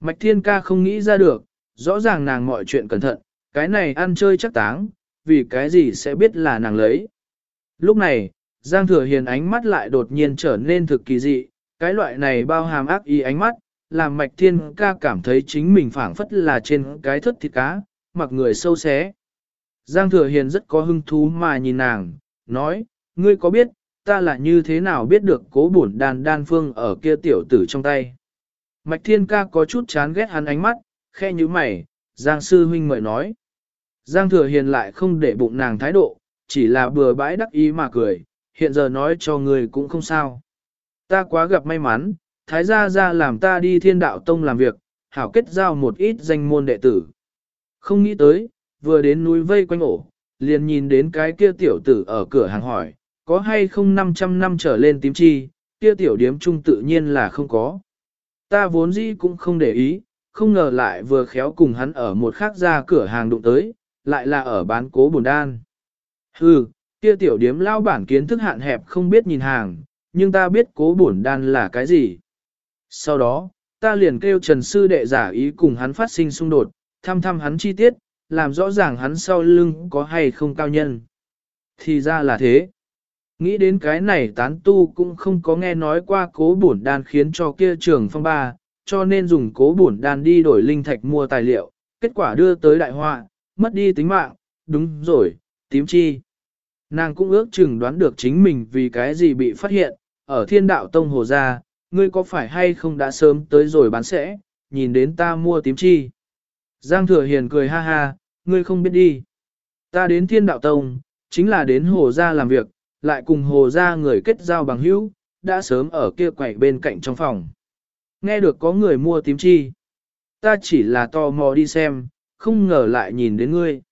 Mạch Thiên Ca không nghĩ ra được, rõ ràng nàng mọi chuyện cẩn thận, cái này ăn chơi chắc táng, vì cái gì sẽ biết là nàng lấy. Lúc này, Giang Thừa Hiền ánh mắt lại đột nhiên trở nên thực kỳ dị, cái loại này bao hàm ác ý ánh mắt, làm Mạch Thiên Ca cảm thấy chính mình phảng phất là trên cái thất thịt cá, mặc người sâu xé. Giang Thừa Hiền rất có hứng thú mà nhìn nàng, nói, ngươi có biết, ta là như thế nào biết được cố bổn đàn đan phương ở kia tiểu tử trong tay. Mạch Thiên Ca có chút chán ghét hắn ánh mắt, khe như mày, Giang Sư Huynh mời nói. Giang Thừa Hiền lại không để bụng nàng thái độ, chỉ là bừa bãi đắc ý mà cười, hiện giờ nói cho người cũng không sao. Ta quá gặp may mắn, Thái gia gia làm ta đi thiên đạo tông làm việc, hảo kết giao một ít danh môn đệ tử. Không nghĩ tới, vừa đến núi vây quanh ổ, liền nhìn đến cái kia tiểu tử ở cửa hàng hỏi, có hay không 500 năm trở lên tím chi, kia tiểu điếm trung tự nhiên là không có. Ta vốn dĩ cũng không để ý, không ngờ lại vừa khéo cùng hắn ở một khác ra cửa hàng đụng tới, lại là ở bán cố bồn đan. Hừ, kia tiểu điếm lao bản kiến thức hạn hẹp không biết nhìn hàng, nhưng ta biết cố bổn đan là cái gì. Sau đó, ta liền kêu Trần Sư đệ giả ý cùng hắn phát sinh xung đột, thăm thăm hắn chi tiết, làm rõ ràng hắn sau lưng có hay không cao nhân. Thì ra là thế. Nghĩ đến cái này tán tu cũng không có nghe nói qua cố bổn đan khiến cho kia trường phong ba, cho nên dùng cố bổn đan đi đổi linh thạch mua tài liệu, kết quả đưa tới đại họa, mất đi tính mạng, đúng rồi, tím chi. Nàng cũng ước chừng đoán được chính mình vì cái gì bị phát hiện, ở thiên đạo tông hồ gia, ngươi có phải hay không đã sớm tới rồi bán sẽ, nhìn đến ta mua tím chi. Giang thừa hiền cười ha ha, ngươi không biết đi. Ta đến thiên đạo tông, chính là đến hồ gia làm việc, lại cùng hồ gia người kết giao bằng hữu, đã sớm ở kia quậy bên cạnh trong phòng. Nghe được có người mua tím chi. Ta chỉ là tò mò đi xem, không ngờ lại nhìn đến ngươi.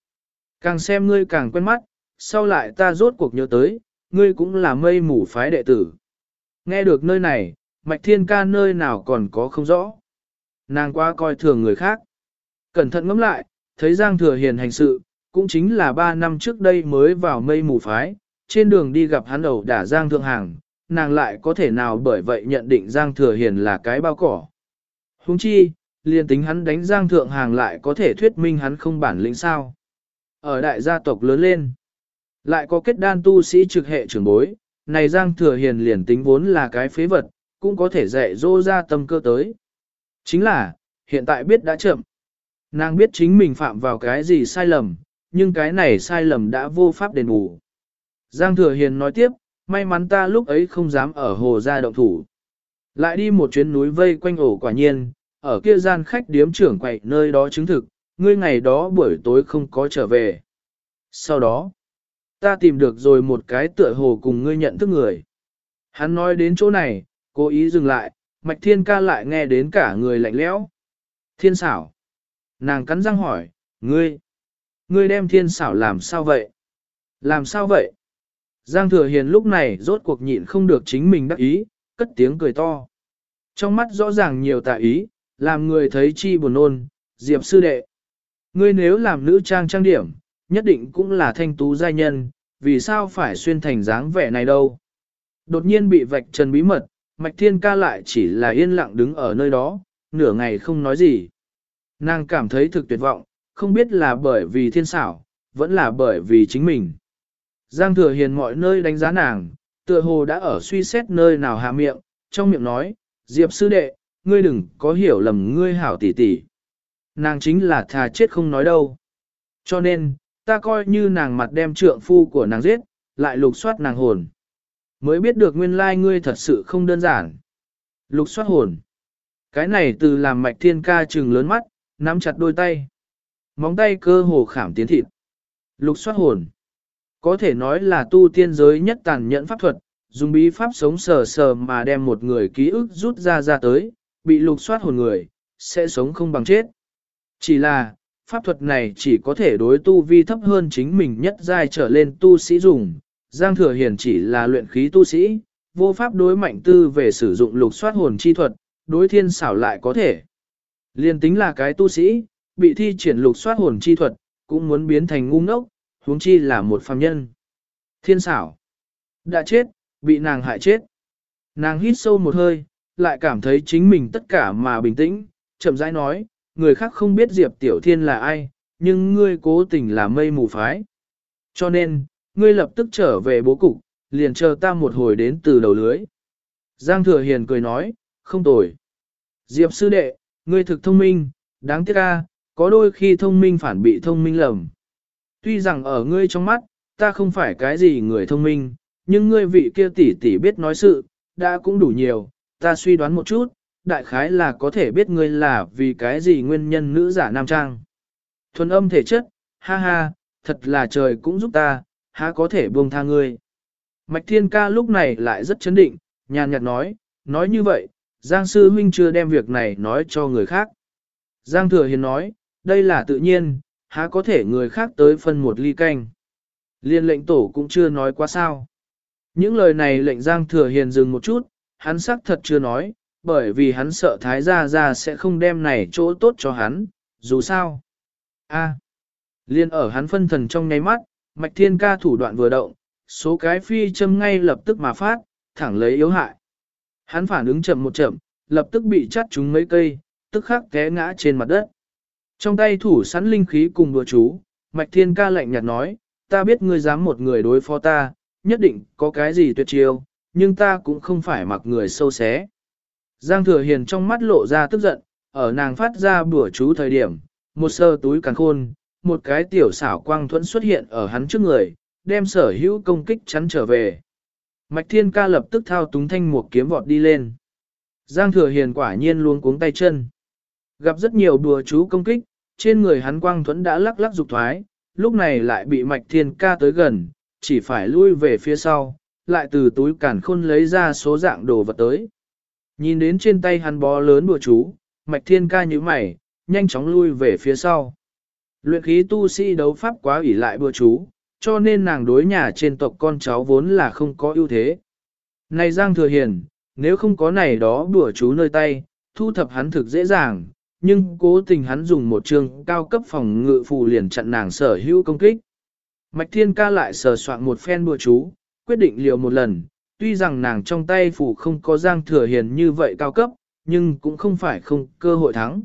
Càng xem ngươi càng quen mắt, sau lại ta rốt cuộc nhớ tới, ngươi cũng là mây mù phái đệ tử. Nghe được nơi này, mạch thiên ca nơi nào còn có không rõ. Nàng quá coi thường người khác. Cẩn thận ngẫm lại, thấy Giang Thừa Hiền hành sự, cũng chính là ba năm trước đây mới vào mây mù phái, trên đường đi gặp hắn đầu đả Giang Thượng Hàng, nàng lại có thể nào bởi vậy nhận định Giang Thừa Hiền là cái bao cỏ. Huống chi, liền tính hắn đánh Giang Thượng Hàng lại có thể thuyết minh hắn không bản lĩnh sao. Ở đại gia tộc lớn lên, lại có kết đan tu sĩ trực hệ trưởng bối, này Giang Thừa Hiền liền tính vốn là cái phế vật, cũng có thể dạy dỗ ra tâm cơ tới. Chính là, hiện tại biết đã chậm. Nàng biết chính mình phạm vào cái gì sai lầm, nhưng cái này sai lầm đã vô pháp đền bù. Giang Thừa Hiền nói tiếp, may mắn ta lúc ấy không dám ở hồ ra động thủ. Lại đi một chuyến núi vây quanh ổ quả nhiên, ở kia gian khách điếm trưởng quậy nơi đó chứng thực, ngươi ngày đó buổi tối không có trở về. Sau đó, ta tìm được rồi một cái tựa hồ cùng ngươi nhận thức người. Hắn nói đến chỗ này, cố ý dừng lại, mạch thiên ca lại nghe đến cả người lạnh lẽo. Thiên xảo. Nàng cắn răng hỏi, ngươi, ngươi đem thiên xảo làm sao vậy? Làm sao vậy? Giang thừa hiền lúc này rốt cuộc nhịn không được chính mình đắc ý, cất tiếng cười to. Trong mắt rõ ràng nhiều tạ ý, làm người thấy chi buồn nôn, diệp sư đệ. Ngươi nếu làm nữ trang trang điểm, nhất định cũng là thanh tú giai nhân, vì sao phải xuyên thành dáng vẻ này đâu. Đột nhiên bị vạch trần bí mật, Mạch Thiên ca lại chỉ là yên lặng đứng ở nơi đó, nửa ngày không nói gì. Nàng cảm thấy thực tuyệt vọng, không biết là bởi vì thiên xảo, vẫn là bởi vì chính mình. Giang thừa hiền mọi nơi đánh giá nàng, tựa hồ đã ở suy xét nơi nào hạ miệng, trong miệng nói, Diệp sư đệ, ngươi đừng có hiểu lầm ngươi hảo tỷ tỷ. Nàng chính là thà chết không nói đâu. Cho nên, ta coi như nàng mặt đem trượng phu của nàng giết, lại lục soát nàng hồn. Mới biết được nguyên lai ngươi thật sự không đơn giản. Lục soát hồn. Cái này từ làm mạch thiên ca trừng lớn mắt, nắm chặt đôi tay. Móng tay cơ hồ khảm tiến thịt. Lục soát hồn. Có thể nói là tu tiên giới nhất tàn nhẫn pháp thuật, dùng bí pháp sống sờ sờ mà đem một người ký ức rút ra ra tới, bị lục soát hồn người, sẽ sống không bằng chết. Chỉ là, pháp thuật này chỉ có thể đối tu vi thấp hơn chính mình nhất giai trở lên tu sĩ dùng, Giang Thừa Hiền chỉ là luyện khí tu sĩ, vô pháp đối mạnh tư về sử dụng lục soát hồn chi thuật, đối thiên xảo lại có thể. Liên tính là cái tu sĩ, bị thi triển lục soát hồn chi thuật, cũng muốn biến thành ngu ngốc, huống chi là một phàm nhân. Thiên xảo. Đã chết, bị nàng hại chết. Nàng hít sâu một hơi, lại cảm thấy chính mình tất cả mà bình tĩnh, chậm rãi nói, người khác không biết Diệp Tiểu Thiên là ai, nhưng ngươi cố tình là mây mù phái. Cho nên, ngươi lập tức trở về bố cục, liền chờ ta một hồi đến từ đầu lưới. Giang Thừa Hiền cười nói, không tồi. Diệp sư đệ, ngươi thực thông minh, đáng tiếc ca, có đôi khi thông minh phản bị thông minh lầm. Tuy rằng ở ngươi trong mắt, ta không phải cái gì người thông minh, nhưng ngươi vị kia tỷ tỷ biết nói sự, đã cũng đủ nhiều, ta suy đoán một chút, đại khái là có thể biết ngươi là vì cái gì nguyên nhân nữ giả nam trang. Thuần âm thể chất, ha ha, thật là trời cũng giúp ta, há có thể buông tha ngươi. Mạch Thiên Ca lúc này lại rất chấn định, nhàn nhạt nói, nói như vậy, Giang Sư Huynh chưa đem việc này nói cho người khác. Giang Thừa Hiền nói, đây là tự nhiên, há có thể người khác tới phân một ly canh. Liên lệnh tổ cũng chưa nói quá sao. Những lời này lệnh Giang Thừa Hiền dừng một chút, hắn xác thật chưa nói, bởi vì hắn sợ Thái Gia Gia sẽ không đem này chỗ tốt cho hắn, dù sao. A. liên ở hắn phân thần trong nháy mắt, Mạch Thiên Ca thủ đoạn vừa động, số cái phi châm ngay lập tức mà phát, thẳng lấy yếu hại. Hắn phản ứng chậm một chậm, lập tức bị chắt trúng mấy cây, tức khắc té ngã trên mặt đất. Trong tay thủ sẵn linh khí cùng đùa chú, Mạch Thiên Ca lạnh nhạt nói, ta biết ngươi dám một người đối phó ta, nhất định có cái gì tuyệt chiêu, nhưng ta cũng không phải mặc người sâu xé. Giang Thừa Hiền trong mắt lộ ra tức giận, ở nàng phát ra bùa chú thời điểm, một sơ túi càng khôn, một cái tiểu xảo quang thuẫn xuất hiện ở hắn trước người, đem sở hữu công kích chắn trở về. Mạch Thiên Ca lập tức thao túng thanh một kiếm vọt đi lên. Giang Thừa Hiền quả nhiên luôn cuống tay chân. Gặp rất nhiều đùa chú công kích, trên người hắn quang thuẫn đã lắc lắc dục thoái, lúc này lại bị Mạch Thiên Ca tới gần, chỉ phải lui về phía sau, lại từ túi cản khôn lấy ra số dạng đồ vật tới. Nhìn đến trên tay hắn bó lớn bùa chú, Mạch Thiên Ca như mày, nhanh chóng lui về phía sau. Luyện khí tu sĩ đấu pháp quá ủy lại bùa chú, cho nên nàng đối nhà trên tộc con cháu vốn là không có ưu thế. Này Giang Thừa Hiền, nếu không có này đó bùa chú nơi tay, thu thập hắn thực dễ dàng, nhưng cố tình hắn dùng một trường cao cấp phòng ngự phù liền chặn nàng sở hữu công kích. Mạch Thiên Ca lại sờ soạn một phen bùa chú, quyết định liều một lần, tuy rằng nàng trong tay phù không có Giang Thừa Hiền như vậy cao cấp, nhưng cũng không phải không cơ hội thắng.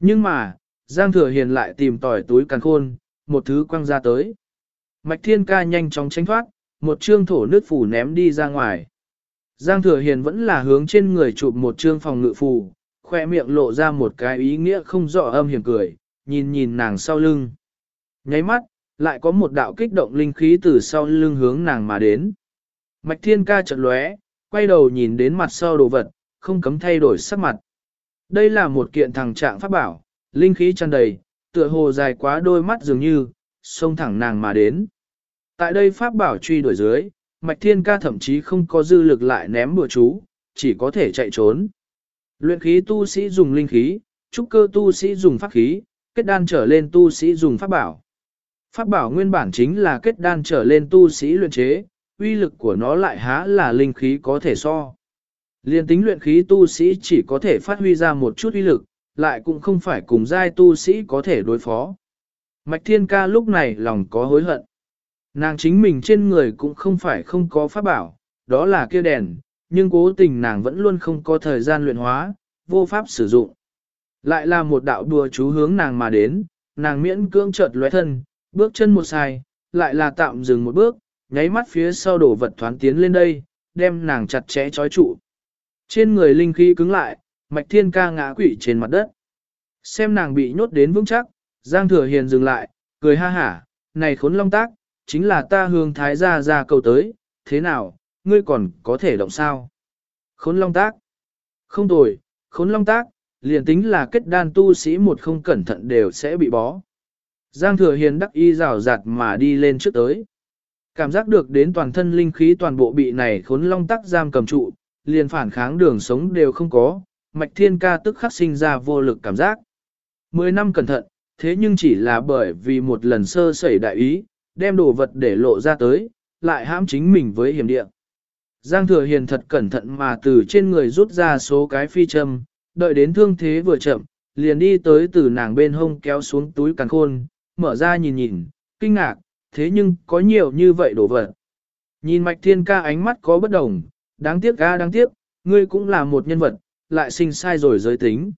Nhưng mà, Giang Thừa Hiền lại tìm tỏi túi càn khôn, một thứ quăng ra tới. Mạch Thiên Ca nhanh chóng tránh thoát, một trương thổ nước phủ ném đi ra ngoài. Giang Thừa Hiền vẫn là hướng trên người chụp một trương phòng ngự phù, khoe miệng lộ ra một cái ý nghĩa không rõ âm hiểm cười, nhìn nhìn nàng sau lưng. Nháy mắt, lại có một đạo kích động linh khí từ sau lưng hướng nàng mà đến. Mạch Thiên Ca chợt lóe, quay đầu nhìn đến mặt sau đồ vật, không cấm thay đổi sắc mặt. Đây là một kiện thằng trạng pháp bảo, linh khí tràn đầy, tựa hồ dài quá đôi mắt dường như, xông thẳng nàng mà đến. Tại đây pháp bảo truy đuổi dưới, Mạch Thiên Ca thậm chí không có dư lực lại ném bừa chú, chỉ có thể chạy trốn. Luyện khí tu sĩ dùng linh khí, trúc cơ tu sĩ dùng pháp khí, kết đan trở lên tu sĩ dùng pháp bảo. Pháp bảo nguyên bản chính là kết đan trở lên tu sĩ luyện chế, uy lực của nó lại há là linh khí có thể so. Liên tính luyện khí tu sĩ chỉ có thể phát huy ra một chút uy lực, lại cũng không phải cùng giai tu sĩ có thể đối phó. Mạch Thiên Ca lúc này lòng có hối hận. Nàng chính mình trên người cũng không phải không có pháp bảo, đó là kia đèn, nhưng cố tình nàng vẫn luôn không có thời gian luyện hóa, vô pháp sử dụng. Lại là một đạo đùa chú hướng nàng mà đến, nàng miễn cưỡng chợt lóe thân, bước chân một sai, lại là tạm dừng một bước, nháy mắt phía sau đổ vật thoáng tiến lên đây, đem nàng chặt chẽ trói trụ. Trên người linh khí cứng lại, mạch thiên ca ngã quỵ trên mặt đất. Xem nàng bị nhốt đến vững chắc, Giang Thừa Hiền dừng lại, cười ha hả, này khốn long tác, chính là ta hương thái gia ra cầu tới, thế nào, ngươi còn có thể động sao? Khốn long tác. Không tồi, khốn long tác, liền tính là kết đan tu sĩ một không cẩn thận đều sẽ bị bó. Giang thừa hiền đắc y rào rạt mà đi lên trước tới. Cảm giác được đến toàn thân linh khí toàn bộ bị này khốn long tắc giam cầm trụ, liền phản kháng đường sống đều không có, mạch thiên ca tức khắc sinh ra vô lực cảm giác. Mười năm cẩn thận, thế nhưng chỉ là bởi vì một lần sơ sẩy đại ý, đem đồ vật để lộ ra tới, lại hãm chính mình với hiểm địa. Giang thừa hiền thật cẩn thận mà từ trên người rút ra số cái phi châm, đợi đến thương thế vừa chậm, liền đi tới từ nàng bên hông kéo xuống túi càng khôn, mở ra nhìn nhìn, kinh ngạc, thế nhưng có nhiều như vậy đồ vật. Nhìn mạch thiên ca ánh mắt có bất đồng, đáng tiếc ga đáng tiếc, ngươi cũng là một nhân vật, lại sinh sai rồi giới tính.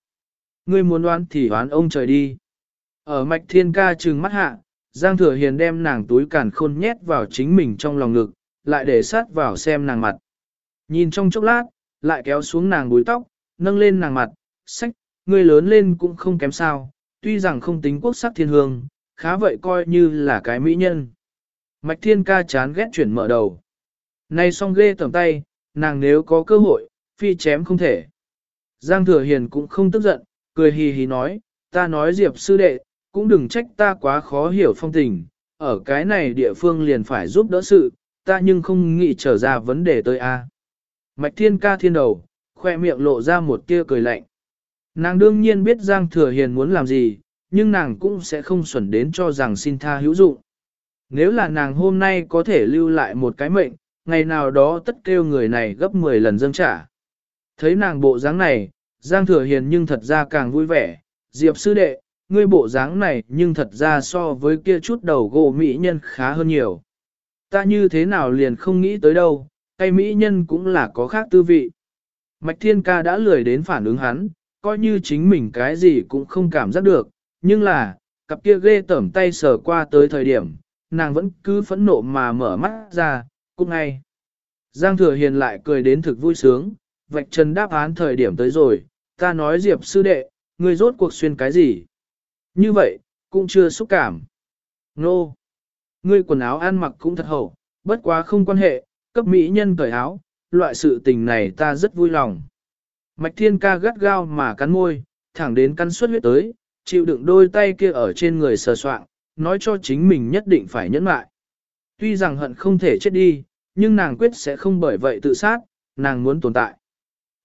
Ngươi muốn đoán thì đoán ông trời đi. Ở mạch thiên ca trừng mắt hạ, Giang Thừa Hiền đem nàng túi càn khôn nhét vào chính mình trong lòng ngực, lại để sát vào xem nàng mặt. Nhìn trong chốc lát, lại kéo xuống nàng búi tóc, nâng lên nàng mặt, sách, người lớn lên cũng không kém sao, tuy rằng không tính quốc sắc thiên hương, khá vậy coi như là cái mỹ nhân. Mạch thiên ca chán ghét chuyển mở đầu. Nay xong ghê tầm tay, nàng nếu có cơ hội, phi chém không thể. Giang thừa hiền cũng không tức giận, cười hì hì nói, ta nói diệp sư đệ, cũng đừng trách ta quá khó hiểu phong tình, ở cái này địa phương liền phải giúp đỡ sự, ta nhưng không nghĩ trở ra vấn đề tới a. Mạch thiên ca thiên đầu, khoe miệng lộ ra một tia cười lạnh. Nàng đương nhiên biết Giang Thừa Hiền muốn làm gì, nhưng nàng cũng sẽ không xuẩn đến cho rằng xin tha hữu dụng. Nếu là nàng hôm nay có thể lưu lại một cái mệnh, ngày nào đó tất kêu người này gấp 10 lần dâng trả. Thấy nàng bộ dáng này, Giang Thừa Hiền nhưng thật ra càng vui vẻ, Diệp sư đệ, ngươi bộ dáng này nhưng thật ra so với kia chút đầu gỗ mỹ nhân khá hơn nhiều. Ta như thế nào liền không nghĩ tới đâu, cây mỹ nhân cũng là có khác tư vị. Mạch Thiên Ca đã lười đến phản ứng hắn, coi như chính mình cái gì cũng không cảm giác được, nhưng là, cặp kia ghê tẩm tay sờ qua tới thời điểm, nàng vẫn cứ phẫn nộ mà mở mắt ra, cũng ngay. Giang Thừa Hiền lại cười đến thực vui sướng, vạch trần đáp án thời điểm tới rồi, ta nói Diệp sư đệ, ngươi rốt cuộc xuyên cái gì? Như vậy, cũng chưa xúc cảm. Nô! Ngươi quần áo ăn mặc cũng thật hậu, bất quá không quan hệ, cấp mỹ nhân cởi áo, loại sự tình này ta rất vui lòng. Mạch thiên ca gắt gao mà cắn môi, thẳng đến cắn suất huyết tới, chịu đựng đôi tay kia ở trên người sờ soạng, nói cho chính mình nhất định phải nhẫn lại. Tuy rằng hận không thể chết đi, nhưng nàng quyết sẽ không bởi vậy tự sát, nàng muốn tồn tại.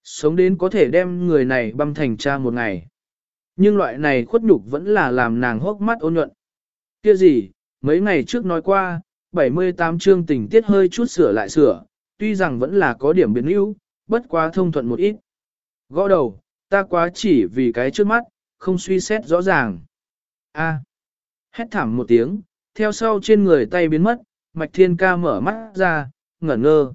Sống đến có thể đem người này băm thành cha một ngày. Nhưng loại này khuất nhục vẫn là làm nàng hốc mắt ôn nhuận. Kia gì, mấy ngày trước nói qua, 78 chương tình tiết hơi chút sửa lại sửa, tuy rằng vẫn là có điểm biến yếu, bất quá thông thuận một ít. Gõ đầu, ta quá chỉ vì cái trước mắt, không suy xét rõ ràng. A. Hét thảm một tiếng, theo sau trên người tay biến mất, Mạch Thiên Ca mở mắt ra, ngẩn ngơ.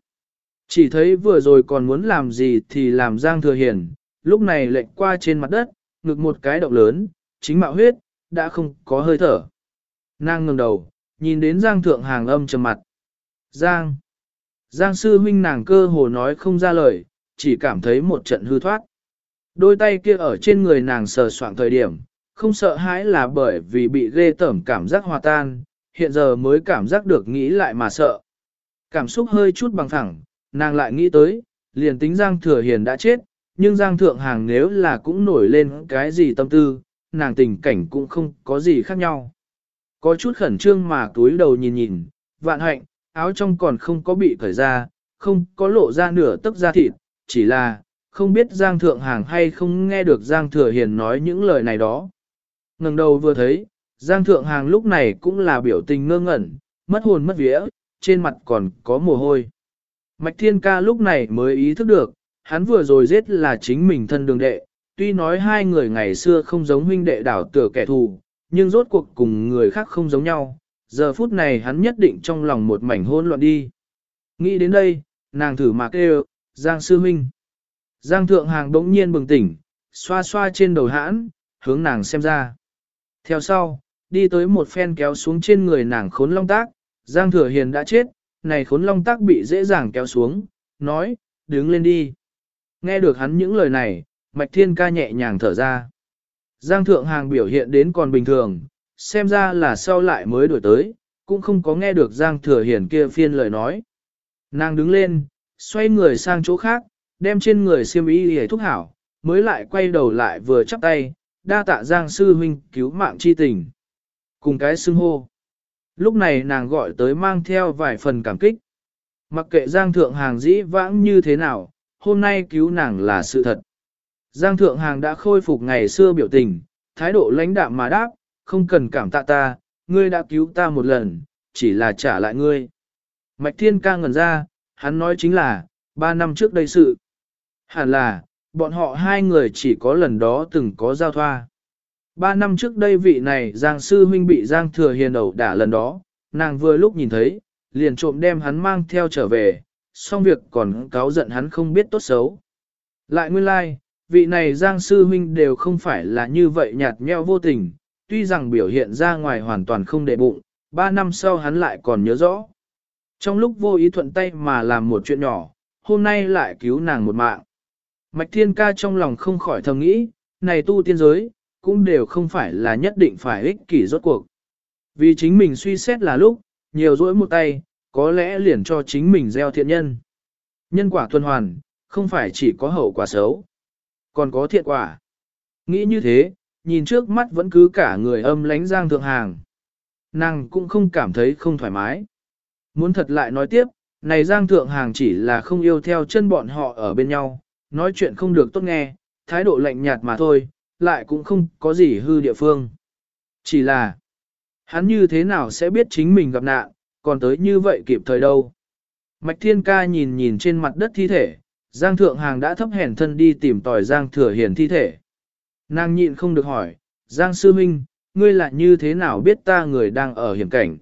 Chỉ thấy vừa rồi còn muốn làm gì thì làm Giang Thừa Hiền, lúc này lệnh qua trên mặt đất, ngực một cái động lớn, chính mạo huyết, đã không có hơi thở. Nàng ngẩng đầu, nhìn đến Giang Thượng Hàng âm trầm mặt. Giang. Giang sư huynh nàng cơ hồ nói không ra lời, chỉ cảm thấy một trận hư thoát. Đôi tay kia ở trên người nàng sờ soạng thời điểm, không sợ hãi là bởi vì bị ghê tởm cảm giác hòa tan, hiện giờ mới cảm giác được nghĩ lại mà sợ. Cảm xúc hơi chút bằng thẳng, nàng lại nghĩ tới, liền tính Giang Thừa Hiền đã chết, nhưng Giang Thượng Hàng nếu là cũng nổi lên cái gì tâm tư, nàng tình cảnh cũng không có gì khác nhau. Có chút khẩn trương mà túi đầu nhìn nhìn, vạn hạnh, áo trong còn không có bị cởi ra, không có lộ ra nửa tấc da thịt, chỉ là, không biết Giang Thượng Hàng hay không nghe được Giang Thừa Hiền nói những lời này đó. ngẩng đầu vừa thấy, Giang Thượng Hàng lúc này cũng là biểu tình ngơ ngẩn, mất hồn mất vía, trên mặt còn có mồ hôi. Mạch Thiên Ca lúc này mới ý thức được, hắn vừa rồi giết là chính mình thân đường đệ, tuy nói hai người ngày xưa không giống huynh đệ đảo tựa kẻ thù, nhưng rốt cuộc cùng người khác không giống nhau, giờ phút này hắn nhất định trong lòng một mảnh hôn loạn đi. Nghĩ đến đây, nàng thử mà kêu, Giang Sư Huynh. Giang Thượng Hàng đống nhiên bừng tỉnh, xoa xoa trên đầu hãn, hướng nàng xem ra. Theo sau, đi tới một phen kéo xuống trên người nàng khốn long tác, Giang Thừa Hiền đã chết, này khốn long tác bị dễ dàng kéo xuống, nói, đứng lên đi. Nghe được hắn những lời này, Mạch Thiên ca nhẹ nhàng thở ra. Giang Thượng Hàng biểu hiện đến còn bình thường, xem ra là sau lại mới đổi tới, cũng không có nghe được Giang Thừa Hiền kia phiên lời nói. Nàng đứng lên, xoay người sang chỗ khác, đem trên người xiêm y hề thúc hảo, mới lại quay đầu lại vừa chắp tay, đa tạ Giang Sư Huynh cứu mạng chi tình. Cùng cái xưng hô. Lúc này nàng gọi tới mang theo vài phần cảm kích. Mặc kệ Giang Thượng Hàng dĩ vãng như thế nào, hôm nay cứu nàng là sự thật. Giang Thượng Hàng đã khôi phục ngày xưa biểu tình, thái độ lãnh đạm mà đáp, không cần cảm tạ ta, ngươi đã cứu ta một lần, chỉ là trả lại ngươi. Mạch Thiên ca ngẩn ra, hắn nói chính là, ba năm trước đây sự. Hẳn là, bọn họ hai người chỉ có lần đó từng có giao thoa. Ba năm trước đây vị này Giang Sư Huynh bị Giang Thừa Hiền ẩu đả lần đó, nàng vừa lúc nhìn thấy, liền trộm đem hắn mang theo trở về, xong việc còn cáo giận hắn không biết tốt xấu. Lại nguyên lai, like, vị này Giang Sư Huynh đều không phải là như vậy nhạt nhẽo vô tình, tuy rằng biểu hiện ra ngoài hoàn toàn không để bụng, ba năm sau hắn lại còn nhớ rõ. Trong lúc vô ý thuận tay mà làm một chuyện nhỏ, hôm nay lại cứu nàng một mạng. Mạch Thiên Ca trong lòng không khỏi thầm nghĩ, này tu tiên giới, cũng đều không phải là nhất định phải ích kỷ rốt cuộc. Vì chính mình suy xét là lúc, nhiều rỗi một tay, có lẽ liền cho chính mình gieo thiện nhân. Nhân quả tuần hoàn, không phải chỉ có hậu quả xấu, còn có thiện quả. Nghĩ như thế, nhìn trước mắt vẫn cứ cả người âm lánh giang thượng hàng. Nàng cũng không cảm thấy không thoải mái. Muốn thật lại nói tiếp, này giang thượng hàng chỉ là không yêu theo chân bọn họ ở bên nhau, nói chuyện không được tốt nghe, thái độ lạnh nhạt mà thôi, lại cũng không có gì hư địa phương. Chỉ là, hắn như thế nào sẽ biết chính mình gặp nạn, còn tới như vậy kịp thời đâu. Mạch Thiên Ca nhìn nhìn trên mặt đất thi thể, Giang Thượng Hàng đã thấp hèn thân đi tìm tòi Giang Thừa Hiền thi thể. Nàng nhịn không được hỏi, Giang Sư Minh, ngươi lại như thế nào biết ta người đang ở hiểm cảnh?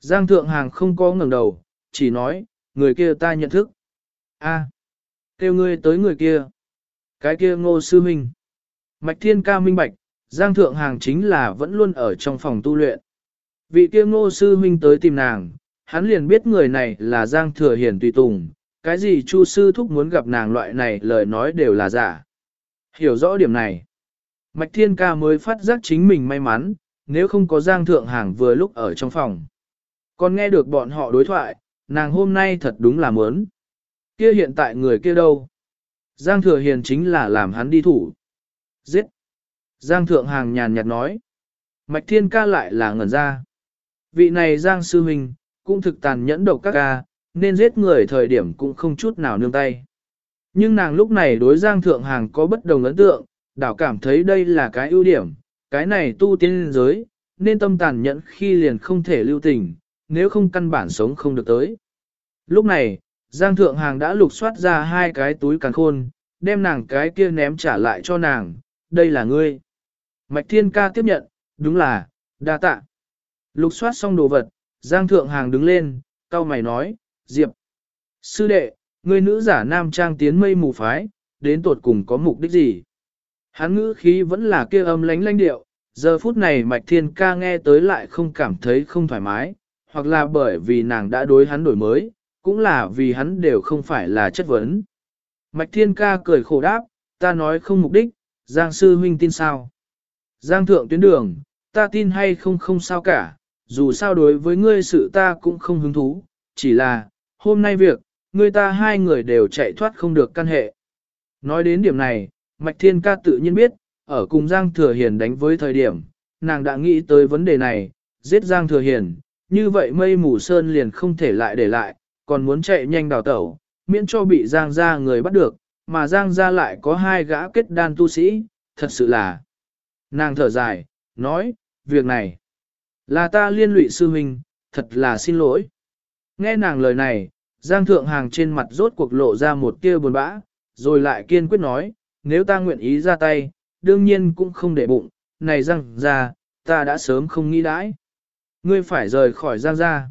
Giang Thượng Hàng không có ngẩng đầu, chỉ nói, người kia ta nhận thức. A, kêu ngươi tới người kia. Cái kia ngô sư minh. Mạch Thiên Ca minh bạch, Giang Thượng Hàng chính là vẫn luôn ở trong phòng tu luyện. Vị kia ngô sư Minh tới tìm nàng, hắn liền biết người này là Giang Thừa Hiền tùy tùng, cái gì Chu sư thúc muốn gặp nàng loại này lời nói đều là giả. Hiểu rõ điểm này. Mạch Thiên Ca mới phát giác chính mình may mắn, nếu không có Giang Thượng Hàng vừa lúc ở trong phòng. Còn nghe được bọn họ đối thoại, nàng hôm nay thật đúng là mớn. Kia hiện tại người kia đâu? Giang Thừa Hiền chính là làm hắn đi thủ. Giết! Giang Thượng Hàng nhàn nhạt nói. Mạch Thiên Ca lại là ngẩn ra. Vị này Giang Sư Huynh, cũng thực tàn nhẫn độc các ca, nên giết người thời điểm cũng không chút nào nương tay. Nhưng nàng lúc này đối Giang Thượng Hàng có bất đồng ấn tượng, đảo cảm thấy đây là cái ưu điểm, cái này tu tiên giới, nên tâm tàn nhẫn khi liền không thể lưu tình, nếu không căn bản sống không được tới. Lúc này, Giang Thượng Hàng đã lục soát ra hai cái túi càng khôn, đem nàng cái kia ném trả lại cho nàng, đây là ngươi. Mạch Thiên Ca tiếp nhận, đúng là, đa tạ. Lục soát xong đồ vật, Giang Thượng Hàng đứng lên, cao mày nói, Diệp. Sư đệ, người nữ giả nam trang tiến mây mù phái, đến tột cùng có mục đích gì? Hắn ngữ khí vẫn là kia âm lánh lánh điệu, giờ phút này Mạch Thiên Ca nghe tới lại không cảm thấy không thoải mái, hoặc là bởi vì nàng đã đối hắn đổi mới, cũng là vì hắn đều không phải là chất vấn. Mạch Thiên Ca cười khổ đáp, ta nói không mục đích, Giang Sư Huynh tin sao? Giang Thượng tuyến đường, ta tin hay không không sao cả, dù sao đối với ngươi sự ta cũng không hứng thú, chỉ là, hôm nay việc, người ta hai người đều chạy thoát không được căn hệ. Nói đến điểm này, Mạch Thiên Ca tự nhiên biết, ở cùng Giang Thừa Hiền đánh với thời điểm, nàng đã nghĩ tới vấn đề này, giết Giang Thừa Hiền, như vậy mây mù sơn liền không thể lại để lại, còn muốn chạy nhanh đào tẩu, miễn cho bị Giang ra người bắt được, mà Giang ra lại có hai gã kết đan tu sĩ, thật sự là. Nàng thở dài, nói, việc này, là ta liên lụy sư huynh, thật là xin lỗi. Nghe nàng lời này, Giang Thượng Hàng trên mặt rốt cuộc lộ ra một tia buồn bã, rồi lại kiên quyết nói, nếu ta nguyện ý ra tay, đương nhiên cũng không để bụng, này Giang ra, ta đã sớm không nghĩ đãi. Ngươi phải rời khỏi Giang ra.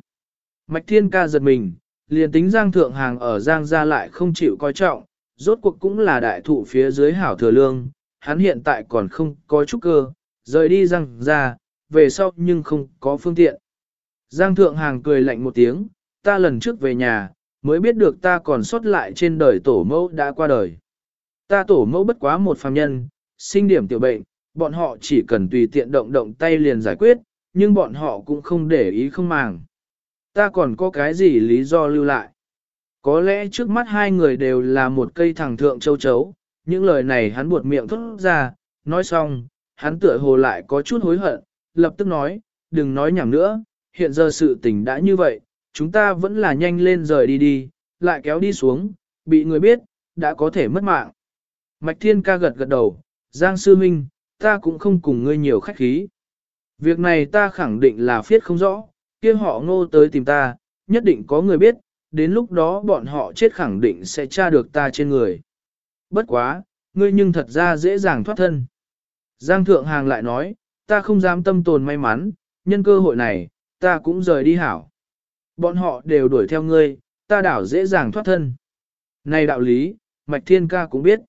Mạch Thiên ca giật mình, liền tính Giang Thượng Hàng ở Giang ra lại không chịu coi trọng, rốt cuộc cũng là đại thụ phía dưới hảo thừa lương, hắn hiện tại còn không có chút cơ, rời đi Giang ra, về sau nhưng không có phương tiện. Giang Thượng Hàng cười lạnh một tiếng, ta lần trước về nhà, mới biết được ta còn sót lại trên đời tổ mẫu đã qua đời. Ta tổ mẫu bất quá một phàm nhân, sinh điểm tiểu bệnh, bọn họ chỉ cần tùy tiện động động tay liền giải quyết, nhưng bọn họ cũng không để ý không màng. Ta còn có cái gì lý do lưu lại? Có lẽ trước mắt hai người đều là một cây thẳng thượng châu chấu, những lời này hắn buột miệng thốt ra, nói xong, hắn tựa hồ lại có chút hối hận, lập tức nói, đừng nói nhảm nữa, hiện giờ sự tình đã như vậy, chúng ta vẫn là nhanh lên rời đi đi, lại kéo đi xuống, bị người biết, đã có thể mất mạng. Mạch Thiên ca gật gật đầu, Giang Sư Minh, ta cũng không cùng ngươi nhiều khách khí. Việc này ta khẳng định là phiết không rõ, kia họ ngô tới tìm ta, nhất định có người biết, đến lúc đó bọn họ chết khẳng định sẽ tra được ta trên người. Bất quá, ngươi nhưng thật ra dễ dàng thoát thân. Giang Thượng Hàng lại nói, ta không dám tâm tồn may mắn, nhân cơ hội này, ta cũng rời đi hảo. Bọn họ đều đuổi theo ngươi, ta đảo dễ dàng thoát thân. Này đạo lý, Mạch Thiên Ca cũng biết.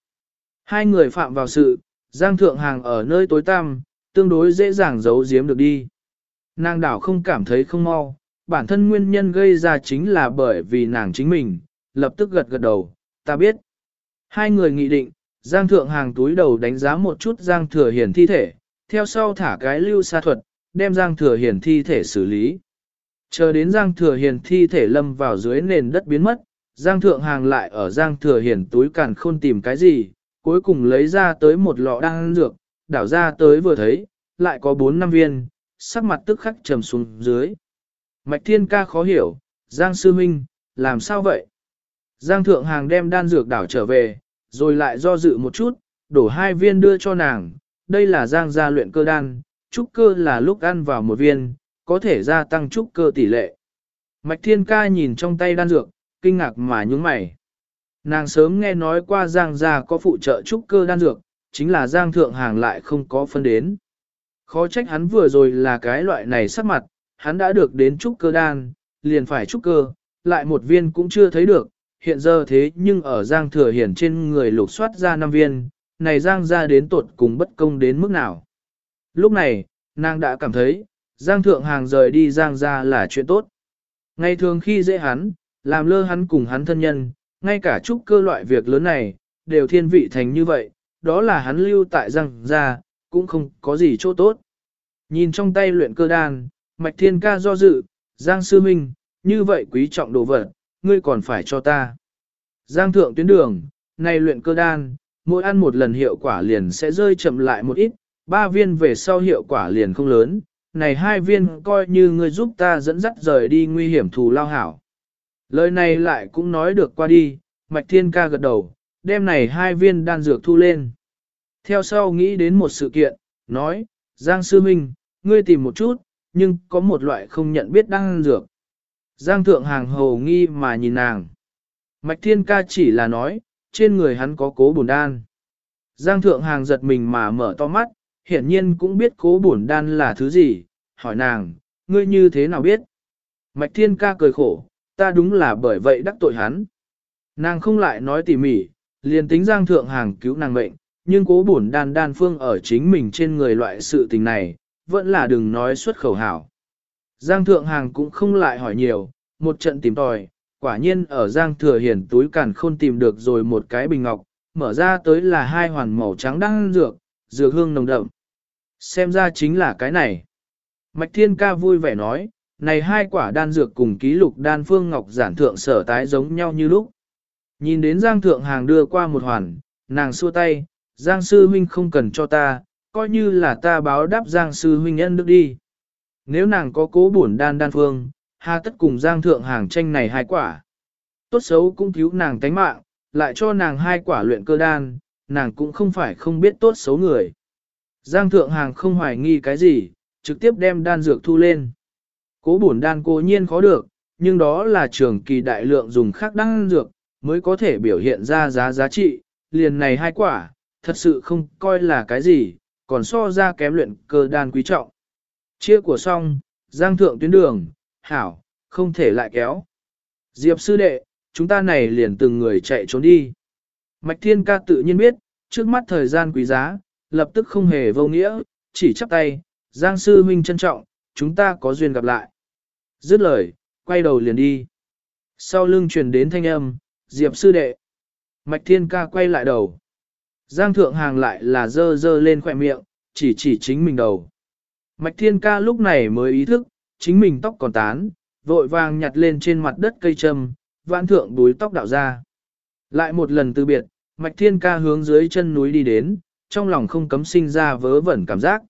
Hai người phạm vào sự, Giang Thượng Hàng ở nơi tối tăm, tương đối dễ dàng giấu giếm được đi. Nàng đảo không cảm thấy không mau, bản thân nguyên nhân gây ra chính là bởi vì nàng chính mình, lập tức gật gật đầu, ta biết. Hai người nghị định, Giang Thượng Hàng túi đầu đánh giá một chút Giang Thừa Hiền thi thể, theo sau thả cái lưu sa thuật, đem Giang Thừa Hiền thi thể xử lý. Chờ đến Giang Thừa Hiền thi thể lâm vào dưới nền đất biến mất, Giang Thượng Hàng lại ở Giang Thừa Hiền túi càn khôn tìm cái gì, cuối cùng lấy ra tới một lọ đan dược, đảo ra tới vừa thấy, lại có 4 năm viên, sắc mặt tức khắc trầm xuống dưới. Mạch Thiên Ca khó hiểu, Giang Sư Minh, làm sao vậy? Giang Thượng Hàng đem đan dược đảo trở về, rồi lại do dự một chút, đổ hai viên đưa cho nàng, đây là Giang gia luyện cơ đan, trúc cơ là lúc ăn vào một viên, có thể gia tăng trúc cơ tỷ lệ. Mạch Thiên Ca nhìn trong tay đan dược, kinh ngạc mà nhướng mày. Nàng sớm nghe nói qua Giang gia có phụ trợ trúc cơ đan dược, chính là Giang Thượng Hàng lại không có phân đến. Khó trách hắn vừa rồi là cái loại này sắc mặt, hắn đã được đến trúc cơ đan, liền phải trúc cơ, lại một viên cũng chưa thấy được, hiện giờ thế nhưng ở Giang Thừa Hiển trên người lục soát ra năm viên, này Giang ra đến tột cùng bất công đến mức nào. Lúc này, nàng đã cảm thấy, Giang Thượng Hàng rời đi Giang ra là chuyện tốt. Ngày thường khi dễ hắn, làm lơ hắn cùng hắn thân nhân, ngay cả chút cơ loại việc lớn này, đều thiên vị thành như vậy, đó là hắn lưu tại Giang ra, cũng không có gì chỗ tốt. Nhìn trong tay luyện cơ đan, Mạch Thiên Ca do dự, Giang Sư Minh, như vậy quý trọng đồ vật, ngươi còn phải cho ta. Giang thượng tuyến đường, này luyện cơ đan, mỗi ăn một lần hiệu quả liền sẽ rơi chậm lại một ít, ba viên về sau hiệu quả liền không lớn, này hai viên coi như ngươi giúp ta dẫn dắt rời đi nguy hiểm thù lao hảo. Lời này lại cũng nói được qua đi, Mạch Thiên Ca gật đầu, đem này hai viên đan dược thu lên. Theo sau nghĩ đến một sự kiện, nói, Giang Sư Minh, ngươi tìm một chút, nhưng có một loại không nhận biết đan dược. Giang thượng hàng hầu nghi mà nhìn nàng. Mạch thiên ca chỉ là nói, trên người hắn có cố bổn đan. Giang thượng hàng giật mình mà mở to mắt, hiển nhiên cũng biết cố bổn đan là thứ gì, hỏi nàng, ngươi như thế nào biết? Mạch thiên ca cười khổ, ta đúng là bởi vậy đắc tội hắn. Nàng không lại nói tỉ mỉ, liền tính giang thượng hàng cứu nàng mệnh, nhưng cố bổn đan đan phương ở chính mình trên người loại sự tình này, vẫn là đừng nói xuất khẩu hảo. Giang Thượng Hàng cũng không lại hỏi nhiều, một trận tìm tòi, quả nhiên ở Giang Thừa Hiển túi càn khôn tìm được rồi một cái bình ngọc, mở ra tới là hai hoàn màu trắng đang dược, dược hương nồng đậm. Xem ra chính là cái này. Mạch Thiên Ca vui vẻ nói, này hai quả đan dược cùng ký lục đan phương ngọc giản thượng sở tái giống nhau như lúc. Nhìn đến Giang Thượng Hàng đưa qua một hoàn, nàng xua tay, Giang Sư Huynh không cần cho ta, coi như là ta báo đáp Giang Sư Huynh nhân được đi. Nếu nàng có cố bổn đan đan phương, hà tất cùng giang thượng hàng tranh này hai quả. Tốt xấu cũng cứu nàng tánh mạng, lại cho nàng hai quả luyện cơ đan, nàng cũng không phải không biết tốt xấu người. Giang thượng hàng không hoài nghi cái gì, trực tiếp đem đan dược thu lên. Cố bổn đan cố nhiên khó được, nhưng đó là trường kỳ đại lượng dùng khác đan dược, mới có thể biểu hiện ra giá giá trị, liền này hai quả, thật sự không coi là cái gì, còn so ra kém luyện cơ đan quý trọng. Chia của xong, giang thượng tuyến đường, hảo, không thể lại kéo. Diệp sư đệ, chúng ta này liền từng người chạy trốn đi. Mạch thiên ca tự nhiên biết, trước mắt thời gian quý giá, lập tức không hề vô nghĩa, chỉ chắp tay, giang sư huynh trân trọng, chúng ta có duyên gặp lại. Dứt lời, quay đầu liền đi. Sau lưng truyền đến thanh âm, Diệp sư đệ. Mạch thiên ca quay lại đầu. Giang thượng hàng lại là dơ dơ lên khỏe miệng, chỉ chỉ chính mình đầu. Mạch Thiên Ca lúc này mới ý thức, chính mình tóc còn tán, vội vàng nhặt lên trên mặt đất cây châm, vãn thượng đuối tóc đạo ra. Lại một lần từ biệt, Mạch Thiên Ca hướng dưới chân núi đi đến, trong lòng không cấm sinh ra vớ vẩn cảm giác.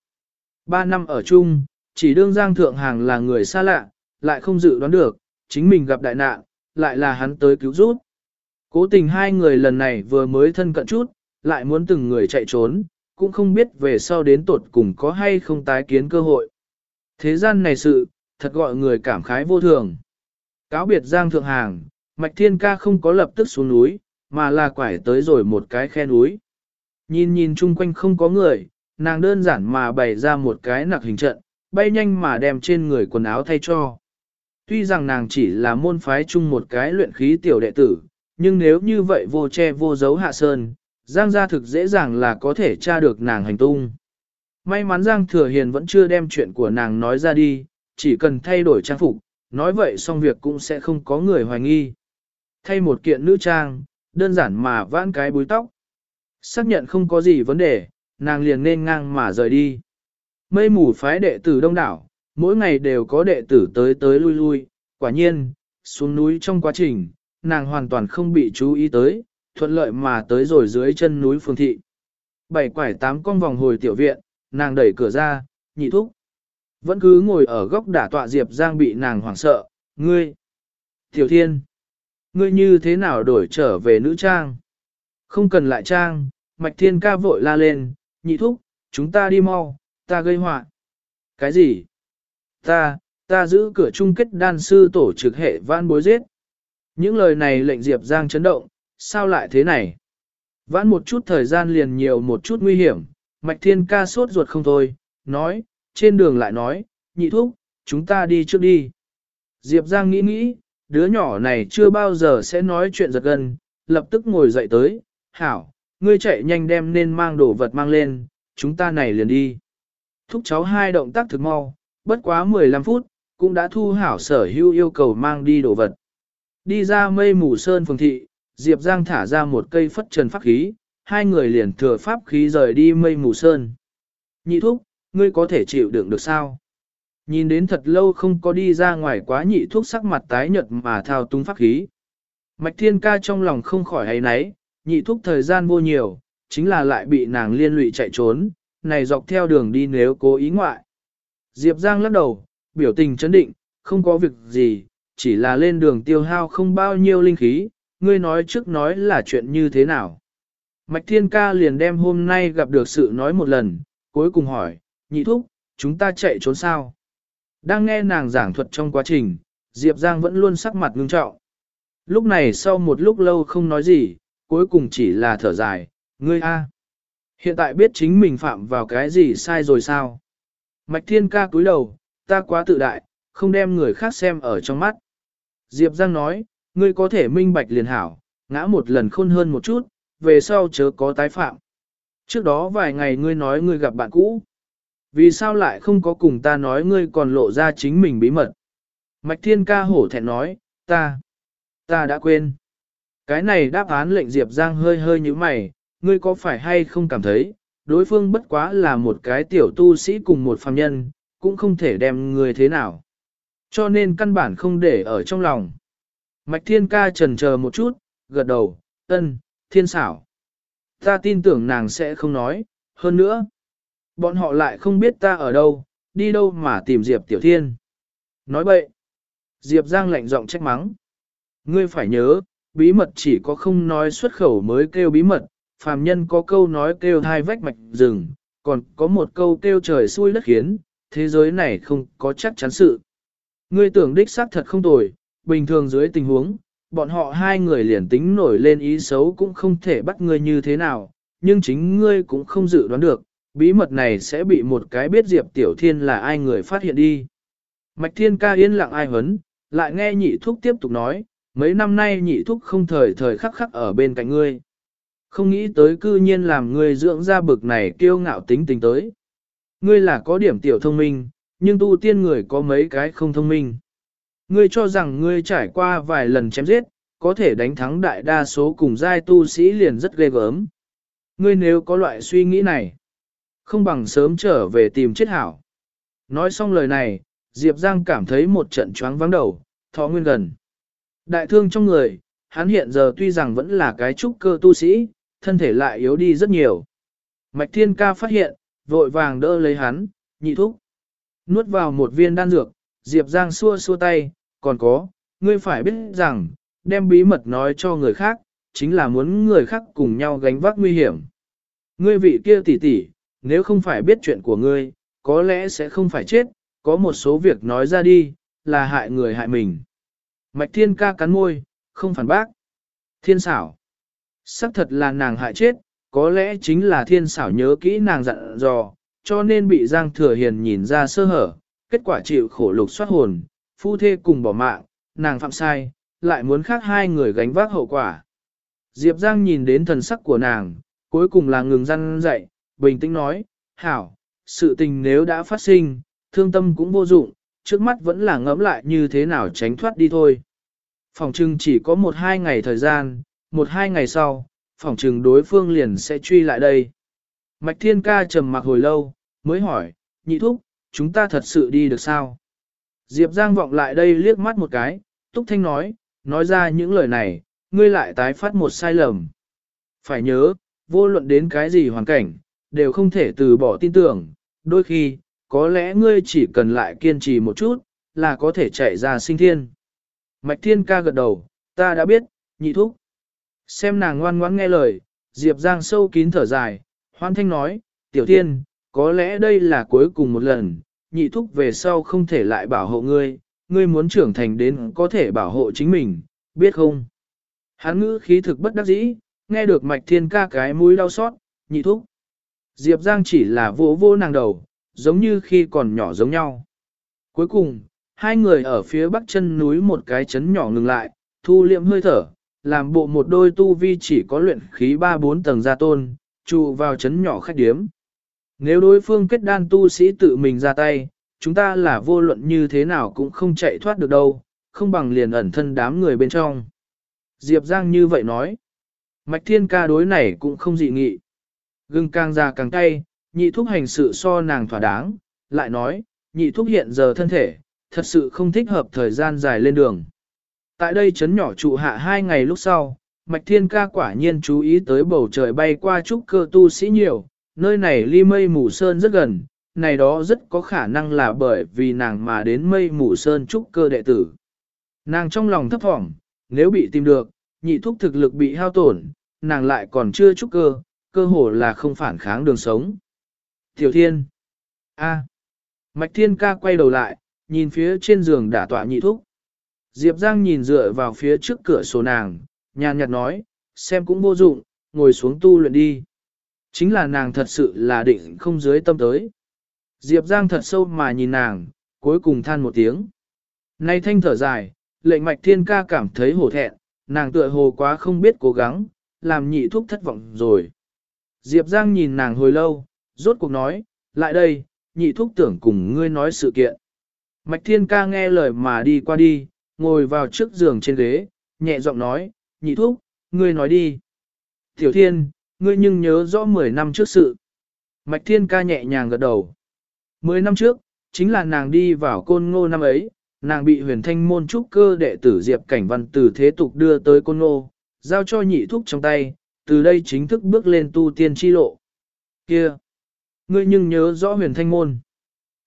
Ba năm ở chung, chỉ đương Giang Thượng Hàng là người xa lạ, lại không dự đoán được, chính mình gặp đại nạn, lại là hắn tới cứu giúp. Cố tình hai người lần này vừa mới thân cận chút, lại muốn từng người chạy trốn, cũng không biết về sau đến tột cùng có hay không tái kiến cơ hội. Thế gian này sự, thật gọi người cảm khái vô thường. Cáo biệt Giang Thượng Hàng, Mạch Thiên Ca không có lập tức xuống núi, mà là quải tới rồi một cái khe núi. Nhìn nhìn chung quanh không có người, nàng đơn giản mà bày ra một cái nặc hình trận, bay nhanh mà đem trên người quần áo thay cho. Tuy rằng nàng chỉ là môn phái chung một cái luyện khí tiểu đệ tử, nhưng nếu như vậy vô che vô dấu hạ sơn, Giang gia thực dễ dàng là có thể tra được nàng hành tung. May mắn Giang Thừa Hiền vẫn chưa đem chuyện của nàng nói ra đi, chỉ cần thay đổi trang phục, nói vậy xong việc cũng sẽ không có người hoài nghi. Thay một kiện nữ trang, đơn giản mà vãn cái búi tóc. Xác nhận không có gì vấn đề, nàng liền nên ngang mà rời đi. Mây mù phái đệ tử đông đảo, mỗi ngày đều có đệ tử tới tới lui lui, quả nhiên, xuống núi trong quá trình, nàng hoàn toàn không bị chú ý tới, thuận lợi mà tới rồi dưới chân núi phương thị. Bảy quải tám con vòng hồi tiểu viện, nàng đẩy cửa ra, nhị thúc. Vẫn cứ ngồi ở góc đả tọa Diệp Giang bị nàng hoảng sợ, ngươi. Tiểu thiên, ngươi như thế nào đổi trở về nữ trang? Không cần lại trang, mạch thiên ca vội la lên, nhị thúc, chúng ta đi mau, ta gây họa. Cái gì? Ta, ta giữ cửa chung kết đan sư tổ trực hệ vãn bối giết. Những lời này lệnh Diệp Giang chấn động, sao lại thế này? Vãn một chút thời gian liền nhiều một chút nguy hiểm, Mạch Thiên ca sốt ruột không thôi, nói, trên đường lại nói, nhị thúc, chúng ta đi trước đi. Diệp Giang nghĩ nghĩ, đứa nhỏ này chưa bao giờ sẽ nói chuyện giật gân, lập tức ngồi dậy tới, hảo, ngươi chạy nhanh đem nên mang đồ vật mang lên, chúng ta này liền đi. Thúc cháu hai động tác thực mau, bất quá 15 phút, cũng đã thu hảo sở hữu yêu cầu mang đi đồ vật. Đi ra mây mù sơn phường thị, Diệp Giang thả ra một cây phất trần pháp khí, hai người liền thừa pháp khí rời đi mây mù sơn. Nhị thúc, ngươi có thể chịu đựng được sao? Nhìn đến thật lâu không có đi ra ngoài quá nhị thuốc sắc mặt tái nhợt mà thao túng pháp khí. Mạch thiên ca trong lòng không khỏi hay náy, nhị thúc thời gian vô nhiều, chính là lại bị nàng liên lụy chạy trốn, này dọc theo đường đi nếu cố ý ngoại. Diệp Giang lắc đầu, biểu tình chấn định, không có việc gì, chỉ là lên đường tiêu hao không bao nhiêu linh khí, ngươi nói trước nói là chuyện như thế nào. Mạch Thiên Ca liền đem hôm nay gặp được sự nói một lần, cuối cùng hỏi, nhị thúc, chúng ta chạy trốn sao? Đang nghe nàng giảng thuật trong quá trình, Diệp Giang vẫn luôn sắc mặt ngưng trọng. Lúc này sau một lúc lâu không nói gì, cuối cùng chỉ là thở dài, ngươi a, Hiện tại biết chính mình phạm vào cái gì sai rồi sao? Mạch Thiên Ca cúi đầu, ta quá tự đại, không đem người khác xem ở trong mắt. Diệp Giang nói, ngươi có thể minh bạch liền hảo, ngã một lần khôn hơn một chút, về sau chớ có tái phạm. Trước đó vài ngày ngươi nói ngươi gặp bạn cũ. Vì sao lại không có cùng ta nói ngươi còn lộ ra chính mình bí mật? Mạch Thiên ca hổ thẹn nói, ta, ta đã quên. Cái này đáp án lệnh Diệp Giang hơi hơi như mày, ngươi có phải hay không cảm thấy, đối phương bất quá là một cái tiểu tu sĩ cùng một phàm nhân, cũng không thể đem người thế nào. Cho nên căn bản không để ở trong lòng. Mạch Thiên ca trần chờ một chút, gật đầu, ân, thiên xảo. Ta tin tưởng nàng sẽ không nói, hơn nữa. Bọn họ lại không biết ta ở đâu, đi đâu mà tìm Diệp Tiểu Thiên. Nói bậy. Diệp Giang lạnh giọng trách mắng. Ngươi phải nhớ, bí mật chỉ có không nói xuất khẩu mới kêu bí mật, phàm nhân có câu nói kêu hai vách mạch rừng, còn có một câu kêu trời xui đất khiến, thế giới này không có chắc chắn sự. Ngươi tưởng đích xác thật không tồi, bình thường dưới tình huống, bọn họ hai người liền tính nổi lên ý xấu cũng không thể bắt ngươi như thế nào, nhưng chính ngươi cũng không dự đoán được, bí mật này sẽ bị một cái biết Diệp Tiểu Thiên là ai người phát hiện đi. Mạch Thiên ca yên lặng ai hấn, lại nghe nhị thúc tiếp tục nói, mấy năm nay nhị thúc không thời thời khắc khắc ở bên cạnh ngươi. Không nghĩ tới cư nhiên làm ngươi dưỡng ra bực này kiêu ngạo tính tình tới. Ngươi là có điểm tiểu thông minh, nhưng tu tiên người có mấy cái không thông minh. Ngươi cho rằng ngươi trải qua vài lần chém giết, có thể đánh thắng đại đa số cùng giai tu sĩ liền rất ghê gớm. Ngươi nếu có loại suy nghĩ này, không bằng sớm trở về tìm chết hảo. Nói xong lời này, Diệp Giang cảm thấy một trận choáng vắng đầu, thọ nguyên gần. Đại thương trong người, hắn hiện giờ tuy rằng vẫn là cái trúc cơ tu sĩ, thân thể lại yếu đi rất nhiều. Mạch Thiên Ca phát hiện, vội vàng đỡ lấy hắn, nhị thúc. Nuốt vào một viên đan dược, Diệp Giang xua xua tay, còn có, ngươi phải biết rằng, đem bí mật nói cho người khác, chính là muốn người khác cùng nhau gánh vác nguy hiểm. Ngươi vị kia tỷ tỷ, nếu không phải biết chuyện của ngươi, có lẽ sẽ không phải chết, có một số việc nói ra đi, là hại người hại mình. Mạch thiên ca cắn môi, không phản bác. Thiên xảo. xác thật là nàng hại chết, có lẽ chính là thiên xảo nhớ kỹ nàng dặn dò, cho nên bị Giang Thừa Hiền nhìn ra sơ hở, kết quả chịu khổ lục soát hồn, phu thê cùng bỏ mạng, nàng phạm sai, lại muốn khác hai người gánh vác hậu quả. Diệp Giang nhìn đến thần sắc của nàng, cuối cùng là ngừng răn dậy, bình tĩnh nói, hảo, sự tình nếu đã phát sinh, thương tâm cũng vô dụng, trước mắt vẫn là ngẫm lại như thế nào tránh thoát đi thôi. Phòng trừng chỉ có một hai ngày thời gian, một hai ngày sau, phòng trừng đối phương liền sẽ truy lại đây. Mạch Thiên Ca trầm mặc hồi lâu, mới hỏi, nhị thúc, chúng ta thật sự đi được sao? Diệp Giang vọng lại đây liếc mắt một cái, Túc Thanh nói, nói ra những lời này, ngươi lại tái phát một sai lầm. Phải nhớ, vô luận đến cái gì hoàn cảnh, đều không thể từ bỏ tin tưởng, đôi khi, có lẽ ngươi chỉ cần lại kiên trì một chút, là có thể chạy ra sinh thiên. Mạch Thiên Ca gật đầu, ta đã biết, nhị thúc. Xem nàng ngoan ngoãn nghe lời, Diệp Giang sâu kín thở dài, hoan thanh nói, tiểu thiên, có lẽ đây là cuối cùng một lần, nhị thúc về sau không thể lại bảo hộ ngươi, ngươi muốn trưởng thành đến có thể bảo hộ chính mình, biết không? Hán ngữ khí thực bất đắc dĩ, nghe được mạch thiên ca cái mũi đau xót, nhị thúc. Diệp Giang chỉ là vỗ vỗ nàng đầu, giống như khi còn nhỏ giống nhau. Cuối cùng, hai người ở phía bắc chân núi một cái chấn nhỏ ngừng lại, thu liệm hơi thở, làm bộ một đôi tu vi chỉ có luyện khí 3-4 tầng gia tôn, trụ vào chấn nhỏ khách điếm. Nếu đối phương kết đan tu sĩ tự mình ra tay, chúng ta là vô luận như thế nào cũng không chạy thoát được đâu, không bằng liền ẩn thân đám người bên trong. Diệp Giang như vậy nói. Mạch thiên ca đối này cũng không dị nghị. Gừng càng già càng cay, nhị thúc hành sự so nàng thỏa đáng, lại nói, nhị thúc hiện giờ thân thể, thật sự không thích hợp thời gian dài lên đường. Tại đây chấn nhỏ trụ hạ hai ngày lúc sau, Mạch Thiên ca quả nhiên chú ý tới bầu trời bay qua trúc cơ tu sĩ nhiều, nơi này ly mây mù sơn rất gần, này đó rất có khả năng là bởi vì nàng mà đến mây mù sơn trúc cơ đệ tử. Nàng trong lòng thấp thỏm, nếu bị tìm được, nhị thúc thực lực bị hao tổn, nàng lại còn chưa trúc cơ, cơ hồ là không phản kháng đường sống. Tiểu Thiên A. Mạch Thiên ca quay đầu lại, nhìn phía trên giường đả tọa nhị thúc. Diệp Giang nhìn dựa vào phía trước cửa sổ nàng, nhàn nhạt nói, xem cũng vô dụng, ngồi xuống tu luyện đi. Chính là nàng thật sự là định không dưới tâm tới. Diệp Giang thật sâu mà nhìn nàng, cuối cùng than một tiếng. Nay thanh thở dài, lệnh mạch thiên ca cảm thấy hổ thẹn, nàng tựa hồ quá không biết cố gắng, làm nhị thúc thất vọng rồi. Diệp Giang nhìn nàng hồi lâu, rốt cuộc nói, lại đây, nhị thúc tưởng cùng ngươi nói sự kiện. Mạch thiên ca nghe lời mà đi qua đi, ngồi vào trước giường trên ghế, nhẹ giọng nói, nhị thúc, ngươi nói đi. Tiểu thiên, ngươi nhưng nhớ rõ 10 năm trước sự. Mạch thiên ca nhẹ nhàng gật đầu. 10 năm trước, chính là nàng đi vào côn ngô năm ấy, nàng bị huyền thanh môn trúc cơ đệ tử Diệp Cảnh Văn từ thế tục đưa tới côn ngô, giao cho nhị thúc trong tay, từ đây chính thức bước lên tu tiên chi lộ. Kia! Ngươi nhưng nhớ rõ huyền thanh môn.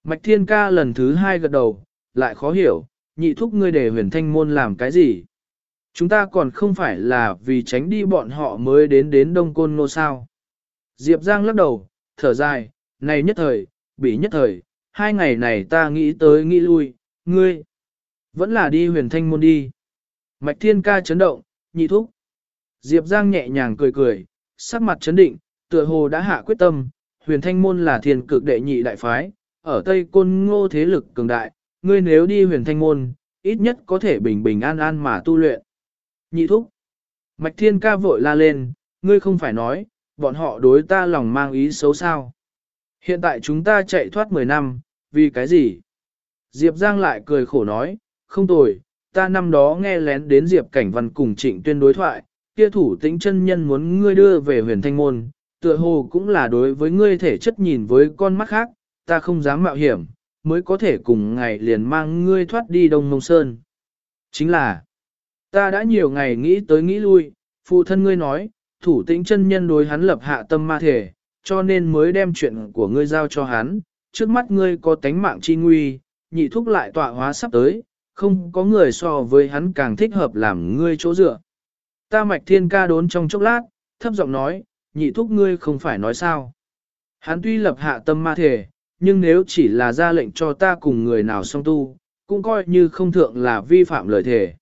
Mạch thiên ca lần thứ hai gật đầu, lại khó hiểu, nhị thúc ngươi để huyền thanh môn làm cái gì? Chúng ta còn không phải là vì tránh đi bọn họ mới đến đến Đông Côn Nô sao. Diệp Giang lắc đầu, thở dài, này nhất thời, bị nhất thời, hai ngày này ta nghĩ tới nghĩ lui, ngươi, vẫn là đi huyền thanh môn đi. Mạch Thiên ca chấn động, nhị thúc. Diệp Giang nhẹ nhàng cười cười, sắc mặt chấn định, tựa hồ đã hạ quyết tâm, huyền thanh môn là thiền cực đệ nhị đại phái, ở Tây Côn Ngô thế lực cường đại, ngươi nếu đi huyền thanh môn, ít nhất có thể bình bình an an mà tu luyện. Nhị thúc. Mạch thiên ca vội la lên, ngươi không phải nói, bọn họ đối ta lòng mang ý xấu sao. Hiện tại chúng ta chạy thoát 10 năm, vì cái gì? Diệp Giang lại cười khổ nói, không tồi, ta năm đó nghe lén đến Diệp Cảnh Văn cùng trịnh tuyên đối thoại, kia thủ tĩnh chân nhân muốn ngươi đưa về huyền thanh môn, tựa hồ cũng là đối với ngươi thể chất nhìn với con mắt khác, ta không dám mạo hiểm, mới có thể cùng ngày liền mang ngươi thoát đi Đông Mông Sơn. Chính là, ta đã nhiều ngày nghĩ tới nghĩ lui, phụ thân ngươi nói, thủ tĩnh chân nhân đối hắn lập hạ tâm ma thể, cho nên mới đem chuyện của ngươi giao cho hắn, trước mắt ngươi có tánh mạng chi nguy, nhị thúc lại tọa hóa sắp tới, không có người so với hắn càng thích hợp làm ngươi chỗ dựa. Ta mạch thiên ca đốn trong chốc lát, thấp giọng nói, nhị thúc ngươi không phải nói sao. Hắn tuy lập hạ tâm ma thể, nhưng nếu chỉ là ra lệnh cho ta cùng người nào song tu, cũng coi như không thượng là vi phạm lời thề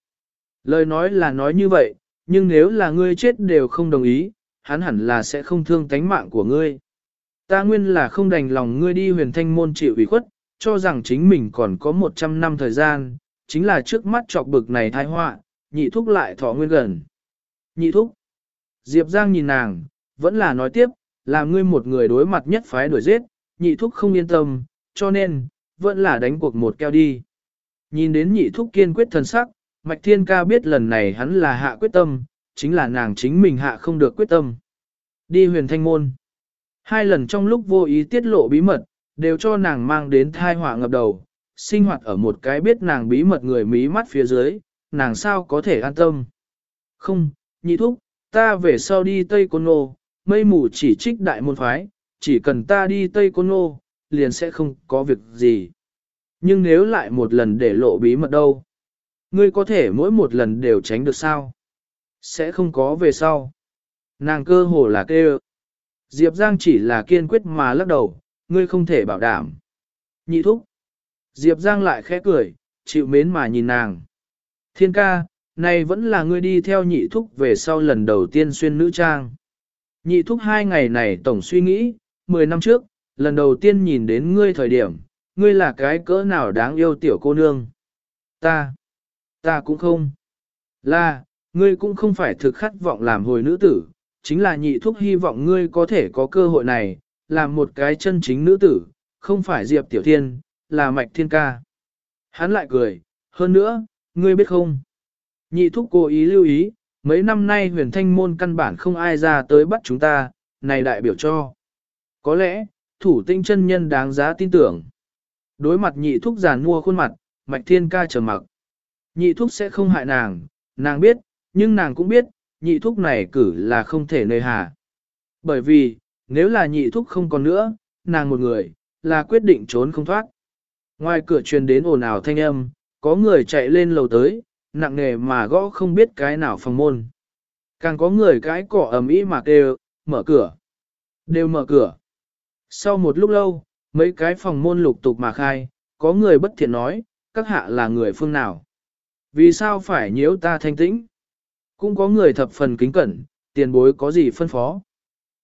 Lời nói là nói như vậy, nhưng nếu là ngươi chết đều không đồng ý, hắn hẳn là sẽ không thương tánh mạng của ngươi. Ta nguyên là không đành lòng ngươi đi huyền thanh môn chịu ủy khuất, cho rằng chính mình còn có 100 năm thời gian, chính là trước mắt trọc bực này thai họa, nhị thúc lại thọ nguyên gần. Nhị thúc. Diệp Giang nhìn nàng, Vẫn là nói tiếp, làm ngươi một người đối mặt nhất phái đuổi giết, nhị thúc không yên tâm, cho nên, vẫn là đánh cuộc một keo đi. Nhìn đến nhị thúc kiên quyết thần sắc, Mạch Thiên Ca biết lần này hắn là hạ quyết tâm, chính là nàng chính mình hạ không được quyết tâm. Đi huyền thanh môn. Hai lần trong lúc vô ý tiết lộ bí mật, đều cho nàng mang đến thai họa ngập đầu, sinh hoạt ở một cái biết nàng bí mật người mí mắt phía dưới, nàng sao có thể an tâm. Không, nhị thúc, ta về sau đi Tây Côn Nô, mây mù chỉ trích đại môn phái, chỉ cần ta đi Tây Côn Nô, liền sẽ không có việc gì. Nhưng nếu lại một lần để lộ bí mật đâu, ngươi có thể mỗi một lần đều tránh được sao? Sẽ không có về sau. Nàng cơ hồ là kêu. Diệp Giang chỉ là kiên quyết mà lắc đầu, ngươi không thể bảo đảm. Nhị thúc. Diệp Giang lại khẽ cười, chịu mến mà nhìn nàng. Thiên ca, này vẫn là ngươi đi theo nhị thúc về sau lần đầu tiên xuyên nữ trang. Nhị thúc hai ngày này tổng suy nghĩ, 10 năm trước, lần đầu tiên nhìn đến ngươi thời điểm, ngươi là cái cỡ nào đáng yêu tiểu cô nương. Ta, ta cũng không. Là, ngươi cũng không phải thực khát vọng làm hồi nữ tử, chính là nhị thúc hy vọng ngươi có thể có cơ hội này, làm một cái chân chính nữ tử, không phải Diệp Tiểu Thiên, là Mạch Thiên Ca. Hắn lại cười, hơn nữa, ngươi biết không? Nhị thúc cố ý lưu ý, mấy năm nay huyền thanh môn căn bản không ai ra tới bắt chúng ta, này đại biểu cho. Có lẽ, thủ tinh chân nhân đáng giá tin tưởng. Đối mặt nhị thúc giàn mua khuôn mặt, Mạch Thiên Ca trầm mặc. Nhị thúc sẽ không hại nàng, nàng biết, nhưng nàng cũng biết, nhị thúc này cử là không thể nơi hà. Bởi vì, nếu là nhị thúc không còn nữa, nàng một người, là quyết định trốn không thoát. Ngoài cửa truyền đến ồn ào thanh âm, có người chạy lên lầu tới, nặng nề mà gõ không biết cái nào phòng môn. Càng có người cái cỏ ầm ĩ mà kêu, mở cửa. Đều mở cửa. Sau một lúc lâu, mấy cái phòng môn lục tục mà khai, có người bất thiện nói, các hạ là người phương nào. Vì sao phải nhiễu ta thanh tĩnh? Cũng có người thập phần kính cẩn, tiền bối có gì phân phó.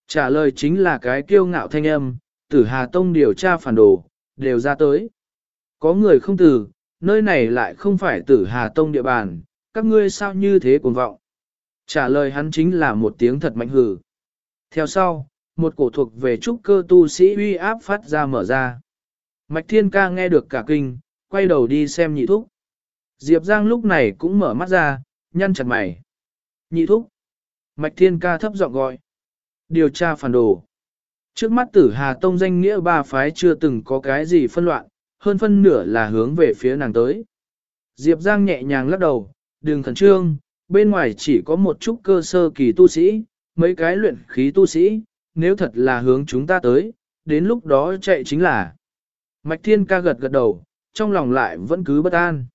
Trả lời chính là cái kiêu ngạo thanh âm, tử Hà Tông điều tra phản đồ, đều ra tới. Có người không từ, nơi này lại không phải tử Hà Tông địa bàn, các ngươi sao như thế cuồng vọng. Trả lời hắn chính là một tiếng thật mạnh hừ. Theo sau, một cổ thuộc về trúc cơ tu sĩ uy áp phát ra mở ra. Mạch Thiên Ca nghe được cả kinh, quay đầu đi xem nhị thúc. Diệp Giang lúc này cũng mở mắt ra, nhăn chặt mày. Nhị thúc. Mạch Thiên Ca thấp giọng gọi. Điều tra phản đồ. Trước mắt tử Hà Tông danh nghĩa ba phái chưa từng có cái gì phân loạn, hơn phân nửa là hướng về phía nàng tới. Diệp Giang nhẹ nhàng lắc đầu, đừng khẩn trương, bên ngoài chỉ có một chút cơ sơ kỳ tu sĩ, mấy cái luyện khí tu sĩ, nếu thật là hướng chúng ta tới, đến lúc đó chạy chính là. Mạch Thiên ca gật gật đầu, trong lòng lại vẫn cứ bất an.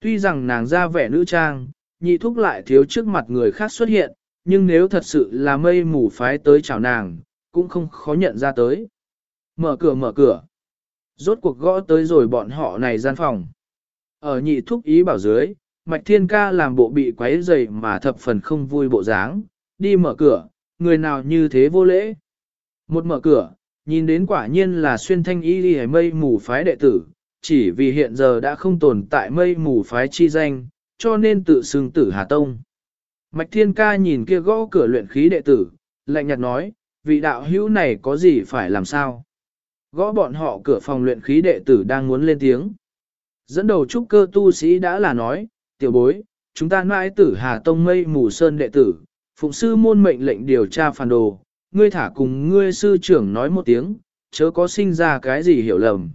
Tuy rằng nàng ra vẻ nữ trang, nhị thúc lại thiếu trước mặt người khác xuất hiện, nhưng nếu thật sự là mây mù phái tới chào nàng, cũng không khó nhận ra tới. Mở cửa mở cửa. Rốt cuộc gõ tới rồi bọn họ này gian phòng. Ở nhị thúc ý bảo dưới, Mạch Thiên Ca làm bộ bị quấy rầy mà thập phần không vui bộ dáng, đi mở cửa, người nào như thế vô lễ. Một mở cửa, nhìn đến quả nhiên là xuyên thanh y đi mây mù phái đệ tử, chỉ vì hiện giờ đã không tồn tại mây mù phái chi danh, cho nên tự xưng tử Hà Tông. Mạch Thiên Ca nhìn kia gõ cửa luyện khí đệ tử, lạnh nhạt nói, vị đạo hữu này có gì phải làm sao? Gõ bọn họ cửa phòng luyện khí đệ tử đang muốn lên tiếng. Dẫn đầu trúc cơ tu sĩ đã là nói, tiểu bối, chúng ta mãi tử Hà Tông mây mù sơn đệ tử, phụng sư môn mệnh lệnh điều tra phản đồ, ngươi thả cùng ngươi sư trưởng nói một tiếng, chớ có sinh ra cái gì hiểu lầm.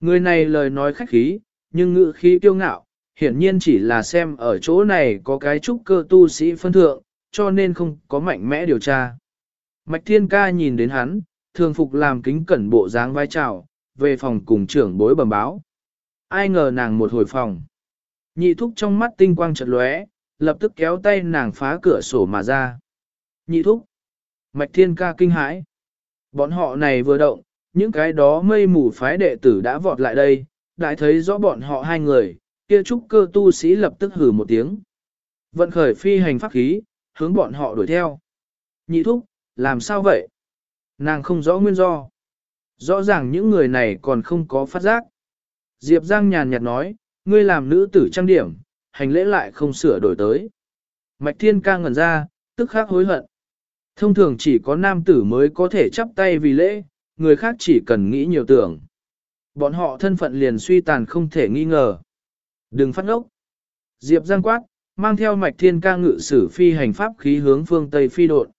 Người này lời nói khách khí, nhưng ngữ khí kiêu ngạo, hiển nhiên chỉ là xem ở chỗ này có cái trúc cơ tu sĩ phân thượng, cho nên không có mạnh mẽ điều tra. Mạch Thiên Ca nhìn đến hắn, thường phục làm kính cẩn bộ dáng vai trào, về phòng cùng trưởng bối bẩm báo. Ai ngờ nàng một hồi phòng. Nhị thúc trong mắt tinh quang chợt lóe, lập tức kéo tay nàng phá cửa sổ mà ra. Nhị thúc. Mạch Thiên Ca kinh hãi. Bọn họ này vừa động, những cái đó mây mù phái đệ tử đã vọt lại đây, đại thấy rõ bọn họ hai người, kia trúc cơ tu sĩ lập tức hử một tiếng. Vận khởi phi hành pháp khí, hướng bọn họ đuổi theo. Nhị thúc, làm sao vậy? Nàng không rõ nguyên do. Rõ ràng những người này còn không có phát giác. Diệp Giang nhàn nhạt nói, ngươi làm nữ tử trang điểm, hành lễ lại không sửa đổi tới. Mạch Thiên ca ngẩn ra, tức khắc hối hận. Thông thường chỉ có nam tử mới có thể chắp tay vì lễ, người khác chỉ cần nghĩ nhiều tưởng. Bọn họ thân phận liền suy tàn không thể nghi ngờ. Đừng phát ngốc. Diệp Giang quát, mang theo mạch thiên ca ngự sử phi hành pháp khí hướng phương Tây phi đột.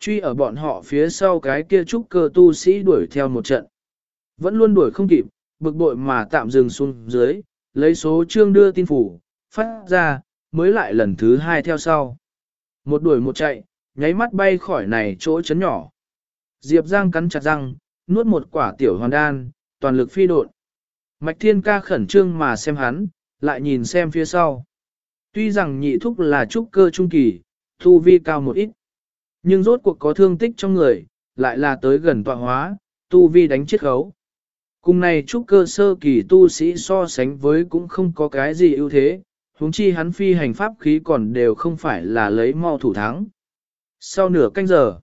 Truy ở bọn họ phía sau cái kia trúc cơ tu sĩ đuổi theo một trận. Vẫn luôn đuổi không kịp, bực bội mà tạm dừng xuống dưới, lấy số chương đưa tin phủ, phát ra, mới lại lần thứ hai theo sau. Một đuổi một chạy, nháy mắt bay khỏi này chỗ chấn nhỏ. Diệp Giang cắn chặt răng, nuốt một quả tiểu hoàn đan, toàn lực phi độn. Mạch Thiên ca khẩn trương mà xem hắn, lại nhìn xem phía sau. Tuy rằng nhị thúc là trúc cơ trung kỳ, thu vi cao một ít, nhưng rốt cuộc có thương tích trong người, lại là tới gần tọa hóa, tu vi đánh chết khấu. Cùng này trúc cơ sơ kỳ tu sĩ so sánh với cũng không có cái gì ưu thế, huống chi hắn phi hành pháp khí còn đều không phải là lấy mau thủ thắng. Sau nửa canh giờ,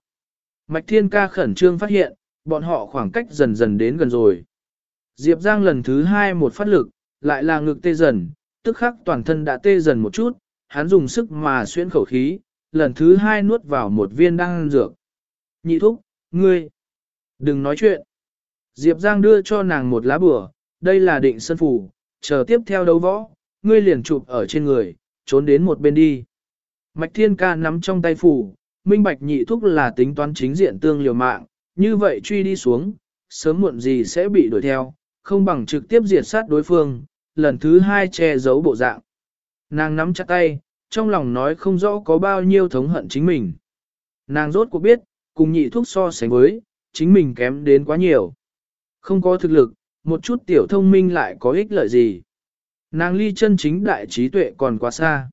Mạch Thiên ca khẩn trương phát hiện, bọn họ khoảng cách dần dần đến gần rồi. Diệp Giang lần thứ hai một phát lực, lại là ngực tê dần, tức khắc toàn thân đã tê dần một chút, hắn dùng sức mà xuyên khẩu khí, lần thứ hai nuốt vào một viên đan dược. Nhị thúc, ngươi, đừng nói chuyện. Diệp Giang đưa cho nàng một lá bửa, đây là định sân phủ, chờ tiếp theo đấu võ, ngươi liền chụp ở trên người, trốn đến một bên đi. Mạch Thiên Ca nắm trong tay phủ, minh bạch nhị thúc là tính toán chính diện tương liều mạng, như vậy truy đi xuống, sớm muộn gì sẽ bị đuổi theo, không bằng trực tiếp diệt sát đối phương, lần thứ hai che giấu bộ dạng. Nàng nắm chặt tay, trong lòng nói không rõ có bao nhiêu thống hận chính mình. Nàng rốt cuộc biết, cùng nhị thuốc so sánh với, chính mình kém đến quá nhiều. Không có thực lực, một chút tiểu thông minh lại có ích lợi gì. Nàng ly chân chính đại trí tuệ còn quá xa.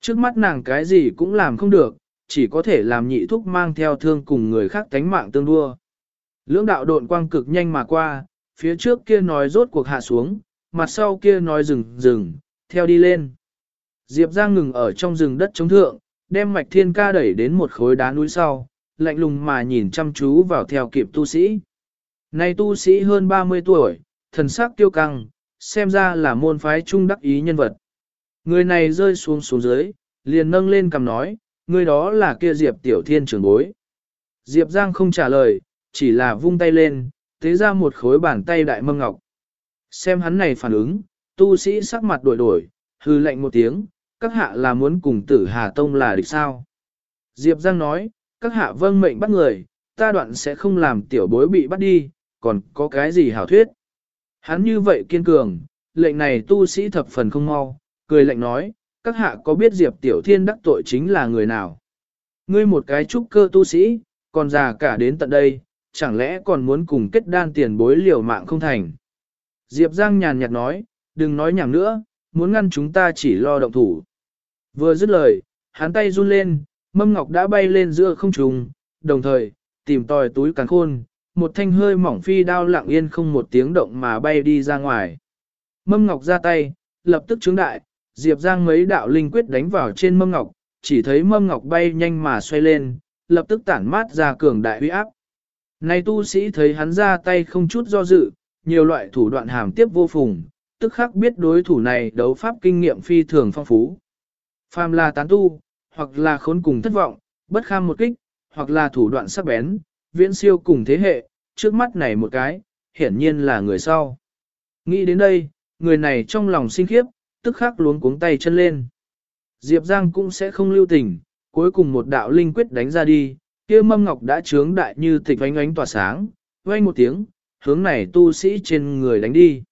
Trước mắt nàng cái gì cũng làm không được, chỉ có thể làm nhị thúc mang theo thương cùng người khác tánh mạng tương đua. Lưỡng đạo độn quang cực nhanh mà qua, phía trước kia nói rốt cuộc hạ xuống, mặt sau kia nói dừng dừng, theo đi lên. Diệp Giang ngừng ở trong rừng đất chống thượng, đem mạch thiên ca đẩy đến một khối đá núi sau, lạnh lùng mà nhìn chăm chú vào theo kịp tu sĩ. Này tu sĩ hơn 30 tuổi, thần sắc tiêu căng, xem ra là môn phái trung đắc ý nhân vật. Người này rơi xuống xuống dưới, liền nâng lên cầm nói, người đó là kia Diệp Tiểu Thiên trưởng bối. Diệp Giang không trả lời, chỉ là vung tay lên, thế ra một khối bàn tay đại mâm ngọc. Xem hắn này phản ứng, tu sĩ sắc mặt đổi đổi, hư lệnh một tiếng, các hạ là muốn cùng tử Hà Tông là địch sao. Diệp Giang nói, các hạ vâng mệnh bắt người, ta đoạn sẽ không làm tiểu bối bị bắt đi, còn có cái gì hảo thuyết. Hắn như vậy kiên cường, lệnh này tu sĩ thập phần không mau, cười lệnh nói, các hạ có biết Diệp Tiểu Thiên đắc tội chính là người nào? Ngươi một cái trúc cơ tu sĩ, còn già cả đến tận đây, chẳng lẽ còn muốn cùng kết đan tiền bối liều mạng không thành? Diệp Giang nhàn nhạt nói, đừng nói nhảm nữa, muốn ngăn chúng ta chỉ lo động thủ. Vừa dứt lời, hắn tay run lên, mâm ngọc đã bay lên giữa không trung, đồng thời, tìm tòi túi càn khôn, một thanh hơi mỏng phi đao lặng yên không một tiếng động mà bay đi ra ngoài. Mâm ngọc ra tay, lập tức trướng đại, Diệp Giang mấy đạo linh quyết đánh vào trên mâm ngọc, chỉ thấy mâm ngọc bay nhanh mà xoay lên, lập tức tản mát ra cường đại uy áp. Này tu sĩ thấy hắn ra tay không chút do dự, nhiều loại thủ đoạn hàm tiếp vô phùng, tức khắc biết đối thủ này đấu pháp kinh nghiệm phi thường phong phú. Phàm là tán tu, hoặc là khốn cùng thất vọng, bất kham một kích, hoặc là thủ đoạn sắc bén, viễn siêu cùng thế hệ, trước mắt này một cái, hiển nhiên là người sau. Nghĩ đến đây, người này trong lòng sinh khiếp, tức khắc luống cuống tay chân lên. Diệp Giang cũng sẽ không lưu tình, cuối cùng một đạo linh quyết đánh ra đi, kia mâm ngọc đã trướng đại như tịch ánh ánh tỏa sáng, vang một tiếng, hướng này tu sĩ trên người đánh đi.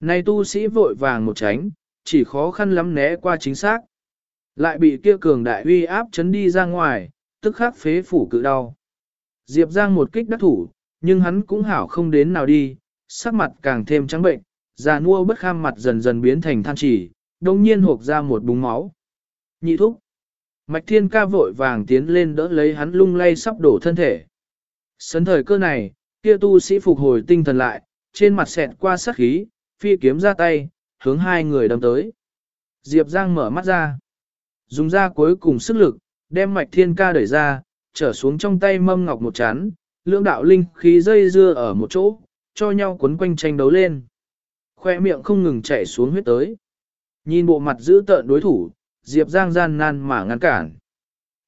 Này tu sĩ vội vàng một tránh, chỉ khó khăn lắm né qua chính xác. Lại bị kia cường đại uy áp chấn đi ra ngoài, tức khắc phế phủ cự đau. Diệp Giang một kích đắc thủ, nhưng hắn cũng hảo không đến nào đi, sắc mặt càng thêm trắng bệnh, già nua bất kham mặt dần dần biến thành than chỉ, đồng nhiên hộp ra một búng máu. Nhị thúc. Mạch thiên ca vội vàng tiến lên đỡ lấy hắn lung lay sắp đổ thân thể. Sấn thời cơ này, kia tu sĩ phục hồi tinh thần lại, trên mặt xẹt qua sát khí, phi kiếm ra tay, hướng hai người đâm tới. Diệp Giang mở mắt ra. Dùng ra cuối cùng sức lực, đem mạch thiên ca đẩy ra, trở xuống trong tay mâm ngọc một chán, lưỡng đạo linh khí dây dưa ở một chỗ, cho nhau quấn quanh tranh đấu lên. Khoe miệng không ngừng chảy xuống huyết tới. Nhìn bộ mặt giữ tợn đối thủ, Diệp Giang gian nan mà ngăn cản.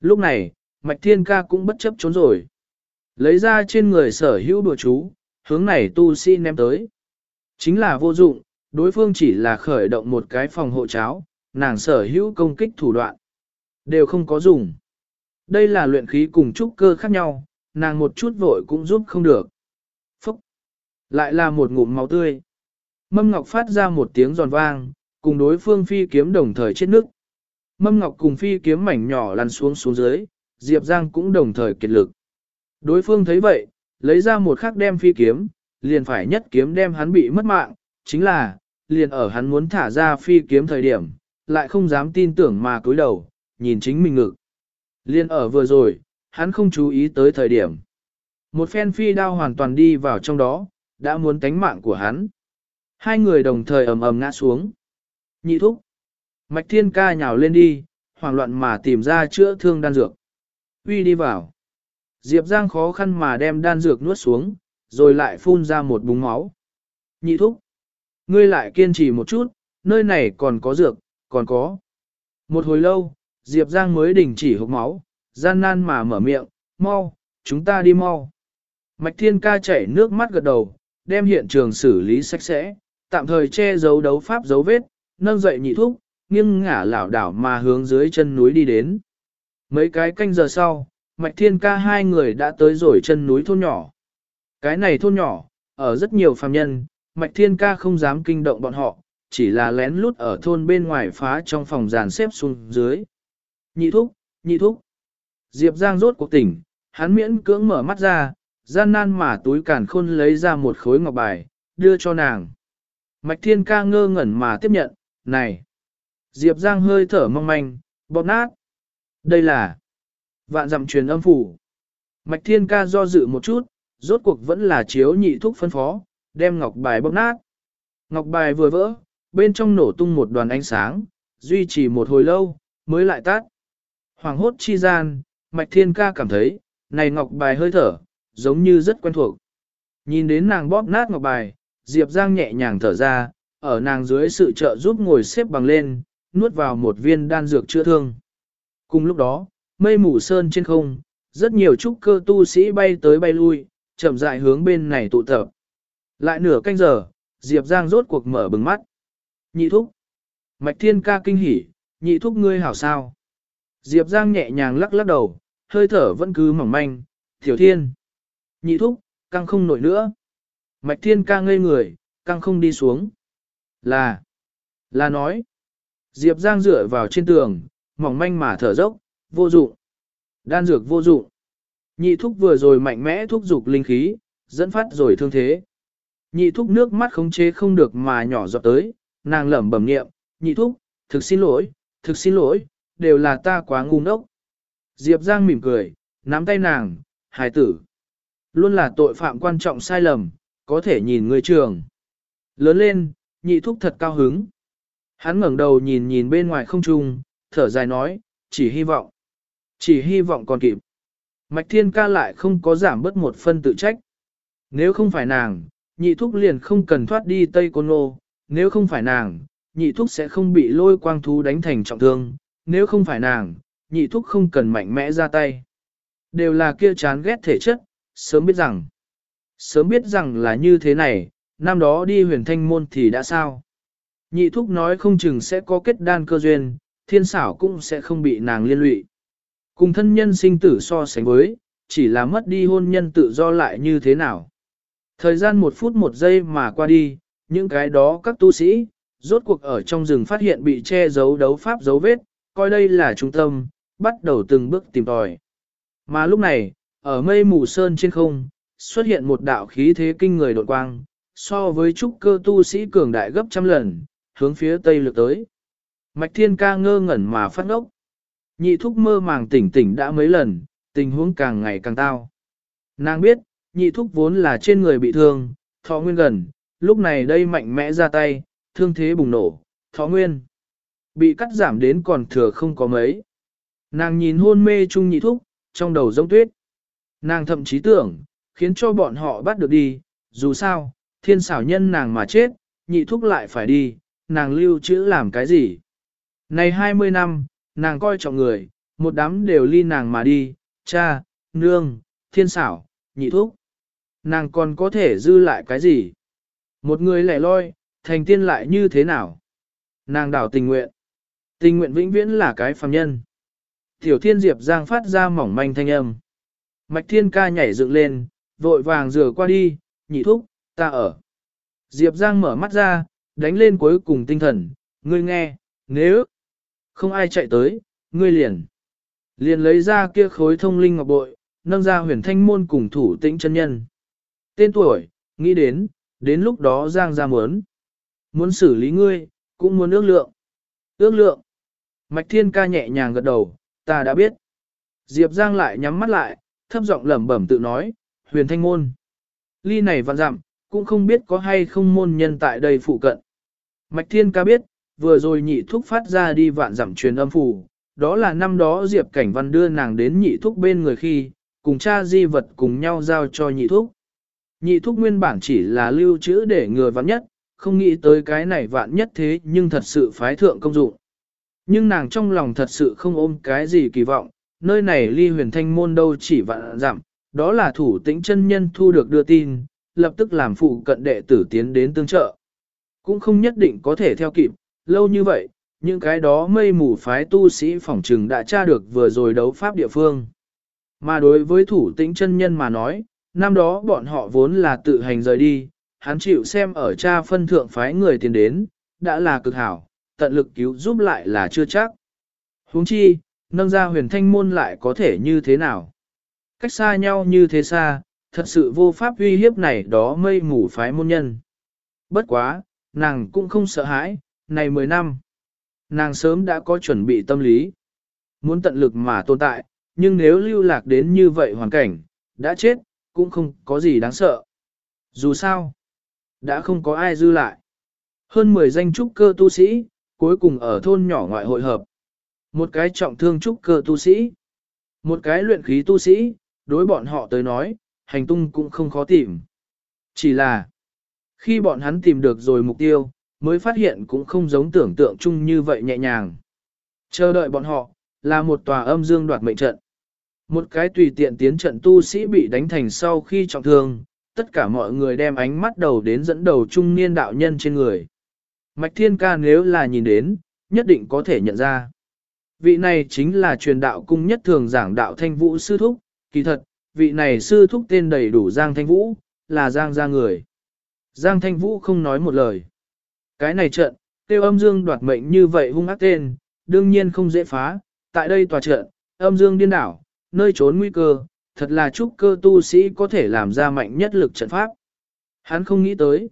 Lúc này, Mạch Thiên Ca cũng bất chấp trốn rồi. Lấy ra trên người sở hữu đùa chú, hướng này tu sĩ ném tới. Chính là vô dụng, đối phương chỉ là khởi động một cái phòng hộ cháo, nàng sở hữu công kích thủ đoạn. Đều không có dùng. Đây là luyện khí cùng trúc cơ khác nhau, nàng một chút vội cũng giúp không được. Phúc! Lại là một ngụm máu tươi. Mâm ngọc phát ra một tiếng giòn vang, cùng đối phương phi kiếm đồng thời chết nước. Mâm ngọc cùng phi kiếm mảnh nhỏ lăn xuống xuống dưới, Diệp Giang cũng đồng thời kiệt lực. Đối phương thấy vậy, lấy ra một khắc đem phi kiếm, liền phải nhất kiếm đem hắn bị mất mạng, chính là, liền ở hắn muốn thả ra phi kiếm thời điểm, lại không dám tin tưởng mà cúi đầu, nhìn chính mình ngực. Liên ở vừa rồi, hắn không chú ý tới thời điểm. Một phen phi đao hoàn toàn đi vào trong đó, đã muốn tánh mạng của hắn. Hai người đồng thời ầm ầm ngã xuống. Nhị thúc. Mạch thiên ca nhào lên đi, hoảng loạn mà tìm ra chữa thương đan dược. Uy đi vào. Diệp Giang khó khăn mà đem đan dược nuốt xuống, rồi lại phun ra một búng máu. Nhị thúc. Ngươi lại kiên trì một chút, nơi này còn có dược, còn có. Một hồi lâu, Diệp Giang mới đình chỉ hộp máu, gian nan mà mở miệng, mau, chúng ta đi mau. Mạch Thiên ca chảy nước mắt gật đầu, đem hiện trường xử lý sạch sẽ, tạm thời che giấu đấu pháp dấu vết, nâng dậy nhị thúc, nghiêng ngả lảo đảo mà hướng dưới chân núi đi đến. Mấy cái canh giờ sau, Mạch Thiên ca hai người đã tới rồi chân núi thôn nhỏ. Cái này thôn nhỏ, ở rất nhiều phàm nhân, Mạch Thiên ca không dám kinh động bọn họ, chỉ là lén lút ở thôn bên ngoài phá trong phòng giàn xếp xuống dưới. Nhị thúc, nhị thúc. Diệp Giang rốt cuộc tỉnh, hắn miễn cưỡng mở mắt ra, gian nan mà túi càn khôn lấy ra một khối ngọc bài, đưa cho nàng. Mạch Thiên ca ngơ ngẩn mà tiếp nhận, này. Diệp Giang hơi thở mong manh, bóp nát. Đây là vạn dặm truyền âm phủ. Mạch Thiên ca do dự một chút, rốt cuộc vẫn là chiếu nhị thúc phân phó, đem ngọc bài bóp nát. Ngọc bài vừa vỡ, bên trong nổ tung một đoàn ánh sáng, duy trì một hồi lâu, mới lại tắt. Hoàng hốt chi gian, Mạch Thiên ca cảm thấy, này ngọc bài hơi thở, giống như rất quen thuộc. Nhìn đến nàng bóp nát ngọc bài, Diệp Giang nhẹ nhàng thở ra, ở nàng dưới sự trợ giúp ngồi xếp bằng lên, nuốt vào một viên đan dược chữa thương. Cùng lúc đó, mây mù sơn trên không, rất nhiều trúc cơ tu sĩ bay tới bay lui, chậm rãi hướng bên này tụ tập. Lại nửa canh giờ, Diệp Giang rốt cuộc mở bừng mắt. Nhị thúc. Mạch Thiên ca kinh hỉ, nhị thúc ngươi hảo sao. Diệp Giang nhẹ nhàng lắc lắc đầu, hơi thở vẫn cứ mỏng manh, tiểu thiên. Nhị thúc, căng không nổi nữa. Mạch Thiên ca ngây người, căng không đi xuống. Là, là nói. Diệp Giang dựa vào trên tường, mỏng manh mà thở dốc, vô dụng. Đan dược vô dụng. Nhị thúc vừa rồi mạnh mẽ thúc dục linh khí, dẫn phát rồi thương thế. Nhị thúc nước mắt khống chế không được mà nhỏ giọt tới, nàng lẩm bẩm niệm, nhị thúc, thực xin lỗi, thực xin lỗi, đều là ta quá ngu ngốc. Diệp Giang mỉm cười, nắm tay nàng, hài tử. Luôn là tội phạm quan trọng sai lầm, có thể nhìn người trường. Lớn lên, nhị thúc thật cao hứng. Hắn ngẩng đầu nhìn nhìn bên ngoài không trung, thở dài nói, chỉ hy vọng. Chỉ hy vọng còn kịp. Mạch Thiên ca lại không có giảm bớt một phân tự trách. Nếu không phải nàng, nhị thúc liền không cần thoát đi Tây Côn Lô. Nếu không phải nàng, nhị thúc sẽ không bị lôi quang thú đánh thành trọng thương. Nếu không phải nàng, nhị thúc không cần mạnh mẽ ra tay. Đều là kia chán ghét thể chất, sớm biết rằng. Sớm biết rằng là như thế này, năm đó đi huyền thanh môn thì đã sao. Nhị thúc nói không chừng sẽ có kết đan cơ duyên, thiên xảo cũng sẽ không bị nàng liên lụy. Cùng thân nhân sinh tử so sánh với, chỉ là mất đi hôn nhân tự do lại như thế nào. Thời gian một phút một giây mà qua đi, những cái đó các tu sĩ, rốt cuộc ở trong rừng phát hiện bị che giấu đấu pháp dấu vết, coi đây là trung tâm, bắt đầu từng bước tìm tòi. Mà lúc này, ở mây mù sơn trên không, xuất hiện một đạo khí thế kinh người đột quang, so với trúc cơ tu sĩ cường đại gấp trăm lần, hướng phía tây lược tới. Mạch thiên ca ngơ ngẩn mà phát ốc. Nhị thúc mơ màng tỉnh tỉnh đã mấy lần, tình huống càng ngày càng tao. Nàng biết, nhị thúc vốn là trên người bị thương, thọ nguyên gần, lúc này đây mạnh mẽ ra tay, thương thế bùng nổ, thọ nguyên. Bị cắt giảm đến còn thừa không có mấy. Nàng nhìn hôn mê chung nhị thúc, trong đầu giống tuyết. Nàng thậm chí tưởng, khiến cho bọn họ bắt được đi, dù sao, thiên xảo nhân nàng mà chết, nhị thúc lại phải đi, nàng lưu trữ làm cái gì. Này 20 năm, nàng coi trọng người, một đám đều ly nàng mà đi, cha, nương, thiên xảo, nhị thúc. Nàng còn có thể dư lại cái gì? Một người lẻ loi, thành tiên lại như thế nào? Nàng đảo tình nguyện. Tình nguyện vĩnh viễn là cái phàm nhân. Tiểu thiên diệp giang phát ra mỏng manh thanh âm. Mạch thiên ca nhảy dựng lên, vội vàng rửa qua đi, nhị thúc, ta ở. Diệp giang mở mắt ra, đánh lên cuối cùng tinh thần, ngươi nghe, nếu không ai chạy tới, ngươi liền. Liền lấy ra kia khối thông linh ngọc bội, nâng ra huyền thanh môn cùng thủ tĩnh chân nhân. Tên tuổi, nghĩ đến, đến lúc đó Giang ra muốn. Muốn xử lý ngươi, cũng muốn ước lượng. Ước lượng. Mạch Thiên ca nhẹ nhàng gật đầu, ta đã biết. Diệp Giang lại nhắm mắt lại, thấp giọng lẩm bẩm tự nói, huyền thanh môn. Ly này vạn dặm, cũng không biết có hay không môn nhân tại đây phụ cận. Mạch Thiên ca biết, vừa rồi nhị thúc phát ra đi vạn dặm truyền âm phủ, đó là năm đó Diệp Cảnh Văn đưa nàng đến nhị thúc bên người khi, cùng cha di vật cùng nhau giao cho nhị thúc. Nhị thúc nguyên bản chỉ là lưu trữ để người vạn nhất, không nghĩ tới cái này vạn nhất thế nhưng thật sự phái thượng công dụng. Nhưng nàng trong lòng thật sự không ôm cái gì kỳ vọng, nơi này ly huyền thanh môn đâu chỉ vạn giảm, đó là thủ tĩnh chân nhân thu được đưa tin, lập tức làm phụ cận đệ tử tiến đến tương trợ. Cũng không nhất định có thể theo kịp, lâu như vậy, những cái đó mây mù phái tu sĩ phỏng trừng đã tra được vừa rồi đấu pháp địa phương. Mà đối với thủ tĩnh chân nhân mà nói, năm đó bọn họ vốn là tự hành rời đi, hắn chịu xem ở cha phân thượng phái người tiến đến, đã là cực hảo, tận lực cứu giúp lại là chưa chắc. huống chi, nâng ra huyền thanh môn lại có thể như thế nào? Cách xa nhau như thế xa, thật sự vô pháp uy hiếp này đó mây mù phái môn nhân. Bất quá, nàng cũng không sợ hãi, này 10 năm. Nàng sớm đã có chuẩn bị tâm lý. Muốn tận lực mà tồn tại, nhưng nếu lưu lạc đến như vậy hoàn cảnh, đã chết, cũng không có gì đáng sợ. Dù sao, đã không có ai dư lại. Hơn 10 danh trúc cơ tu sĩ, cuối cùng ở thôn nhỏ ngoại hội hợp. Một cái trọng thương trúc cơ tu sĩ, một cái luyện khí tu sĩ, đối bọn họ tới nói, hành tung cũng không khó tìm. Chỉ là, khi bọn hắn tìm được rồi mục tiêu, mới phát hiện cũng không giống tưởng tượng chung như vậy nhẹ nhàng. Chờ đợi bọn họ, là một tòa âm dương đoạt mệnh trận. Một cái tùy tiện tiến trận tu sĩ bị đánh thành sau khi trọng thương, tất cả mọi người đem ánh mắt đầu đến dẫn đầu trung niên đạo nhân trên người. Mạch Thiên Ca nếu là nhìn đến, nhất định có thể nhận ra. Vị này chính là truyền đạo cung nhất thường giảng đạo thanh vũ sư thúc, kỳ thật, vị này sư thúc tên đầy đủ Giang Thanh Vũ, là Giang gia người. Giang Thanh Vũ không nói một lời. Cái này trận, tiêu âm dương đoạt mệnh như vậy hung ác tên, đương nhiên không dễ phá, tại đây tòa trận, âm dương điên đảo, nơi trốn nguy cơ, thật là chúc cơ tu sĩ có thể làm ra mạnh nhất lực trận pháp. Hắn không nghĩ tới.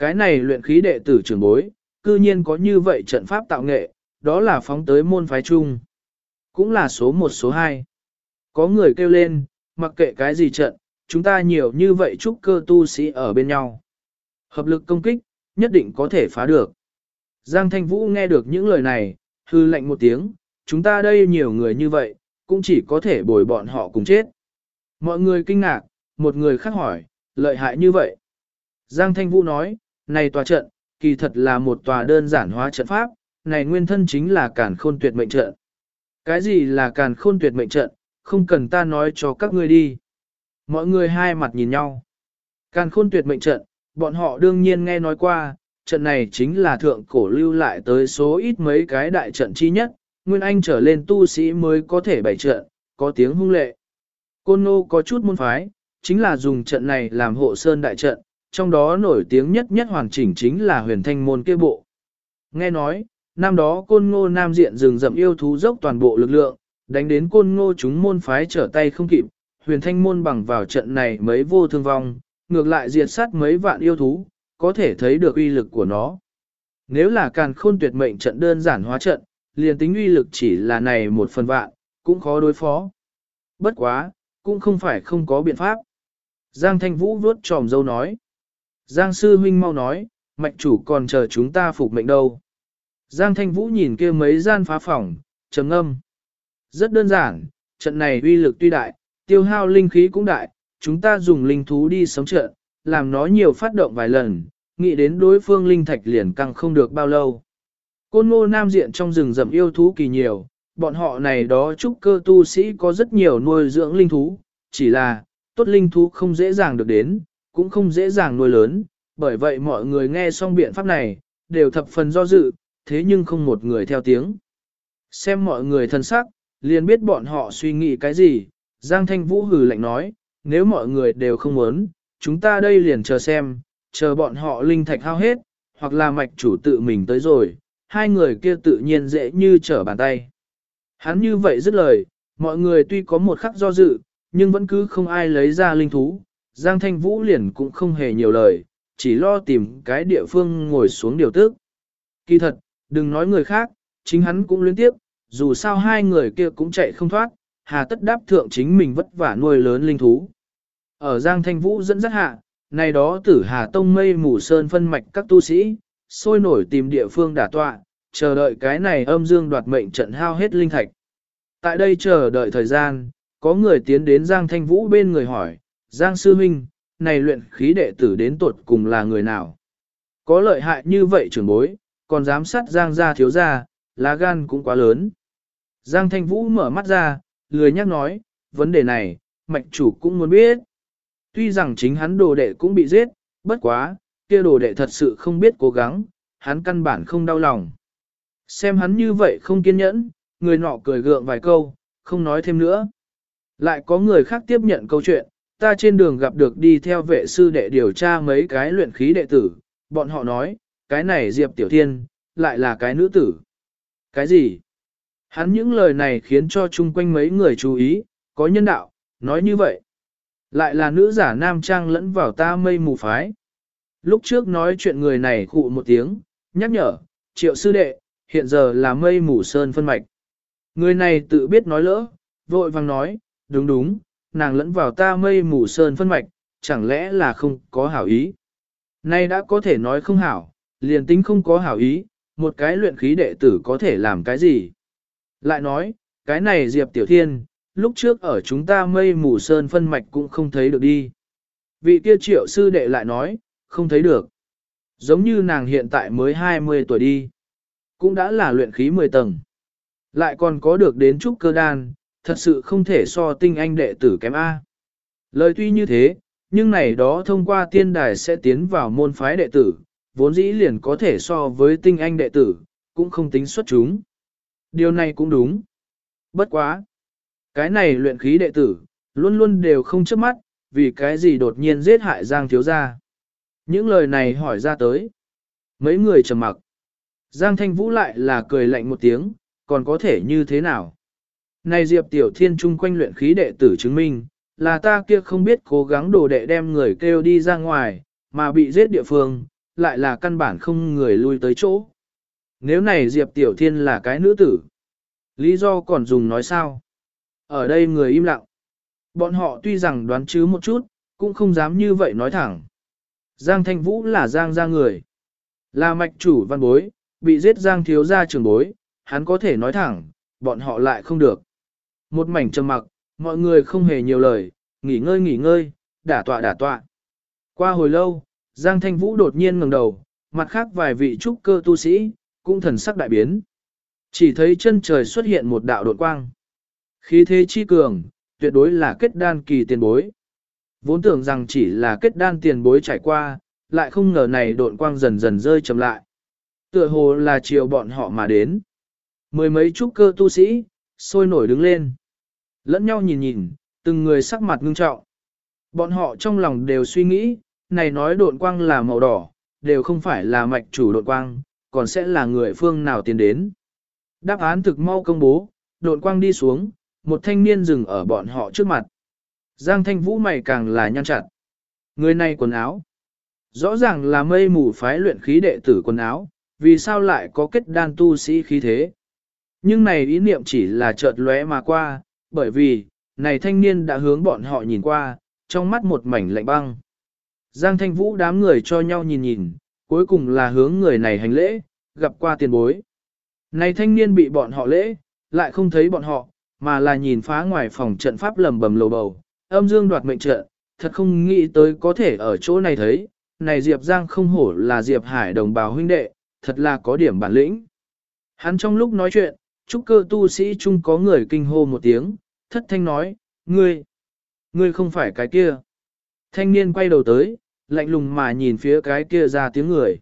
Cái này luyện khí đệ tử trưởng bối, cư nhiên có như vậy trận pháp tạo nghệ, đó là phóng tới môn phái chung. Cũng là số một số hai. Có người kêu lên, mặc kệ cái gì trận, chúng ta nhiều như vậy chúc cơ tu sĩ ở bên nhau. Hợp lực công kích, nhất định có thể phá được. Giang Thanh Vũ nghe được những lời này, hư lệnh một tiếng, chúng ta đây nhiều người như vậy, cũng chỉ có thể bồi bọn họ cùng chết. Mọi người kinh ngạc, một người khác hỏi, lợi hại như vậy. Giang Thanh Vũ nói, này tòa trận, kỳ thật là một tòa đơn giản hóa trận pháp, này nguyên thân chính là càn khôn tuyệt mệnh trận. Cái gì là càn khôn tuyệt mệnh trận, không cần ta nói cho các ngươi đi. Mọi người hai mặt nhìn nhau. Càn khôn tuyệt mệnh trận, bọn họ đương nhiên nghe nói qua, trận này chính là thượng cổ lưu lại tới số ít mấy cái đại trận chi nhất, Nguyên Anh trở lên tu sĩ mới có thể bày trận, có tiếng hung lệ. Côn Nô có chút môn phái, chính là dùng trận này làm hộ sơn đại trận, trong đó nổi tiếng nhất nhất hoàn chỉnh chính là huyền thanh môn kia bộ. Nghe nói, năm đó côn ngô nam diện rừng rậm yêu thú dốc toàn bộ lực lượng, đánh đến côn ngô chúng môn phái trở tay không kịp, huyền thanh môn bằng vào trận này mấy vô thương vong, ngược lại diệt sát mấy vạn yêu thú, có thể thấy được uy lực của nó. Nếu là càn khôn tuyệt mệnh trận đơn giản hóa trận, liền tính uy lực chỉ là này một phần vạn, cũng khó đối phó. Bất quá, cũng không phải không có biện pháp. Giang Thanh Vũ vuốt tròm dâu nói. Giang Sư Huynh mau nói, mạch chủ còn chờ chúng ta phục mệnh đâu. Giang Thanh Vũ nhìn kia mấy gian phá phòng, trầm ngâm. Rất đơn giản, trận này uy lực tuy đại, tiêu hao linh khí cũng đại, chúng ta dùng linh thú đi sống trận, làm nó nhiều phát động vài lần, nghĩ đến đối phương linh thạch liền căng không được bao lâu. Côn ngô nam diện trong rừng rậm yêu thú kỳ nhiều, bọn họ này đó trúc cơ tu sĩ có rất nhiều nuôi dưỡng linh thú, chỉ là, tốt linh thú không dễ dàng được đến, cũng không dễ dàng nuôi lớn, bởi vậy mọi người nghe xong biện pháp này, đều thập phần do dự, thế nhưng không một người theo tiếng. Xem mọi người thân sắc, liền biết bọn họ suy nghĩ cái gì, Giang Thanh Vũ hừ lạnh nói, nếu mọi người đều không muốn, chúng ta đây liền chờ xem, chờ bọn họ linh thạch hao hết, hoặc là mạch chủ tự mình tới rồi, hai người kia tự nhiên dễ như trở bàn tay. Hắn như vậy dứt lời, mọi người tuy có một khắc do dự, nhưng vẫn cứ không ai lấy ra linh thú, Giang Thanh Vũ liền cũng không hề nhiều lời, chỉ lo tìm cái địa phương ngồi xuống điều tức. Kỳ thật, đừng nói người khác, chính hắn cũng liên tiếp, dù sao hai người kia cũng chạy không thoát, hà tất đáp thượng chính mình vất vả nuôi lớn linh thú. Ở Giang Thanh Vũ dẫn dắt hạ, này đó tử hà tông mây mù sơn phân mạch các tu sĩ, sôi nổi tìm địa phương đả tọa, chờ đợi cái này âm dương đoạt mệnh trận hao hết linh thạch. Tại đây chờ đợi thời gian, có người tiến đến Giang Thanh Vũ bên người hỏi, Giang Sư Minh, này luyện khí đệ tử đến tuột cùng là người nào? Có lợi hại như vậy trưởng bối, còn dám sát Giang gia thiếu gia, lá gan cũng quá lớn. Giang Thanh Vũ mở mắt ra, lười nhắc nói, vấn đề này, mạch chủ cũng muốn biết. Tuy rằng chính hắn đồ đệ cũng bị giết, bất quá, kia đồ đệ thật sự không biết cố gắng, hắn căn bản không đau lòng. Xem hắn như vậy không kiên nhẫn, người nọ cười gượng vài câu, không nói thêm nữa. Lại có người khác tiếp nhận câu chuyện, ta trên đường gặp được đi theo vệ sư đệ điều tra mấy cái luyện khí đệ tử, bọn họ nói, cái này Diệp Tiểu Thiên, lại là cái nữ tử. Cái gì? Hắn những lời này khiến cho chung quanh mấy người chú ý, có nhân đạo, nói như vậy. Lại là nữ giả nam trang lẫn vào ta mây mù phái. Lúc trước nói chuyện người này khụ một tiếng, nhắc nhở, triệu sư đệ, hiện giờ là mây mù sơn phân mạch. Người này tự biết nói lỡ, vội vàng nói, đúng đúng, nàng lẫn vào ta mây mù sơn phân mạch, chẳng lẽ là không có hảo ý. Nay đã có thể nói không hảo, liền tính không có hảo ý, một cái luyện khí đệ tử có thể làm cái gì. Lại nói, cái này Diệp Tiểu Thiên, lúc trước ở chúng ta mây mù sơn phân mạch cũng không thấy được đi. Vị kia triệu sư đệ lại nói, không thấy được. Giống như nàng hiện tại mới 20 tuổi đi. Cũng đã là luyện khí 10 tầng. Lại còn có được đến trúc cơ đan, thật sự không thể so tinh anh đệ tử kém A. Lời tuy như thế, nhưng này đó thông qua tiên đài sẽ tiến vào môn phái đệ tử, vốn dĩ liền có thể so với tinh anh đệ tử, cũng không tính xuất chúng. Điều này cũng đúng. Bất quá. Cái này luyện khí đệ tử, luôn luôn đều không chớp mắt, vì cái gì đột nhiên giết hại Giang thiếu gia. Những lời này hỏi ra tới. Mấy người trầm mặc. Giang Thanh Vũ lại là cười lạnh một tiếng, còn có thể như thế nào? Này Diệp Tiểu Thiên chung quanh luyện khí đệ tử chứng minh, là ta kia không biết cố gắng đồ đệ đem người kêu đi ra ngoài, mà bị giết địa phương, lại là căn bản không người lui tới chỗ. Nếu này Diệp Tiểu Thiên là cái nữ tử, lý do còn dùng nói sao? Ở đây người im lặng. Bọn họ tuy rằng đoán chứ một chút, cũng không dám như vậy nói thẳng. Giang Thanh Vũ là Giang gia người. Là mạch chủ văn bối, bị giết Giang thiếu gia trường bối, hắn có thể nói thẳng, bọn họ lại không được. Một mảnh trầm mặc, mọi người không hề nhiều lời, nghỉ ngơi nghỉ ngơi, đả tọa đả tọa. Qua hồi lâu, Giang Thanh Vũ đột nhiên ngẩng đầu, mặt khác vài vị trúc cơ tu sĩ, cũng thần sắc đại biến. Chỉ thấy chân trời xuất hiện một đạo đột quang. Khí thế chi cường, tuyệt đối là kết đan kỳ tiền bối. Vốn tưởng rằng chỉ là kết đan tiền bối trải qua, lại không ngờ này đột quang dần dần rơi chậm lại. Tựa hồ là chiều bọn họ mà đến. Mười mấy trúc cơ tu sĩ, sôi nổi đứng lên. Lẫn nhau nhìn nhìn, từng người sắc mặt ngưng trọng. Bọn họ trong lòng đều suy nghĩ, này nói độn quang là màu đỏ, đều không phải là mạch chủ độn quang, còn sẽ là người phương nào tiến đến. Đáp án thực mau công bố, độn quang đi xuống, một thanh niên dừng ở bọn họ trước mặt. Giang thanh vũ mày càng là nhăn chặt. Người này quần áo. Rõ ràng là mây mù phái luyện khí đệ tử quần áo, vì sao lại có kết đan tu sĩ khí thế. Nhưng này ý niệm chỉ là chợt lóe mà qua, bởi vì, này thanh niên đã hướng bọn họ nhìn qua, trong mắt một mảnh lạnh băng. Giang thanh vũ đám người cho nhau nhìn nhìn, cuối cùng là hướng người này hành lễ, gặp qua tiền bối. Này thanh niên bị bọn họ lễ, lại không thấy bọn họ, mà là nhìn phá ngoài phòng trận pháp lầm bầm lầu bầu, âm dương đoạt mệnh trận, thật không nghĩ tới có thể ở chỗ này thấy, này Diệp Giang không hổ là Diệp Hải đồng bào huynh đệ, thật là có điểm bản lĩnh. Hắn trong lúc nói chuyện, trúc cơ tu sĩ chung có người kinh hô một tiếng, thất thanh nói, ngươi, ngươi không phải cái kia. Thanh niên quay đầu tới, lạnh lùng mà nhìn phía cái kia ra tiếng người.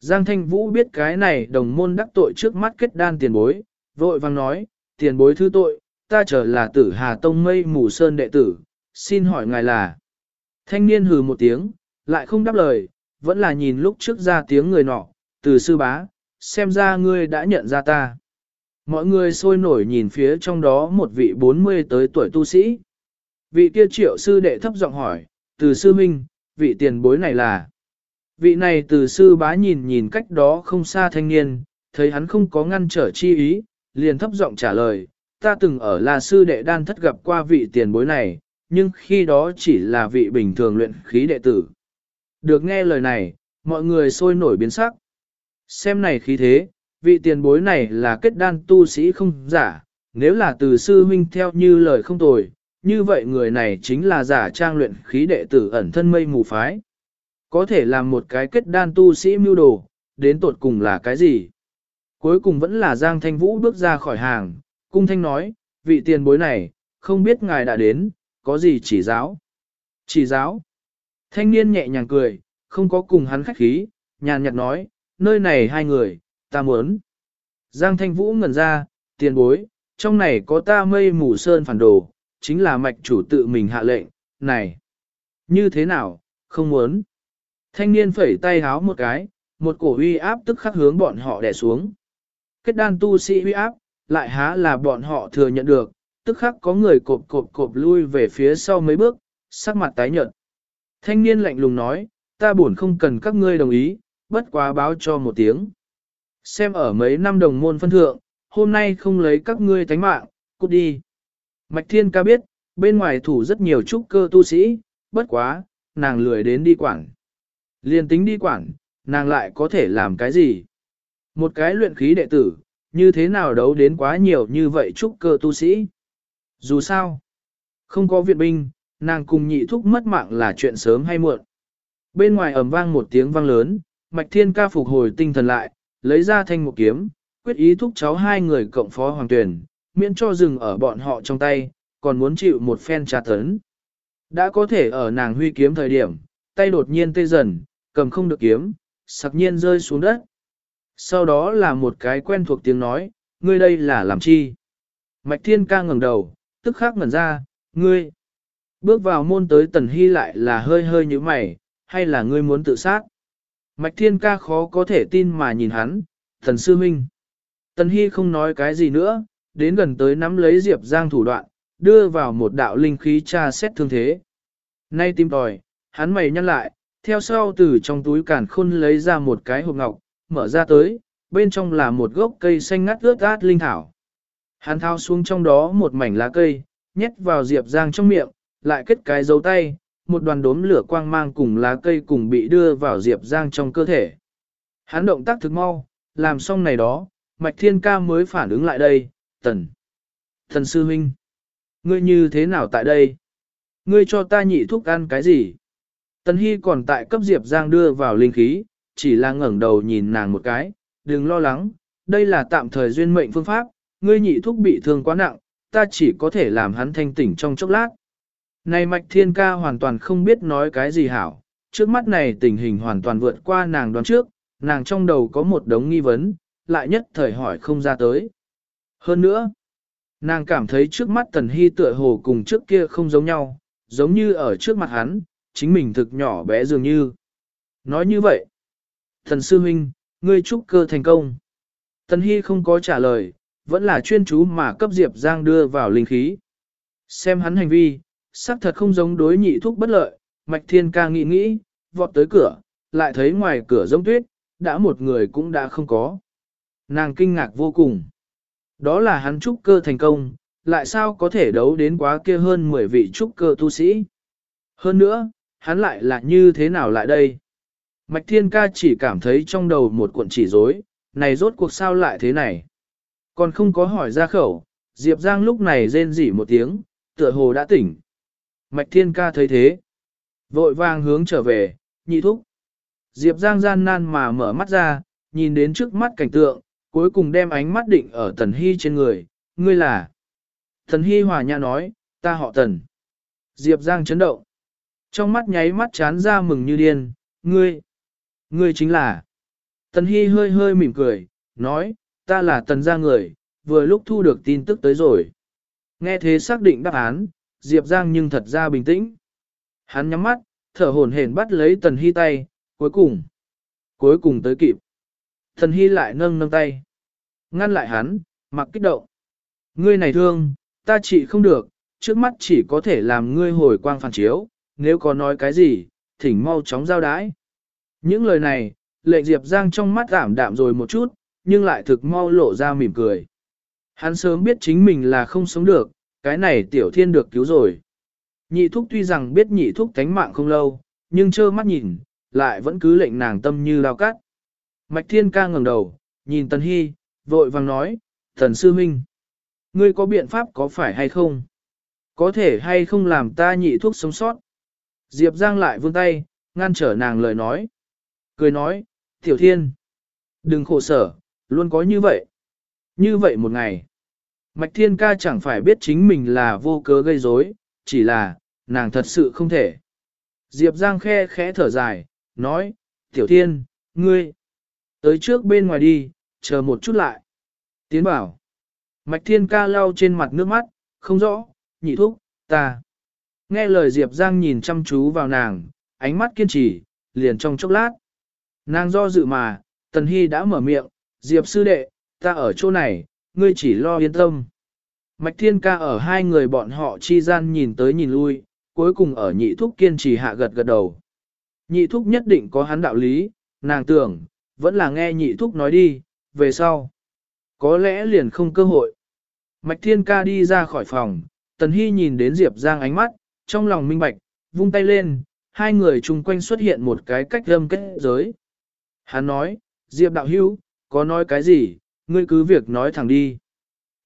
Giang Thanh Vũ biết cái này đồng môn đắc tội trước mắt kết đan tiền bối, vội vang nói, tiền bối thứ tội, ta trở là tử Hà Tông Mây Mù Sơn đệ tử, xin hỏi ngài là. Thanh niên hừ một tiếng, lại không đáp lời, vẫn là nhìn lúc trước ra tiếng người nọ, từ sư bá, xem ra ngươi đã nhận ra ta. Mọi người sôi nổi nhìn phía trong đó một vị 40 tới tuổi tu sĩ. Vị kia triệu sư đệ thấp giọng hỏi, từ sư minh, vị tiền bối này là. Vị này từ sư bá nhìn nhìn cách đó không xa thanh niên, thấy hắn không có ngăn trở chi ý, liền thấp giọng trả lời, ta từng ở là sư đệ đan thất gặp qua vị tiền bối này, nhưng khi đó chỉ là vị bình thường luyện khí đệ tử. Được nghe lời này, mọi người sôi nổi biến sắc. Xem này khí thế, vị tiền bối này là kết đan tu sĩ không giả, nếu là từ sư huynh theo như lời không tồi, như vậy người này chính là giả trang luyện khí đệ tử ẩn thân mây mù phái. Có thể làm một cái kết đan tu sĩ mưu đồ, đến tột cùng là cái gì? Cuối cùng vẫn là Giang Thanh Vũ bước ra khỏi hàng, cung thanh nói, vị tiền bối này, không biết ngài đã đến, có gì chỉ giáo? Chỉ giáo. Thanh niên nhẹ nhàng cười, không có cùng hắn khách khí, nhàn nhạt nói, nơi này hai người, ta muốn. Giang Thanh Vũ ngẩn ra, tiền bối, trong này có ta mây mù sơn phản đồ, chính là mạch chủ tự mình hạ lệnh, này. Như thế nào, không muốn. Thanh niên phẩy tay háo một cái, một cổ uy áp tức khắc hướng bọn họ đè xuống. Kết đan tu sĩ uy áp, lại há là bọn họ thừa nhận được, tức khắc có người cộp cộp cộp lui về phía sau mấy bước, sắc mặt tái nhợt. Thanh niên lạnh lùng nói, ta buồn không cần các ngươi đồng ý, bất quá báo cho một tiếng. Xem ở mấy năm đồng môn phân thượng, hôm nay không lấy các ngươi tánh mạng, cút đi. Mạch Thiên ca biết, bên ngoài thủ rất nhiều trúc cơ tu sĩ, bất quá, nàng lười đến đi quảng. Liên tính đi quảng, nàng lại có thể làm cái gì? Một cái luyện khí đệ tử, như thế nào đấu đến quá nhiều như vậy trúc cơ tu sĩ? Dù sao, không có viện binh, nàng cùng nhị thúc mất mạng là chuyện sớm hay muộn. Bên ngoài ầm vang một tiếng vang lớn, Mạch Thiên ca phục hồi tinh thần lại, lấy ra thanh một kiếm, quyết ý thúc cháu hai người cộng phó hoàng tuyển, miễn cho dừng ở bọn họ trong tay, còn muốn chịu một phen tra tấn. Đã có thể ở nàng huy kiếm thời điểm, tay đột nhiên tê dần, cầm không được kiếm, sặc nhiên rơi xuống đất. Sau đó là một cái quen thuộc tiếng nói, ngươi đây là làm chi? Mạch Thiên ca ngẩng đầu, tức khắc ngẩn ra, ngươi. Bước vào môn tới Tần Hy lại là hơi hơi như mày, hay là ngươi muốn tự sát? Mạch Thiên ca khó có thể tin mà nhìn hắn, thần sư minh. Tần Hy không nói cái gì nữa, đến gần tới nắm lấy Diệp Giang thủ đoạn, đưa vào một đạo linh khí tra xét thương thế. Nay tìm tòi, hắn mày nhăn lại, theo sau từ trong túi cản khôn lấy ra một cái hộp ngọc, mở ra tới, bên trong là một gốc cây xanh ngắt ướt át linh thảo. Hắn thao xuống trong đó một mảnh lá cây, nhét vào Diệp Giang trong miệng, lại kết cái dấu tay, một đoàn đốm lửa quang mang cùng lá cây cùng bị đưa vào Diệp Giang trong cơ thể. Hắn động tác thực mau, làm xong này đó, Mạch Thiên Ca mới phản ứng lại đây, tần. Thần sư huynh, ngươi như thế nào tại đây? Ngươi cho ta nhị thuốc ăn cái gì? Tần Hy còn tại cấp Diệp Giang đưa vào linh khí, chỉ là ngẩng đầu nhìn nàng một cái, đừng lo lắng, đây là tạm thời duyên mệnh phương pháp, ngươi nhị thuốc bị thương quá nặng, ta chỉ có thể làm hắn thanh tỉnh trong chốc lát. Này Mạch Thiên Ca hoàn toàn không biết nói cái gì hảo, trước mắt này tình hình hoàn toàn vượt qua nàng đoán trước, nàng trong đầu có một đống nghi vấn, lại nhất thời hỏi không ra tới. Hơn nữa, nàng cảm thấy trước mắt Tần Hy tựa hồ cùng trước kia không giống nhau, giống như ở trước mặt hắn, chính mình thực nhỏ bé dường như. Nói như vậy, thần sư huynh, ngươi chúc cơ thành công. Tần Hy không có trả lời, vẫn là chuyên chú mà cấp Diệp Giang đưa vào linh khí. Xem hắn hành vi, xác thật không giống đối nhị thuốc bất lợi, Mạch Thiên ca nghĩ nghĩ, vọt tới cửa, lại thấy ngoài cửa giống tuyết, đã một người cũng đã không có. Nàng kinh ngạc vô cùng. Đó là hắn trúc cơ thành công, lại sao có thể đấu đến quá kia hơn 10 vị trúc cơ tu sĩ. Hơn nữa, hắn lại là như thế nào lại đây? Mạch Thiên Ca chỉ cảm thấy trong đầu một cuộn chỉ rối, này rốt cuộc sao lại thế này? Còn không có hỏi ra khẩu, Diệp Giang lúc này rên rỉ một tiếng, tựa hồ đã tỉnh. Mạch Thiên Ca thấy thế. Vội vàng hướng trở về, nhị thúc. Diệp Giang gian nan mà mở mắt ra, nhìn đến trước mắt cảnh tượng, cuối cùng đem ánh mắt định ở Tần Hy trên người, ngươi là. Tần Hy hòa nhã nói, ta họ Tần. Diệp Giang chấn động. Trong mắt nháy mắt chán ra mừng như điên, ngươi. Ngươi chính là. Tần Hy hơi hơi mỉm cười, nói, ta là Tần gia người, vừa lúc thu được tin tức tới rồi. Nghe thế xác định đáp án, Diệp Giang nhưng thật ra bình tĩnh. Hắn nhắm mắt, thở hổn hển bắt lấy Tần Hy tay, cuối cùng. Cuối cùng tới kịp. Tần Hy lại nâng nâng tay. Ngăn lại hắn, mặc kích động. Ngươi này thương, ta chỉ không được, trước mắt chỉ có thể làm ngươi hồi quang phản chiếu, nếu có nói cái gì, thỉnh mau chóng giao đái. Những lời này, lệnh Diệp Giang trong mắt giảm đạm rồi một chút, nhưng lại thực mau lộ ra mỉm cười. Hắn sớm biết chính mình là không sống được, cái này tiểu thiên được cứu rồi. Nhị thúc tuy rằng biết nhị thúc tánh mạng không lâu, nhưng trơ mắt nhìn, lại vẫn cứ lệnh nàng tâm như lao cắt. Mạch thiên ca ngẩng đầu, nhìn Tần Hy, vội vàng nói, thần Sư Minh, ngươi có biện pháp có phải hay không? Có thể hay không làm ta nhị thuốc sống sót? Diệp Giang lại vươn tay, ngăn trở nàng lời nói. Cười nói, Tiểu Thiên, đừng khổ sở, luôn có như vậy. Như vậy một ngày, Mạch Thiên ca chẳng phải biết chính mình là vô cớ gây rối, chỉ là, nàng thật sự không thể. Diệp Giang khe khẽ thở dài, nói, Tiểu Thiên, ngươi, tới trước bên ngoài đi, chờ một chút lại. Tiến bảo, Mạch Thiên ca lau trên mặt nước mắt, không rõ, nhị thúc, ta. Nghe lời Diệp Giang nhìn chăm chú vào nàng, ánh mắt kiên trì, liền trong chốc lát. Nàng do dự mà, Tần Hy đã mở miệng, Diệp sư đệ, ta ở chỗ này, ngươi chỉ lo yên tâm. Mạch Thiên ca ở hai người bọn họ chi gian nhìn tới nhìn lui, cuối cùng ở nhị thúc kiên trì hạ gật gật đầu. Nhị thúc nhất định có hắn đạo lý, nàng tưởng, vẫn là nghe nhị thúc nói đi, về sau. Có lẽ liền không cơ hội. Mạch Thiên ca đi ra khỏi phòng, Tần Hy nhìn đến Diệp Giang ánh mắt, trong lòng minh bạch, vung tay lên, hai người chung quanh xuất hiện một cái cách âm kết giới. Hắn nói, Diệp đạo hữu, có nói cái gì, ngươi cứ việc nói thẳng đi.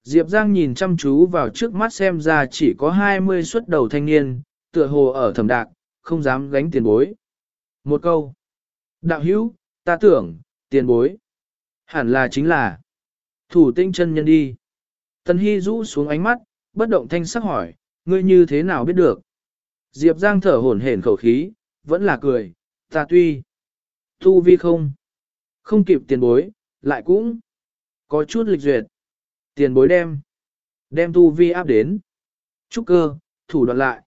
Diệp Giang nhìn chăm chú vào trước mắt xem ra chỉ có 20 xuất đầu thanh niên, tựa hồ ở thẩm đạc, không dám gánh tiền bối. Một câu. Đạo hữu, ta tưởng, tiền bối. Hẳn là chính là thủ tinh chân nhân đi. Tần Hy rũ xuống ánh mắt, bất động thanh sắc hỏi, ngươi như thế nào biết được? Diệp Giang thở hổn hển khẩu khí, vẫn là cười, ta tuy. Tu vi không. Không kịp tiền bối, lại cũng. Có chút lịch duyệt. Tiền bối đem. Đem tu vi áp đến. Trúc cơ, thủ đoạn lại.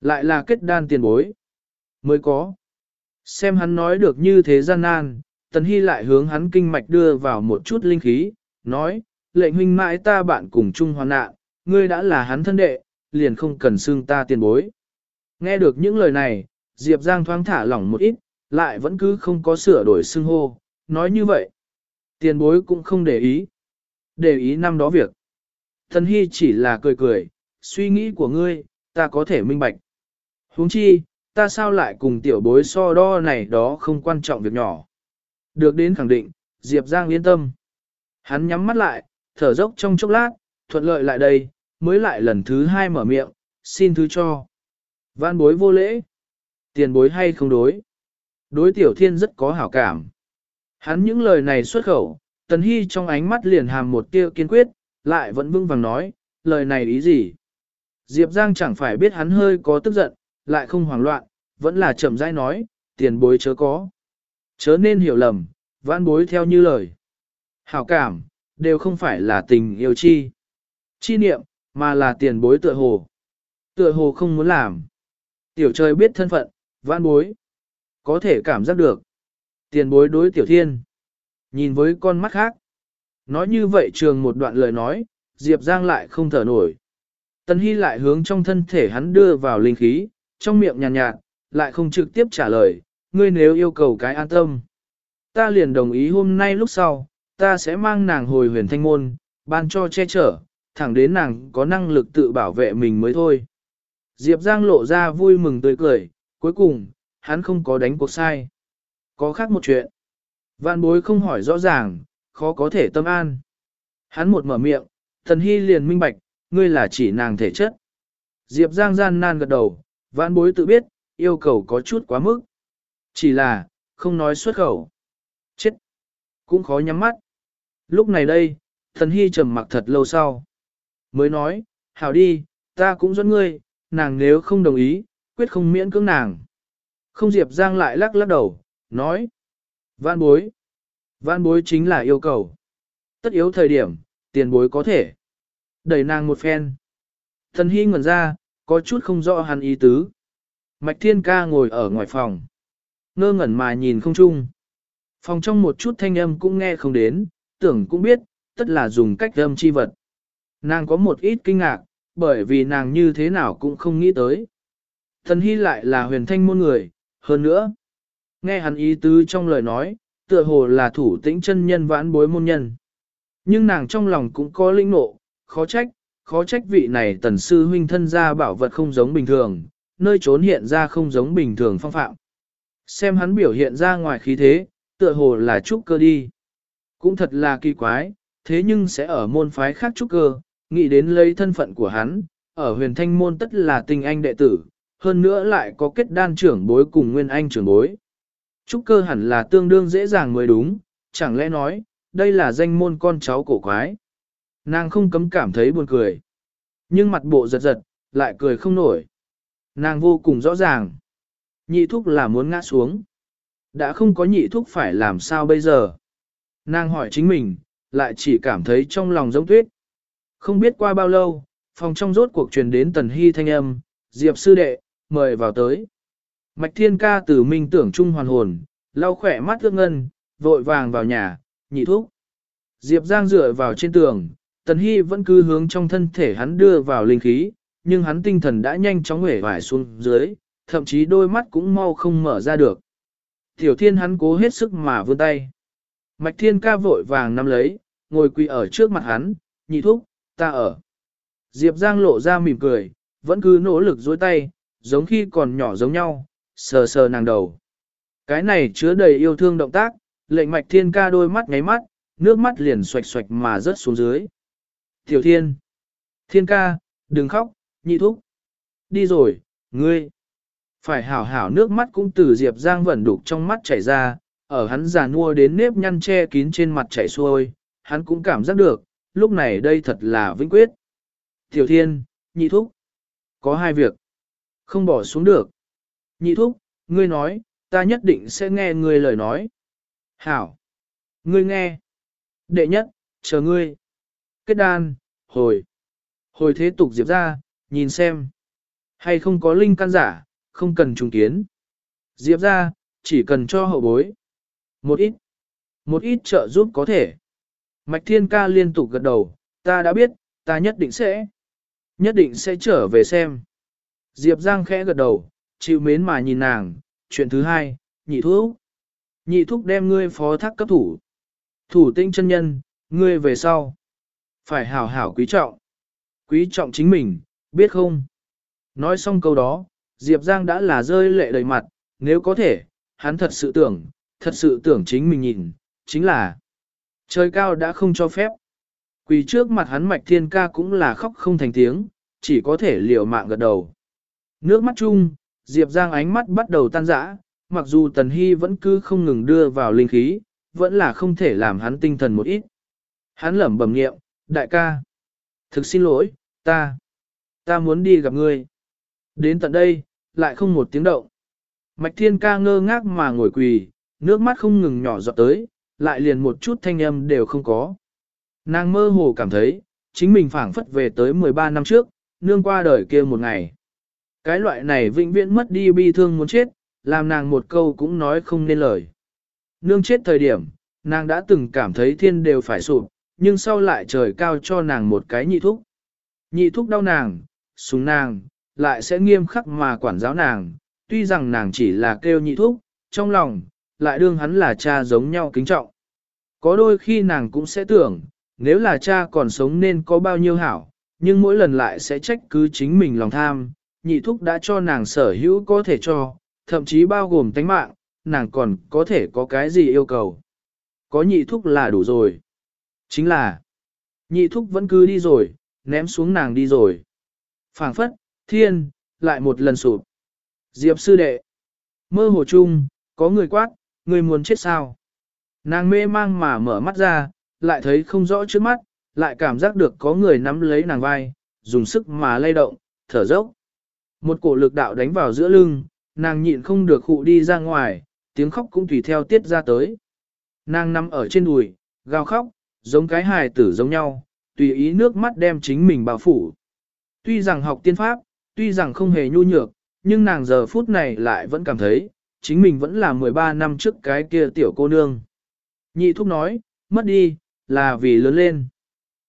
Lại là kết đan tiền bối. Mới có. Xem hắn nói được như thế gian nan, Tần Hy lại hướng hắn kinh mạch đưa vào một chút linh khí, nói, lệnh huynh mãi ta bạn cùng chung hoàn nạn, ngươi đã là hắn thân đệ, liền không cần xương ta tiền bối. Nghe được những lời này, Diệp Giang thoáng thả lỏng một ít, lại vẫn cứ không có sửa đổi xưng hô, nói như vậy. Tiền bối cũng không để ý. Để ý năm đó việc. Thần Hy chỉ là cười cười, suy nghĩ của ngươi, ta có thể minh bạch. huống chi, ta sao lại cùng tiểu bối so đo này đó không quan trọng việc nhỏ. Được đến khẳng định, Diệp Giang yên tâm. Hắn nhắm mắt lại, thở dốc trong chốc lát, thuận lợi lại đây, mới lại lần thứ hai mở miệng, xin thứ cho. Văn bối vô lễ. Tiền bối hay không đối. Đối tiểu thiên rất có hảo cảm. Hắn những lời này xuất khẩu, tần hy trong ánh mắt liền hàm một tia kiên quyết, lại vẫn vững vàng nói, lời này ý gì. Diệp Giang chẳng phải biết hắn hơi có tức giận, lại không hoảng loạn, vẫn là chậm rãi nói, tiền bối chớ có. Chớ nên hiểu lầm, vãn bối theo như lời. Hảo cảm, đều không phải là tình yêu chi. Chi niệm, mà là tiền bối tựa hồ. Tựa hồ không muốn làm. Tiểu trời biết thân phận, vãn bối. Có thể cảm giác được. Tiền bối đối tiểu thiên. Nhìn với con mắt khác. Nói như vậy trường một đoạn lời nói, Diệp Giang lại không thở nổi. Tần Hy lại hướng trong thân thể hắn đưa vào linh khí, trong miệng nhàn nhạt, nhạt, lại không trực tiếp trả lời, ngươi nếu yêu cầu cái an tâm. Ta liền đồng ý hôm nay lúc sau, ta sẽ mang nàng hồi huyền thanh môn, ban cho che chở, thẳng đến nàng có năng lực tự bảo vệ mình mới thôi. Diệp Giang lộ ra vui mừng tươi cười, cuối cùng, hắn không có đánh cuộc sai. Có khác một chuyện. Vạn bối không hỏi rõ ràng, khó có thể tâm an. Hắn một mở miệng, thần hy liền minh bạch, ngươi là chỉ nàng thể chất. Diệp Giang gian nan gật đầu, vạn bối tự biết, yêu cầu có chút quá mức. Chỉ là, không nói xuất khẩu. Chết! Cũng khó nhắm mắt. Lúc này đây, thần hy trầm mặc thật lâu sau. Mới nói, hảo đi, ta cũng dẫn ngươi, nàng nếu không đồng ý, quyết không miễn cưỡng nàng. Không Diệp Giang lại lắc lắc đầu, nói. Vạn bối. Vạn bối chính là yêu cầu. Tất yếu thời điểm, tiền bối có thể. Đẩy nàng một phen. Thần hy ngẩn ra, có chút không rõ hắn ý tứ. Mạch Thiên Ca ngồi ở ngoài phòng. Ngơ ngẩn mà nhìn không chung. Phòng trong một chút thanh âm cũng nghe không đến, tưởng cũng biết, tất là dùng cách âm chi vật. Nàng có một ít kinh ngạc, bởi vì nàng như thế nào cũng không nghĩ tới. Thần Hy lại là huyền thanh môn người, hơn nữa. Nghe hắn ý tứ trong lời nói, tựa hồ là thủ tĩnh chân nhân vãn bối môn nhân. Nhưng nàng trong lòng cũng có linh nộ, khó trách, khó trách vị này tần sư huynh thân ra bảo vật không giống bình thường, nơi trốn hiện ra không giống bình thường phong phạm. Xem hắn biểu hiện ra ngoài khí thế, tựa hồ là trúc cơ đi. Cũng thật là kỳ quái, thế nhưng sẽ ở môn phái khác trúc cơ, nghĩ đến lấy thân phận của hắn, ở huyền thanh môn tất là tình anh đệ tử, hơn nữa lại có kết đan trưởng bối cùng nguyên anh trưởng bối. Trúc cơ hẳn là tương đương dễ dàng mới đúng, chẳng lẽ nói, đây là danh môn con cháu cổ quái. Nàng không cấm cảm thấy buồn cười. Nhưng mặt bộ giật giật, lại cười không nổi. Nàng vô cùng rõ ràng. Nhị thúc là muốn ngã xuống. Đã không có nhị thúc phải làm sao bây giờ. Nàng hỏi chính mình, lại chỉ cảm thấy trong lòng giống tuyết. Không biết qua bao lâu, phòng trong rốt cuộc truyền đến tần hy thanh âm, Diệp sư đệ, mời vào tới. Mạch thiên ca từ minh tưởng trung hoàn hồn, lau khỏe mắt ước ngân, vội vàng vào nhà, nhị thúc. Diệp Giang dựa vào trên tường, Tần Hy vẫn cứ hướng trong thân thể hắn đưa vào linh khí, nhưng hắn tinh thần đã nhanh chóng hể vải xuống dưới, thậm chí đôi mắt cũng mau không mở ra được. Tiểu thiên hắn cố hết sức mà vươn tay. Mạch thiên ca vội vàng nắm lấy, ngồi quỳ ở trước mặt hắn, nhị thúc, ta ở. Diệp Giang lộ ra mỉm cười, vẫn cứ nỗ lực dối tay, giống khi còn nhỏ giống nhau, sờ sờ nàng đầu. Cái này chứa đầy yêu thương động tác, lệnh mạch thiên ca đôi mắt ngáy mắt, nước mắt liền xoạch xoạch mà rớt xuống dưới. Tiểu thiên, thiên ca, đừng khóc, nhị thúc. Đi rồi, ngươi. Phải hảo hảo nước mắt cũng từ Diệp Giang vẩn đục trong mắt chảy ra, ở hắn già nua đến nếp nhăn che kín trên mặt chảy xuôi, hắn cũng cảm giác được, lúc này đây thật là vĩnh quyết. Tiểu thiên, nhị thúc. Có hai việc. Không bỏ xuống được. Nhị thúc, ngươi nói, ta nhất định sẽ nghe ngươi lời nói. Hảo. Ngươi nghe. Đệ nhất, chờ ngươi. Kết đan, hồi. Hồi thế tục diệp ra, nhìn xem. Hay không có linh căn giả, không cần trùng kiến. Diệp ra, chỉ cần cho hậu bối. Một ít. Một ít trợ giúp có thể. Mạch Thiên Ca liên tục gật đầu, ta đã biết, ta nhất định sẽ. Nhất định sẽ trở về xem. Diệp Giang khẽ gật đầu, chịu mến mà nhìn nàng. Chuyện thứ hai, nhị thúc. Nhị thúc đem ngươi phó thác cấp thủ. Thủ tinh chân nhân, ngươi về sau. Phải hảo hảo quý trọng. Quý trọng chính mình, biết không? Nói xong câu đó, Diệp Giang đã là rơi lệ đầy mặt, nếu có thể, hắn thật sự tưởng, thật sự tưởng chính mình nhìn, chính là trời cao đã không cho phép. Quỳ trước mặt hắn mạch thiên ca cũng là khóc không thành tiếng, chỉ có thể liều mạng gật đầu. Nước mắt chung, Diệp Giang ánh mắt bắt đầu tan rã, mặc dù Tần Hy vẫn cứ không ngừng đưa vào linh khí, vẫn là không thể làm hắn tinh thần một ít. Hắn lẩm bẩm nghiệm, đại ca. Thực xin lỗi, ta, ta muốn đi gặp ngươi. Đến tận đây, lại không một tiếng động. Mạch thiên ca ngơ ngác mà ngồi quỳ, nước mắt không ngừng nhỏ giọt tới, lại liền một chút thanh âm đều không có. Nàng mơ hồ cảm thấy, chính mình phảng phất về tới 13 năm trước, nương qua đời kia một ngày. Cái loại này vĩnh viễn mất đi bi thương muốn chết, làm nàng một câu cũng nói không nên lời. Nương chết thời điểm, nàng đã từng cảm thấy thiên đều phải sụp, nhưng sau lại trời cao cho nàng một cái nhị thúc. Nhị thúc đau nàng, súng nàng, lại sẽ nghiêm khắc mà quản giáo nàng, tuy rằng nàng chỉ là kêu nhị thúc, trong lòng, lại đương hắn là cha giống nhau kính trọng. Có đôi khi nàng cũng sẽ tưởng, nếu là cha còn sống nên có bao nhiêu hảo, nhưng mỗi lần lại sẽ trách cứ chính mình lòng tham, nhị thúc đã cho nàng sở hữu có thể cho, thậm chí bao gồm tánh mạng, nàng còn có thể có cái gì yêu cầu. Có nhị thúc là đủ rồi. Chính là, nhị thúc vẫn cứ đi rồi, ném xuống nàng đi rồi. phảng phất, thiên, lại một lần sụp. Diệp sư đệ, mơ hồ chung, có người quát, người muốn chết sao. Nàng mê mang mà mở mắt ra, lại thấy không rõ trước mắt, lại cảm giác được có người nắm lấy nàng vai, dùng sức mà lay động, thở dốc. Một cổ lực đạo đánh vào giữa lưng, nàng nhịn không được hụ đi ra ngoài, tiếng khóc cũng tùy theo tiết ra tới. Nàng nằm ở trên đùi, gào khóc, giống cái hài tử giống nhau, tùy ý nước mắt đem chính mình bao phủ. Tuy rằng học tiên pháp, tuy rằng không hề nhu nhược, nhưng nàng giờ phút này lại vẫn cảm thấy, chính mình vẫn là 13 năm trước cái kia tiểu cô nương. Nhị thúc nói, mất đi, là vì lớn lên.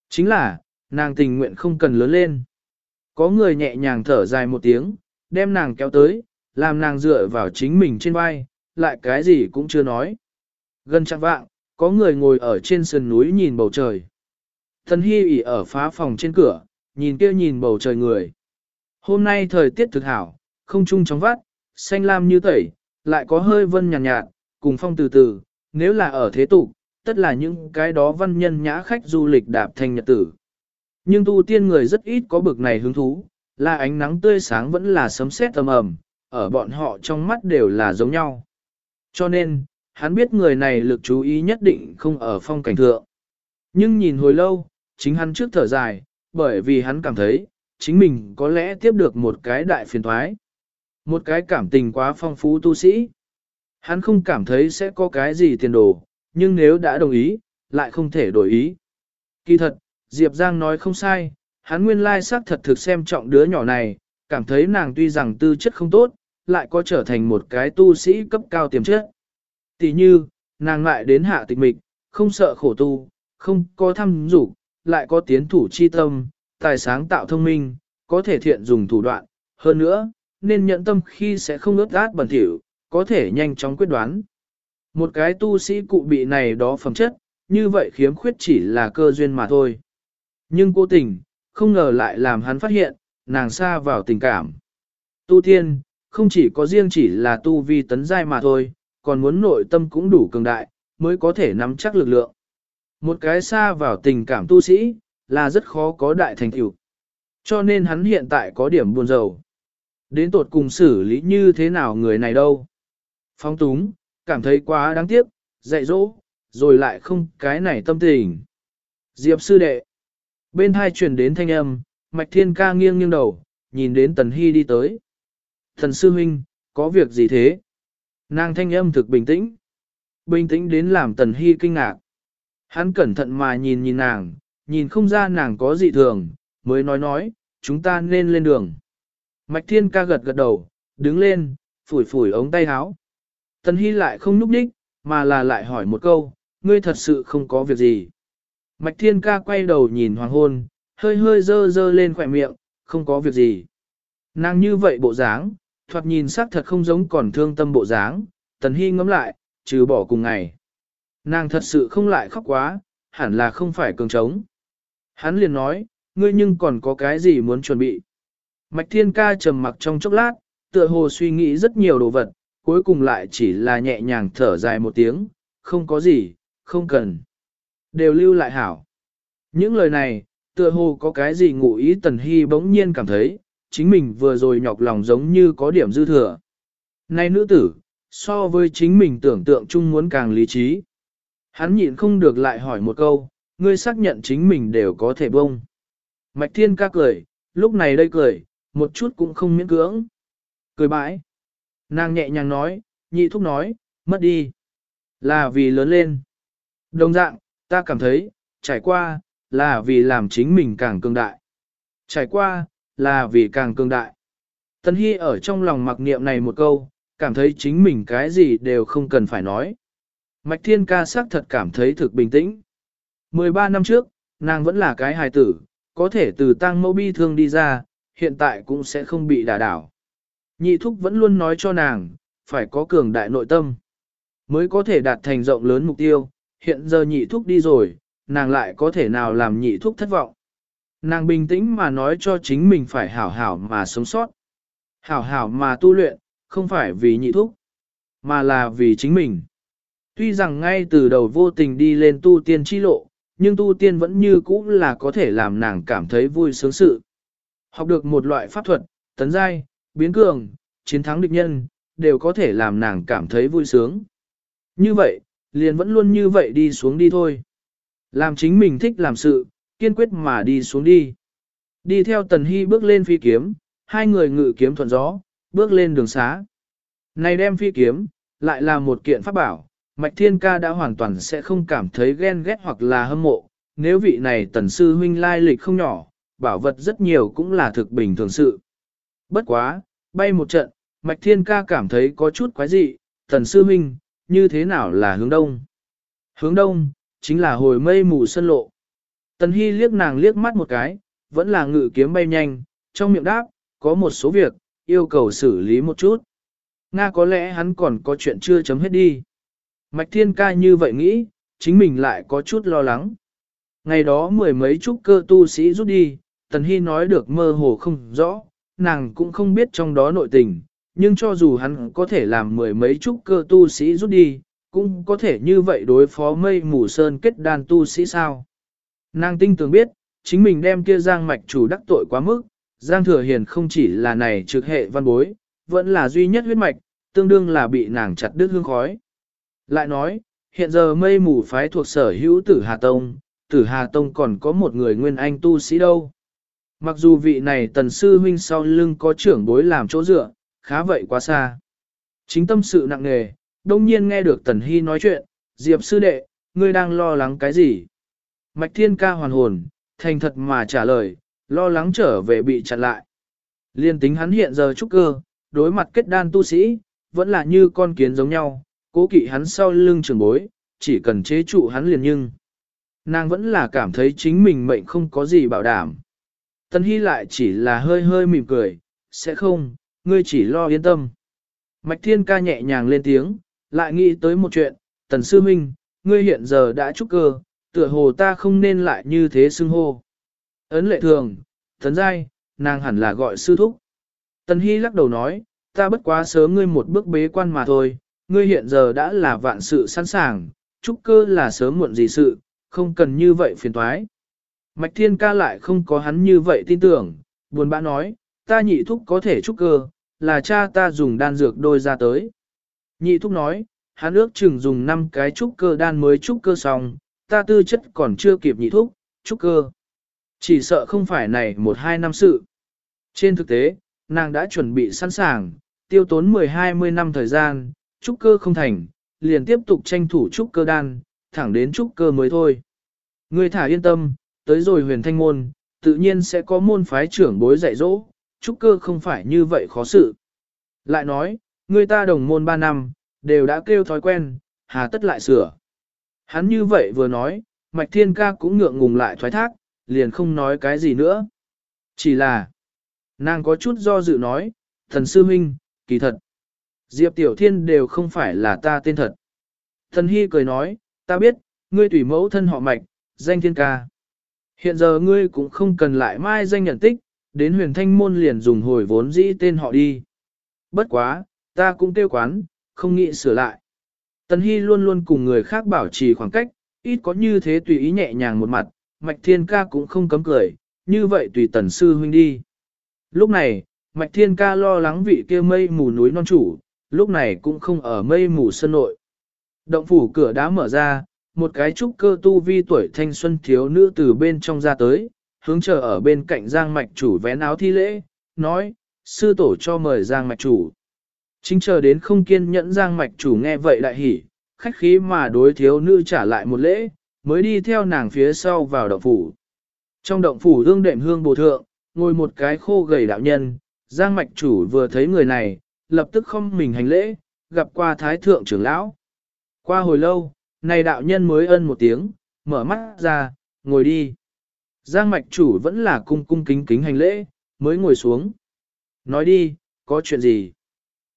Chính là, nàng tình nguyện không cần lớn lên. Có người nhẹ nhàng thở dài một tiếng, đem nàng kéo tới, làm nàng dựa vào chính mình trên vai, lại cái gì cũng chưa nói. Gần chặng vạng, có người ngồi ở trên sườn núi nhìn bầu trời. Thần Hy ỉ ở phá phòng trên cửa, nhìn kia nhìn bầu trời người. Hôm nay thời tiết thực hảo, không trung chóng vắt, xanh lam như tẩy, lại có hơi vân nhàn nhạt, nhạt, cùng phong từ từ, nếu là ở thế tục, tất là những cái đó văn nhân nhã khách du lịch đạp thành nhật tử. Nhưng tu tiên người rất ít có bực này hứng thú, là ánh nắng tươi sáng vẫn là sấm sét âm ầm, ở bọn họ trong mắt đều là giống nhau. Cho nên, hắn biết người này lực chú ý nhất định không ở phong cảnh thượng. Nhưng nhìn hồi lâu, chính hắn trước thở dài, bởi vì hắn cảm thấy, chính mình có lẽ tiếp được một cái đại phiền thoái. Một cái cảm tình quá phong phú tu sĩ. Hắn không cảm thấy sẽ có cái gì tiền đồ, nhưng nếu đã đồng ý, lại không thể đổi ý. Kỳ thật, Diệp Giang nói không sai, hắn nguyên lai xác thật thực xem trọng đứa nhỏ này, cảm thấy nàng tuy rằng tư chất không tốt, lại có trở thành một cái tu sĩ cấp cao tiềm chất. Tỷ như, nàng lại đến hạ tịch mịch, không sợ khổ tu, không có thăm dục lại có tiến thủ chi tâm, tài sáng tạo thông minh, có thể thiện dùng thủ đoạn, hơn nữa, nên nhận tâm khi sẽ không ướt át bẩn thỉu, có thể nhanh chóng quyết đoán. Một cái tu sĩ cụ bị này đó phẩm chất, như vậy khiếm khuyết chỉ là cơ duyên mà thôi. Nhưng cố tình, không ngờ lại làm hắn phát hiện, nàng xa vào tình cảm. Tu tiên, không chỉ có riêng chỉ là tu vi tấn giai mà thôi, còn muốn nội tâm cũng đủ cường đại, mới có thể nắm chắc lực lượng. Một cái xa vào tình cảm tu sĩ, là rất khó có đại thành tựu. Cho nên hắn hiện tại có điểm buồn rầu. Đến tột cùng xử lý như thế nào người này đâu. Phong túng, cảm thấy quá đáng tiếc, dạy dỗ, rồi lại không cái này tâm tình. Diệp sư đệ. Bên hai truyền đến thanh âm, Mạch Thiên ca nghiêng nghiêng đầu, nhìn đến Tần Hy đi tới. Thần sư huynh, có việc gì thế? Nàng thanh âm thực bình tĩnh. Bình tĩnh đến làm Tần Hy kinh ngạc. Hắn cẩn thận mà nhìn nhìn nàng, nhìn không ra nàng có gì thường, mới nói nói, chúng ta nên lên đường. Mạch Thiên ca gật gật đầu, đứng lên, phủi phủi ống tay áo. Tần Hy lại không núp đích, mà là lại hỏi một câu, ngươi thật sự không có việc gì. Mạch Thiên ca quay đầu nhìn hoàng hôn, hơi hơi dơ dơ lên khỏe miệng, không có việc gì. Nàng như vậy bộ dáng, thoạt nhìn sắc thật không giống còn thương tâm bộ dáng, Tần Hy ngẫm lại, trừ bỏ cùng ngày. Nàng thật sự không lại khóc quá, hẳn là không phải cường trống. Hắn liền nói, ngươi nhưng còn có cái gì muốn chuẩn bị. Mạch Thiên ca trầm mặc trong chốc lát, tựa hồ suy nghĩ rất nhiều đồ vật, cuối cùng lại chỉ là nhẹ nhàng thở dài một tiếng, không có gì, không cần. Đều lưu lại hảo. Những lời này, tựa hồ có cái gì ngụ ý Tần Hy bỗng nhiên cảm thấy, chính mình vừa rồi nhọc lòng giống như có điểm dư thừa. Này nữ tử, so với chính mình tưởng tượng chung muốn càng lý trí. Hắn nhịn không được lại hỏi một câu, ngươi xác nhận chính mình đều có thể bông. Mạch Thiên ca cười, lúc này đây cười, một chút cũng không miễn cưỡng. Cười bãi. Nàng nhẹ nhàng nói, nhị thúc nói, mất đi. Là vì lớn lên. Đồng dạng, ta cảm thấy, trải qua, là vì làm chính mình càng cường đại. Trải qua, là vì càng cường đại. Tân Hy ở trong lòng mặc niệm này một câu, cảm thấy chính mình cái gì đều không cần phải nói. Mạch Thiên ca sắc thật cảm thấy thực bình tĩnh. 13 năm trước, nàng vẫn là cái hài tử, có thể từ tăng mẫu bi thương đi ra, hiện tại cũng sẽ không bị đả đảo. Nhị thúc vẫn luôn nói cho nàng, phải có cường đại nội tâm, mới có thể đạt thành rộng lớn mục tiêu, hiện giờ nhị thúc đi rồi, nàng lại có thể nào làm nhị thúc thất vọng. Nàng bình tĩnh mà nói cho chính mình phải hảo hảo mà sống sót. Hảo hảo mà tu luyện, không phải vì nhị thúc, mà là vì chính mình. Tuy rằng ngay từ đầu vô tình đi lên tu tiên chi lộ, nhưng tu tiên vẫn như cũ là có thể làm nàng cảm thấy vui sướng sự. Học được một loại pháp thuật, tấn giai, biến cường, chiến thắng địch nhân, đều có thể làm nàng cảm thấy vui sướng. Như vậy, liền vẫn luôn như vậy đi xuống đi thôi. Làm chính mình thích làm sự, kiên quyết mà đi xuống đi. Đi theo Tần Hy bước lên phi kiếm, hai người ngự kiếm thuận gió, bước lên đường xá. Này đem phi kiếm, lại là một kiện pháp bảo, Mạch Thiên Ca đã hoàn toàn sẽ không cảm thấy ghen ghét hoặc là hâm mộ, nếu vị này tần sư huynh lai lịch không nhỏ, bảo vật rất nhiều cũng là thực bình thường sự. Bất quá, bay một trận, Mạch Thiên Ca cảm thấy có chút quái dị, tần sư huynh, như thế nào là hướng đông? Hướng đông, chính là hồi mây mù sân lộ. Tần Hy liếc nàng liếc mắt một cái, vẫn là ngự kiếm bay nhanh, trong miệng đáp, có một số việc, yêu cầu xử lý một chút. Nga có lẽ hắn còn có chuyện chưa chấm hết đi. Mạch Thiên Ca như vậy nghĩ, chính mình lại có chút lo lắng. Ngày đó mười mấy trúc cơ tu sĩ rút đi, Tần Hy nói được mơ hồ không rõ, nàng cũng không biết trong đó nội tình, nhưng cho dù hắn có thể làm mười mấy trúc cơ tu sĩ rút đi, cũng có thể như vậy đối phó mây mù sơn kết đàn tu sĩ sao. Nàng tinh tường biết, chính mình đem kia giang mạch chủ đắc tội quá mức, giang thừa hiền không chỉ là này trực hệ văn bối, vẫn là duy nhất huyết mạch, tương đương là bị nàng chặt đứt hương khói. Lại nói, hiện giờ mây mù phái thuộc sở hữu tử Hà Tông, tử Hà Tông còn có một người nguyên anh tu sĩ đâu. Mặc dù vị này tần sư huynh sau lưng có trưởng bối làm chỗ dựa, khá vậy quá xa. Chính tâm sự nặng nề, đông nhiên nghe được tần hy nói chuyện, Diệp sư đệ, ngươi đang lo lắng cái gì? Mạch thiên ca hoàn hồn, thành thật mà trả lời, lo lắng trở về bị chặn lại. Liên tính hắn hiện giờ trúc cơ, đối mặt kết đan tu sĩ, vẫn là như con kiến giống nhau, cố kỵ hắn sau lưng trường bối, chỉ cần chế trụ hắn liền nhưng. Nàng vẫn là cảm thấy chính mình mệnh không có gì bảo đảm. Tân Hy lại chỉ là hơi hơi mỉm cười, sẽ không, ngươi chỉ lo yên tâm. Mạch Thiên ca nhẹ nhàng lên tiếng, lại nghĩ tới một chuyện, Tần Sư Minh, ngươi hiện giờ đã trúc cơ, tựa hồ ta không nên lại như thế xưng hô. Ấn lệ thường, Tần Giai, nàng hẳn là gọi sư thúc. Tần Hy lắc đầu nói, ta bất quá sớm ngươi một bước bế quan mà thôi, ngươi hiện giờ đã là vạn sự sẵn sàng, trúc cơ là sớm muộn gì sự, không cần như vậy phiền toái. Mạch Thiên ca lại không có hắn như vậy tin tưởng, buồn bã nói, ta nhị thúc có thể trúc cơ, là cha ta dùng đan dược đôi ra tới. Nhị thúc nói, hắn ước chừng dùng 5 cái trúc cơ đan mới trúc cơ xong, ta tư chất còn chưa kịp nhị thúc, trúc cơ. Chỉ sợ không phải này một hai năm sự. Trên thực tế, nàng đã chuẩn bị sẵn sàng, tiêu tốn 10-20 năm thời gian, trúc cơ không thành, liền tiếp tục tranh thủ trúc cơ đan, thẳng đến trúc cơ mới thôi. Ngươi thả yên tâm, tới rồi huyền thanh môn, tự nhiên sẽ có môn phái trưởng bối dạy dỗ, trúc cơ không phải như vậy khó sự. Lại nói, người ta đồng môn 3 năm, đều đã kêu thói quen, hà tất lại sửa. Hắn như vậy vừa nói, Mạch Thiên Ca cũng ngượng ngùng lại thoái thác, liền không nói cái gì nữa. Chỉ là, nàng có chút do dự nói, thần sư huynh, kỳ thật. Diệp Tiểu Thiên đều không phải là ta tên thật. Thần Hy cười nói, ta biết, ngươi tùy mẫu thân họ Mạch, danh Thiên Ca. Hiện giờ ngươi cũng không cần lại mai danh nhận tích, đến huyền thanh môn liền dùng hồi vốn dĩ tên họ đi. Bất quá, ta cũng tiêu quán, không nghĩ sửa lại. Tần Hy luôn luôn cùng người khác bảo trì khoảng cách, ít có như thế tùy ý nhẹ nhàng một mặt, Mạch Thiên Ca cũng không cấm cười, như vậy tùy tần sư huynh đi. Lúc này, Mạch Thiên Ca lo lắng vị kia mây mù núi non chủ, lúc này cũng không ở mây mù sân nội. Động phủ cửa đá mở ra, một cái trúc cơ tu vi tuổi thanh xuân thiếu nữ từ bên trong ra tới, hướng chờ ở bên cạnh Giang Mạch chủ vén áo thi lễ, nói, sư tổ cho mời Giang Mạch chủ. Chính chờ đến không kiên nhẫn Giang Mạch chủ nghe vậy lại hỉ, khách khí mà đối thiếu nữ trả lại một lễ, mới đi theo nàng phía sau vào động phủ. Trong động phủ hương đệm hương bồ thượng, ngồi một cái khô gầy đạo nhân, Giang Mạch chủ vừa thấy người này, lập tức không mình hành lễ, gặp qua Thái Thượng trưởng lão. Qua hồi lâu, này đạo nhân mới ân một tiếng, mở mắt ra, ngồi đi. Giang mạch chủ vẫn là cung cung kính kính hành lễ, mới ngồi xuống. Nói đi, có chuyện gì?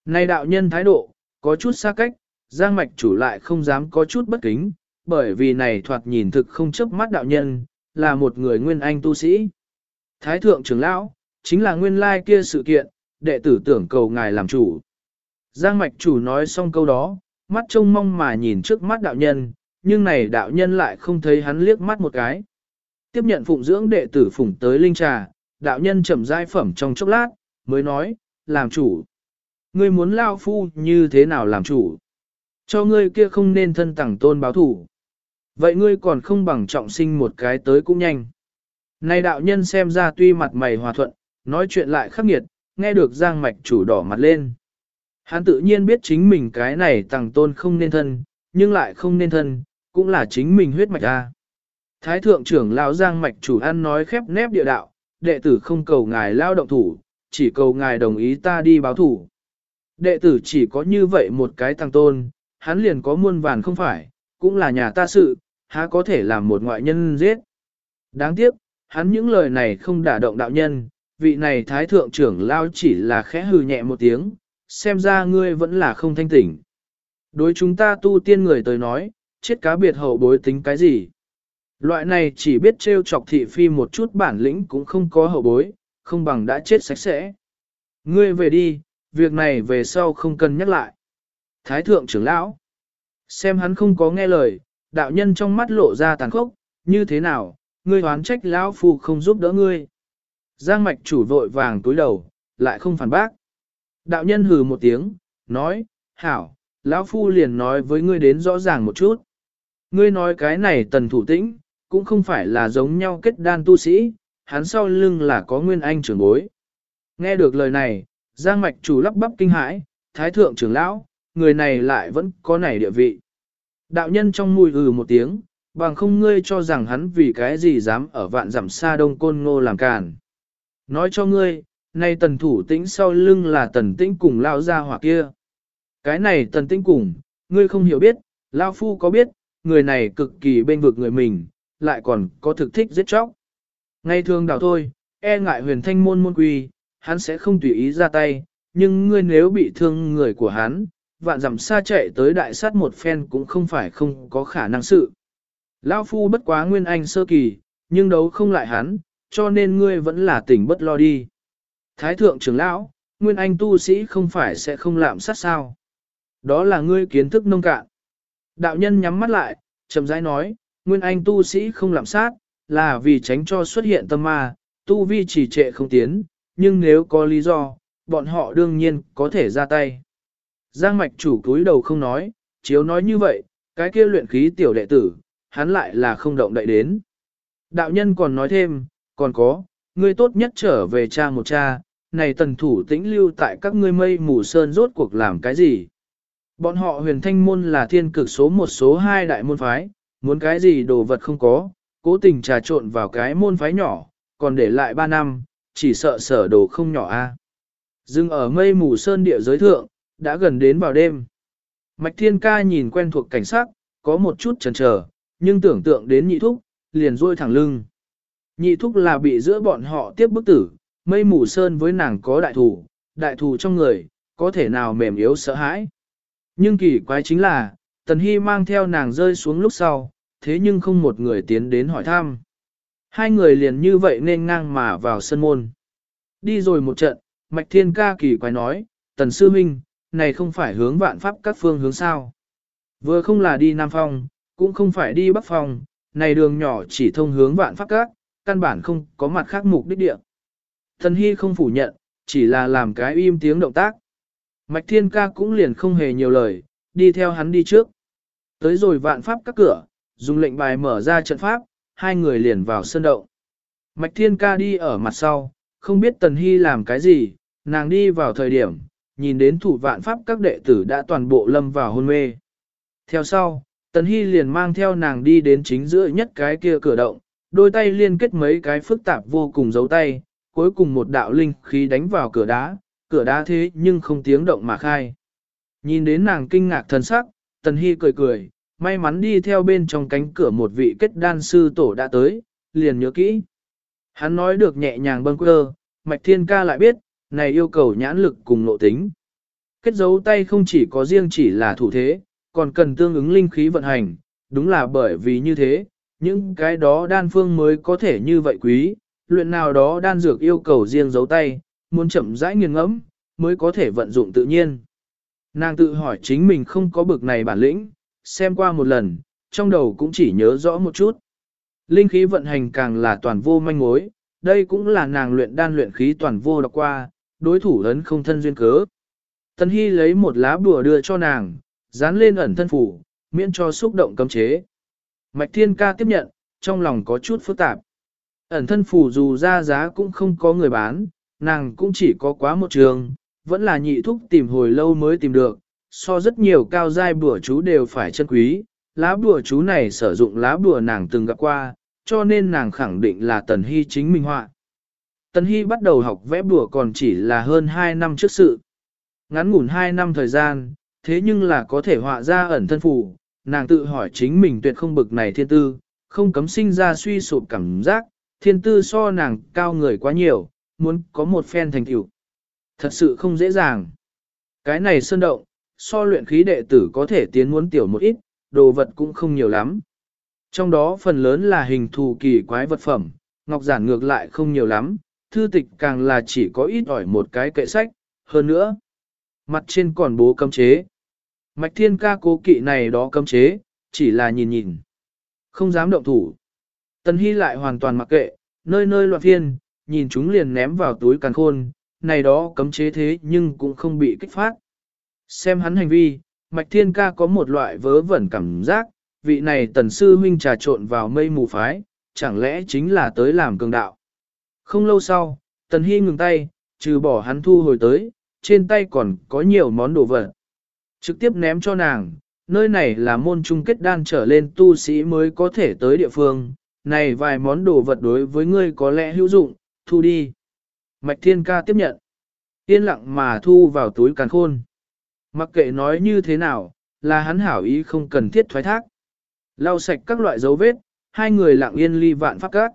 Này đạo nhân thái độ, có chút xa cách, Giang mạch chủ lại không dám có chút bất kính, bởi vì này thoạt nhìn thực không chấp mắt đạo nhân, là một người nguyên anh tu sĩ. Thái thượng trưởng lão, chính là nguyên lai kia sự kiện, đệ tử tưởng cầu ngài làm chủ. Giang mạch chủ nói xong câu đó, mắt trông mong mà nhìn trước mắt đạo nhân, nhưng này đạo nhân lại không thấy hắn liếc mắt một cái. Tiếp nhận phụng dưỡng đệ tử phụng tới linh trà, đạo nhân chậm rãi phẩm trong chốc lát, mới nói, làm chủ. Ngươi muốn lao phu như thế nào làm chủ? Cho ngươi kia không nên thân tẳng tôn báo thủ. Vậy ngươi còn không bằng trọng sinh một cái tới cũng nhanh. Này đạo nhân xem ra tuy mặt mày hòa thuận, nói chuyện lại khắc nghiệt, nghe được giang mạch chủ đỏ mặt lên. Hắn tự nhiên biết chính mình cái này tàng tôn không nên thân, nhưng lại không nên thân, cũng là chính mình huyết mạch a. Thái thượng trưởng lão giang mạch chủ ăn nói khép nép địa đạo, đệ tử không cầu ngài lao động thủ, chỉ cầu ngài đồng ý ta đi báo thủ. Đệ tử chỉ có như vậy một cái tăng tôn, hắn liền có muôn vàn không phải, cũng là nhà ta sự, há có thể làm một ngoại nhân giết. Đáng tiếc, hắn những lời này không đả động đạo nhân, vị này thái thượng trưởng lao chỉ là khẽ hừ nhẹ một tiếng, xem ra ngươi vẫn là không thanh tỉnh. Đối chúng ta tu tiên người tới nói, chết cá biệt hậu bối tính cái gì? Loại này chỉ biết trêu chọc thị phi một chút bản lĩnh cũng không có hậu bối, không bằng đã chết sạch sẽ. Ngươi về đi, việc này về sau không cần nhắc lại. Thái thượng trưởng lão, xem hắn không có nghe lời, đạo nhân trong mắt lộ ra tàn khốc, như thế nào, ngươi hoán trách lão phu không giúp đỡ ngươi. Giang mạch chủ vội vàng túi đầu, lại không phản bác. Đạo nhân hừ một tiếng, nói, hảo, lão phu liền nói với ngươi đến rõ ràng một chút. Ngươi nói cái này tần thủ tĩnh, cũng không phải là giống nhau kết đan tu sĩ, hắn sau lưng là có nguyên anh trưởng bối. Nghe được lời này, Giang mạch chủ lắp bắp kinh hãi, thái thượng trưởng lão, người này lại vẫn có nảy địa vị. Đạo nhân trong mùi ừ một tiếng, bằng không ngươi cho rằng hắn vì cái gì dám ở vạn giảm xa đông côn ngô làm càn. Nói cho ngươi, nay tần thủ tĩnh sau lưng là tần tĩnh cùng lao ra hoặc kia. Cái này tần tĩnh cùng, ngươi không hiểu biết, lao phu có biết, người này cực kỳ bên vực người mình, lại còn có thực thích giết chóc. Ngay thường đảo thôi, e ngại huyền thanh môn môn quy, hắn sẽ không tùy ý ra tay, nhưng ngươi nếu bị thương người của hắn, vạn dặm xa chạy tới đại sát một phen cũng không phải không có khả năng sự. Lão phu bất quá nguyên anh sơ kỳ, nhưng đấu không lại hắn, cho nên ngươi vẫn là tỉnh bất lo đi. Thái thượng trưởng lão, nguyên anh tu sĩ không phải sẽ không lạm sát sao. Đó là ngươi kiến thức nông cạn. Đạo nhân nhắm mắt lại, chậm rãi nói, nguyên anh tu sĩ không lạm sát, là vì tránh cho xuất hiện tâm ma, tu vi chỉ trệ không tiến, nhưng nếu có lý do, bọn họ đương nhiên có thể ra tay. Giang mạch chủ cúi đầu không nói, chiếu nói như vậy, cái kia luyện khí tiểu đệ tử, hắn lại là không động đậy đến. Đạo nhân còn nói thêm, còn có, ngươi tốt nhất trở về cha một cha, này tần thủ tĩnh lưu tại các ngươi mây mù sơn rốt cuộc làm cái gì. Bọn họ huyền thanh môn là thiên cực số một số hai đại môn phái, muốn cái gì đồ vật không có, cố tình trà trộn vào cái môn phái nhỏ, còn để lại ba năm, chỉ sợ sở đồ không nhỏ a. Dừng ở mây mù sơn địa giới thượng, đã gần đến vào đêm. Mạch Thiên Ca nhìn quen thuộc cảnh sắc, có một chút chần chờ, nhưng tưởng tượng đến nhị thúc, liền rôi thẳng lưng. Nhị thúc là bị giữa bọn họ tiếp bức tử, mây mù sơn với nàng có đại thù, đại thù trong người, có thể nào mềm yếu sợ hãi. Nhưng kỳ quái chính là, Tần Hy mang theo nàng rơi xuống lúc sau, thế nhưng không một người tiến đến hỏi thăm. Hai người liền như vậy nên ngang mà vào sân môn. Đi rồi một trận, Mạch Thiên ca kỳ quái nói, Tần Sư Minh, này không phải hướng vạn pháp các phương hướng sao. Vừa không là đi Nam Phong, cũng không phải đi Bắc Phong, này đường nhỏ chỉ thông hướng vạn pháp các, căn bản không có mặt khác mục đích địa. thần Hy không phủ nhận, chỉ là làm cái im tiếng động tác. Mạch Thiên ca cũng liền không hề nhiều lời, đi theo hắn đi trước. Tới rồi vạn pháp các cửa, dùng lệnh bài mở ra trận pháp, hai người liền vào sân động. Mạch Thiên Ca đi ở mặt sau, không biết Tần Hy làm cái gì, nàng đi vào thời điểm, nhìn đến thủ vạn pháp các đệ tử đã toàn bộ lâm vào hôn mê. Theo sau, Tần Hy liền mang theo nàng đi đến chính giữa nhất cái kia cửa động, đôi tay liên kết mấy cái phức tạp vô cùng dấu tay, cuối cùng một đạo linh khí đánh vào cửa đá, cửa đá thế nhưng không tiếng động mà khai. Nhìn đến nàng kinh ngạc thần sắc, Tần Hy cười cười, may mắn đi theo bên trong cánh cửa một vị kết đan sư tổ đã tới, liền nhớ kỹ. Hắn nói được nhẹ nhàng bâng quơ, Mạch Thiên Ca lại biết, này yêu cầu nhãn lực cùng nội tính. Kết dấu tay không chỉ có riêng chỉ là thủ thế, còn cần tương ứng linh khí vận hành, đúng là bởi vì như thế, những cái đó đan phương mới có thể như vậy quý, luyện nào đó đan dược yêu cầu riêng dấu tay, muốn chậm rãi nghiền ngẫm, mới có thể vận dụng tự nhiên. Nàng tự hỏi chính mình không có bực này bản lĩnh, xem qua một lần, trong đầu cũng chỉ nhớ rõ một chút. Linh khí vận hành càng là toàn vô manh mối, đây cũng là nàng luyện đan luyện khí toàn vô đọc qua, đối thủ lớn không thân duyên cớ. Tân Hy lấy một lá bùa đưa cho nàng, dán lên ẩn thân phủ, miễn cho xúc động cấm chế. Mạch Thiên Ca tiếp nhận, trong lòng có chút phức tạp. Ẩn thân phủ dù ra giá cũng không có người bán, nàng cũng chỉ có quá một trường, vẫn là nhị thúc tìm hồi lâu mới tìm được, so rất nhiều cao giai bùa chú đều phải chân quý, lá bùa chú này sử dụng lá bùa nàng từng gặp qua, cho nên nàng khẳng định là Tần Hy chính minh họa. Tần Hy bắt đầu học vẽ bùa còn chỉ là hơn 2 năm trước sự. Ngắn ngủn 2 năm thời gian, thế nhưng là có thể họa ra ẩn thân phù, nàng tự hỏi chính mình tuyệt không bực này thiên tư, không cấm sinh ra suy sụp cảm giác, thiên tư so nàng cao người quá nhiều, muốn có một phen thành tựu. Thật sự không dễ dàng. Cái này sơn động, so luyện khí đệ tử có thể tiến muốn tiểu một ít, đồ vật cũng không nhiều lắm. Trong đó phần lớn là hình thù kỳ quái vật phẩm, ngọc giản ngược lại không nhiều lắm, thư tịch càng là chỉ có ít ỏi một cái kệ sách, hơn nữa. Mặt trên còn bố cấm chế. Mạch thiên ca cố kỵ này đó cấm chế, chỉ là nhìn nhìn. Không dám động thủ. Tần Hy lại hoàn toàn mặc kệ, nơi nơi loạn phiên, nhìn chúng liền ném vào túi càn khôn, này đó cấm chế thế nhưng cũng không bị kích phát. Xem hắn hành vi, Mạch Thiên Ca có một loại vớ vẩn cảm giác, vị này tần sư huynh trà trộn vào mây mù phái, chẳng lẽ chính là tới làm cường đạo. Không lâu sau, tần hy ngừng tay, trừ bỏ hắn thu hồi tới, trên tay còn có nhiều món đồ vật. Trực tiếp ném cho nàng, nơi này là môn chung kết đan trở lên tu sĩ mới có thể tới địa phương, này vài món đồ vật đối với ngươi có lẽ hữu dụng, thu đi. Mạch Thiên Ca tiếp nhận, yên lặng mà thu vào túi càn khôn. Mặc kệ nói như thế nào, là hắn hảo ý không cần thiết thoái thác. Lau sạch các loại dấu vết, hai người lặng yên ly vạn pháp các.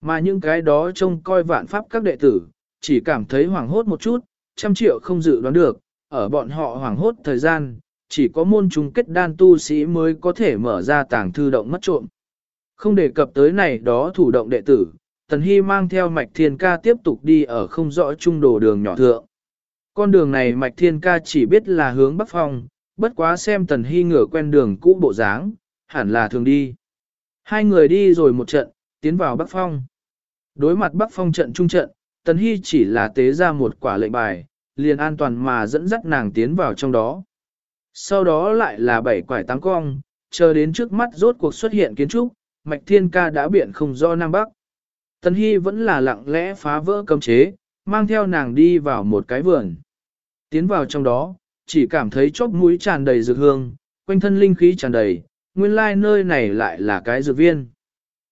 Mà những cái đó trông coi vạn pháp các đệ tử, chỉ cảm thấy hoảng hốt một chút, trăm triệu không dự đoán được, ở bọn họ hoảng hốt thời gian, chỉ có môn trùng kết đan tu sĩ mới có thể mở ra tàng thư động mất trộm. Không đề cập tới này đó thủ động đệ tử, Tần Hy mang theo Mạch Thiên Ca tiếp tục đi ở không rõ trung đồ đường nhỏ thượng. Con đường này Mạch Thiên Ca chỉ biết là hướng Bắc Phong, bất quá xem Tần Hy ngửa quen đường cũ bộ dáng, hẳn là thường đi. Hai người đi rồi một trận, tiến vào Bắc Phong. Đối mặt Bắc Phong trận trung trận, Tần Hy chỉ là tế ra một quả lệnh bài, liền an toàn mà dẫn dắt nàng tiến vào trong đó. Sau đó lại là bảy quải tám cong, chờ đến trước mắt rốt cuộc xuất hiện kiến trúc, Mạch Thiên Ca đã biện không do Nam Bắc. Tần Hy vẫn là lặng lẽ phá vỡ cấm chế, mang theo nàng đi vào một cái vườn. Tiến vào trong đó, chỉ cảm thấy chóp mũi tràn đầy dược hương, quanh thân linh khí tràn đầy, nguyên lai like nơi này lại là cái dược viên.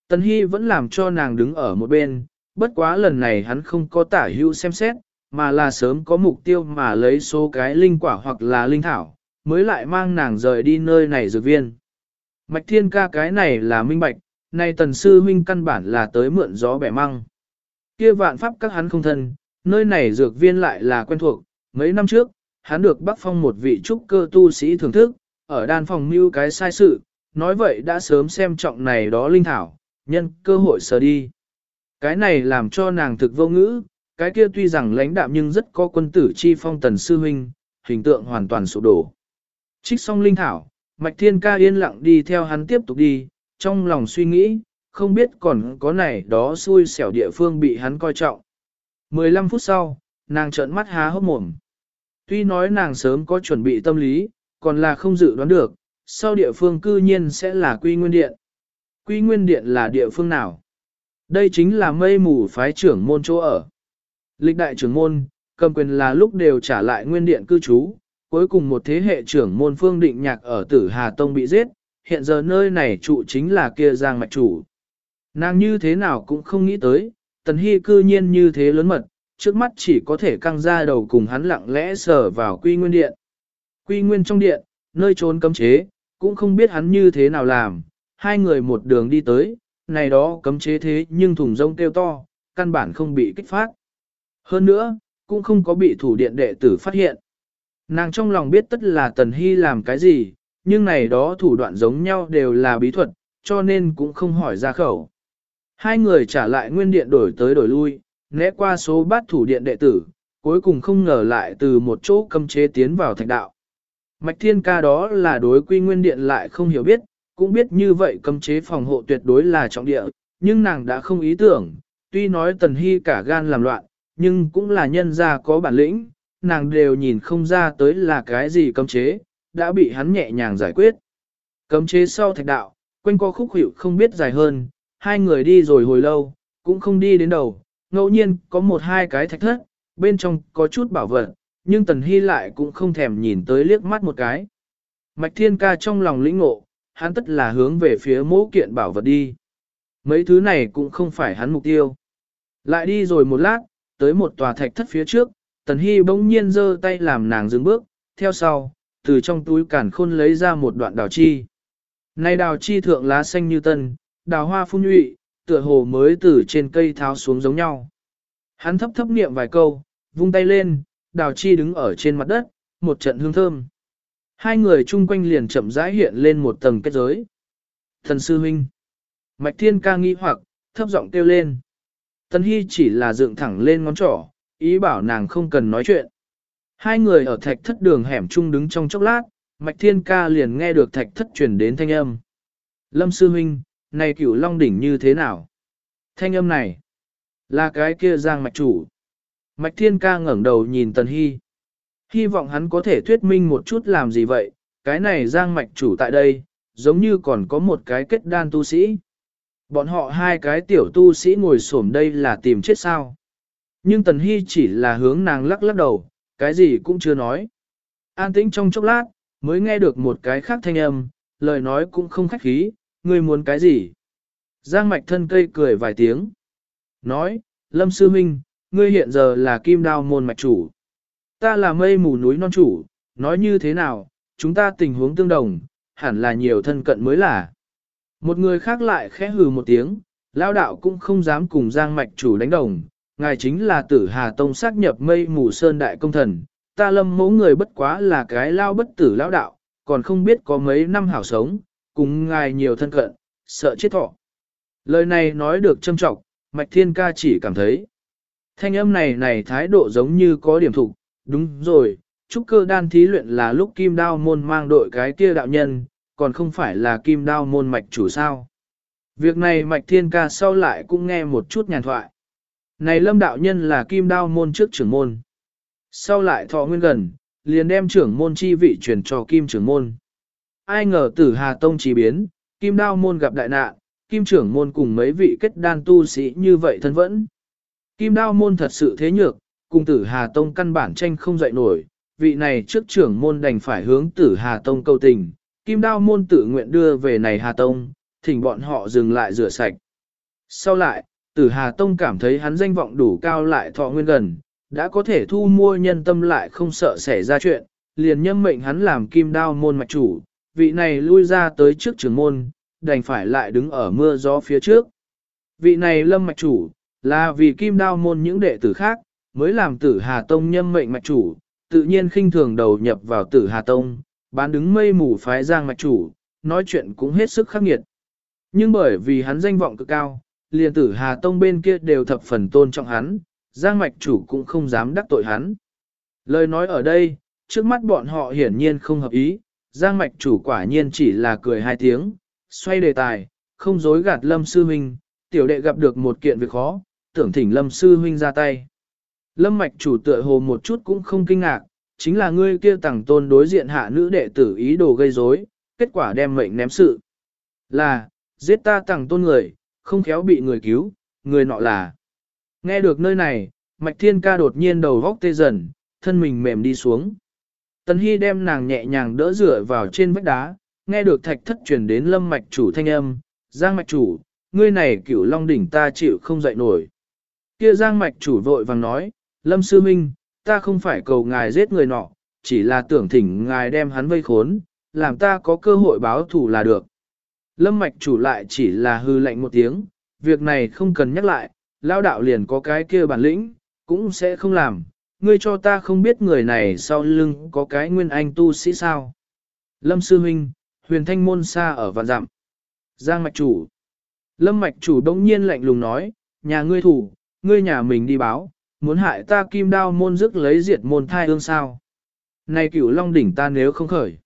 Tần Hy vẫn làm cho nàng đứng ở một bên, bất quá lần này hắn không có tả hữu xem xét, mà là sớm có mục tiêu mà lấy số cái linh quả hoặc là linh thảo, mới lại mang nàng rời đi nơi này dược viên. Mạch thiên ca cái này là minh bạch, nay tần sư huynh căn bản là tới mượn gió bẻ măng. Kia vạn pháp các hắn không thân, nơi này dược viên lại là quen thuộc, mấy năm trước, hắn được bắc phong một vị trúc cơ tu sĩ thưởng thức, ở đan phòng mưu cái sai sự, nói vậy đã sớm xem trọng này đó linh thảo, nhân cơ hội sờ đi. Cái này làm cho nàng thực vô ngữ, cái kia tuy rằng lãnh đạm nhưng rất có quân tử chi phong tần sư huynh, hình tượng hoàn toàn sụp đổ. Trích xong linh thảo, Mạch Thiên Ca yên lặng đi theo hắn tiếp tục đi, trong lòng suy nghĩ, không biết còn có này đó xui xẻo địa phương bị hắn coi trọng. 15 phút sau, nàng trợn mắt há hốc mồm. Tuy nói nàng sớm có chuẩn bị tâm lý, còn là không dự đoán được, sau địa phương cư nhiên sẽ là Quy Nguyên Điện. Quy Nguyên Điện là địa phương nào? Đây chính là mây mù phái trưởng môn chỗ ở. Lịch đại trưởng môn, cầm quyền là lúc đều trả lại nguyên điện cư trú, cuối cùng một thế hệ trưởng môn phương định nhạc ở tử Hà Tông bị giết, hiện giờ nơi này trụ chính là kia giang mạch chủ. Nàng như thế nào cũng không nghĩ tới, tần hy cư nhiên như thế lớn mật, trước mắt chỉ có thể căng ra đầu cùng hắn lặng lẽ sờ vào quy nguyên điện. Quy nguyên trong điện, nơi trốn cấm chế, cũng không biết hắn như thế nào làm, hai người một đường đi tới, này đó cấm chế thế nhưng thùng rông kêu to, căn bản không bị kích phát. Hơn nữa, cũng không có bị thủ điện đệ tử phát hiện. Nàng trong lòng biết tất là Tần Hy làm cái gì, nhưng này đó thủ đoạn giống nhau đều là bí thuật, cho nên cũng không hỏi ra khẩu. Hai người trả lại nguyên điện đổi tới đổi lui, né qua số bát thủ điện đệ tử, cuối cùng không ngờ lại từ một chỗ cấm chế tiến vào thạch đạo. Mạch thiên ca đó là đối quy nguyên điện lại không hiểu biết, cũng biết như vậy cấm chế phòng hộ tuyệt đối là trọng địa, nhưng nàng đã không ý tưởng, tuy nói tần hy cả gan làm loạn, nhưng cũng là nhân gia có bản lĩnh, nàng đều nhìn không ra tới là cái gì cấm chế, đã bị hắn nhẹ nhàng giải quyết. Cấm chế sau thạch đạo, quanh co khúc hiệu không biết dài hơn, hai người đi rồi hồi lâu, cũng không đi đến đầu, ngẫu nhiên có một hai cái thạch thất, bên trong có chút bảo vật, nhưng Tần Hy lại cũng không thèm nhìn tới liếc mắt một cái. Mạch Thiên Ca trong lòng lĩnh ngộ, hắn tất là hướng về phía mẫu kiện bảo vật đi. Mấy thứ này cũng không phải hắn mục tiêu. Lại đi rồi một lát, tới một tòa thạch thất phía trước, Tần Hy bỗng nhiên giơ tay làm nàng dừng bước, theo sau, từ trong túi cản khôn lấy ra một đoạn đào chi. Này đào chi thượng lá xanh như tân, đào hoa phun nhụy, tựa hồ mới từ trên cây tháo xuống giống nhau. Hắn thấp thấp niệm vài câu, vung tay lên, đào chi đứng ở trên mặt đất, một trận hương thơm. Hai người chung quanh liền chậm rãi hiện lên một tầng kết giới. Thần sư huynh. Mạch thiên ca nghi hoặc, thấp giọng kêu lên. Tần Hy chỉ là dựng thẳng lên ngón trỏ, ý bảo nàng không cần nói chuyện. Hai người ở thạch thất đường hẻm chung đứng trong chốc lát, Mạch Thiên Ca liền nghe được thạch thất truyền đến thanh âm. Lâm Sư Huynh, này cửu long đỉnh như thế nào? Thanh âm này, là cái kia giang mạch chủ. Mạch Thiên Ca ngẩng đầu nhìn Tần Hy. Hy vọng hắn có thể thuyết minh một chút làm gì vậy, cái này giang mạch chủ tại đây, giống như còn có một cái kết đan tu sĩ. Bọn họ hai cái tiểu tu sĩ ngồi xổm đây là tìm chết sao. Nhưng Tần Hy chỉ là hướng nàng lắc lắc đầu, cái gì cũng chưa nói. An tĩnh trong chốc lát, mới nghe được một cái khác thanh âm, lời nói cũng không khách khí, ngươi muốn cái gì. Giang mạch thân cây cười vài tiếng. Nói, Lâm Sư Minh, ngươi hiện giờ là kim đao môn mạch chủ. Ta là mây mù núi non chủ, nói như thế nào, chúng ta tình huống tương đồng, hẳn là nhiều thân cận mới là. Một người khác lại khẽ hừ một tiếng, lao đạo cũng không dám cùng Giang mạch chủ đánh đồng, ngài chính là tử Hà Tông xác nhập mây mù sơn đại công thần, ta lâm mẫu người bất quá là cái lao bất tử lao đạo, còn không biết có mấy năm hảo sống, cùng ngài nhiều thân cận, sợ chết thọ. Lời này nói được châm trọng, Mạch Thiên Ca chỉ cảm thấy. Thanh âm này này thái độ giống như có điểm thục, đúng rồi, trúc cơ đan thí luyện là lúc kim đao môn mang đội cái kia đạo nhân, còn không phải là kim đao môn mạch chủ sao. Việc này Mạch Thiên Ca sau lại cũng nghe một chút nhàn thoại. Này lâm đạo nhân là kim đao môn trước trưởng môn. Sau lại thọ nguyên gần, liền đem trưởng môn chi vị truyền cho kim trưởng môn. Ai ngờ tử Hà Tông chỉ biến, kim đao môn gặp đại nạn, kim trưởng môn cùng mấy vị kết đan tu sĩ như vậy thân vẫn. Kim đao môn thật sự thế nhược, cùng tử Hà Tông căn bản tranh không dậy nổi, vị này trước trưởng môn đành phải hướng tử Hà Tông cầu tình, kim đao môn tự nguyện đưa về này Hà Tông, thỉnh bọn họ dừng lại rửa sạch. Sau lại, tử Hà Tông cảm thấy hắn danh vọng đủ cao lại thọ nguyên gần, đã có thể thu mua nhân tâm lại không sợ xảy ra chuyện, liền nhâm mệnh hắn làm kim đao môn mạch chủ, vị này lui ra tới trước trường môn, đành phải lại đứng ở mưa gió phía trước. Vị này lâm mạch chủ, là vì kim đao môn những đệ tử khác, mới làm tử Hà Tông nhâm mệnh mạch chủ, tự nhiên khinh thường đầu nhập vào tử Hà Tông, bán đứng mây mù phái giang mạch chủ, nói chuyện cũng hết sức khắc nghiệt. Nhưng bởi vì hắn danh vọng cực cao, liền tử Hà Tông bên kia đều thập phần tôn trọng hắn, Giang mạch chủ cũng không dám đắc tội hắn. Lời nói ở đây, trước mắt bọn họ hiển nhiên không hợp ý, Giang mạch chủ quả nhiên chỉ là cười hai tiếng, xoay đề tài, không dối gạt Lâm Sư Huynh, tiểu đệ gặp được một kiện việc khó, tưởng thỉnh Lâm Sư Huynh ra tay. Lâm mạch chủ tựa hồ một chút cũng không kinh ngạc, chính là ngươi kia tẳng tôn đối diện hạ nữ đệ tử ý đồ gây rối, kết quả đem mệnh ném sự. Là, giết ta tẳng tôn người, không khéo bị người cứu, người nọ là. Nghe được nơi này, Mạch Thiên Ca đột nhiên đầu góc tê dần, thân mình mềm đi xuống. Tần Hy đem nàng nhẹ nhàng đỡ rửa vào trên vách đá, nghe được thạch thất truyền đến lâm mạch chủ thanh âm, giang mạch chủ, ngươi này cửu long đỉnh ta chịu không dậy nổi. Kia giang mạch chủ vội vàng nói, lâm sư minh, ta không phải cầu ngài giết người nọ, chỉ là tưởng thỉnh ngài đem hắn vây khốn, làm ta có cơ hội báo thù là được. Lâm mạch chủ lại chỉ là hư lạnh một tiếng, việc này không cần nhắc lại, lao đạo liền có cái kia bản lĩnh, cũng sẽ không làm, ngươi cho ta không biết người này sau lưng có cái nguyên anh tu sĩ sao. Lâm Sư Huynh, huyền thanh môn xa ở vạn dặm. Giang Mạch Chủ. Lâm Mạch Chủ đông nhiên lạnh lùng nói, nhà ngươi thủ, ngươi nhà mình đi báo, muốn hại ta kim đao môn dứt lấy diệt môn thai ương sao. Này cửu long đỉnh ta nếu không khởi.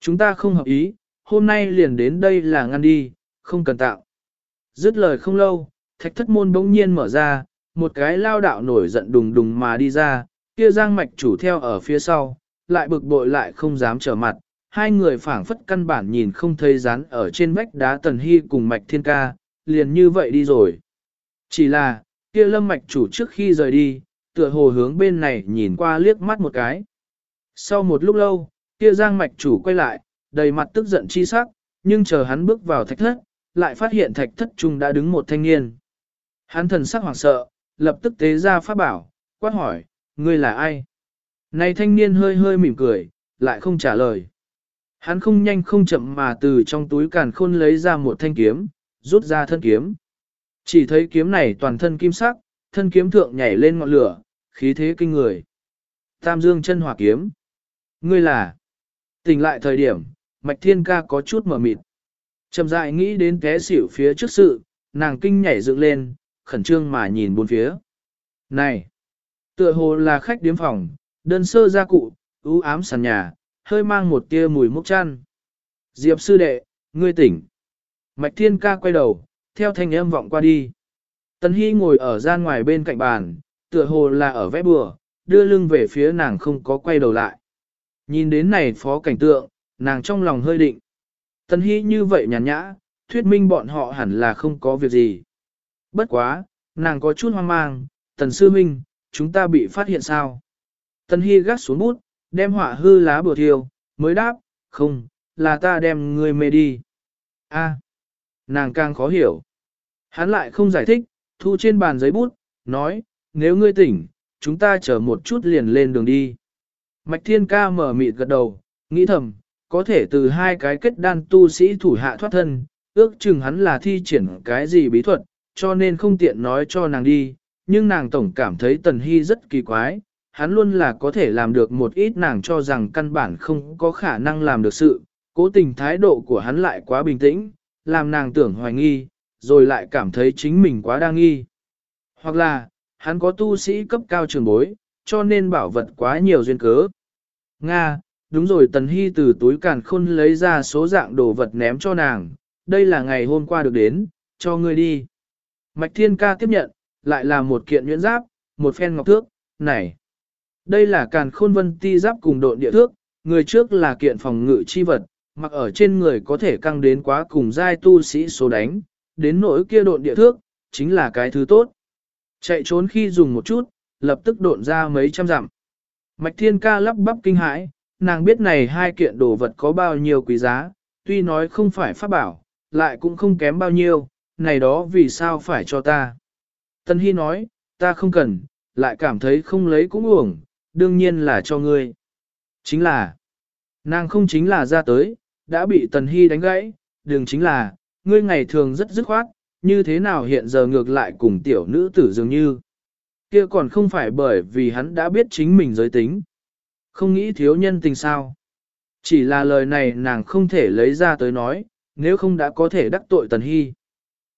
Chúng ta không hợp ý, hôm nay liền đến đây là ngăn đi, không cần tạo. Dứt lời không lâu, thạch thất môn bỗng nhiên mở ra, một cái lao đạo nổi giận đùng đùng mà đi ra, kia giang mạch chủ theo ở phía sau, lại bực bội lại không dám trở mặt, hai người phảng phất căn bản nhìn không thấy rán ở trên vách đá Tần Hy cùng Mạch Thiên Ca, liền như vậy đi rồi. Chỉ là, kia lâm mạch chủ trước khi rời đi, tựa hồ hướng bên này nhìn qua liếc mắt một cái. Sau một lúc lâu, kia giang mạch chủ quay lại, đầy mặt tức giận chi sắc, nhưng chờ hắn bước vào thạch thất, lại phát hiện thạch thất trung đã đứng một thanh niên. Hắn thần sắc hoảng sợ, lập tức tế ra pháp bảo, quát hỏi, ngươi là ai? Này thanh niên hơi hơi mỉm cười, lại không trả lời. Hắn không nhanh không chậm mà từ trong túi càn khôn lấy ra một thanh kiếm, rút ra thân kiếm. Chỉ thấy kiếm này toàn thân kim sắc, thân kiếm thượng nhảy lên ngọn lửa, khí thế kinh người. Tam dương chân hỏa kiếm. Ngươi là. Tỉnh lại thời điểm, Mạch Thiên Ca có chút mở mịt. chậm dại nghĩ đến té xỉu phía trước sự, nàng kinh nhảy dựng lên, khẩn trương mà nhìn bốn phía. Này! Tựa hồ là khách điếm phòng, đơn sơ gia cụ, ưu ám sàn nhà, hơi mang một tia mùi mốc chăn. Diệp sư đệ, ngươi tỉnh. Mạch Thiên Ca quay đầu, theo thanh âm vọng qua đi. Tần Hy ngồi ở gian ngoài bên cạnh bàn, tựa hồ là ở vẽ bừa, đưa lưng về phía nàng không có quay đầu lại. Nhìn đến này phó cảnh tượng, nàng trong lòng hơi định. Tần Hy như vậy nhàn nhã, thuyết minh bọn họ hẳn là không có việc gì. Bất quá, nàng có chút hoang mang, Tần Sư Minh, chúng ta bị phát hiện sao? Tần Hy gắt xuống bút, đem họa hư lá bừa thiêu, mới đáp, không, là ta đem người mê đi. A, nàng càng khó hiểu. Hắn lại không giải thích, thu trên bàn giấy bút, nói, nếu ngươi tỉnh, chúng ta chờ một chút liền lên đường đi. Mạch Thiên Ca mở mịt gật đầu, nghĩ thầm, có thể từ hai cái kết đan tu sĩ thủ hạ thoát thân, ước chừng hắn là thi triển cái gì bí thuật, cho nên không tiện nói cho nàng đi, nhưng nàng tổng cảm thấy Tần Hy rất kỳ quái, hắn luôn là có thể làm được một ít nàng cho rằng căn bản không có khả năng làm được sự, cố tình thái độ của hắn lại quá bình tĩnh, làm nàng tưởng hoài nghi, rồi lại cảm thấy chính mình quá đa nghi. Hoặc là, hắn có tu sĩ cấp cao trường bối, cho nên bảo vật quá nhiều duyên cớ. Nga, đúng rồi Tần Hy từ túi càn khôn lấy ra số dạng đồ vật ném cho nàng, đây là ngày hôm qua được đến, cho ngươi đi. Mạch Thiên Ca tiếp nhận, lại là một kiện nhuyễn giáp, một phen ngọc thước, này. Đây là càn khôn vân ti giáp cùng độn địa thước, người trước là kiện phòng ngự chi vật, mặc ở trên người có thể căng đến quá cùng giai tu sĩ số đánh, đến nỗi kia độn địa thước, chính là cái thứ tốt. Chạy trốn khi dùng một chút, lập tức độn ra mấy trăm dặm. Mạch Thiên Ca lắp bắp kinh hãi, nàng biết này hai kiện đồ vật có bao nhiêu quý giá, tuy nói không phải pháp bảo, lại cũng không kém bao nhiêu, này đó vì sao phải cho ta. Tân Hy nói, ta không cần, lại cảm thấy không lấy cũng uổng, đương nhiên là cho ngươi. Chính là, nàng không chính là ra tới, đã bị Tần Hy đánh gãy, đường chính là, ngươi ngày thường rất dứt khoát, như thế nào hiện giờ ngược lại cùng tiểu nữ tử dường như. Kia còn không phải bởi vì hắn đã biết chính mình giới tính. Không nghĩ thiếu nhân tình sao. Chỉ là lời này nàng không thể lấy ra tới nói, nếu không đã có thể đắc tội Tần Hy.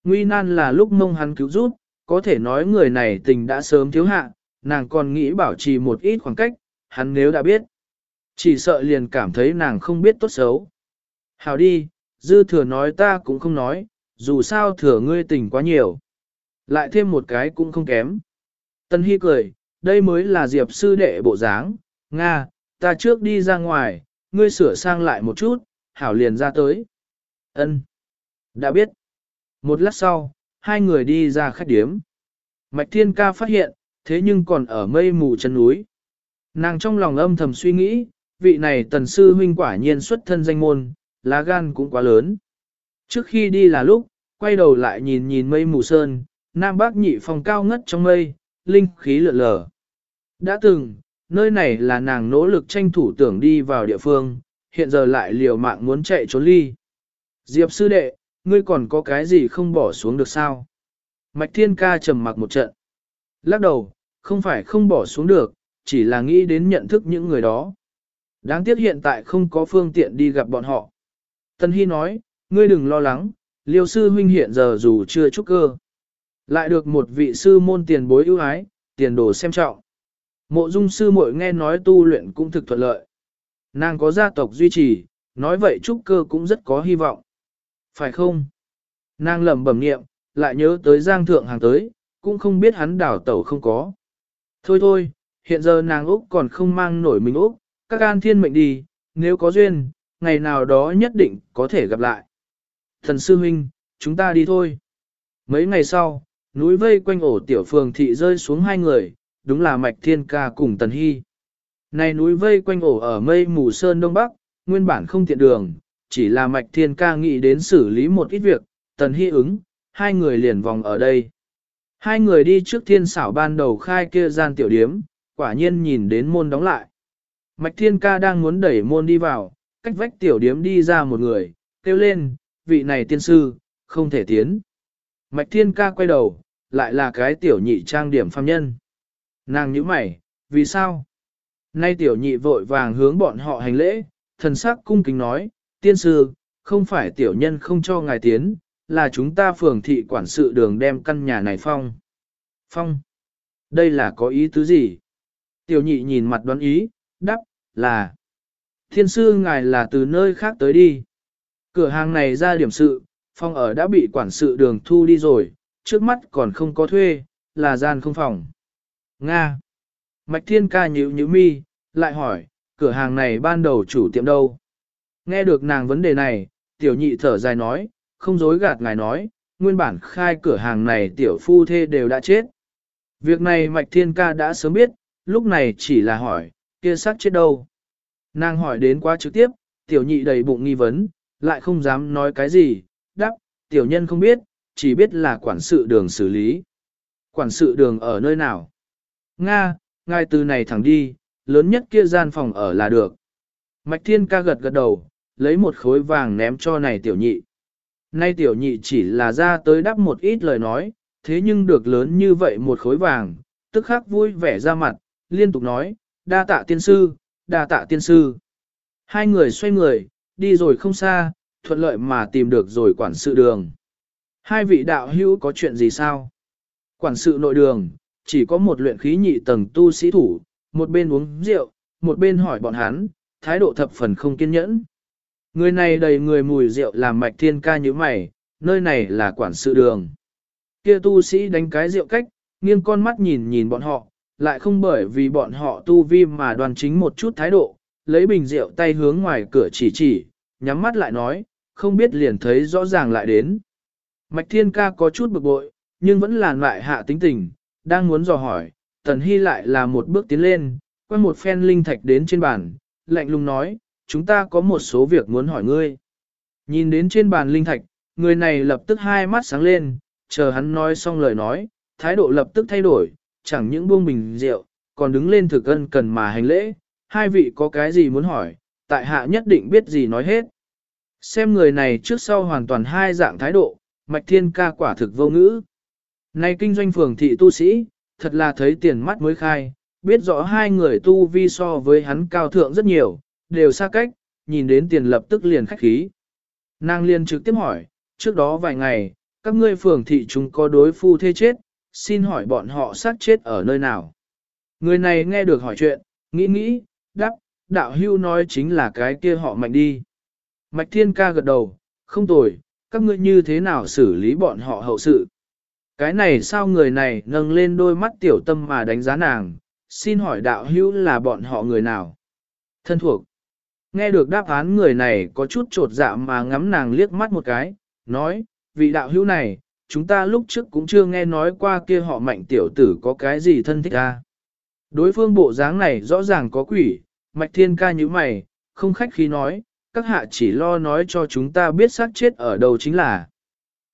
Nguy nan là lúc mông hắn cứu giúp, có thể nói người này tình đã sớm thiếu hạ, nàng còn nghĩ bảo trì một ít khoảng cách, hắn nếu đã biết. Chỉ sợ liền cảm thấy nàng không biết tốt xấu. Hào đi, dư thừa nói ta cũng không nói, dù sao thừa ngươi tình quá nhiều. Lại thêm một cái cũng không kém. Tân Hy cười, đây mới là Diệp sư đệ bộ dáng, Nga, ta trước đi ra ngoài, ngươi sửa sang lại một chút, hảo liền ra tới. Ân, Đã biết. Một lát sau, hai người đi ra khách điếm. Mạch Thiên Ca phát hiện, thế nhưng còn ở mây mù chân núi. Nàng trong lòng âm thầm suy nghĩ, vị này tần sư huynh quả nhiên xuất thân danh môn, lá gan cũng quá lớn. Trước khi đi là lúc, quay đầu lại nhìn nhìn mây mù sơn, nam bắc nhị phòng cao ngất trong mây, linh khí lượn lờ. Đã từng, nơi này là nàng nỗ lực tranh thủ tưởng đi vào địa phương, hiện giờ lại liều mạng muốn chạy trốn ly. Diệp sư đệ, ngươi còn có cái gì không bỏ xuống được sao? Mạch thiên ca trầm mặc một trận. Lắc đầu, không phải không bỏ xuống được, chỉ là nghĩ đến nhận thức những người đó. Đáng tiếc hiện tại không có phương tiện đi gặp bọn họ. Tân Hy nói, ngươi đừng lo lắng, liêu sư huynh hiện giờ dù chưa trúc cơ. Lại được một vị sư môn tiền bối ưu ái, tiền đồ xem trọng. Mộ dung sư muội nghe nói tu luyện cũng thực thuận lợi. Nàng có gia tộc duy trì, nói vậy trúc cơ cũng rất có hy vọng. Phải không? Nàng lẩm bẩm niệm, lại nhớ tới giang thượng hàng tới, cũng không biết hắn đảo tẩu không có. Thôi thôi, hiện giờ nàng Úc còn không mang nổi mình Úc, các an thiên mệnh đi, nếu có duyên, ngày nào đó nhất định có thể gặp lại. Thần sư huynh, chúng ta đi thôi. Mấy ngày sau, núi vây quanh ổ tiểu phường thị rơi xuống hai người, đúng là Mạch Thiên Ca cùng Tần Hy. Này núi vây quanh ổ ở mây mù sơn đông bắc, nguyên bản không tiện đường, chỉ là Mạch Thiên Ca nghĩ đến xử lý một ít việc, Tần Hy ứng, hai người liền vòng ở đây. Hai người đi trước thiên xảo ban đầu khai kia gian tiểu điếm, quả nhiên nhìn đến môn đóng lại. Mạch Thiên Ca đang muốn đẩy môn đi vào, cách vách tiểu điếm đi ra một người, kêu lên, vị này tiên sư, không thể tiến. Mạch Thiên Ca quay đầu, lại là cái tiểu nhị trang điểm phàm nhân. Nàng nhíu mày, vì sao? Nay tiểu nhị vội vàng hướng bọn họ hành lễ, thần sắc cung kính nói, tiên sư, không phải tiểu nhân không cho ngài tiến, là chúng ta phường thị quản sự đường đem căn nhà này phong. Phong? Đây là có ý tứ gì? Tiểu nhị nhìn mặt đoán ý, đáp, là Thiên sư ngài là từ nơi khác tới đi. Cửa hàng này ra điểm sự, phong ở đã bị quản sự đường thu đi rồi, trước mắt còn không có thuê, là gian không phòng. Nga. Mạch thiên ca nhữ nhữ mi, lại hỏi, cửa hàng này ban đầu chủ tiệm đâu? Nghe được nàng vấn đề này, tiểu nhị thở dài nói, không dối gạt ngài nói, nguyên bản khai cửa hàng này tiểu phu thê đều đã chết. Việc này Mạch Thiên Ca đã sớm biết, lúc này chỉ là hỏi, kia xác chết đâu? Nàng hỏi đến quá trực tiếp, tiểu nhị đầy bụng nghi vấn, lại không dám nói cái gì, đáp, tiểu nhân không biết, chỉ biết là quản sự đường xử lý. Quản sự đường ở nơi nào? Nga, ngay từ này thẳng đi, lớn nhất kia gian phòng ở là được. Mạch thiên ca gật gật đầu, lấy một khối vàng ném cho này tiểu nhị. Nay tiểu nhị chỉ là ra tới đắp một ít lời nói, thế nhưng được lớn như vậy một khối vàng, tức khắc vui vẻ ra mặt, liên tục nói, đa tạ tiên sư, đa tạ tiên sư. Hai người xoay người, đi rồi không xa, thuận lợi mà tìm được rồi quản sự đường. Hai vị đạo hữu có chuyện gì sao? Quản sự nội đường, chỉ có một luyện khí nhị tầng tu sĩ thủ, một bên uống rượu, một bên hỏi bọn hắn, thái độ thập phần không kiên nhẫn. Người này đầy người mùi rượu làm mạch thiên ca như mày, nơi này là quản sự đường. Kia tu sĩ đánh cái rượu cách, nghiêng con mắt nhìn nhìn bọn họ, lại không bởi vì bọn họ tu vi mà đoàn chính một chút thái độ, lấy bình rượu tay hướng ngoài cửa chỉ chỉ, nhắm mắt lại nói, không biết liền thấy rõ ràng lại đến. Mạch Thiên Ca có chút bực bội, nhưng vẫn là lại hạ tính tình, đang muốn dò hỏi, Tần Hy lại là một bước tiến lên, quay một phen linh thạch đến trên bàn, lạnh lùng nói, chúng ta có một số việc muốn hỏi ngươi. Nhìn đến trên bàn linh thạch, người này lập tức hai mắt sáng lên, chờ hắn nói xong lời nói, thái độ lập tức thay đổi, chẳng những buông bình rượu, còn đứng lên thực ân cần mà hành lễ, hai vị có cái gì muốn hỏi, tại hạ nhất định biết gì nói hết. Xem người này trước sau hoàn toàn hai dạng thái độ, mạch thiên ca quả thực vô ngữ. Này kinh doanh phường thị tu sĩ, thật là thấy tiền mắt mới khai, biết rõ hai người tu vi so với hắn cao thượng rất nhiều, đều xa cách, nhìn đến tiền lập tức liền khách khí. Nàng liền trực tiếp hỏi, trước đó vài ngày, các ngươi phường thị chúng có đối phu thê chết, xin hỏi bọn họ sát chết ở nơi nào. Người này nghe được hỏi chuyện, nghĩ nghĩ, đáp, đạo hưu nói chính là cái kia họ mạnh đi. Mạch thiên ca gật đầu, không tồi, các ngươi như thế nào xử lý bọn họ hậu sự. Cái này sao người này nâng lên đôi mắt tiểu tâm mà đánh giá nàng, xin hỏi đạo hữu là bọn họ người nào? Thân thuộc. Nghe được đáp án người này có chút trột dạ mà ngắm nàng liếc mắt một cái, nói, vị đạo hữu này, chúng ta lúc trước cũng chưa nghe nói qua kia họ mạnh tiểu tử có cái gì thân thích ra. Đối phương bộ dáng này rõ ràng có quỷ, mạch thiên ca như mày, không khách khí nói, các hạ chỉ lo nói cho chúng ta biết xác chết ở đâu chính là.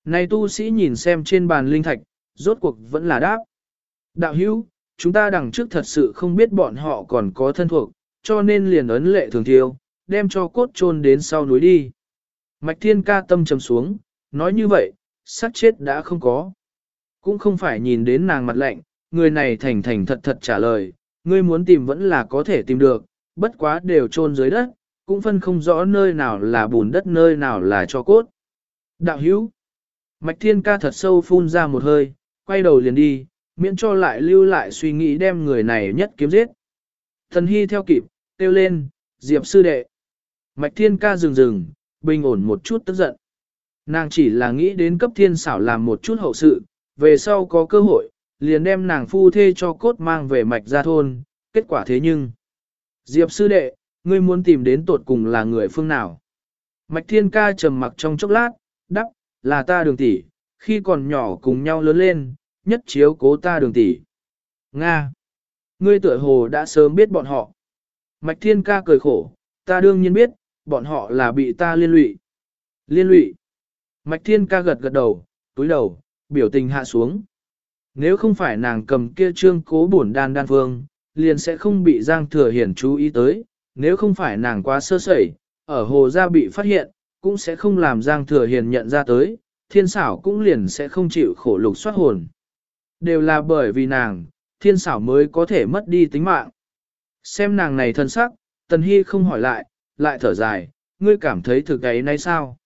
Này tu sĩ nhìn xem trên bàn linh thạch, rốt cuộc vẫn là đáp. Đạo hữu, chúng ta đằng trước thật sự không biết bọn họ còn có thân thuộc, cho nên liền ấn lệ thường thiêu, đem cho cốt chôn đến sau núi đi. Mạch thiên ca tâm trầm xuống, nói như vậy, sát chết đã không có. Cũng không phải nhìn đến nàng mặt lạnh, người này thành thành thật thật trả lời, ngươi muốn tìm vẫn là có thể tìm được, bất quá đều chôn dưới đất, cũng phân không rõ nơi nào là bùn đất nơi nào là cho cốt. Đạo hữu, Mạch Thiên Ca thật sâu phun ra một hơi, quay đầu liền đi, miễn cho lại lưu lại suy nghĩ đem người này nhất kiếm giết. Thần Hy theo kịp, kêu lên, Diệp sư đệ. Mạch Thiên Ca dừng dừng, bình ổn một chút tức giận. Nàng chỉ là nghĩ đến cấp thiên xảo làm một chút hậu sự, về sau có cơ hội, liền đem nàng phu thê cho cốt mang về mạch ra thôn, kết quả thế nhưng. Diệp sư đệ, ngươi muốn tìm đến tột cùng là người phương nào. Mạch Thiên Ca trầm mặc trong chốc lát, đắc, là ta đường tỷ, khi còn nhỏ cùng nhau lớn lên, nhất chiếu cố ta đường tỷ. Nga! Ngươi tựa hồ đã sớm biết bọn họ. Mạch Thiên Ca cười khổ, ta đương nhiên biết, bọn họ là bị ta liên lụy. Liên lụy. Mạch Thiên Ca gật gật đầu, túi đầu, biểu tình hạ xuống. Nếu không phải nàng cầm kia trương cố bổn đan đan phương, liền sẽ không bị Giang Thừa Hiển chú ý tới, nếu không phải nàng quá sơ sẩy, ở hồ gia bị phát hiện, cũng sẽ không làm Giang Thừa Hiền nhận ra tới, thiên xảo cũng liền sẽ không chịu khổ lục soát hồn. Đều là bởi vì nàng, thiên xảo mới có thể mất đi tính mạng. Xem nàng này thân sắc, Tần Hy không hỏi lại, lại thở dài, ngươi cảm thấy thực ấy nay sao?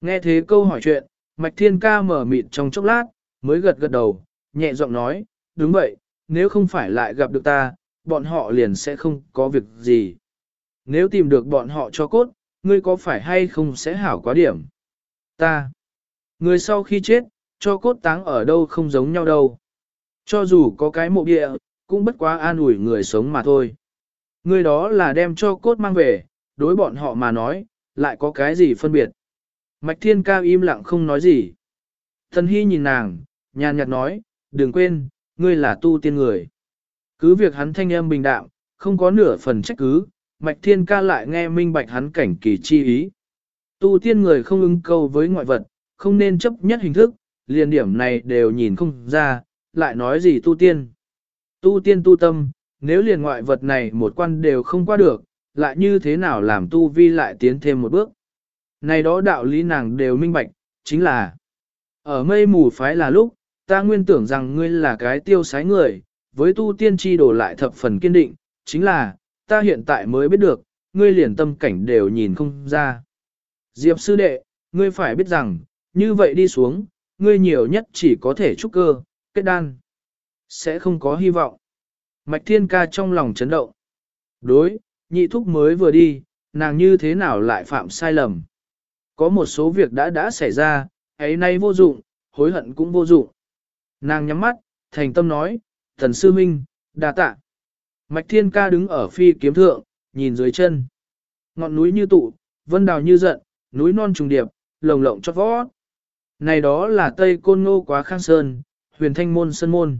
Nghe thế câu hỏi chuyện, Mạch Thiên Ca mở mịt trong chốc lát, mới gật gật đầu, nhẹ giọng nói, đúng vậy, nếu không phải lại gặp được ta, bọn họ liền sẽ không có việc gì. Nếu tìm được bọn họ cho cốt, ngươi có phải hay không sẽ hảo quá điểm? Ta. Người sau khi chết, cho cốt táng ở đâu không giống nhau đâu. Cho dù có cái mộ địa, cũng bất quá an ủi người sống mà thôi. Người đó là đem cho cốt mang về, đối bọn họ mà nói, lại có cái gì phân biệt. Mạch Thiên Ca im lặng không nói gì. Thần Hy nhìn nàng, nhàn nhạt nói, đừng quên, ngươi là tu tiên người. Cứ việc hắn thanh âm bình đạm, không có nửa phần trách cứ, Mạch Thiên Ca lại nghe minh bạch hắn cảnh kỳ chi ý. Tu tiên người không ứng câu với ngoại vật, không nên chấp nhất hình thức, liền điểm này đều nhìn không ra, lại nói gì tu tiên. Tu tiên tu tâm, nếu liền ngoại vật này một quan đều không qua được, lại như thế nào làm tu vi lại tiến thêm một bước. Này đó đạo lý nàng đều minh bạch, chính là ở mây mù phái là lúc, ta nguyên tưởng rằng ngươi là cái tiêu sái người, với tu tiên chi đổ lại thập phần kiên định, chính là, ta hiện tại mới biết được, ngươi liền tâm cảnh đều nhìn không ra. Diệp sư đệ, ngươi phải biết rằng, như vậy đi xuống, ngươi nhiều nhất chỉ có thể trúc cơ, kết đan. Sẽ không có hy vọng. Mạch thiên ca trong lòng chấn động. Đối, nhị thúc mới vừa đi, nàng như thế nào lại phạm sai lầm. Có một số việc đã đã xảy ra, ấy nay vô dụng, hối hận cũng vô dụng. Nàng nhắm mắt, thành tâm nói, thần sư minh, đa tạ. Mạch thiên ca đứng ở phi kiếm thượng, nhìn dưới chân. Ngọn núi như tụ, vân đào như giận, núi non trùng điệp, lồng lộng chót vó. Này đó là Tây Côn Ngô quá khang sơn, huyền thanh môn sơn môn.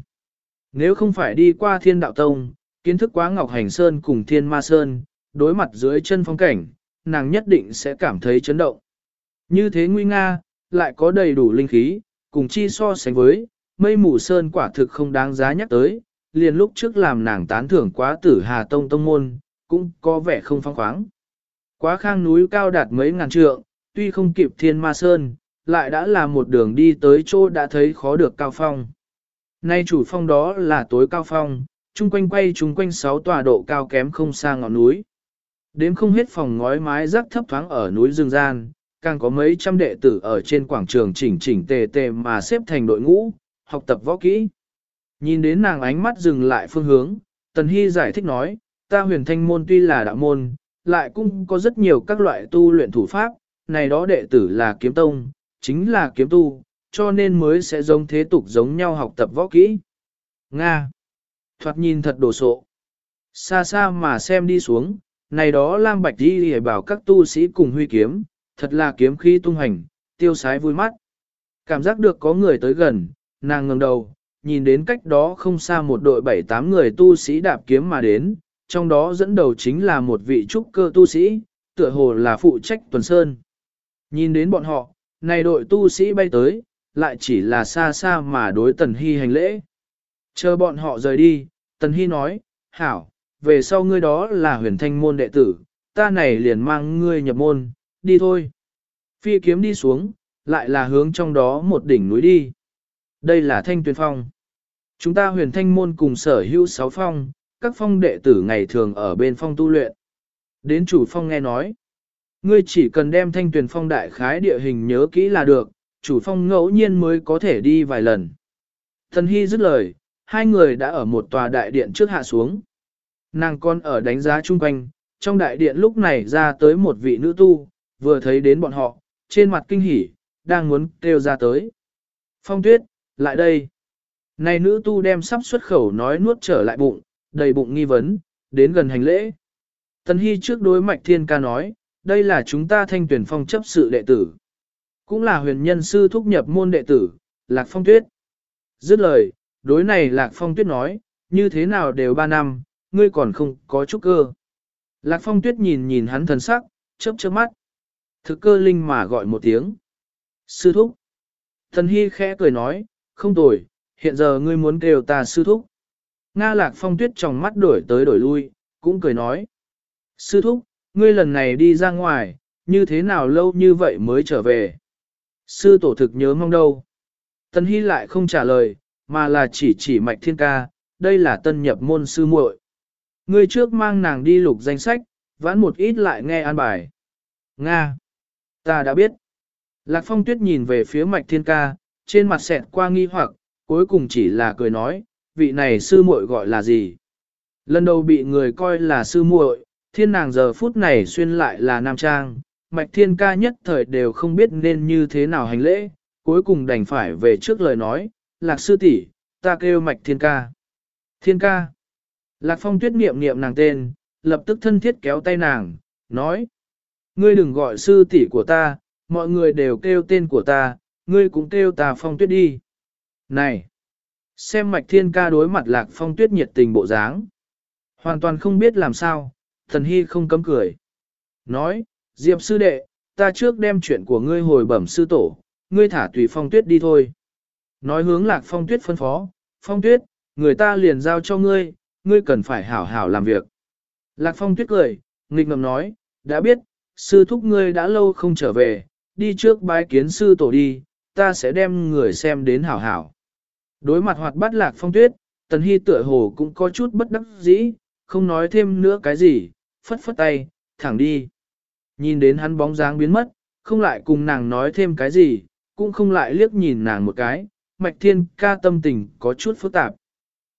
Nếu không phải đi qua thiên đạo tông, kiến thức quá ngọc hành sơn cùng thiên ma sơn, đối mặt dưới chân phong cảnh, nàng nhất định sẽ cảm thấy chấn động. Như thế nguy nga, lại có đầy đủ linh khí, cùng chi so sánh với, mây mù sơn quả thực không đáng giá nhắc tới, liền lúc trước làm nàng tán thưởng quá tử Hà Tông Tông Môn, cũng có vẻ không phong khoáng. Quá khang núi cao đạt mấy ngàn trượng, tuy không kịp thiên ma sơn, lại đã là một đường đi tới chỗ đã thấy khó được cao phong. Nay chủ phong đó là tối cao phong, chung quanh quay chung quanh sáu tòa độ cao kém không xa ngọn núi. Đếm không hết phòng ngói mái rác thấp thoáng ở núi rừng gian, càng có mấy trăm đệ tử ở trên quảng trường chỉnh chỉnh tề tề mà xếp thành đội ngũ, học tập võ kỹ. Nhìn đến nàng ánh mắt dừng lại phương hướng, Tần Hy giải thích nói, ta huyền thanh môn tuy là đạo môn, lại cũng có rất nhiều các loại tu luyện thủ pháp, này đó đệ tử là kiếm tông, chính là kiếm tu, cho nên mới sẽ giống thế tục giống nhau học tập võ kỹ. Nga. Thoạt nhìn thật đồ sộ. Xa xa mà xem đi xuống, này đó Lam Bạch đi hề bảo các tu sĩ cùng huy kiếm, thật là kiếm khí tung hành, tiêu sái vui mắt. Cảm giác được có người tới gần, nàng ngẩng đầu, nhìn đến cách đó không xa một đội bảy tám người tu sĩ đạp kiếm mà đến, trong đó dẫn đầu chính là một vị trúc cơ tu sĩ, tựa hồ là phụ trách tuần sơn. Nhìn đến bọn họ, này đội tu sĩ bay tới, lại chỉ là xa xa mà đối Tần Hy hành lễ. Chờ bọn họ rời đi, Tần Hy nói, hảo, về sau ngươi đó là huyền thanh môn đệ tử, ta này liền mang ngươi nhập môn, đi thôi. Phi kiếm đi xuống, lại là hướng trong đó một đỉnh núi đi. Đây là thanh tuyên phong. Chúng ta huyền thanh môn cùng sở hữu sáu phong, các phong đệ tử ngày thường ở bên phong tu luyện. Đến chủ phong nghe nói, ngươi chỉ cần đem thanh tuyển phong đại khái địa hình nhớ kỹ là được, chủ phong ngẫu nhiên mới có thể đi vài lần. Thần Hy dứt lời, hai người đã ở một tòa đại điện trước hạ xuống. Nàng con ở đánh giá chung quanh, trong đại điện lúc này ra tới một vị nữ tu, vừa thấy đến bọn họ, trên mặt kinh hỉ, đang muốn kêu ra tới. Phong tuyết, lại đây. Này nữ tu đem sắp xuất khẩu nói nuốt trở lại bụng, đầy bụng nghi vấn, đến gần hành lễ. Tần Hy trước đối Mạch Thiên Ca nói, đây là chúng ta thanh tuyển phong chấp sự đệ tử. Cũng là huyền nhân sư thúc nhập môn đệ tử, Lạc Phong Tuyết. Dứt lời, đối này Lạc Phong Tuyết nói, như thế nào đều ba năm, ngươi còn không có chút cơ. Lạc Phong Tuyết nhìn nhìn hắn thần sắc, chớp chớp mắt. Thực cơ linh mà gọi một tiếng. Sư thúc. Thần Hy khẽ cười nói, không tồi, hiện giờ ngươi muốn kêu ta sư thúc. Nga Lạc Phong Tuyết trong mắt đổi tới đổi lui, cũng cười nói. Sư thúc, ngươi lần này đi ra ngoài, như thế nào lâu như vậy mới trở về? Sư tổ thực nhớ mong đâu? thần Hy lại không trả lời, mà là chỉ chỉ mạch thiên ca, đây là tân nhập môn sư muội. Ngươi trước mang nàng đi lục danh sách, vãn một ít lại nghe an bài. Nga! Ta đã biết. Lạc phong tuyết nhìn về phía mạch thiên ca, trên mặt xẹt qua nghi hoặc, cuối cùng chỉ là cười nói, vị này sư muội gọi là gì? Lần đầu bị người coi là sư muội, thiên nàng giờ phút này xuyên lại là nam trang, mạch thiên ca nhất thời đều không biết nên như thế nào hành lễ, cuối cùng đành phải về trước lời nói, lạc sư tỷ, ta kêu mạch thiên ca. Thiên ca. Lạc phong tuyết niệm niệm nàng tên, lập tức thân thiết kéo tay nàng, nói. Ngươi đừng gọi sư tỷ của ta, mọi người đều kêu tên của ta, ngươi cũng kêu ta phong tuyết đi. Này! Xem mạch thiên ca đối mặt lạc phong tuyết nhiệt tình bộ dáng. Hoàn toàn không biết làm sao, thần hy không cấm cười. Nói, Diệp sư đệ, ta trước đem chuyện của ngươi hồi bẩm sư tổ, ngươi thả tùy phong tuyết đi thôi. Nói hướng lạc phong tuyết phân phó, phong tuyết, người ta liền giao cho ngươi, ngươi cần phải hảo hảo làm việc. Lạc phong tuyết cười, nghịch ngầm nói, đã biết, sư thúc ngươi đã lâu không trở về, đi trước bái kiến sư tổ đi, ta sẽ đem người xem đến hảo hảo. Đối mặt hoạt bát lạc phong tuyết, tần hy tựa hồ cũng có chút bất đắc dĩ, không nói thêm nữa cái gì, phất phất tay, thẳng đi. Nhìn đến hắn bóng dáng biến mất, không lại cùng nàng nói thêm cái gì, cũng không lại liếc nhìn nàng một cái, mạch thiên ca tâm tình có chút phức tạp.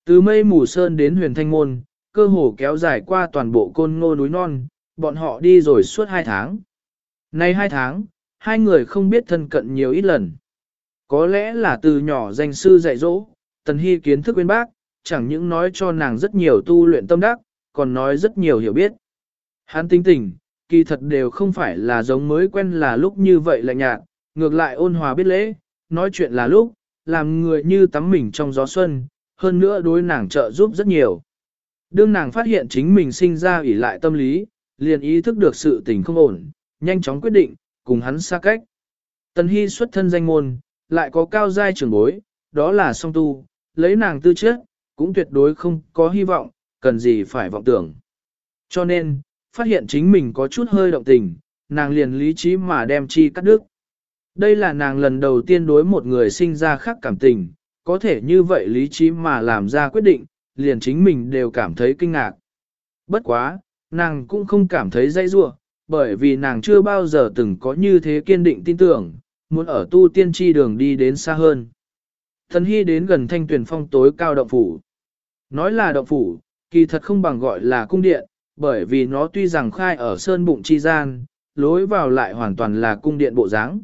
Từ mây mù sơn đến huyền thanh môn, cơ hồ kéo dài qua toàn bộ côn ngô núi non, bọn họ đi rồi suốt hai tháng. Nay hai tháng, hai người không biết thân cận nhiều ít lần. Có lẽ là từ nhỏ danh sư dạy dỗ, tần hy kiến thức bên bác, chẳng những nói cho nàng rất nhiều tu luyện tâm đắc, còn nói rất nhiều hiểu biết. Hắn tinh tình, kỳ thật đều không phải là giống mới quen là lúc như vậy lạnh nhạt, ngược lại ôn hòa biết lễ, nói chuyện là lúc, làm người như tắm mình trong gió xuân, hơn nữa đối nàng trợ giúp rất nhiều. Đương nàng phát hiện chính mình sinh ra ủy lại tâm lý, liền ý thức được sự tình không ổn, nhanh chóng quyết định, cùng hắn xa cách. Tần Hy xuất thân danh môn, lại có cao giai trưởng bối, đó là song tu, lấy nàng tư chất, cũng tuyệt đối không có hy vọng, cần gì phải vọng tưởng. Cho nên, phát hiện chính mình có chút hơi động tình, nàng liền lý trí mà đem chi cắt đứt. Đây là nàng lần đầu tiên đối một người sinh ra khác cảm tình, có thể như vậy lý trí mà làm ra quyết định, liền chính mình đều cảm thấy kinh ngạc. Bất quá, nàng cũng không cảm thấy dây rua, bởi vì nàng chưa bao giờ từng có như thế kiên định tin tưởng, muốn ở tu tiên tri đường đi đến xa hơn. Thần Hy đến gần thanh tuyển phong tối cao động phủ. Nói là động phủ, kỳ thật không bằng gọi là cung điện, bởi vì nó tuy rằng khai ở sơn bụng chi gian, lối vào lại hoàn toàn là cung điện bộ dáng.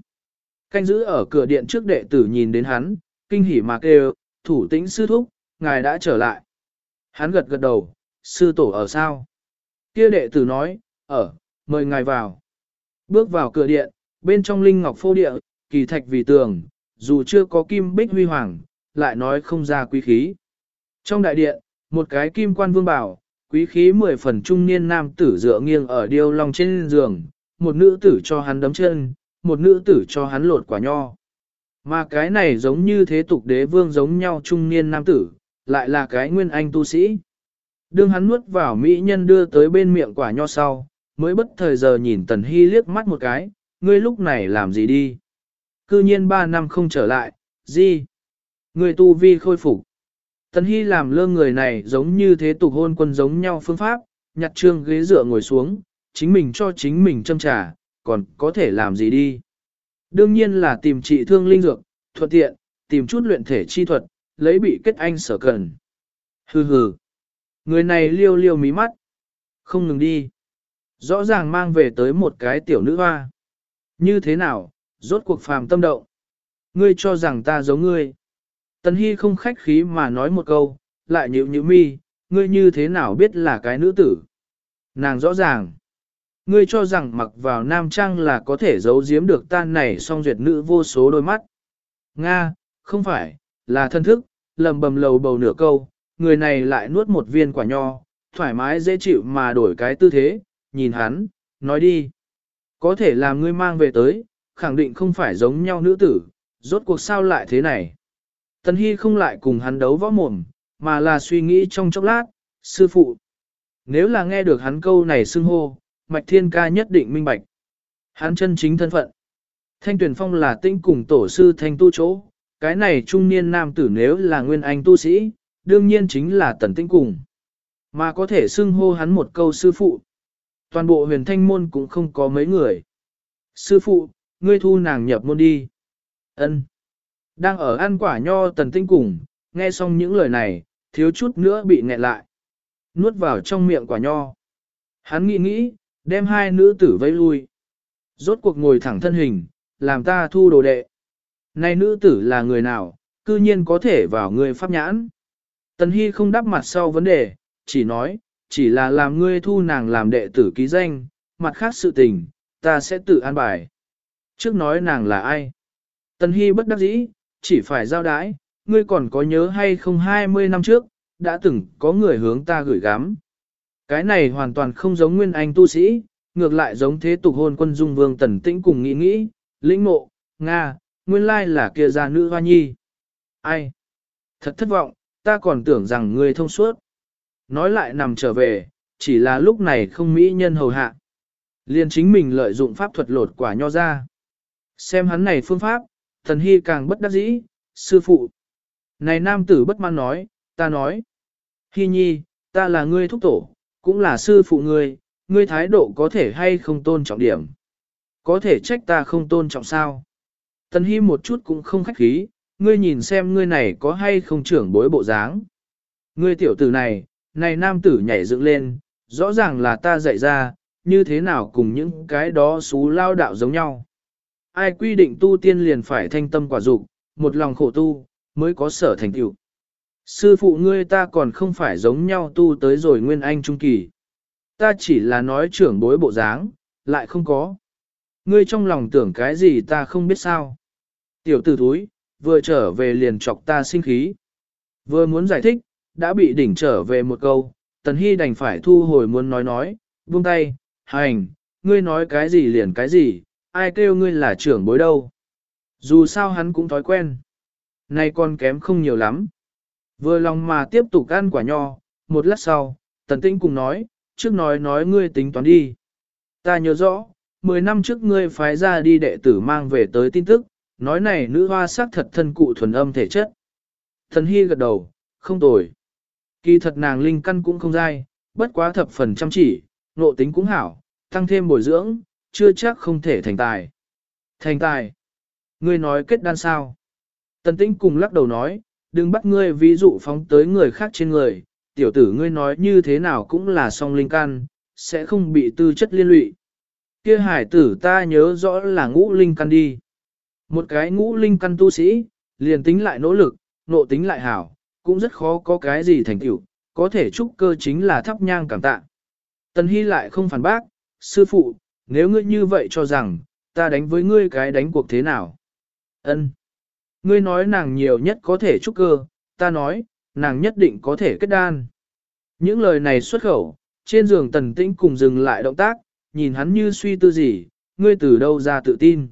Canh giữ ở cửa điện trước đệ tử nhìn đến hắn, kinh hỉ mà kêu, thủ tĩnh sư thúc, ngài đã trở lại. Hắn gật gật đầu, sư tổ ở sao? Kia đệ tử nói, ở, mời ngài vào. Bước vào cửa điện, bên trong linh ngọc phô địa, kỳ thạch vì tường, dù chưa có kim bích huy hoàng, lại nói không ra quý khí. Trong đại điện, một cái kim quan vương bảo, quý khí mười phần trung niên nam tử dựa nghiêng ở điêu long trên giường, một nữ tử cho hắn đấm chân, một nữ tử cho hắn lột quả nho. Mà cái này giống như thế tục đế vương giống nhau trung niên nam tử, lại là cái nguyên anh tu sĩ. Đương hắn nuốt vào mỹ nhân đưa tới bên miệng quả nho sau, mới bất thời giờ nhìn Tần Hy liếc mắt một cái, ngươi lúc này làm gì đi? Cư nhiên ba năm không trở lại, gì? Người tu vi khôi phục. Tần Hy làm lơ người này giống như thế tục hôn quân giống nhau phương pháp, nhặt trương ghế dựa ngồi xuống, chính mình cho chính mình châm trà, còn có thể làm gì đi. Đương nhiên là tìm trị thương linh dược, thuận tiện, tìm chút luyện thể chi thuật, lấy bị kết anh sở cần. Hừ hừ. Người này liêu liêu mí mắt. Không ngừng đi. Rõ ràng mang về tới một cái tiểu nữ hoa. Như thế nào, rốt cuộc phàm tâm động. Ngươi cho rằng ta giống ngươi. Tần Hy không khách khí mà nói một câu, lại nhịu nhịu mi, ngươi như thế nào biết là cái nữ tử. Nàng rõ ràng. Ngươi cho rằng mặc vào nam trang là có thể giấu giếm được tan này song duyệt nữ vô số đôi mắt. Nga, không phải, là thân thức, lầm bầm lầu bầu nửa câu, người này lại nuốt một viên quả nho, thoải mái dễ chịu mà đổi cái tư thế, nhìn hắn, nói đi. Có thể làm ngươi mang về tới, khẳng định không phải giống nhau nữ tử, rốt cuộc sao lại thế này. Tần Hy không lại cùng hắn đấu võ mồm, mà là suy nghĩ trong chốc lát, sư phụ. Nếu là nghe được hắn câu này xưng hô, Mạch Thiên Ca nhất định minh bạch. Hắn chân chính thân phận. Thanh Tuyển Phong là tinh cùng tổ sư Thanh Tu chỗ, cái này trung niên nam tử nếu là nguyên anh tu sĩ, đương nhiên chính là tần tinh cùng. Mà có thể xưng hô hắn một câu sư phụ. Toàn bộ huyền thanh môn cũng không có mấy người. Sư phụ, ngươi thu nàng nhập môn đi. Ân. Đang ở ăn quả nho tần tinh cùng, nghe xong những lời này, thiếu chút nữa bị nghẹn lại. Nuốt vào trong miệng quả nho. Hắn nghĩ nghĩ, đem hai nữ tử vẫy lui. Rốt cuộc ngồi thẳng thân hình, làm ta thu đồ đệ. Này nữ tử là người nào, cư nhiên có thể vào người pháp nhãn. Tần Hy không đáp mặt sau vấn đề, chỉ nói, chỉ là làm ngươi thu nàng làm đệ tử ký danh, mặt khác sự tình, ta sẽ tự an bài. Trước nói nàng là ai? Tần Hy bất đắc dĩ, chỉ phải giao đái, ngươi còn có nhớ hay không 20 năm trước, đã từng có người hướng ta gửi gắm. Cái này hoàn toàn không giống nguyên anh tu sĩ, ngược lại giống thế tục hôn quân dung vương tần tĩnh cùng nghĩ nghĩ, lĩnh ngộ, Nga, nguyên lai là kia gia nữ hoa nhi. Ai? Thật thất vọng, ta còn tưởng rằng ngươi thông suốt. Nói lại nằm trở về, chỉ là lúc này không mỹ nhân hầu hạ. Liên chính mình lợi dụng pháp thuật lột quả nho ra. Xem hắn này phương pháp, thần hy càng bất đắc dĩ, sư phụ. Này nam tử bất mãn nói, ta nói. Hy nhi, ta là ngươi thúc tổ, cũng là sư phụ ngươi, ngươi thái độ có thể hay không tôn trọng điểm. Có thể trách ta không tôn trọng sao. Tần Hy một chút cũng không khách khí, ngươi nhìn xem ngươi này có hay không trưởng bối bộ dáng. Ngươi tiểu tử này, này nam tử nhảy dựng lên, rõ ràng là ta dạy ra, như thế nào cùng những cái đó xú lao đạo giống nhau. Ai quy định tu tiên liền phải thanh tâm quả dục, một lòng khổ tu, mới có sở thành tựu. Sư phụ ngươi ta còn không phải giống nhau tu tới rồi nguyên anh trung kỳ. Ta chỉ là nói trưởng bối bộ dáng, lại không có. Ngươi trong lòng tưởng cái gì ta không biết sao. Tiểu tử thúi, vừa trở về liền chọc ta sinh khí. Vừa muốn giải thích, đã bị đỉnh trở về một câu, Tần Hy đành phải thu hồi muốn nói nói, buông tay, hành, ngươi nói cái gì liền cái gì, ai kêu ngươi là trưởng bối đâu. Dù sao hắn cũng thói quen. Nay con kém không nhiều lắm. Vừa lòng mà tiếp tục ăn quả nho, một lát sau, Tần Tinh cùng nói, trước nói nói ngươi tính toán đi. Ta nhớ rõ, 10 năm trước ngươi phái ra đi đệ tử mang về tới tin tức, nói này nữ hoa sắc thật thân cụ thuần âm thể chất. Thần Hy gật đầu, không tồi. Kỳ thật nàng linh căn cũng không dai, bất quá thập phần chăm chỉ, nộ tính cũng hảo, tăng thêm bồi dưỡng, chưa chắc không thể thành tài. Thành tài. Ngươi nói kết đan sao? Tần tĩnh cùng lắc đầu nói, đừng bắt ngươi ví dụ phóng tới người khác trên người, tiểu tử ngươi nói như thế nào cũng là song linh căn, sẽ không bị tư chất liên lụy. Kia hải tử ta nhớ rõ là ngũ linh căn đi. Một cái ngũ linh căn tu sĩ, liền tính lại nỗ lực, nộ tính lại hảo, cũng rất khó có cái gì thành tựu, có thể trúc cơ chính là thắp nhang cảm tạ. Tần Hy lại không phản bác, sư phụ, nếu ngươi như vậy cho rằng, ta đánh với ngươi cái đánh cuộc thế nào? Ân, Ngươi nói nàng nhiều nhất có thể trúc cơ, ta nói, nàng nhất định có thể kết đan. Những lời này xuất khẩu, trên giường tần tĩnh cùng dừng lại động tác, nhìn hắn như suy tư gì, ngươi từ đâu ra tự tin.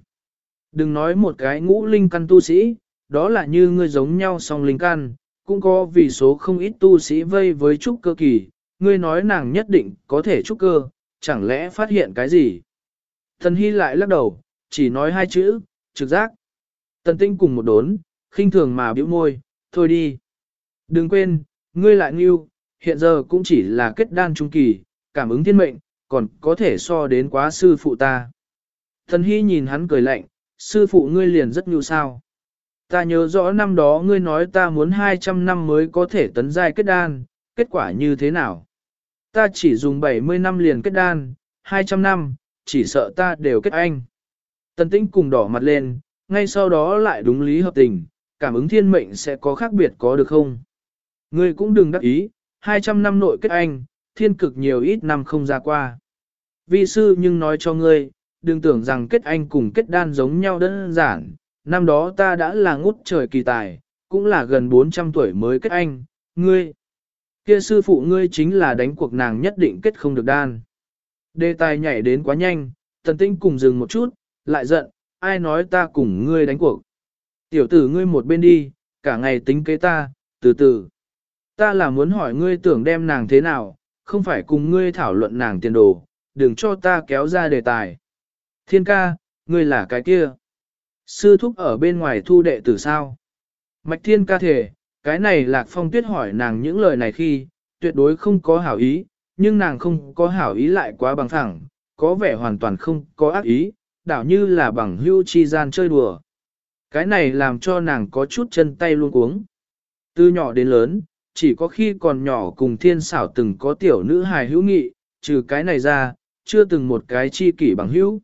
Đừng nói một cái ngũ linh căn tu sĩ, đó là như ngươi giống nhau song linh căn, cũng có vì số không ít tu sĩ vây với trúc cơ kỳ, ngươi nói nàng nhất định có thể trúc cơ, chẳng lẽ phát hiện cái gì? Thần Hy lại lắc đầu, chỉ nói hai chữ, trực giác. Tần tinh cùng một đốn, khinh thường mà bĩu môi, thôi đi. Đừng quên, ngươi lại nghiêu, hiện giờ cũng chỉ là kết đan trung kỳ, cảm ứng thiên mệnh, còn có thể so đến quá sư phụ ta. Thần Hy nhìn hắn cười lạnh, sư phụ ngươi liền rất nhu sao. Ta nhớ rõ năm đó ngươi nói ta muốn 200 năm mới có thể tấn giai kết đan, kết quả như thế nào? Ta chỉ dùng 70 năm liền kết đan, 200 năm, chỉ sợ ta đều kết anh. Tần tĩnh cùng đỏ mặt lên, ngay sau đó lại đúng lý hợp tình, cảm ứng thiên mệnh sẽ có khác biệt có được không? Ngươi cũng đừng đắc ý, 200 năm nội kết anh, thiên cực nhiều ít năm không ra qua. Vi sư nhưng nói cho ngươi, đừng tưởng rằng kết anh cùng kết đan giống nhau đơn giản, năm đó ta đã là ngút trời kỳ tài, cũng là gần 400 tuổi mới kết anh, ngươi. Kia sư phụ ngươi chính là đánh cuộc nàng nhất định kết không được đan. Đề tài nhảy đến quá nhanh, tần tinh cùng dừng một chút, lại giận, ai nói ta cùng ngươi đánh cuộc. Tiểu tử ngươi một bên đi, cả ngày tính kế ta, từ từ. Ta là muốn hỏi ngươi tưởng đem nàng thế nào, không phải cùng ngươi thảo luận nàng tiền đồ, đừng cho ta kéo ra đề tài. Thiên ca, ngươi là cái kia. Sư thúc ở bên ngoài thu đệ tử sao? Mạch thiên ca thể, cái này lạc phong tuyết hỏi nàng những lời này khi, tuyệt đối không có hảo ý, nhưng nàng không có hảo ý lại quá bằng thẳng, có vẻ hoàn toàn không có ác ý, đảo như là bằng hưu chi gian chơi đùa. Cái này làm cho nàng có chút chân tay luôn cuống. Từ nhỏ đến lớn, chỉ có khi còn nhỏ cùng thiên xảo từng có tiểu nữ hài hữu nghị, trừ cái này ra, chưa từng một cái chi kỷ bằng hữu.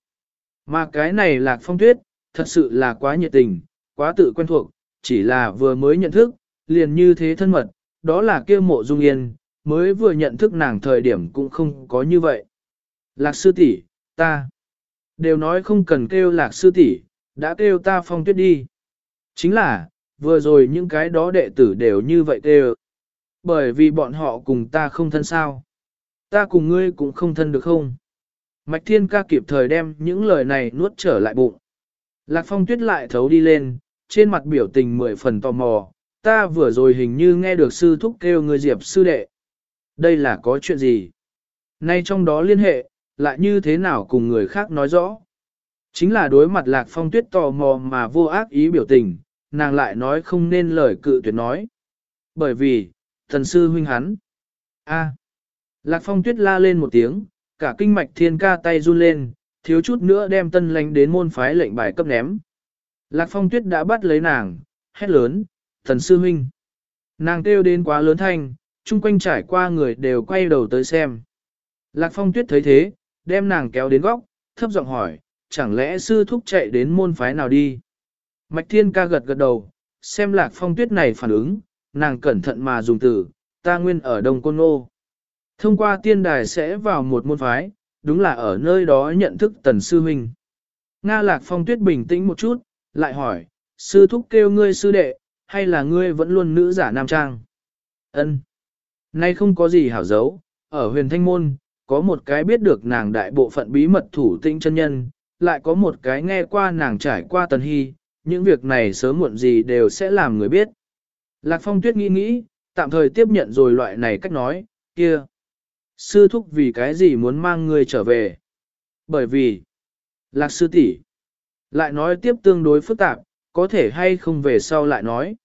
Mà cái này lạc phong tuyết, thật sự là quá nhiệt tình, quá tự quen thuộc, chỉ là vừa mới nhận thức, liền như thế thân mật, đó là kia mộ dung yên, mới vừa nhận thức nàng thời điểm cũng không có như vậy. Lạc sư tỷ, ta, đều nói không cần kêu lạc sư tỷ, đã kêu ta phong tuyết đi. Chính là, vừa rồi những cái đó đệ tử đều như vậy kêu. Bởi vì bọn họ cùng ta không thân sao. Ta cùng ngươi cũng không thân được không? Mạch Thiên ca kịp thời đem những lời này nuốt trở lại bụng. Lạc Phong tuyết lại thấu đi lên, trên mặt biểu tình mười phần tò mò, ta vừa rồi hình như nghe được sư thúc kêu người diệp sư đệ. Đây là có chuyện gì? Nay trong đó liên hệ, lại như thế nào cùng người khác nói rõ? Chính là đối mặt Lạc Phong tuyết tò mò mà vô ác ý biểu tình, nàng lại nói không nên lời cự tuyệt nói. Bởi vì, thần sư huynh hắn. a Lạc Phong tuyết la lên một tiếng, cả kinh mạch thiên ca tay run lên, thiếu chút nữa đem tân lánh đến môn phái lệnh bài cấp ném. Lạc phong tuyết đã bắt lấy nàng, hét lớn, thần sư huynh. Nàng kêu đến quá lớn thanh, chung quanh trải qua người đều quay đầu tới xem. Lạc phong tuyết thấy thế, đem nàng kéo đến góc, thấp giọng hỏi, chẳng lẽ sư thúc chạy đến môn phái nào đi? Mạch thiên ca gật gật đầu, xem lạc phong tuyết này phản ứng, nàng cẩn thận mà dùng từ, ta nguyên ở Đông Côn Nô, Thông qua tiên đài sẽ vào một môn phái, đúng là ở nơi đó nhận thức tần sư huynh. Nga Lạc Phong tuyết bình tĩnh một chút, lại hỏi, sư thúc kêu ngươi sư đệ, hay là ngươi vẫn luôn nữ giả nam trang? Ân. Nay không có gì hảo giấu, ở huyền thanh môn, có một cái biết được nàng đại bộ phận bí mật thủ tinh chân nhân, lại có một cái nghe qua nàng trải qua tần hy, những việc này sớm muộn gì đều sẽ làm người biết. Lạc Phong tuyết nghĩ nghĩ, tạm thời tiếp nhận rồi loại này cách nói, kia. Sư thúc vì cái gì muốn mang người trở về? Bởi vì, lạc sư tỷ lại nói tiếp tương đối phức tạp, có thể hay không về sau lại nói.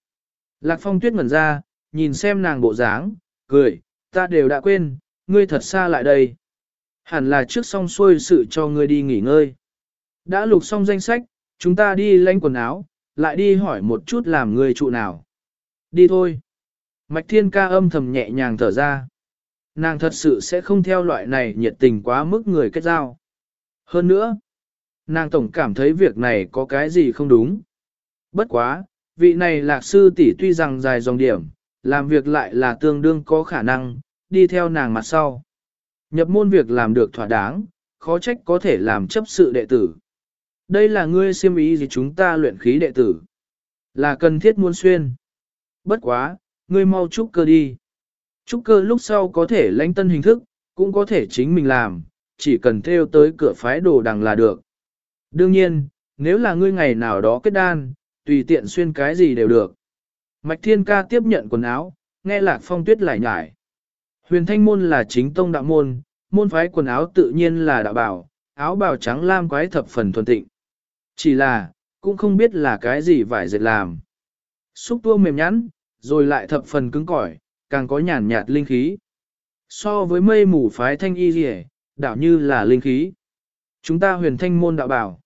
Lạc phong tuyết ngẩn ra, nhìn xem nàng bộ dáng, cười, ta đều đã quên, ngươi thật xa lại đây. Hẳn là trước xong xuôi sự cho ngươi đi nghỉ ngơi. Đã lục xong danh sách, chúng ta đi lanh quần áo, lại đi hỏi một chút làm người trụ nào. Đi thôi. Mạch thiên ca âm thầm nhẹ nhàng thở ra. Nàng thật sự sẽ không theo loại này nhiệt tình quá mức người kết giao. Hơn nữa, nàng tổng cảm thấy việc này có cái gì không đúng. Bất quá, vị này lạc sư tỷ tuy rằng dài dòng điểm, làm việc lại là tương đương có khả năng, đi theo nàng mặt sau. Nhập môn việc làm được thỏa đáng, khó trách có thể làm chấp sự đệ tử. Đây là ngươi siêm ý gì chúng ta luyện khí đệ tử. Là cần thiết muôn xuyên. Bất quá, ngươi mau chúc cơ đi. Trúc cơ lúc sau có thể lãnh tân hình thức, cũng có thể chính mình làm, chỉ cần theo tới cửa phái đồ đằng là được. Đương nhiên, nếu là ngươi ngày nào đó kết đan, tùy tiện xuyên cái gì đều được. Mạch Thiên Ca tiếp nhận quần áo, nghe Lạc Phong Tuyết lại nhải. Huyền Thanh Môn là chính tông đạo môn, môn phái quần áo tự nhiên là đạo bảo, áo bào trắng lam quái thập phần thuần tịnh. Chỉ là, cũng không biết là cái gì vải dệt làm. Xúc tua mềm nhắn, rồi lại thập phần cứng cỏi, càng có nhàn nhạt linh khí. So với mây mù phái thanh y rỉ, đảo như là linh khí. Chúng ta huyền thanh môn đạo bảo.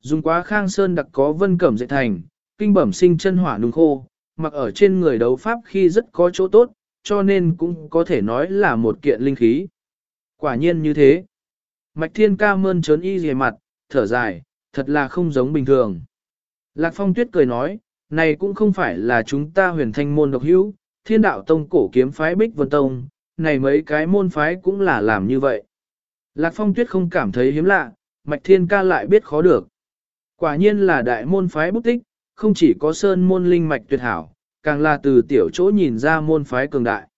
Dùng quá khang sơn đặc có vân cẩm dạy thành, kinh bẩm sinh chân hỏa nung khô, mặc ở trên người đấu pháp khi rất có chỗ tốt, cho nên cũng có thể nói là một kiện linh khí. Quả nhiên như thế. Mạch thiên ca mơn trớn y rìa mặt, thở dài, thật là không giống bình thường. Lạc phong tuyết cười nói, này cũng không phải là chúng ta huyền thanh môn độc hữu, thiên đạo tông cổ kiếm phái Bích Vân Tông, này mấy cái môn phái cũng là làm như vậy. Lạc phong tuyết không cảm thấy hiếm lạ, mạch thiên ca lại biết khó được. Quả nhiên là đại môn phái bút tích, không chỉ có sơn môn linh mạch tuyệt hảo, càng là từ tiểu chỗ nhìn ra môn phái cường đại.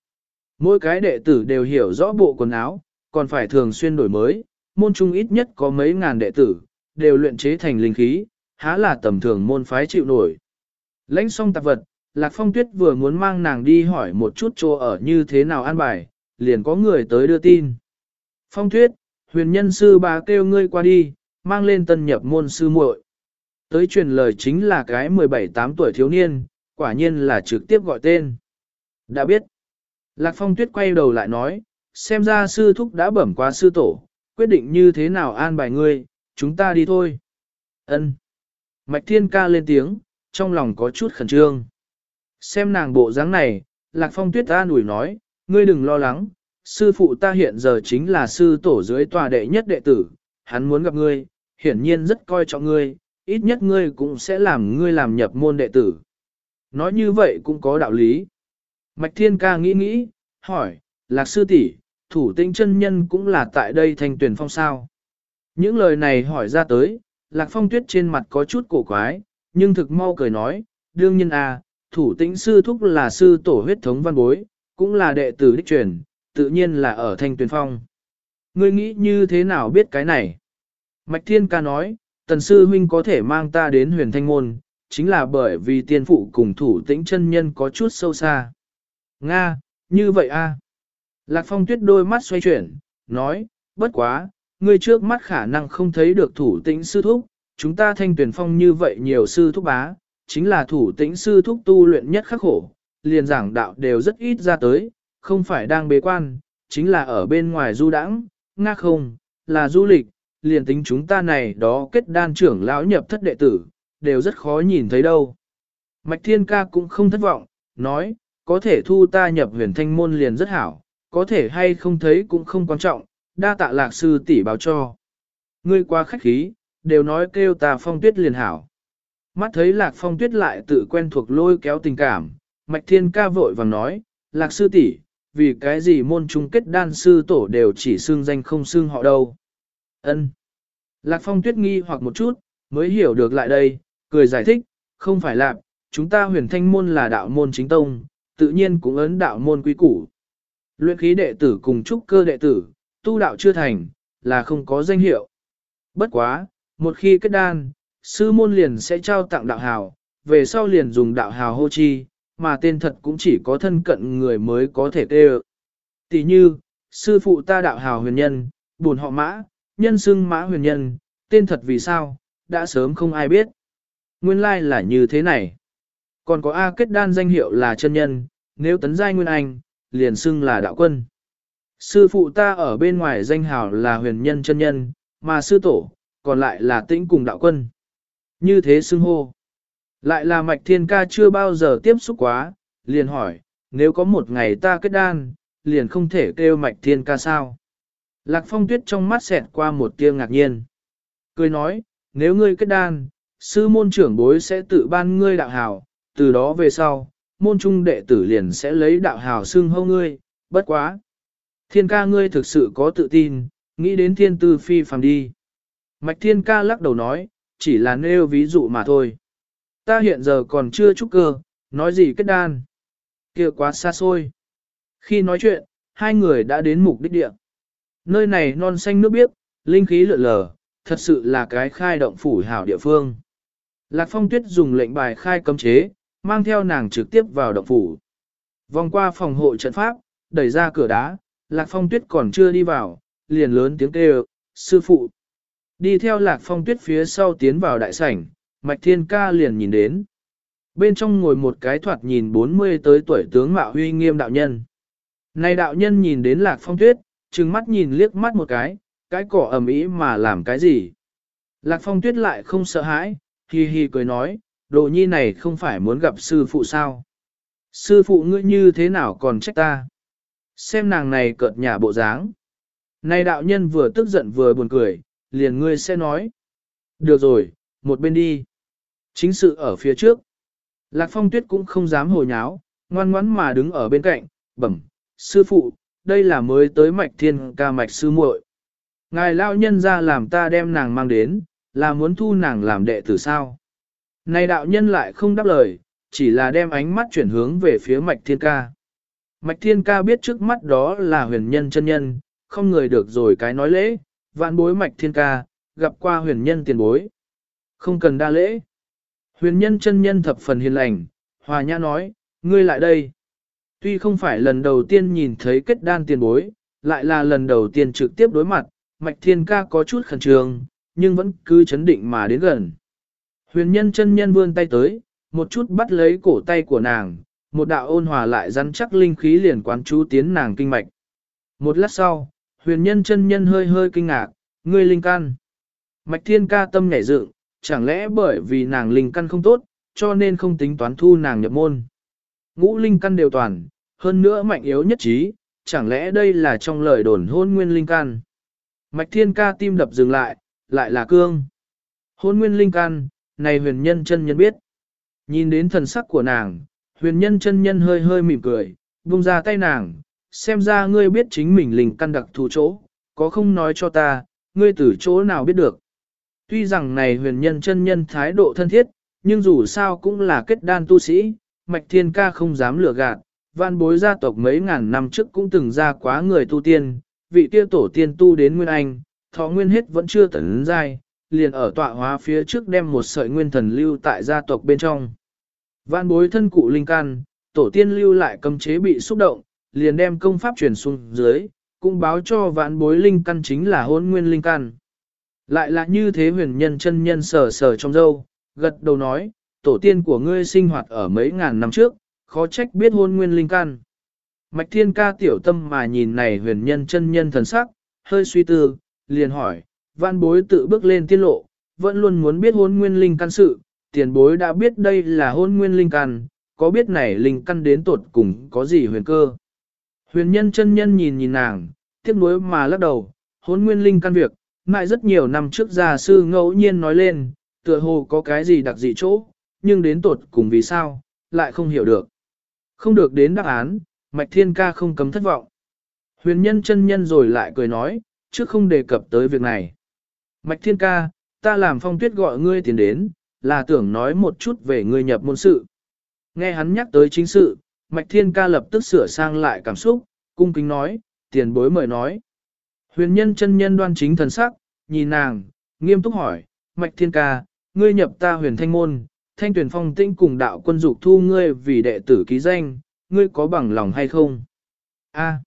Mỗi cái đệ tử đều hiểu rõ bộ quần áo, còn phải thường xuyên đổi mới, môn trung ít nhất có mấy ngàn đệ tử, đều luyện chế thành linh khí, há là tầm thường môn phái chịu nổi. Lãnh xong tạp vật, Lạc Phong Tuyết vừa muốn mang nàng đi hỏi một chút chỗ ở như thế nào an bài, liền có người tới đưa tin. Phong Tuyết, huyền nhân sư bà kêu ngươi qua đi, mang lên tân nhập môn sư muội. Tới truyền lời chính là cái 17-8 tuổi thiếu niên, quả nhiên là trực tiếp gọi tên. Đã biết. Lạc Phong Tuyết quay đầu lại nói, xem ra sư thúc đã bẩm qua sư tổ, quyết định như thế nào an bài ngươi, chúng ta đi thôi. Ân. Mạch Thiên ca lên tiếng, trong lòng có chút khẩn trương. Xem nàng bộ dáng này, Lạc Phong Tuyết an ủi nói, ngươi đừng lo lắng, sư phụ ta hiện giờ chính là sư tổ dưới tòa đệ nhất đệ tử, hắn muốn gặp ngươi, hiển nhiên rất coi trọng ngươi, ít nhất ngươi cũng sẽ làm ngươi làm nhập môn đệ tử. Nói như vậy cũng có đạo lý. Mạch Thiên ca nghĩ nghĩ, hỏi, Lạc sư tỷ, thủ tinh chân nhân cũng là tại đây thành tuyển phong sao. Những lời này hỏi ra tới, Lạc Phong Tuyết trên mặt có chút cổ quái, nhưng thực mau cười nói, đương nhiên à, thủ tĩnh sư thúc là sư tổ huyết thống văn bối, cũng là đệ tử đích truyền, tự nhiên là ở thanh tuyển phong. Ngươi nghĩ như thế nào biết cái này? Mạch Thiên ca nói, tần sư huynh có thể mang ta đến huyền thanh môn, chính là bởi vì tiên phụ cùng thủ tĩnh chân nhân có chút sâu xa. Nga, như vậy a. Lạc phong tuyết đôi mắt xoay chuyển, nói, bất quá, ngươi trước mắt khả năng không thấy được thủ tĩnh sư thúc, chúng ta thanh tuyển phong như vậy nhiều sư thúc bá, chính là thủ tĩnh sư thúc tu luyện nhất khắc khổ, liền giảng đạo đều rất ít ra tới, không phải đang bế quan, chính là ở bên ngoài du đãng, nga không, là du lịch, liền tính chúng ta này đó kết đan trưởng lão nhập thất đệ tử, đều rất khó nhìn thấy đâu. Mạch Thiên Ca cũng không thất vọng, nói, có thể thu ta nhập huyền thanh môn liền rất hảo, có thể hay không thấy cũng không quan trọng, đa tạ lạc sư tỷ báo cho. Ngươi qua khách khí, đều nói kêu ta phong tuyết liền hảo. Mắt thấy lạc phong tuyết lại tự quen thuộc lôi kéo tình cảm, mạch thiên ca vội vàng nói, lạc sư tỷ, vì cái gì môn chung kết đan sư tổ đều chỉ xưng danh không xưng họ đâu. Ân. Lạc phong tuyết nghi hoặc một chút, mới hiểu được lại đây, cười giải thích, không phải lạc, chúng ta huyền thanh môn là đạo môn chính tông, tự nhiên cũng ấn đạo môn quý củ. Luyện khí đệ tử cùng trúc cơ đệ tử, tu đạo chưa thành, là không có danh hiệu. Bất quá, một khi kết đan, sư môn liền sẽ trao tặng đạo hào, về sau liền dùng đạo hào hô chi, mà tên thật cũng chỉ có thân cận người mới có thể kêu. Tỷ như, sư phụ ta đạo hào huyền nhân, buồn họ mã, nhân xưng mã huyền nhân, tên thật vì sao, đã sớm không ai biết. Nguyên lai là như thế này. Còn có A kết đan danh hiệu là chân nhân, nếu tấn giai nguyên anh, liền xưng là đạo quân. Sư phụ ta ở bên ngoài danh hào là huyền nhân chân nhân, mà sư tổ, còn lại là tĩnh cùng đạo quân. Như thế xưng hô. Lại là mạch thiên ca chưa bao giờ tiếp xúc quá, liền hỏi, nếu có một ngày ta kết đan, liền không thể kêu mạch thiên ca sao. Lạc phong tuyết trong mắt xẹt qua một tia ngạc nhiên. Cười nói, nếu ngươi kết đan, sư môn trưởng bối sẽ tự ban ngươi đạo hào, từ đó về sau, môn trung đệ tử liền sẽ lấy đạo hào xưng hâu ngươi, bất quá. Thiên ca ngươi thực sự có tự tin, nghĩ đến thiên tư phi phàm đi. Mạch thiên ca lắc đầu nói, chỉ là nêu ví dụ mà thôi. Ta hiện giờ còn chưa trúc cơ, nói gì kết đan. kia quá xa xôi. Khi nói chuyện, hai người đã đến mục đích địa. Nơi này non xanh nước biếc, linh khí lượn lờ, thật sự là cái khai động phủ hảo địa phương. Lạc phong tuyết dùng lệnh bài khai cấm chế, mang theo nàng trực tiếp vào động phủ. Vòng qua phòng hộ trận pháp, đẩy ra cửa đá, Lạc Phong Tuyết còn chưa đi vào, liền lớn tiếng kêu, sư phụ. Đi theo Lạc Phong Tuyết phía sau tiến vào đại sảnh, Mạch Thiên Ca liền nhìn đến. Bên trong ngồi một cái thoạt nhìn 40 tới tuổi tướng mạo huy nghiêm đạo nhân. Này đạo nhân nhìn đến Lạc Phong Tuyết, trừng mắt nhìn liếc mắt một cái, cái cỏ ẩm ý mà làm cái gì. Lạc Phong Tuyết lại không sợ hãi, hi hi cười nói, đồ nhi này không phải muốn gặp sư phụ sao. Sư phụ ngươi như thế nào còn trách ta? Xem nàng này cợt nhả bộ dáng. Này đạo nhân vừa tức giận vừa buồn cười, liền ngươi sẽ nói. Được rồi, một bên đi. Chính sự ở phía trước. Lạc phong tuyết cũng không dám hồi nháo, ngoan ngoãn mà đứng ở bên cạnh, bẩm, sư phụ, đây là mới tới mạch thiên ca mạch sư muội. Ngài lao nhân ra làm ta đem nàng mang đến, là muốn thu nàng làm đệ tử sao. Này đạo nhân lại không đáp lời, chỉ là đem ánh mắt chuyển hướng về phía mạch thiên ca. Mạch thiên ca biết trước mắt đó là huyền nhân chân nhân, không người được rồi cái nói lễ, vạn bối mạch thiên ca, gặp qua huyền nhân tiền bối. Không cần đa lễ. Huyền nhân chân nhân thập phần hiền lành, hòa nhã nói, ngươi lại đây. Tuy không phải lần đầu tiên nhìn thấy kết đan tiền bối, lại là lần đầu tiên trực tiếp đối mặt, mạch thiên ca có chút khẩn trương, nhưng vẫn cứ chấn định mà đến gần. Huyền nhân chân nhân vươn tay tới, một chút bắt lấy cổ tay của nàng, một đạo ôn hòa lại rắn chắc linh khí liền quán chú tiến nàng kinh mạch. Một lát sau, huyền nhân chân nhân hơi hơi kinh ngạc, ngươi linh căn. Mạch thiên ca tâm nhảy dựng, chẳng lẽ bởi vì nàng linh căn không tốt, cho nên không tính toán thu nàng nhập môn. Ngũ linh căn đều toàn, hơn nữa mạnh yếu nhất trí, chẳng lẽ đây là trong lời đồn hôn nguyên linh căn. Mạch thiên ca tim đập dừng lại, lại là cương. Hôn nguyên linh căn, này huyền nhân chân nhân biết. Nhìn đến thần sắc của nàng, huyền nhân chân nhân hơi hơi mỉm cười, buông ra tay nàng, xem ra ngươi biết chính mình linh căn đặc thù chỗ, có không nói cho ta, ngươi từ chỗ nào biết được. Tuy rằng này huyền nhân chân nhân thái độ thân thiết, nhưng dù sao cũng là kết đan tu sĩ, mạch thiên ca không dám lừa gạt, văn bối gia tộc mấy ngàn năm trước cũng từng ra quá người tu tiên, vị kia tổ tiên tu đến Nguyên Anh, thọ nguyên hết vẫn chưa tấn giai, liền ở tọa hóa phía trước đem một sợi nguyên thần lưu tại gia tộc bên trong. vạn bối thân cụ linh can, tổ tiên lưu lại cấm chế bị xúc động, liền đem công pháp truyền xuống dưới, cũng báo cho vạn bối linh căn chính là hôn nguyên linh căn. Lại là như thế huyền nhân chân nhân sờ sờ trong dâu, gật đầu nói, tổ tiên của ngươi sinh hoạt ở mấy ngàn năm trước, khó trách biết hôn nguyên linh căn. Mạch thiên ca tiểu tâm mà nhìn này huyền nhân chân nhân thần sắc, hơi suy tư, liền hỏi, văn bối tự bước lên tiết lộ, vẫn luôn muốn biết hôn nguyên linh căn sự, tiền bối đã biết đây là hôn nguyên linh căn, có biết này linh căn đến tột cùng có gì huyền cơ. Huyền nhân chân nhân nhìn nhìn nàng, tiếc nuối mà lắc đầu, hôn nguyên linh căn việc, mãi rất nhiều năm trước gia sư ngẫu nhiên nói lên, tựa hồ có cái gì đặc dị chỗ, nhưng đến tột cùng vì sao, lại không hiểu được. Không được đến đáp án, Mạch Thiên Ca không cấm thất vọng. Huyền nhân chân nhân rồi lại cười nói, chứ không đề cập tới việc này. Mạch Thiên Ca, ta làm phong tuyết gọi ngươi tiến đến, là tưởng nói một chút về ngươi nhập môn sự. Nghe hắn nhắc tới chính sự, Mạch Thiên Ca lập tức sửa sang lại cảm xúc, cung kính nói, tiền bối mời nói. Huyền nhân chân nhân đoan chính thần sắc, nhìn nàng, nghiêm túc hỏi, Mạch Thiên Ca, ngươi nhập ta huyền thanh môn, thanh tuyển phong tinh cùng đạo quân dục thu ngươi vì đệ tử ký danh, ngươi có bằng lòng hay không? A.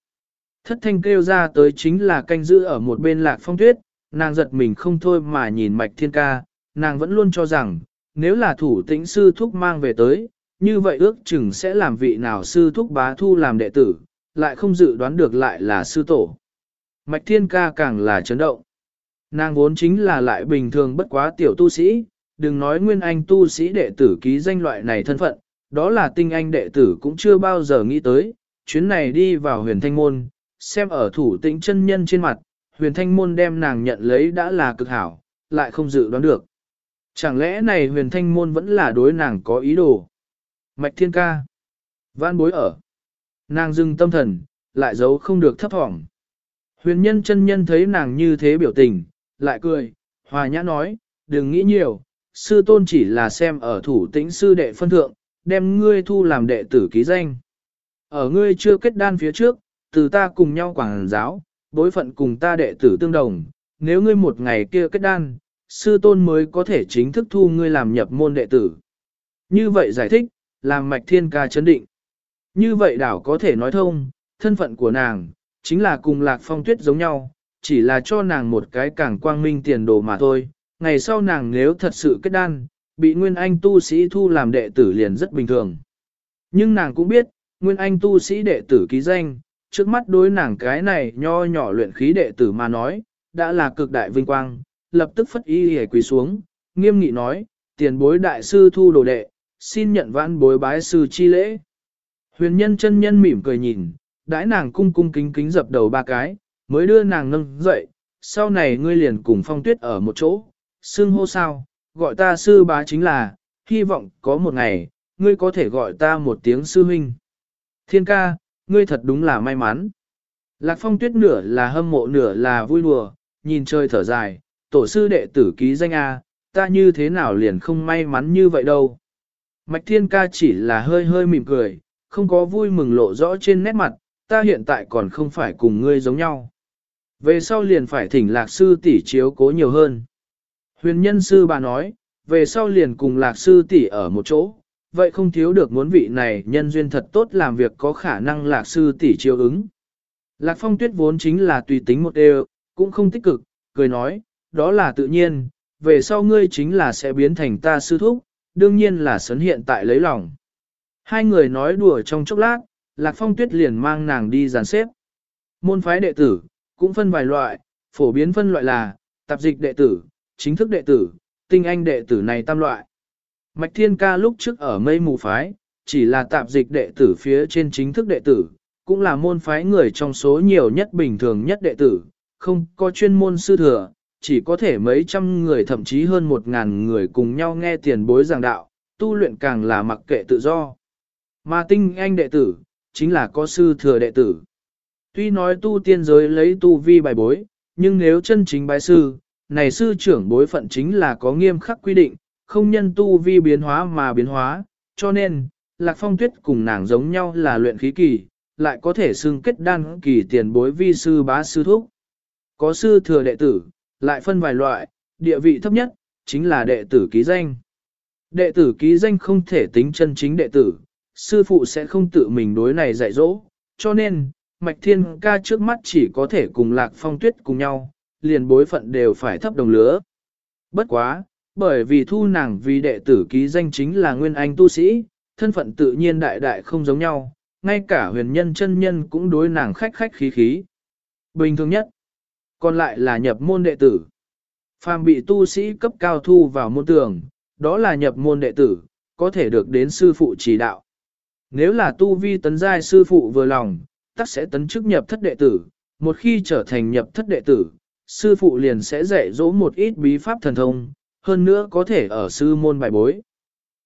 Thất thanh kêu ra tới chính là canh giữ ở một bên lạc phong tuyết, nàng giật mình không thôi mà nhìn mạch thiên ca, nàng vẫn luôn cho rằng, nếu là thủ tĩnh sư thúc mang về tới, như vậy ước chừng sẽ làm vị nào sư thúc bá thu làm đệ tử, lại không dự đoán được lại là sư tổ. Mạch thiên ca càng là chấn động. Nàng vốn chính là lại bình thường bất quá tiểu tu sĩ, đừng nói nguyên anh tu sĩ đệ tử ký danh loại này thân phận, đó là tinh anh đệ tử cũng chưa bao giờ nghĩ tới, chuyến này đi vào huyền thanh môn, xem ở thủ tĩnh chân nhân trên mặt, huyền thanh môn đem nàng nhận lấy đã là cực hảo, lại không dự đoán được. Chẳng lẽ này huyền thanh môn vẫn là đối nàng có ý đồ? Mạch thiên ca. Vãn bối ở. Nàng dừng tâm thần, lại giấu không được thấp thỏm. Huyền nhân chân nhân thấy nàng như thế biểu tình, lại cười, hòa nhã nói, đừng nghĩ nhiều, sư tôn chỉ là xem ở thủ tĩnh sư đệ phân thượng, đem ngươi thu làm đệ tử ký danh. Ở ngươi chưa kết đan phía trước, từ ta cùng nhau quảng giáo, bối phận cùng ta đệ tử tương đồng, nếu ngươi một ngày kia kết đan, sư tôn mới có thể chính thức thu ngươi làm nhập môn đệ tử. Như vậy giải thích, làm mạch thiên ca chấn định. Như vậy đảo có thể nói thông, thân phận của nàng, chính là cùng lạc phong tuyết giống nhau, chỉ là cho nàng một cái càng quang minh tiền đồ mà thôi. Ngày sau nàng nếu thật sự kết đan, bị Nguyên Anh tu sĩ thu làm đệ tử liền rất bình thường. Nhưng nàng cũng biết, Nguyên Anh tu sĩ đệ tử ký danh, trước mắt đối nàng cái này nho nhỏ luyện khí đệ tử mà nói, đã là cực đại vinh quang, lập tức phất y hề quỳ xuống, nghiêm nghị nói, tiền bối đại sư thu đồ đệ, xin nhận vãn bối bái sư chi lễ. Huyền nhân chân nhân mỉm cười nhìn, đãi nàng cung cung kính kính dập đầu ba cái, mới đưa nàng nâng dậy, sau này ngươi liền cùng phong tuyết ở một chỗ, xưng hô sao, gọi ta sư bá chính là, hy vọng có một ngày, ngươi có thể gọi ta một tiếng sư huynh. Thiên ca, ngươi thật đúng là may mắn. Lạc phong tuyết nửa là hâm mộ nửa là vui đùa, nhìn trời thở dài, tổ sư đệ tử ký danh A, ta như thế nào liền không may mắn như vậy đâu. Mạch thiên ca chỉ là hơi hơi mỉm cười, không có vui mừng lộ rõ trên nét mặt, ta hiện tại còn không phải cùng ngươi giống nhau. Về sau liền phải thỉnh lạc sư tỷ chiếu cố nhiều hơn. Huyền nhân sư bà nói, về sau liền cùng lạc sư tỷ ở một chỗ, vậy không thiếu được muốn vị này nhân duyên thật tốt làm việc có khả năng lạc sư tỷ chiêu ứng. Lạc phong tuyết vốn chính là tùy tính một đều, cũng không tích cực, cười nói, đó là tự nhiên, về sau ngươi chính là sẽ biến thành ta sư thúc, đương nhiên là sấn hiện tại lấy lòng. Hai người nói đùa trong chốc lát, Lạc Phong Tuyết liền mang nàng đi dàn xếp. Môn phái đệ tử, cũng phân vài loại, phổ biến phân loại là, tạp dịch đệ tử, chính thức đệ tử, tinh anh đệ tử này tam loại. Mạch Thiên Ca lúc trước ở mây mù phái, chỉ là tạp dịch đệ tử phía trên chính thức đệ tử, cũng là môn phái người trong số nhiều nhất bình thường nhất đệ tử, không có chuyên môn sư thừa, chỉ có thể mấy trăm người thậm chí hơn một ngàn người cùng nhau nghe tiền bối giảng đạo, tu luyện càng là mặc kệ tự do. Mà tinh anh đệ tử, chính là có sư thừa đệ tử. Tuy nói tu tiên giới lấy tu vi bài bối, nhưng nếu chân chính bái sư, này sư trưởng bối phận chính là có nghiêm khắc quy định, không nhân tu vi biến hóa mà biến hóa, cho nên, Lạc Phong Tuyết cùng nàng giống nhau là luyện khí kỳ, lại có thể xưng kết đan kỳ tiền bối vi sư bá sư thúc. Có sư thừa đệ tử, lại phân vài loại, địa vị thấp nhất, chính là đệ tử ký danh. Đệ tử ký danh không thể tính chân chính đệ tử, sư phụ sẽ không tự mình đối này dạy dỗ, cho nên, Mạch Thiên ca trước mắt chỉ có thể cùng Lạc Phong Tuyết cùng nhau, liền bối phận đều phải thấp đồng lứa. Bất quá, bởi vì thu nàng vì đệ tử ký danh chính là nguyên anh tu sĩ, thân phận tự nhiên đại đại không giống nhau, ngay cả huyền nhân chân nhân cũng đối nàng khách khách khí khí. Bình thường nhất, còn lại là nhập môn đệ tử. Phàm bị tu sĩ cấp cao thu vào môn tường, đó là nhập môn đệ tử, có thể được đến sư phụ chỉ đạo. Nếu là tu vi tấn giai sư phụ vừa lòng, tắc sẽ tấn chức nhập thất đệ tử, một khi trở thành nhập thất đệ tử, sư phụ liền sẽ dạy dỗ một ít bí pháp thần thông, hơn nữa có thể ở sư môn bài bối.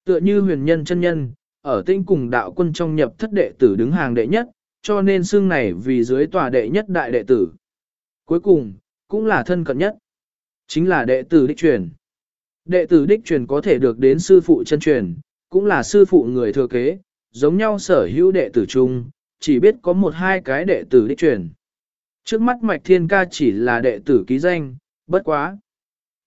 Tựa như huyền nhân chân nhân, ở tinh cùng đạo quân trong nhập thất đệ tử đứng hàng đệ nhất, cho nên xương này vì dưới tòa đệ nhất đại đệ tử. Cuối cùng, cũng là thân cận nhất. Chính là đệ tử đích truyền. Đệ tử đích truyền có thể được đến sư phụ chân truyền, cũng là sư phụ người thừa kế, giống nhau sở hữu đệ tử chung, chỉ biết có một hai cái đệ tử đích truyền. Trước mắt Mạch Thiên Ca chỉ là đệ tử ký danh, bất quá.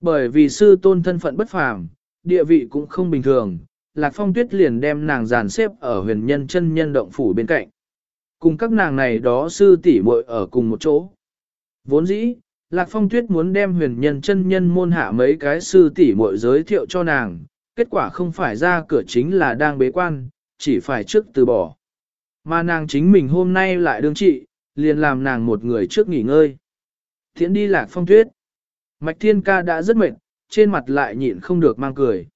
Bởi vì sư tôn thân phận bất phàm, địa vị cũng không bình thường, Lạc Phong Tuyết liền đem nàng dàn xếp ở huyền nhân chân nhân động phủ bên cạnh. Cùng các nàng này đó sư tỷ muội ở cùng một chỗ. Vốn dĩ, Lạc Phong Tuyết muốn đem huyền nhân chân nhân môn hạ mấy cái sư tỷ muội giới thiệu cho nàng, kết quả không phải ra cửa chính là đang bế quan, chỉ phải trước từ bỏ. Mà nàng chính mình hôm nay lại đương trị, liền làm nàng một người trước nghỉ ngơi. Thiện đi Lạc Phong Tuyết. Mạch Thiên Ca đã rất mệt, trên mặt lại nhịn không được mang cười.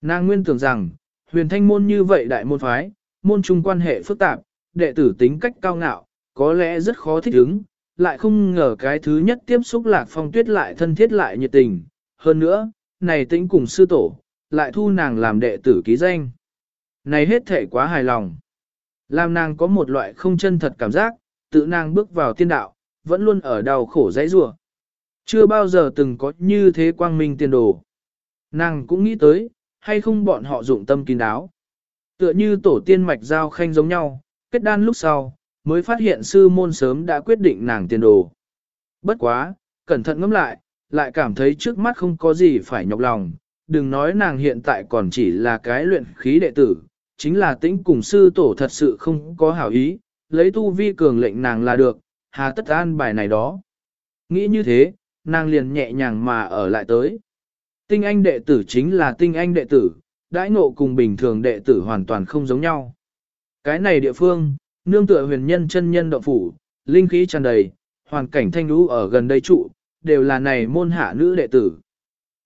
Nàng nguyên tưởng rằng, huyền thanh môn như vậy đại môn phái, môn trung quan hệ phức tạp, đệ tử tính cách cao ngạo, có lẽ rất khó thích ứng, lại không ngờ cái thứ nhất tiếp xúc lạc phong tuyết lại thân thiết lại nhiệt tình. Hơn nữa, này tính cùng sư tổ, lại thu nàng làm đệ tử ký danh. Này hết thể quá hài lòng. Làm nàng có một loại không chân thật cảm giác, tự nàng bước vào tiên đạo, vẫn luôn ở đau khổ dãy rủa. Chưa bao giờ từng có như thế quang minh tiên đồ. Nàng cũng nghĩ tới, hay không bọn họ dụng tâm kín đáo. Tựa như tổ tiên mạch giao khanh giống nhau, kết đan lúc sau, mới phát hiện sư môn sớm đã quyết định nàng tiền đồ. Bất quá, cẩn thận ngẫm lại, lại cảm thấy trước mắt không có gì phải nhọc lòng, đừng nói nàng hiện tại còn chỉ là cái luyện khí đệ tử, chính là tĩnh cùng sư tổ thật sự không có hảo ý, lấy tu vi cường lệnh nàng là được, hà tất an bài này đó. Nghĩ như thế, nàng liền nhẹ nhàng mà ở lại tới. Tinh anh đệ tử chính là tinh anh đệ tử, đãi ngộ cùng bình thường đệ tử hoàn toàn không giống nhau. Cái này địa phương, nương tựa huyền nhân chân nhân động phủ, linh khí tràn đầy, hoàn cảnh thanh lũ ở gần đây trụ, đều là này môn hạ nữ đệ tử.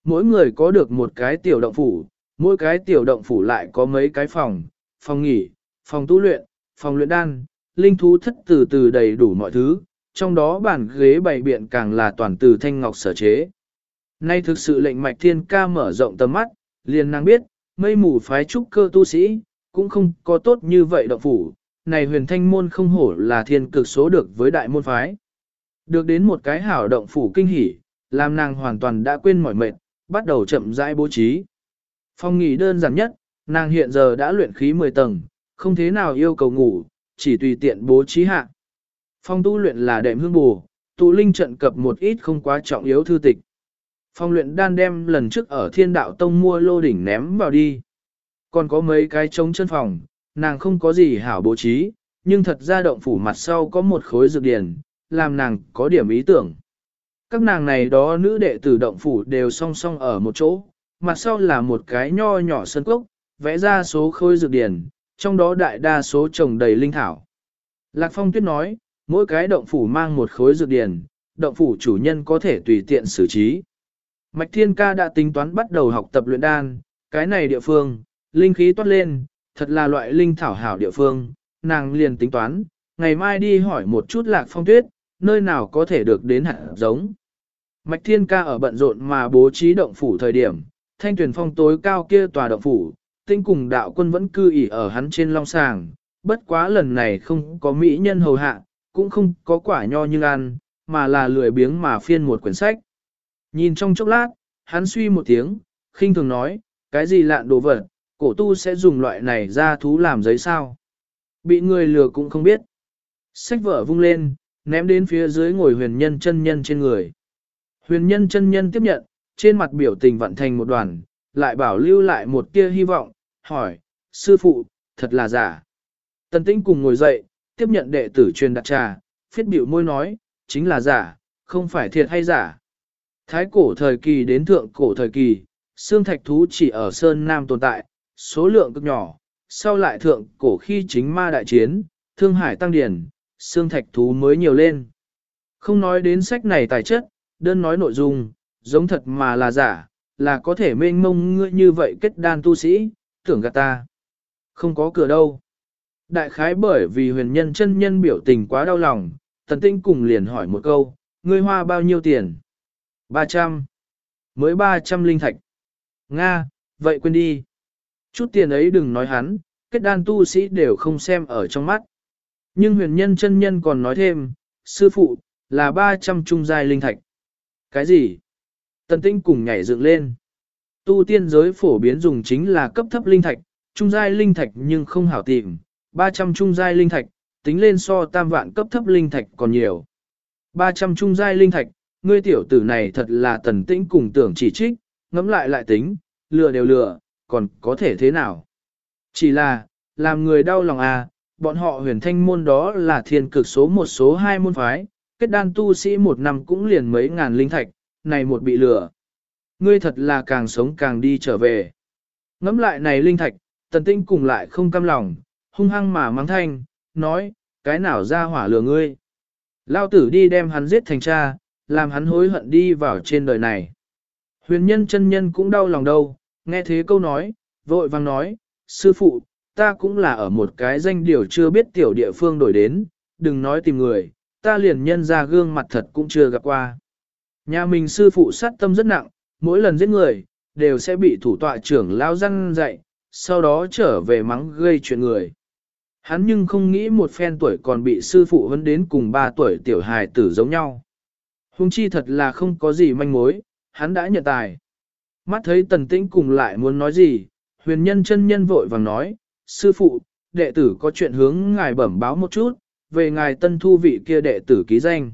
Mỗi người có được một cái tiểu động phủ, mỗi cái tiểu động phủ lại có mấy cái phòng, phòng nghỉ, phòng tu luyện, phòng luyện đan, linh thú thất từ từ đầy đủ mọi thứ, trong đó bàn ghế bày biện càng là toàn từ thanh ngọc sở chế. Nay thực sự lệnh mạch thiên ca mở rộng tầm mắt, liền năng biết, mây mù phái trúc cơ tu sĩ, cũng không có tốt như vậy động phủ, này huyền thanh môn không hổ là thiên cực số được với đại môn phái. Được đến một cái hảo động phủ kinh hỉ, làm nàng hoàn toàn đã quên mỏi mệt, bắt đầu chậm rãi bố trí. Phong nghỉ đơn giản nhất, nàng hiện giờ đã luyện khí 10 tầng, không thế nào yêu cầu ngủ, chỉ tùy tiện bố trí hạ. Phong tu luyện là đệm hương bù, tụ linh trận cập một ít không quá trọng yếu thư tịch. Phong luyện đan đem lần trước ở thiên đạo tông mua lô đỉnh ném vào đi. Còn có mấy cái trống chân phòng, nàng không có gì hảo bố trí, nhưng thật ra động phủ mặt sau có một khối dược điển, làm nàng có điểm ý tưởng. Các nàng này đó nữ đệ tử động phủ đều song song ở một chỗ, mặt sau là một cái nho nhỏ sân cốc, vẽ ra số khối dược điển, trong đó đại đa số trồng đầy linh thảo. Lạc Phong Tuyết nói, mỗi cái động phủ mang một khối dược điển, động phủ chủ nhân có thể tùy tiện xử trí. Mạch Thiên Ca đã tính toán bắt đầu học tập luyện đan, cái này địa phương, linh khí toát lên, thật là loại linh thảo hảo địa phương, nàng liền tính toán, ngày mai đi hỏi một chút lạc phong tuyết, nơi nào có thể được đến hạt giống. Mạch Thiên Ca ở bận rộn mà bố trí động phủ thời điểm, thanh tuyển phong tối cao kia tòa động phủ, tinh cùng đạo quân vẫn cư ỉ ở hắn trên long sàng, bất quá lần này không có mỹ nhân hầu hạ, cũng không có quả nho như ăn, mà là lười biếng mà phiên một quyển sách. Nhìn trong chốc lát, hắn suy một tiếng, khinh thường nói, cái gì lạn đồ vật, cổ tu sẽ dùng loại này ra thú làm giấy sao. Bị người lừa cũng không biết. Sách vở vung lên, ném đến phía dưới ngồi huyền nhân chân nhân trên người. Huyền nhân chân nhân tiếp nhận, trên mặt biểu tình vận thành một đoàn, lại bảo lưu lại một tia hy vọng, hỏi, sư phụ, thật là giả. Tần tĩnh cùng ngồi dậy, tiếp nhận đệ tử truyền đặt trà, phiết biểu môi nói, chính là giả, không phải thiệt hay giả. Thái cổ thời kỳ đến thượng cổ thời kỳ, xương thạch thú chỉ ở Sơn Nam tồn tại, số lượng cực nhỏ, sau lại thượng cổ khi chính ma đại chiến, thương hải tăng điển, xương thạch thú mới nhiều lên. Không nói đến sách này tài chất, đơn nói nội dung, giống thật mà là giả, là có thể mênh mông ngươi như vậy kết đan tu sĩ, tưởng gạt ta. Không có cửa đâu. Đại khái bởi vì huyền nhân chân nhân biểu tình quá đau lòng, tần tinh cùng liền hỏi một câu, ngươi hoa bao nhiêu tiền? 300. Mới 300 linh thạch. Nga, vậy quên đi. Chút tiền ấy đừng nói hắn, kết đan tu sĩ đều không xem ở trong mắt. Nhưng huyền nhân chân nhân còn nói thêm, sư phụ, là 300 trung giai linh thạch. Cái gì? Tần tinh cùng nhảy dựng lên. Tu tiên giới phổ biến dùng chính là cấp thấp linh thạch, trung giai linh thạch nhưng không hảo tìm, 300 trung giai linh thạch, tính lên so tam vạn cấp thấp linh thạch còn nhiều. 300 trung giai linh thạch, ngươi tiểu tử này thật là tần tĩnh cùng tưởng chỉ trích, ngẫm lại lại tính, lừa đều lừa, còn có thể thế nào? Chỉ là, làm người đau lòng à, bọn họ huyền thanh môn đó là thiên cực số một số hai môn phái, kết đan tu sĩ một năm cũng liền mấy ngàn linh thạch, này một bị lừa. Ngươi thật là càng sống càng đi trở về. Ngẫm lại này linh thạch, tần tinh cùng lại không cam lòng, hung hăng mà mắng thanh, nói, cái nào ra hỏa lừa ngươi. Lao tử đi đem hắn giết thành cha, làm hắn hối hận đi vào trên đời này. Huyền nhân chân nhân cũng đau lòng đâu, nghe thế câu nói, vội vang nói, sư phụ, ta cũng là ở một cái danh điều chưa biết tiểu địa phương đổi đến, đừng nói tìm người, ta liền nhân ra gương mặt thật cũng chưa gặp qua. Nhà mình sư phụ sát tâm rất nặng, mỗi lần giết người, đều sẽ bị thủ tọa trưởng lao răng dạy, sau đó trở về mắng gây chuyện người. Hắn nhưng không nghĩ một phen tuổi còn bị sư phụ vấn đến cùng ba tuổi tiểu hài tử giống nhau. Hùng chi thật là không có gì manh mối, hắn đã nhận tài. Mắt thấy tần tĩnh cùng lại muốn nói gì, huyền nhân chân nhân vội vàng nói, sư phụ, đệ tử có chuyện hướng ngài bẩm báo một chút, về ngài tân thu vị kia đệ tử ký danh.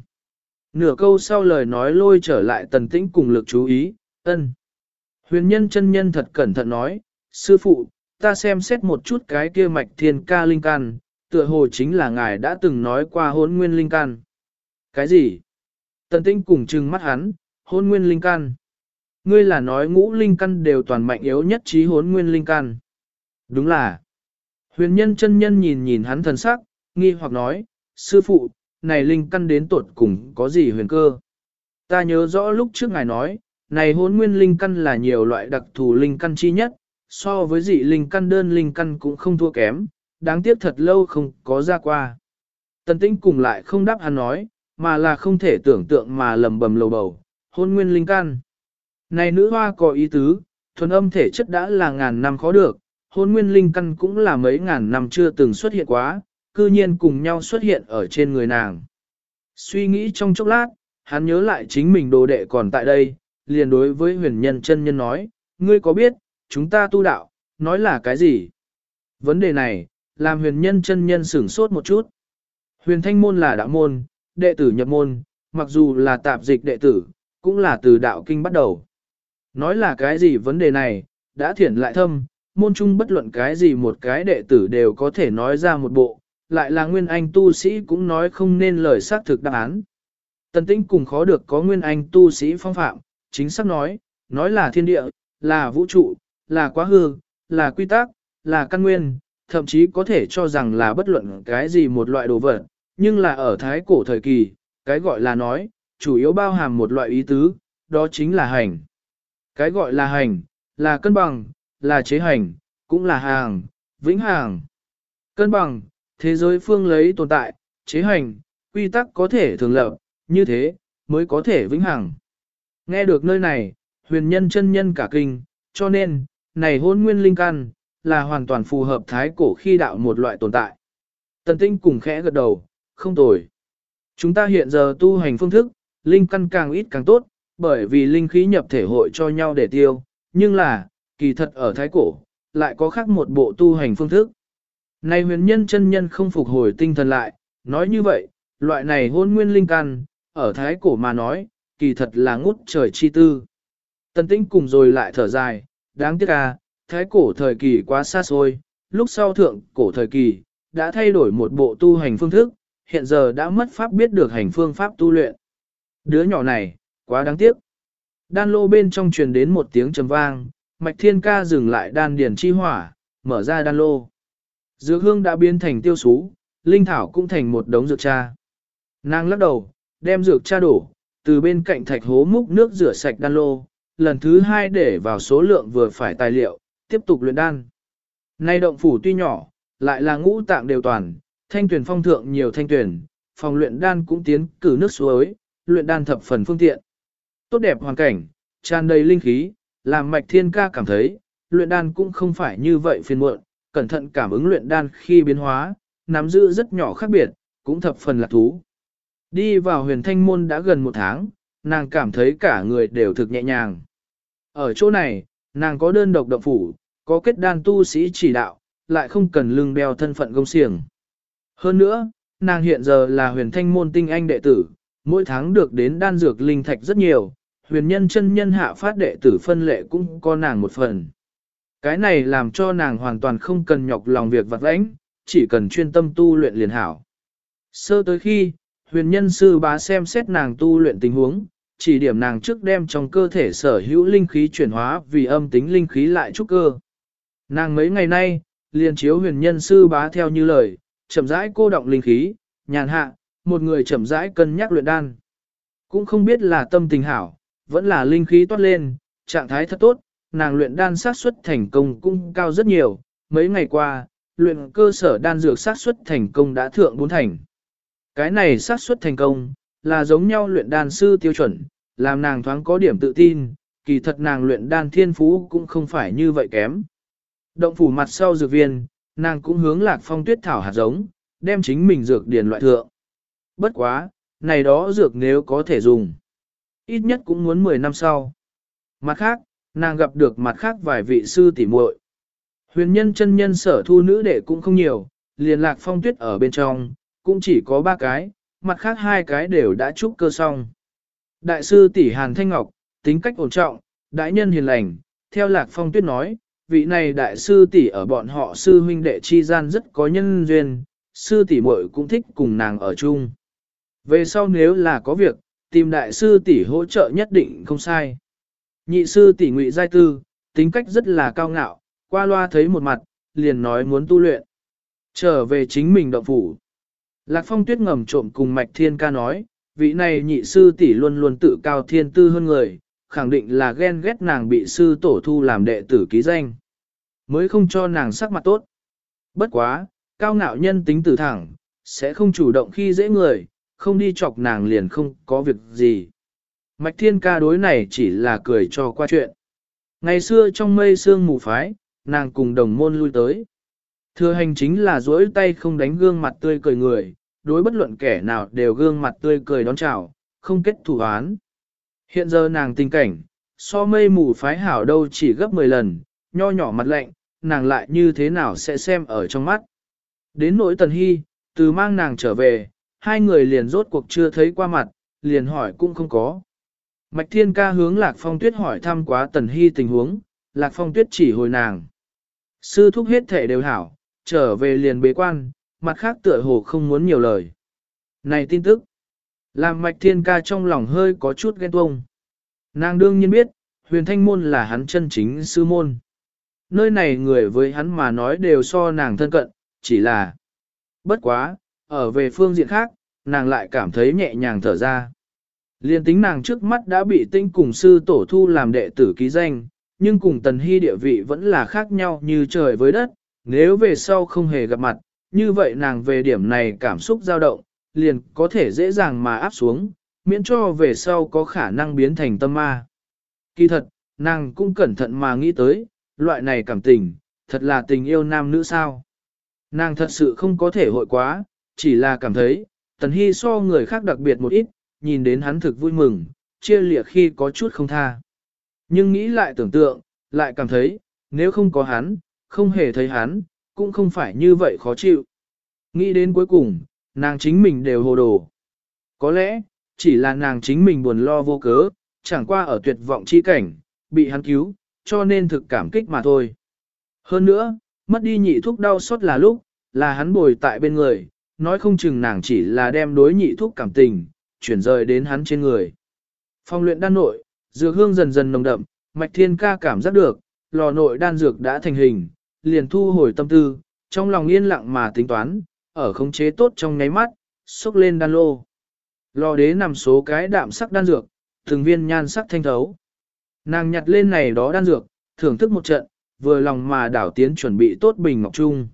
Nửa câu sau lời nói lôi trở lại tần tĩnh cùng lực chú ý, ân. Huyền nhân chân nhân thật cẩn thận nói, sư phụ, ta xem xét một chút cái kia mạch thiên ca linh can, tựa hồ chính là ngài đã từng nói qua hôn nguyên linh can. Cái gì? Tần Tinh cùng trừng mắt hắn, hôn nguyên linh can. Ngươi là nói ngũ linh căn đều toàn mạnh yếu nhất trí hốn nguyên linh căn. Đúng là. Huyền nhân chân nhân nhìn nhìn hắn thần sắc, nghi hoặc nói, sư phụ, này linh căn đến tuột cùng có gì huyền cơ? Ta nhớ rõ lúc trước ngài nói, này hốn nguyên linh căn là nhiều loại đặc thù linh căn chi nhất, so với dị linh căn đơn linh căn cũng không thua kém, đáng tiếc thật lâu không có ra qua. Tần tĩnh cùng lại không đáp hắn nói, mà là không thể tưởng tượng mà lầm bầm lầu bầu, hôn nguyên linh căn. Này nữ hoa có ý tứ, thuần âm thể chất đã là ngàn năm khó được, hôn nguyên linh căn cũng là mấy ngàn năm chưa từng xuất hiện quá, cư nhiên cùng nhau xuất hiện ở trên người nàng. Suy nghĩ trong chốc lát, hắn nhớ lại chính mình đồ đệ còn tại đây, liền đối với huyền nhân chân nhân nói, ngươi có biết, chúng ta tu đạo, nói là cái gì? Vấn đề này, làm huyền nhân chân nhân sửng sốt một chút. Huyền thanh môn là đạo môn, đệ tử nhập môn, mặc dù là tạp dịch đệ tử, cũng là từ đạo kinh bắt đầu. Nói là cái gì vấn đề này, đã thiển lại thâm, môn trung bất luận cái gì một cái đệ tử đều có thể nói ra một bộ, lại là nguyên anh tu sĩ cũng nói không nên lời xác thực đáp án. Tần tinh cùng khó được có nguyên anh tu sĩ phong phạm, chính xác nói, nói là thiên địa, là vũ trụ, là quá hư, là quy tắc, là căn nguyên, thậm chí có thể cho rằng là bất luận cái gì một loại đồ vật, nhưng là ở thái cổ thời kỳ, cái gọi là nói, chủ yếu bao hàm một loại ý tứ, đó chính là hành. Cái gọi là hành, là cân bằng, là chế hành, cũng là hàng, vĩnh hàng. Cân bằng, thế giới phương lấy tồn tại, chế hành, quy tắc có thể thường lập, như thế, mới có thể vĩnh hằng. Nghe được nơi này, huyền nhân chân nhân cả kinh, cho nên, này hôn nguyên linh căn, là hoàn toàn phù hợp thái cổ khi đạo một loại tồn tại. Tần tinh cùng khẽ gật đầu, không tồi. Chúng ta hiện giờ tu hành phương thức, linh căn càng ít càng tốt, bởi vì linh khí nhập thể hội cho nhau để tiêu, nhưng là, kỳ thật ở thái cổ, lại có khác một bộ tu hành phương thức. Này huyền nhân chân nhân không phục hồi tinh thần lại, nói như vậy, loại này hôn nguyên linh căn, ở thái cổ mà nói, kỳ thật là ngút trời chi tư. Tần tinh cùng rồi lại thở dài, đáng tiếc à, thái cổ thời kỳ quá xa xôi, lúc sau thượng cổ thời kỳ, đã thay đổi một bộ tu hành phương thức, hiện giờ đã mất pháp biết được hành phương pháp tu luyện. Đứa nhỏ này, quá đáng tiếc. Đan lô bên trong truyền đến một tiếng trầm vang, mạch thiên ca dừng lại đan điển chi hỏa, mở ra đan lô. Dược hương đã biến thành tiêu sú, linh thảo cũng thành một đống dược cha. Nàng lắc đầu, đem dược cha đổ, từ bên cạnh thạch hố múc nước rửa sạch đan lô, lần thứ hai để vào số lượng vừa phải tài liệu, tiếp tục luyện đan. Nay động phủ tuy nhỏ, lại là ngũ tạng đều toàn, thanh tuyển phong thượng nhiều thanh tuyển, phòng luyện đan cũng tiến cử nước suối, luyện đan thập phần phương tiện. Tốt đẹp hoàn cảnh, tràn đầy linh khí, làm mạch thiên ca cảm thấy, luyện đan cũng không phải như vậy phiền muộn, cẩn thận cảm ứng luyện đan khi biến hóa, nắm giữ rất nhỏ khác biệt, cũng thập phần lạc thú. Đi vào huyền thanh môn đã gần một tháng, nàng cảm thấy cả người đều thực nhẹ nhàng. Ở chỗ này, nàng có đơn độc động phủ, có kết đan tu sĩ chỉ đạo, lại không cần lưng đeo thân phận công siềng. Hơn nữa, nàng hiện giờ là huyền thanh môn tinh anh đệ tử, mỗi tháng được đến đan dược linh thạch rất nhiều, huyền nhân chân nhân hạ phát đệ tử phân lệ cũng có nàng một phần. Cái này làm cho nàng hoàn toàn không cần nhọc lòng việc vặt lãnh, chỉ cần chuyên tâm tu luyện liền hảo. Sơ tới khi, huyền nhân sư bá xem xét nàng tu luyện tình huống, chỉ điểm nàng trước đem trong cơ thể sở hữu linh khí chuyển hóa vì âm tính linh khí lại trúc cơ. Nàng mấy ngày nay, liền chiếu huyền nhân sư bá theo như lời, chậm rãi cô động linh khí, nhàn hạ, một người chậm rãi cân nhắc luyện đan. Cũng không biết là tâm tình hảo, vẫn là linh khí toát lên, trạng thái thật tốt, nàng luyện đan sát suất thành công cũng cao rất nhiều, mấy ngày qua, luyện cơ sở đan dược sát suất thành công đã thượng bốn thành. Cái này sát suất thành công, là giống nhau luyện đan sư tiêu chuẩn, làm nàng thoáng có điểm tự tin, kỳ thật nàng luyện đan thiên phú cũng không phải như vậy kém. Động phủ mặt sau dược viên, nàng cũng hướng lạc phong tuyết thảo hạt giống, đem chính mình dược điền loại thượng. Bất quá, này đó dược nếu có thể dùng. Ít nhất cũng muốn 10 năm sau. Mặt khác, nàng gặp được mặt khác vài vị sư tỉ muội. Huyền nhân chân nhân sở thu nữ đệ cũng không nhiều, liền lạc phong tuyết ở bên trong, cũng chỉ có ba cái, mặt khác hai cái đều đã trúc cơ xong. Đại sư tỷ Hàn Thanh Ngọc, tính cách ổn trọng, đại nhân hiền lành, theo lạc phong tuyết nói, vị này đại sư tỷ ở bọn họ sư huynh đệ chi gian rất có nhân duyên, sư tỷ muội cũng thích cùng nàng ở chung. Về sau nếu là có việc, tìm đại sư tỷ hỗ trợ nhất định không sai. Nhị sư tỷ ngụy giai tư, tính cách rất là cao ngạo, qua loa thấy một mặt, liền nói muốn tu luyện. Trở về chính mình động phủ. Lạc phong tuyết ngầm trộm cùng mạch thiên ca nói, vị này nhị sư tỷ luôn luôn tự cao thiên tư hơn người, khẳng định là ghen ghét nàng bị sư tổ thu làm đệ tử ký danh. Mới không cho nàng sắc mặt tốt. Bất quá, cao ngạo nhân tính tử thẳng, sẽ không chủ động khi dễ người, không đi chọc nàng liền không có việc gì. Mạch thiên ca đối này chỉ là cười cho qua chuyện. Ngày xưa trong mây sương mù phái, nàng cùng đồng môn lui tới. Thừa hành chính là duỗi tay không đánh gương mặt tươi cười người, đối bất luận kẻ nào đều gương mặt tươi cười đón chào, không kết thủ án. Hiện giờ nàng tình cảnh, so mây mù phái hảo đâu chỉ gấp 10 lần, nho nhỏ mặt lạnh, nàng lại như thế nào sẽ xem ở trong mắt. Đến nỗi tần hy, từ mang nàng trở về, hai người liền rốt cuộc chưa thấy qua mặt, liền hỏi cũng không có. Mạch Thiên Ca hướng Lạc Phong Tuyết hỏi thăm quá Tần Hy tình huống, Lạc Phong Tuyết chỉ hồi nàng. Sư thúc hết thể đều hảo, trở về liền bế quan, mặt khác tựa hồ không muốn nhiều lời. Này tin tức, làm Mạch Thiên Ca trong lòng hơi có chút ghen tuông. Nàng đương nhiên biết, huyền thanh môn là hắn chân chính sư môn. Nơi này người với hắn mà nói đều so nàng thân cận, chỉ là bất quá, ở về phương diện khác, nàng lại cảm thấy nhẹ nhàng thở ra. Liên tính nàng trước mắt đã bị tinh cùng sư tổ thu làm đệ tử ký danh, nhưng cùng tần hy địa vị vẫn là khác nhau như trời với đất, nếu về sau không hề gặp mặt, như vậy nàng về điểm này cảm xúc dao động, liền có thể dễ dàng mà áp xuống, miễn cho về sau có khả năng biến thành tâm ma. Kỳ thật, nàng cũng cẩn thận mà nghĩ tới, loại này cảm tình, thật là tình yêu nam nữ sao. Nàng thật sự không có thể hội quá, chỉ là cảm thấy, tần hy so người khác đặc biệt một ít, nhìn đến hắn thực vui mừng, chia lịa khi có chút không tha. Nhưng nghĩ lại tưởng tượng, lại cảm thấy, nếu không có hắn, không hề thấy hắn, cũng không phải như vậy khó chịu. Nghĩ đến cuối cùng, nàng chính mình đều hồ đồ. Có lẽ, chỉ là nàng chính mình buồn lo vô cớ, chẳng qua ở tuyệt vọng chi cảnh, bị hắn cứu, cho nên thực cảm kích mà thôi. Hơn nữa, mất đi nhị thuốc đau xót là lúc, là hắn bồi tại bên người, nói không chừng nàng chỉ là đem đối nhị thuốc cảm tình, chuyển rời đến hắn trên người. Phong luyện đan nội, dược hương dần dần nồng đậm, mạch thiên ca cảm giác được, lò nội đan dược đã thành hình, liền thu hồi tâm tư, trong lòng yên lặng mà tính toán, ở khống chế tốt trong nháy mắt, xúc lên đan lô. Lò đế nằm số cái đạm sắc đan dược, từng viên nhan sắc thanh thấu. Nàng nhặt lên này đó đan dược, thưởng thức một trận, vừa lòng mà đảo tiến chuẩn bị tốt bình ngọc trung.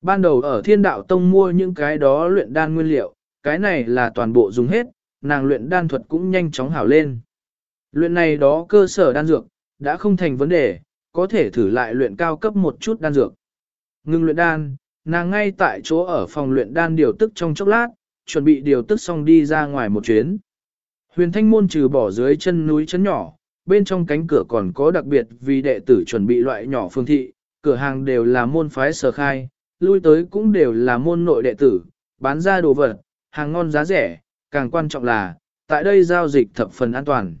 Ban đầu ở thiên đạo tông mua những cái đó luyện đan nguyên liệu, cái này là toàn bộ dùng hết, nàng luyện đan thuật cũng nhanh chóng hảo lên. Luyện này đó cơ sở đan dược, đã không thành vấn đề, có thể thử lại luyện cao cấp một chút đan dược. Ngưng luyện đan, nàng ngay tại chỗ ở phòng luyện đan điều tức trong chốc lát, chuẩn bị điều tức xong đi ra ngoài một chuyến. Huyền thanh môn trừ bỏ dưới chân núi chấn nhỏ, bên trong cánh cửa còn có đặc biệt vì đệ tử chuẩn bị loại nhỏ phương thị, cửa hàng đều là môn phái sở khai, lui tới cũng đều là môn nội đệ tử, bán ra đồ vật, hàng ngon giá rẻ, càng quan trọng là, tại đây giao dịch thập phần an toàn.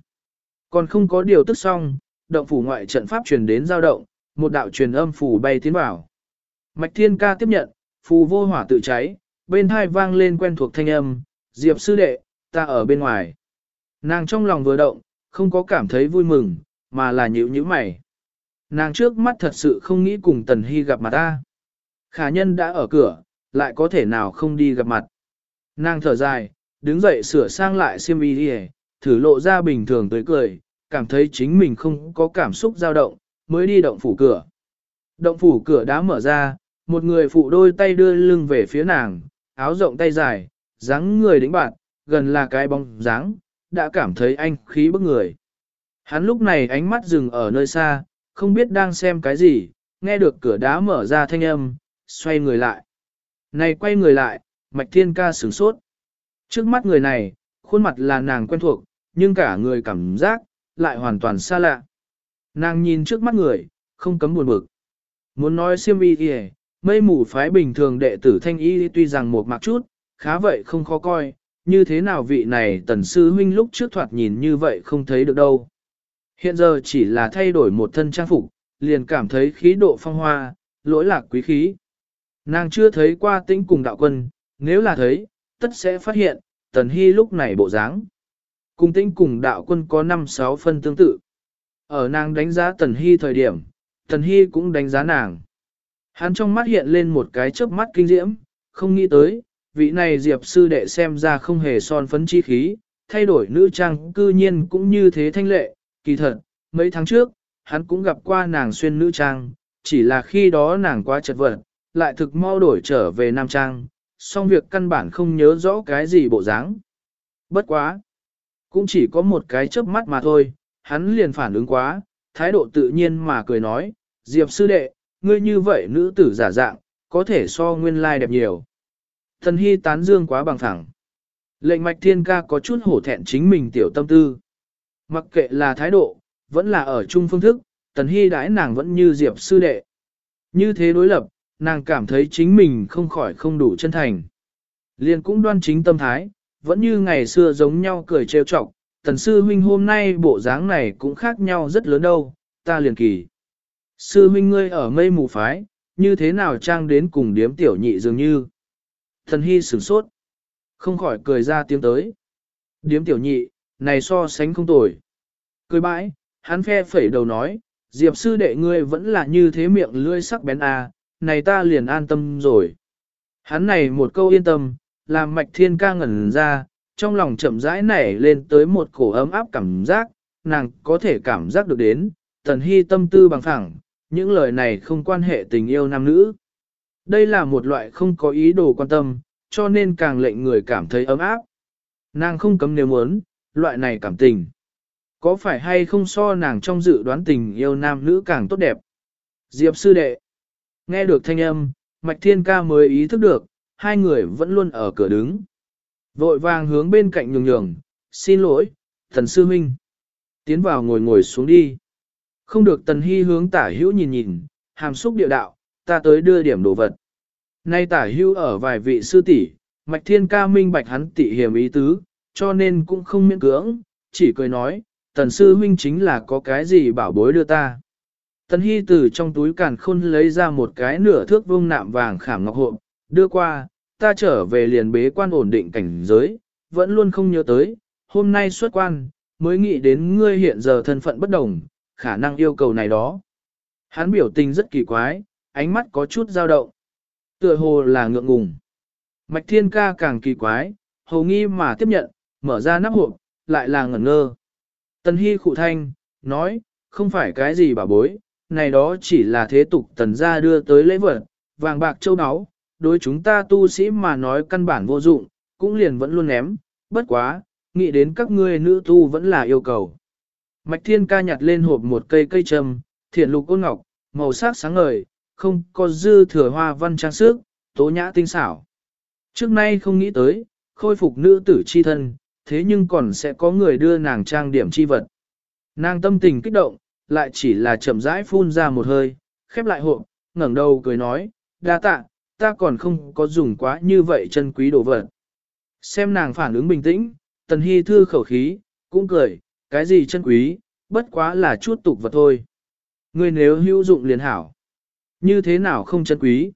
Còn không có điều tức xong, động phủ ngoại trận pháp truyền đến giao động, một đạo truyền âm phủ bay tiến vào. Mạch Thiên Ca tiếp nhận, phù vô hỏa tự cháy, bên hai vang lên quen thuộc thanh âm, Diệp sư đệ, ta ở bên ngoài. Nàng trong lòng vừa động, không có cảm thấy vui mừng, mà là nhíu nhíu mày. Nàng trước mắt thật sự không nghĩ cùng Tần Hy gặp mặt ta. Khả nhân đã ở cửa, lại có thể nào không đi gặp mặt. Nàng thở dài, đứng dậy sửa sang lại xiêm y đi thử lộ ra bình thường tới cười, cảm thấy chính mình không có cảm xúc dao động, mới đi động phủ cửa. Động phủ cửa đã mở ra, một người phụ đôi tay đưa lưng về phía nàng, áo rộng tay dài, dáng người đĩnh bạn, gần là cái bóng dáng, đã cảm thấy anh khí bức người. Hắn lúc này ánh mắt dừng ở nơi xa, không biết đang xem cái gì, nghe được cửa đá mở ra thanh âm, xoay người lại. Này quay người lại, Mạch Thiên Ca sửng sốt. Trước mắt người này, khuôn mặt là nàng quen thuộc, nhưng cả người cảm giác, lại hoàn toàn xa lạ. Nàng nhìn trước mắt người, không cấm buồn bực. Muốn nói siêm y kìa, mây mù phái bình thường đệ tử thanh y tuy rằng một mặc chút, khá vậy không khó coi, như thế nào vị này tần sư huynh lúc trước thoạt nhìn như vậy không thấy được đâu. Hiện giờ chỉ là thay đổi một thân trang phục, liền cảm thấy khí độ phong hoa, lỗi lạc quý khí. Nàng chưa thấy qua tĩnh cùng đạo quân, nếu là thấy, tất sẽ phát hiện, tần hy lúc này bộ dáng. Cùng tĩnh cùng đạo quân có 5-6 phân tương tự. Ở nàng đánh giá tần hy thời điểm, tần hy cũng đánh giá nàng. Hắn trong mắt hiện lên một cái chớp mắt kinh diễm, không nghĩ tới, vị này diệp sư đệ xem ra không hề son phấn chi khí, thay đổi nữ trang cư nhiên cũng như thế thanh lệ, kỳ thật, mấy tháng trước, hắn cũng gặp qua nàng xuyên nữ trang, chỉ là khi đó nàng quá chật vật, lại thực mau đổi trở về nam trang, song việc căn bản không nhớ rõ cái gì bộ dáng. Bất quá, cũng chỉ có một cái chớp mắt mà thôi, hắn liền phản ứng quá, thái độ tự nhiên mà cười nói, Diệp sư đệ, ngươi như vậy nữ tử giả dạng, có thể so nguyên lai đẹp nhiều. Thần hy tán dương quá bằng thẳng. Lệnh mạch thiên ca có chút hổ thẹn chính mình tiểu tâm tư. Mặc kệ là thái độ, vẫn là ở chung phương thức, tần hy đãi nàng vẫn như diệp sư đệ. Như thế đối lập, nàng cảm thấy chính mình không khỏi không đủ chân thành. Liền cũng đoan chính tâm thái, vẫn như ngày xưa giống nhau cười trêu chọc, tần sư huynh hôm nay bộ dáng này cũng khác nhau rất lớn đâu, ta liền kỳ. Sư huynh ngươi ở mây mù phái, như thế nào trang đến cùng điếm tiểu nhị dường như. Thần hy sửng sốt, không khỏi cười ra tiếng tới. Điếm tiểu nhị, này so sánh không tồi. Cười bãi, hắn phe phẩy đầu nói, diệp sư đệ ngươi vẫn là như thế miệng lưỡi sắc bén à, này ta liền an tâm rồi. Hắn này một câu yên tâm, làm mạch thiên ca ngẩn ra, trong lòng chậm rãi nảy lên tới một cổ ấm áp cảm giác, nàng có thể cảm giác được đến, tần hy tâm tư bằng phẳng, những lời này không quan hệ tình yêu nam nữ. Đây là một loại không có ý đồ quan tâm, cho nên càng lệnh người cảm thấy ấm áp. Nàng không cấm nếu muốn, loại này cảm tình. Có phải hay không so nàng trong dự đoán tình yêu nam nữ càng tốt đẹp? Diệp sư đệ. Nghe được thanh âm, Mạch Thiên Ca mới ý thức được, hai người vẫn luôn ở cửa đứng. Vội vàng hướng bên cạnh nhường nhường, xin lỗi, thần sư huynh. Tiến vào ngồi ngồi xuống đi. Không được tần hy hướng tả hữu nhìn nhìn, hàm xúc địa đạo, ta tới đưa điểm đồ vật. Nay tả hữu ở vài vị sư tỷ, mạch thiên ca minh bạch hắn tỷ hiểm ý tứ, cho nên cũng không miễn cưỡng, chỉ cười nói, tần sư huynh chính là có cái gì bảo bối đưa ta. Tần hy từ trong túi càn khôn lấy ra một cái nửa thước vương nạm vàng khảm ngọc hộp, đưa qua, ta trở về liền bế quan ổn định cảnh giới, vẫn luôn không nhớ tới, hôm nay xuất quan, mới nghĩ đến ngươi hiện giờ thân phận bất đồng, khả năng yêu cầu này đó. Hắn biểu tình rất kỳ quái, ánh mắt có chút dao động. Tựa hồ là ngượng ngùng. Mạch thiên ca càng kỳ quái, hầu nghi mà tiếp nhận, mở ra nắp hộp, lại là ngẩn ngơ. Tần hy khụ thanh, nói, không phải cái gì bà bối, này đó chỉ là thế tục tần gia đưa tới lễ vật, vàng bạc châu áo, đối chúng ta tu sĩ mà nói căn bản vô dụng, cũng liền vẫn luôn ném, bất quá, nghĩ đến các ngươi nữ tu vẫn là yêu cầu. Mạch Thiên ca nhặt lên hộp một cây cây trầm, thiện lục ôn ngọc, màu sắc sáng ngời, không có dư thừa hoa văn trang sức, tố nhã tinh xảo. Trước nay không nghĩ tới, khôi phục nữ tử chi thân, thế nhưng còn sẽ có người đưa nàng trang điểm chi vật. Nàng tâm tình kích động, lại chỉ là chậm rãi phun ra một hơi, khép lại hộp, ngẩng đầu cười nói, đa tạ, ta còn không có dùng quá như vậy chân quý đồ vật. Xem nàng phản ứng bình tĩnh, tần hy thư khẩu khí, cũng cười, cái gì chân quý, bất quá là chút tục vật thôi. Ngươi nếu hữu dụng liền hảo, như thế nào không chân quý?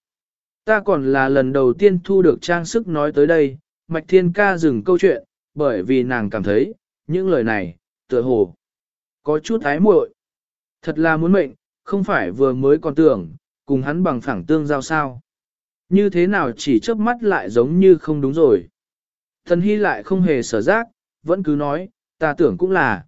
Ta còn là lần đầu tiên thu được trang sức nói tới đây, Mạch Thiên Ca dừng câu chuyện, bởi vì nàng cảm thấy, những lời này, tựa hồ, có chút ái muội. Thật là muốn mệnh, không phải vừa mới còn tưởng, cùng hắn bằng phẳng tương giao sao. Như thế nào chỉ chớp mắt lại giống như không đúng rồi. Thần Hy lại không hề sở giác, vẫn cứ nói, ta tưởng cũng là.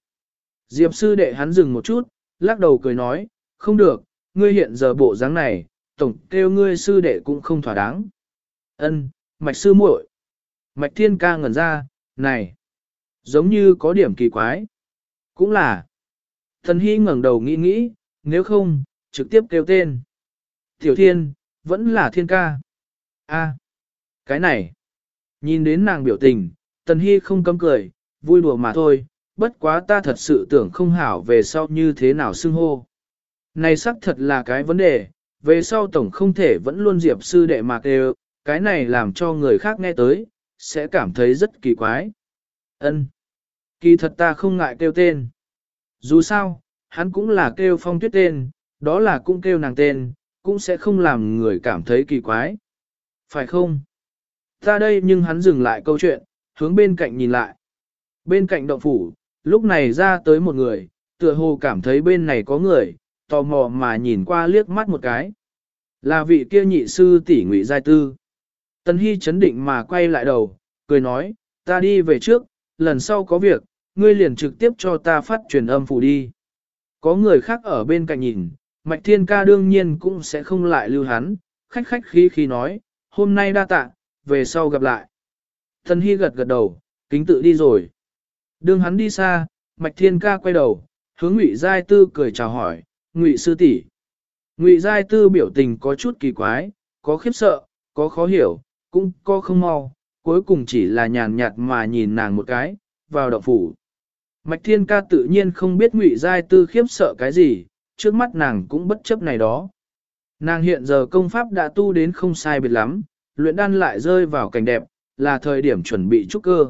Diệp sư đệ hắn dừng một chút, lắc đầu cười nói, không được, ngươi hiện giờ bộ dáng này, tổng kêu ngươi sư đệ cũng không thỏa đáng. Ân, mạch sư muội. Mạch thiên ca ngẩn ra, này, giống như có điểm kỳ quái. Cũng là. Thần Hy ngẩng đầu nghĩ nghĩ, nếu không, trực tiếp kêu tên. Tiểu thiên, vẫn là thiên ca. A, cái này. Nhìn đến nàng biểu tình, Tần Hy không cấm cười, vui đùa mà thôi, bất quá ta thật sự tưởng không hảo về sau như thế nào xưng hô. Này xác thật là cái vấn đề, về sau tổng không thể vẫn luôn diệp sư đệ mạc đều, cái này làm cho người khác nghe tới, sẽ cảm thấy rất kỳ quái. Ân, Kỳ thật ta không ngại kêu tên. Dù sao, hắn cũng là kêu phong tuyết tên, đó là cũng kêu nàng tên, cũng sẽ không làm người cảm thấy kỳ quái. Phải không? Ta đây nhưng hắn dừng lại câu chuyện, hướng bên cạnh nhìn lại. Bên cạnh động phủ, lúc này ra tới một người, tựa hồ cảm thấy bên này có người, tò mò mà nhìn qua liếc mắt một cái. Là vị kia nhị sư tỷ ngụy giai tư. tân Hy chấn định mà quay lại đầu, cười nói, ta đi về trước, lần sau có việc, ngươi liền trực tiếp cho ta phát truyền âm phủ đi. Có người khác ở bên cạnh nhìn, Mạch Thiên Ca đương nhiên cũng sẽ không lại lưu hắn, khách khách khí khí nói, hôm nay đa tạ, về sau gặp lại. Thần Hy gật gật đầu, kính tự đi rồi. Đương hắn đi xa, Mạch Thiên Ca quay đầu, hướng Ngụy Giai Tư cười chào hỏi, Ngụy sư tỷ. Ngụy Giai Tư biểu tình có chút kỳ quái, có khiếp sợ, có khó hiểu, cũng có không mau, cuối cùng chỉ là nhàn nhạt mà nhìn nàng một cái, vào động phủ. Mạch Thiên Ca tự nhiên không biết Ngụy Giai Tư khiếp sợ cái gì, trước mắt nàng cũng bất chấp này đó. Nàng hiện giờ công pháp đã tu đến không sai biệt lắm, luyện đan lại rơi vào cảnh đẹp, là thời điểm chuẩn bị trúc cơ.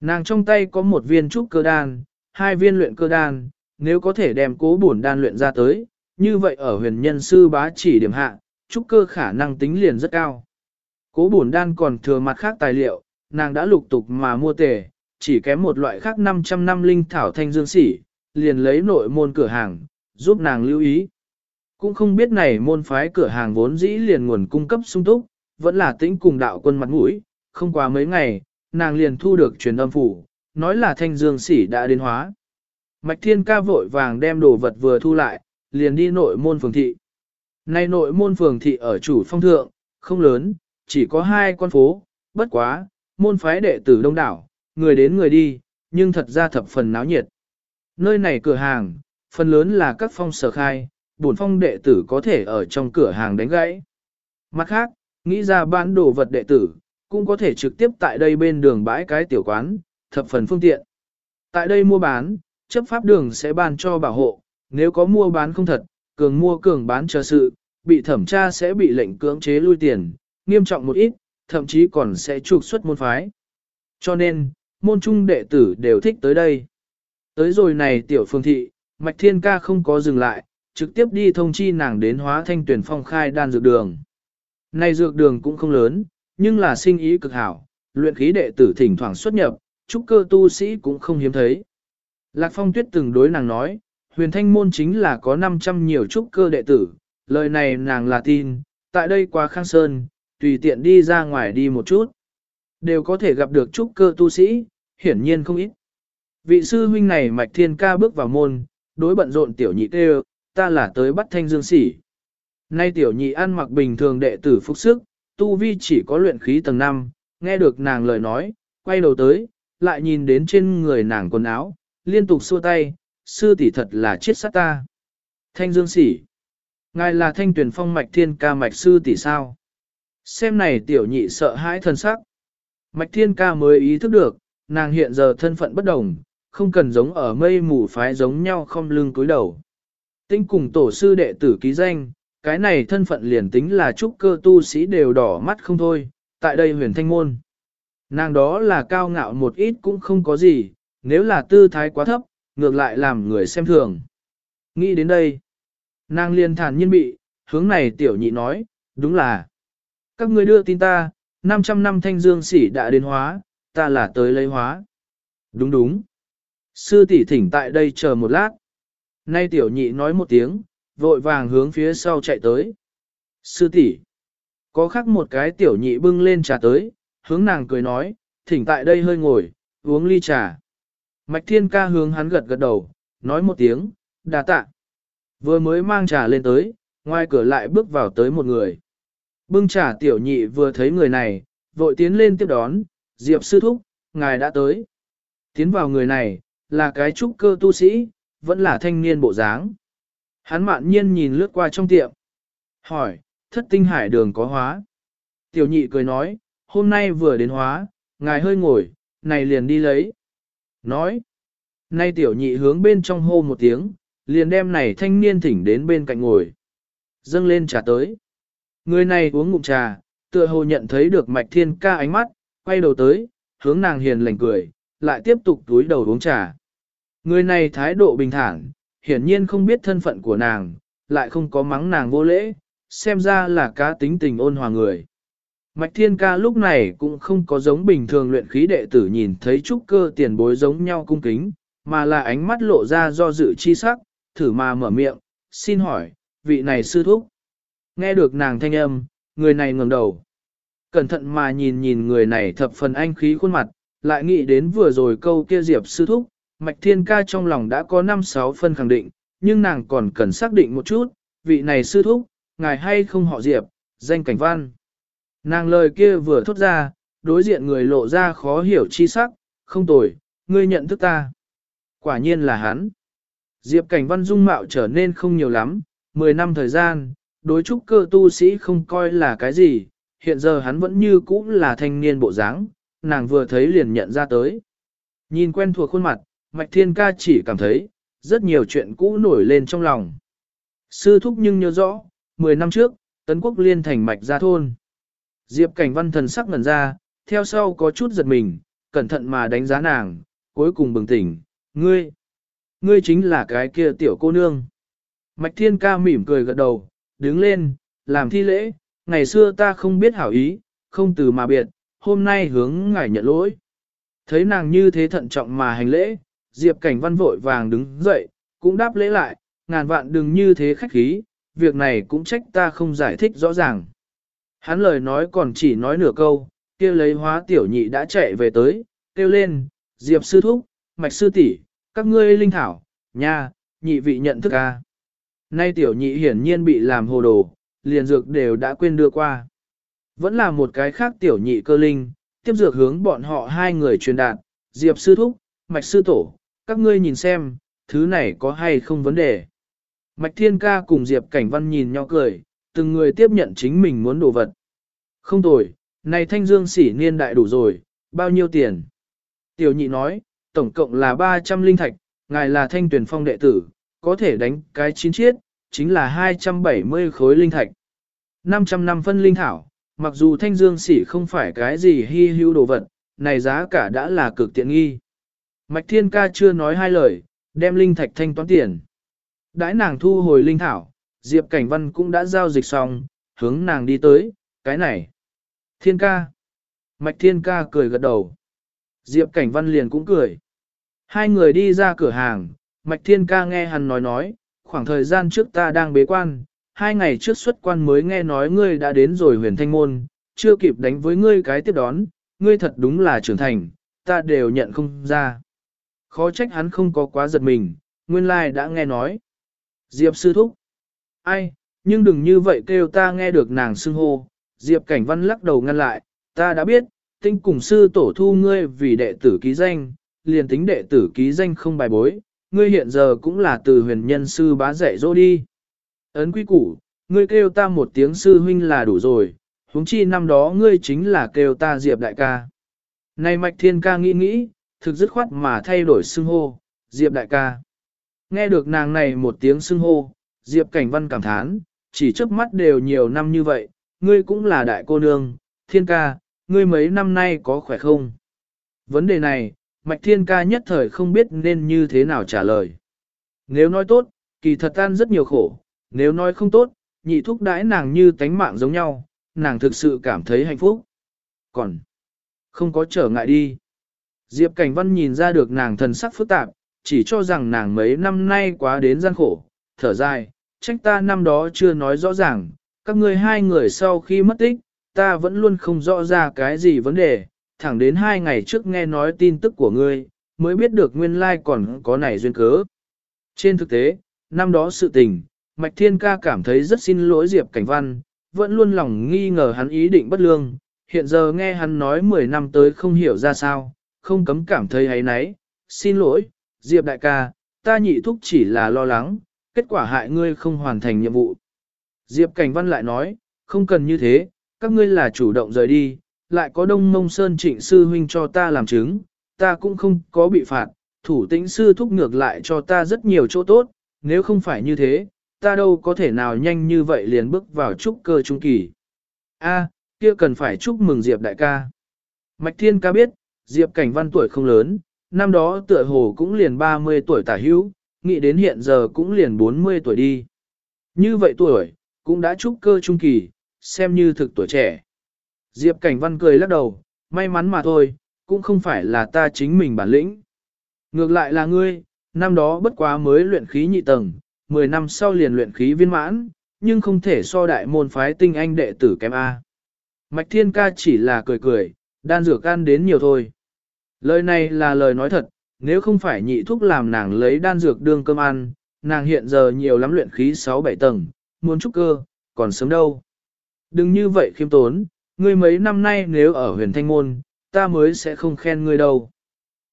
Nàng trong tay có một viên trúc cơ đan, hai viên luyện cơ đan, nếu có thể đem cố bổn đan luyện ra tới, như vậy ở huyền nhân sư bá chỉ điểm hạ, trúc cơ khả năng tính liền rất cao. Cố bổn đan còn thừa mặt khác tài liệu, nàng đã lục tục mà mua tề, chỉ kém một loại khác 500 năm linh thảo thanh dương sỉ, liền lấy nội môn cửa hàng, giúp nàng lưu ý. Cũng không biết này môn phái cửa hàng vốn dĩ liền nguồn cung cấp sung túc, vẫn là tĩnh cùng đạo quân mặt mũi, không qua mấy ngày, nàng liền thu được truyền âm phủ, nói là thanh dương sỉ đã đến hóa. Mạch thiên ca vội vàng đem đồ vật vừa thu lại, liền đi nội môn phường thị. Nay nội môn phường thị ở chủ phong thượng, không lớn, chỉ có hai con phố, bất quá, môn phái đệ tử đông đảo, người đến người đi, nhưng thật ra thập phần náo nhiệt. Nơi này cửa hàng, phần lớn là các phong sở khai, bổn phong đệ tử có thể ở trong cửa hàng đánh gãy. Mặt khác, nghĩ ra bán đồ vật đệ tử, cũng có thể trực tiếp tại đây bên đường bãi cái tiểu quán, thập phần phương tiện. Tại đây mua bán, chấp pháp đường sẽ ban cho bảo hộ, nếu có mua bán không thật, cường mua cường bán chờ sự, bị thẩm tra sẽ bị lệnh cưỡng chế lui tiền, nghiêm trọng một ít, thậm chí còn sẽ trục xuất môn phái. Cho nên, môn trung đệ tử đều thích tới đây. Tới rồi này tiểu phương thị, Mạch Thiên Ca không có dừng lại, trực tiếp đi thông chi nàng đến hóa thanh tuyển phong khai đan dược đường. Này dược đường cũng không lớn, nhưng là sinh ý cực hảo, luyện khí đệ tử thỉnh thoảng xuất nhập, trúc cơ tu sĩ cũng không hiếm thấy. Lạc Phong Tuyết từng đối nàng nói, huyền thanh môn chính là có 500 nhiều trúc cơ đệ tử, lời này nàng là tin, tại đây qua Khang Sơn, tùy tiện đi ra ngoài đi một chút. Đều có thể gặp được trúc cơ tu sĩ, hiển nhiên không ít. Vị sư huynh này mạch thiên ca bước vào môn, đối bận rộn tiểu nhị tê ta là tới bắt thanh dương sỉ. Nay tiểu nhị ăn mặc bình thường đệ tử phúc sức, tu vi chỉ có luyện khí tầng 5, nghe được nàng lời nói, quay đầu tới, lại nhìn đến trên người nàng quần áo, liên tục xua tay, sư tỷ thật là chết sát ta. Thanh dương sỉ. Ngài là thanh tuyển phong mạch thiên ca mạch sư tỷ sao? Xem này tiểu nhị sợ hãi thân sắc. Mạch thiên ca mới ý thức được, nàng hiện giờ thân phận bất đồng, không cần giống ở mây mù phái giống nhau không lưng cúi đầu. Tinh cùng tổ sư đệ tử ký danh, cái này thân phận liền tính là trúc cơ tu sĩ đều đỏ mắt không thôi, tại đây huyền thanh môn. Nàng đó là cao ngạo một ít cũng không có gì, nếu là tư thái quá thấp, ngược lại làm người xem thường. Nghĩ đến đây, nàng liền thản nhiên bị, hướng này tiểu nhị nói, đúng là. Các ngươi đưa tin ta, 500 năm thanh dương sĩ đã đến hóa, ta là tới lấy hóa. Đúng đúng. Sư tỷ thỉnh tại đây chờ một lát. Nay tiểu nhị nói một tiếng, vội vàng hướng phía sau chạy tới. Sư tỷ, có khắc một cái tiểu nhị bưng lên trà tới, hướng nàng cười nói, thỉnh tại đây hơi ngồi, uống ly trà. Mạch thiên ca hướng hắn gật gật đầu, nói một tiếng, đà tạ. Vừa mới mang trà lên tới, ngoài cửa lại bước vào tới một người. Bưng trà tiểu nhị vừa thấy người này, vội tiến lên tiếp đón, Diệp sư thúc, ngài đã tới. Tiến vào người này, là cái trúc cơ tu sĩ, vẫn là thanh niên bộ dáng. Hắn mạn nhiên nhìn lướt qua trong tiệm. Hỏi, thất tinh hải đường có hóa. Tiểu nhị cười nói, hôm nay vừa đến hóa, ngài hơi ngồi, này liền đi lấy. Nói, nay tiểu nhị hướng bên trong hô một tiếng, liền đem này thanh niên thỉnh đến bên cạnh ngồi. Dâng lên trà tới. Người này uống ngụm trà, tựa hồ nhận thấy được mạch thiên ca ánh mắt, quay đầu tới, hướng nàng hiền lành cười, lại tiếp tục túi đầu uống trà. Người này thái độ bình thản, hiển nhiên không biết thân phận của nàng, lại không có mắng nàng vô lễ, xem ra là cá tính tình ôn hòa người. Mạch Thiên Ca lúc này cũng không có giống bình thường luyện khí đệ tử nhìn thấy trúc cơ tiền bối giống nhau cung kính, mà là ánh mắt lộ ra do dự chi sắc, thử mà mở miệng, xin hỏi, vị này sư thúc. Nghe được nàng thanh âm, người này ngẩng đầu. Cẩn thận mà nhìn nhìn người này thập phần anh khí khuôn mặt, lại nghĩ đến vừa rồi câu kia diệp sư thúc, Mạch Thiên Ca trong lòng đã có 5-6 phân khẳng định, nhưng nàng còn cần xác định một chút, vị này sư thúc, ngài hay không họ Diệp, danh cảnh văn. Nàng lời kia vừa thốt ra, đối diện người lộ ra khó hiểu chi sắc, không tồi, ngươi nhận thức ta. Quả nhiên là hắn. Diệp cảnh văn dung mạo trở nên không nhiều lắm, 10 năm thời gian, đối trúc cơ tu sĩ không coi là cái gì, hiện giờ hắn vẫn như cũ là thanh niên bộ dáng, nàng vừa thấy liền nhận ra tới. Nhìn quen thuộc khuôn mặt, Mạch Thiên Ca chỉ cảm thấy, rất nhiều chuyện cũ nổi lên trong lòng. Sư thúc nhưng nhớ rõ, 10 năm trước, Tấn Quốc liên thành Mạch ra thôn. Diệp cảnh văn thần sắc ngẩn ra, theo sau có chút giật mình, cẩn thận mà đánh giá nàng, cuối cùng bừng tỉnh, ngươi, ngươi chính là cái kia tiểu cô nương. Mạch Thiên Ca mỉm cười gật đầu, đứng lên, làm thi lễ, ngày xưa ta không biết hảo ý, không từ mà biệt, hôm nay hướng ngài nhận lỗi. Thấy nàng như thế thận trọng mà hành lễ, Diệp Cảnh Văn vội vàng đứng dậy, cũng đáp lễ lại, ngàn vạn đừng như thế khách khí, việc này cũng trách ta không giải thích rõ ràng. Hắn lời nói còn chỉ nói nửa câu, kia lấy hóa tiểu nhị đã chạy về tới, kêu lên, Diệp sư thúc, mạch sư tỷ, các ngươi linh thảo, nha, nhị vị nhận thức a. Nay tiểu nhị hiển nhiên bị làm hồ đồ, liền dược đều đã quên đưa qua. Vẫn là một cái khác tiểu nhị cơ linh, tiếp dược hướng bọn họ hai người truyền đạt, Diệp sư thúc, mạch sư tổ, các ngươi nhìn xem, thứ này có hay không vấn đề. Mạch thiên ca cùng Diệp cảnh văn nhìn nhau cười, từng người tiếp nhận chính mình muốn đồ vật. Không tồi, này thanh dương sỉ niên đại đủ rồi, bao nhiêu tiền? Tiểu nhị nói, tổng cộng là 300 linh thạch, ngài là thanh tuyển phong đệ tử, có thể đánh cái chín chiết, chính là 270 khối linh thạch. 500 năm phân linh thảo, mặc dù thanh dương sỉ không phải cái gì hy hữu đồ vật, này giá cả đã là cực tiện nghi. Mạch Thiên Ca chưa nói hai lời, đem linh thạch thanh toán tiền. Đãi nàng thu hồi linh thảo, Diệp Cảnh Văn cũng đã giao dịch xong, hướng nàng đi tới, cái này. Thiên Ca. Mạch Thiên Ca cười gật đầu. Diệp Cảnh Văn liền cũng cười. Hai người đi ra cửa hàng, Mạch Thiên Ca nghe hắn nói nói, khoảng thời gian trước ta đang bế quan, hai ngày trước xuất quan mới nghe nói ngươi đã đến rồi huyền thanh môn, chưa kịp đánh với ngươi cái tiếp đón, ngươi thật đúng là trưởng thành, ta đều nhận không ra. Khó trách hắn không có quá giật mình, nguyên lai đã nghe nói. Diệp sư thúc. Ai, nhưng đừng như vậy kêu ta nghe được nàng xưng hô. Diệp cảnh văn lắc đầu ngăn lại, ta đã biết, tinh cùng sư tổ thu ngươi vì đệ tử ký danh, liền tính đệ tử ký danh không bài bối, ngươi hiện giờ cũng là từ huyền nhân sư bá dạy dỗ đi. Ấn quý củ, ngươi kêu ta một tiếng sư huynh là đủ rồi, huống chi năm đó ngươi chính là kêu ta Diệp đại ca. Này mạch thiên ca nghĩ nghĩ, thực dứt khoát mà thay đổi xưng hô, Diệp đại ca. Nghe được nàng này một tiếng xưng hô, Diệp cảnh văn cảm thán, chỉ trước mắt đều nhiều năm như vậy, ngươi cũng là đại cô nương, thiên ca, ngươi mấy năm nay có khỏe không? Vấn đề này, Mạch Thiên Ca nhất thời không biết nên như thế nào trả lời. Nếu nói tốt, kỳ thật tan rất nhiều khổ, nếu nói không tốt, nhị thúc đãi nàng như tánh mạng giống nhau, nàng thực sự cảm thấy hạnh phúc. Còn, không có trở ngại đi. Diệp Cảnh Văn nhìn ra được nàng thần sắc phức tạp, chỉ cho rằng nàng mấy năm nay quá đến gian khổ, thở dài, trách ta năm đó chưa nói rõ ràng, các ngươi hai người sau khi mất tích, ta vẫn luôn không rõ ra cái gì vấn đề, thẳng đến hai ngày trước nghe nói tin tức của ngươi, mới biết được nguyên lai còn có này duyên cớ. Trên thực tế, năm đó sự tình, Mạch Thiên Ca cảm thấy rất xin lỗi Diệp Cảnh Văn, vẫn luôn lòng nghi ngờ hắn ý định bất lương, hiện giờ nghe hắn nói 10 năm tới không hiểu ra sao, không cấm cảm thấy hay nấy, xin lỗi, Diệp Đại ca, ta nhị thúc chỉ là lo lắng, kết quả hại ngươi không hoàn thành nhiệm vụ. Diệp Cảnh Văn lại nói, không cần như thế, các ngươi là chủ động rời đi, lại có đông mông sơn trịnh sư huynh cho ta làm chứng, ta cũng không có bị phạt, thủ tĩnh sư thúc ngược lại cho ta rất nhiều chỗ tốt, nếu không phải như thế, ta đâu có thể nào nhanh như vậy liền bước vào trúc cơ trung kỳ. A, kia cần phải chúc mừng Diệp đại ca. Mạch Thiên ca biết, Diệp Cảnh Văn tuổi không lớn, năm đó tựa hồ cũng liền 30 tuổi tả hữu, nghĩ đến hiện giờ cũng liền 40 tuổi đi. Như vậy tuổi, cũng đã trúc cơ trung kỳ, xem như thực tuổi trẻ. Diệp Cảnh Văn cười lắc đầu, may mắn mà thôi, cũng không phải là ta chính mình bản lĩnh. Ngược lại là ngươi, năm đó bất quá mới luyện khí nhị tầng, 10 năm sau liền luyện khí viên mãn, nhưng không thể so đại môn phái tinh anh đệ tử kém A. Mạch Thiên Ca chỉ là cười cười, đan dược ăn đến nhiều thôi. Lời này là lời nói thật, nếu không phải nhị thúc làm nàng lấy đan dược đương cơm ăn, nàng hiện giờ nhiều lắm luyện khí 6-7 tầng, muốn trúc cơ, còn sớm đâu. Đừng như vậy khiêm tốn, ngươi mấy năm nay nếu ở huyền thanh môn, ta mới sẽ không khen ngươi đâu.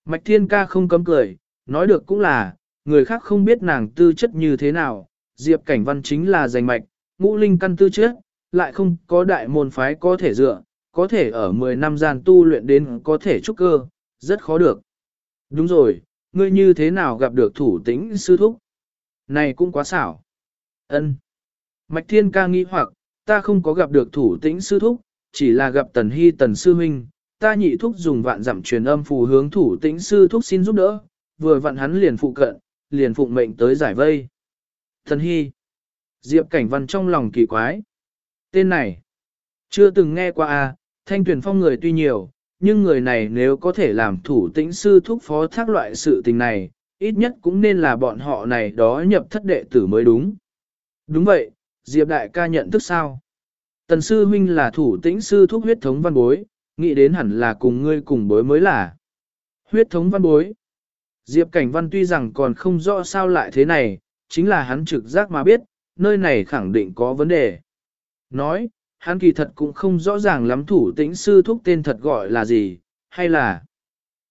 Mạch thiên ca không cấm cười, nói được cũng là, người khác không biết nàng tư chất như thế nào, Diệp Cảnh Văn chính là giành mạch, ngũ linh căn tư chất lại không có đại môn phái có thể dựa, có thể ở 10 năm gian tu luyện đến có thể trúc cơ, rất khó được. Đúng rồi, ngươi như thế nào gặp được thủ tĩnh sư thúc? Này cũng quá xảo. ân Mạch Thiên ca nghĩ hoặc, ta không có gặp được thủ tĩnh sư thúc, chỉ là gặp tần hy tần sư huynh, ta nhị thúc dùng vạn dặm truyền âm phù hướng thủ tĩnh sư thúc xin giúp đỡ, vừa vặn hắn liền phụ cận, liền phụng mệnh tới giải vây. Tần hy. Diệp cảnh văn trong lòng kỳ quái. Tên này, chưa từng nghe qua à, thanh tuyển phong người tuy nhiều, nhưng người này nếu có thể làm thủ tĩnh sư thúc phó thác loại sự tình này, ít nhất cũng nên là bọn họ này đó nhập thất đệ tử mới đúng. Đúng vậy, Diệp đại ca nhận thức sao? Tần sư huynh là thủ tĩnh sư thúc huyết thống văn bối, nghĩ đến hẳn là cùng ngươi cùng bối mới là. Huyết thống văn bối. Diệp cảnh văn tuy rằng còn không rõ sao lại thế này, chính là hắn trực giác mà biết, nơi này khẳng định có vấn đề. Nói, hắn kỳ thật cũng không rõ ràng lắm thủ tĩnh sư thúc tên thật gọi là gì, hay là...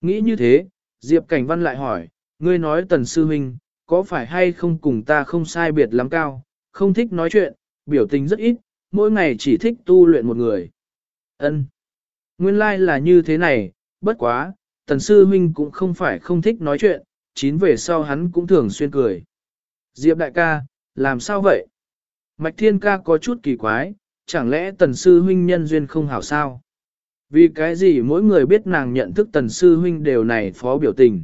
Nghĩ như thế, Diệp Cảnh Văn lại hỏi, ngươi nói tần sư huynh, có phải hay không cùng ta không sai biệt lắm cao, không thích nói chuyện, biểu tình rất ít, mỗi ngày chỉ thích tu luyện một người. Ân, Nguyên lai like là như thế này, bất quá, tần sư huynh cũng không phải không thích nói chuyện, chín về sau hắn cũng thường xuyên cười. Diệp đại ca, làm sao vậy? Mạch thiên ca có chút kỳ quái, chẳng lẽ tần sư huynh nhân duyên không hảo sao? Vì cái gì mỗi người biết nàng nhận thức tần sư huynh đều này phó biểu tình.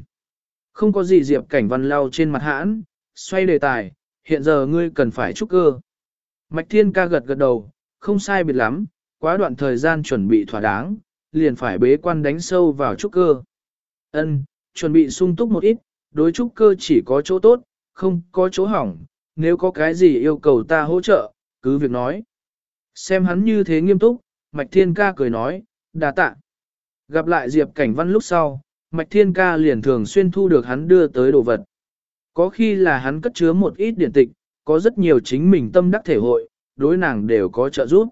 Không có gì diệp cảnh văn lau trên mặt hãn, xoay đề tài, hiện giờ ngươi cần phải trúc cơ. Mạch thiên ca gật gật đầu, không sai biệt lắm, quá đoạn thời gian chuẩn bị thỏa đáng, liền phải bế quan đánh sâu vào trúc cơ. Ân, chuẩn bị sung túc một ít, đối trúc cơ chỉ có chỗ tốt, không có chỗ hỏng, nếu có cái gì yêu cầu ta hỗ trợ, cứ việc nói. Xem hắn như thế nghiêm túc, Mạch Thiên Ca cười nói, đà tạ. Gặp lại Diệp Cảnh Văn lúc sau, Mạch Thiên Ca liền thường xuyên thu được hắn đưa tới đồ vật. Có khi là hắn cất chứa một ít điện tịch, có rất nhiều chính mình tâm đắc thể hội, đối nàng đều có trợ giúp.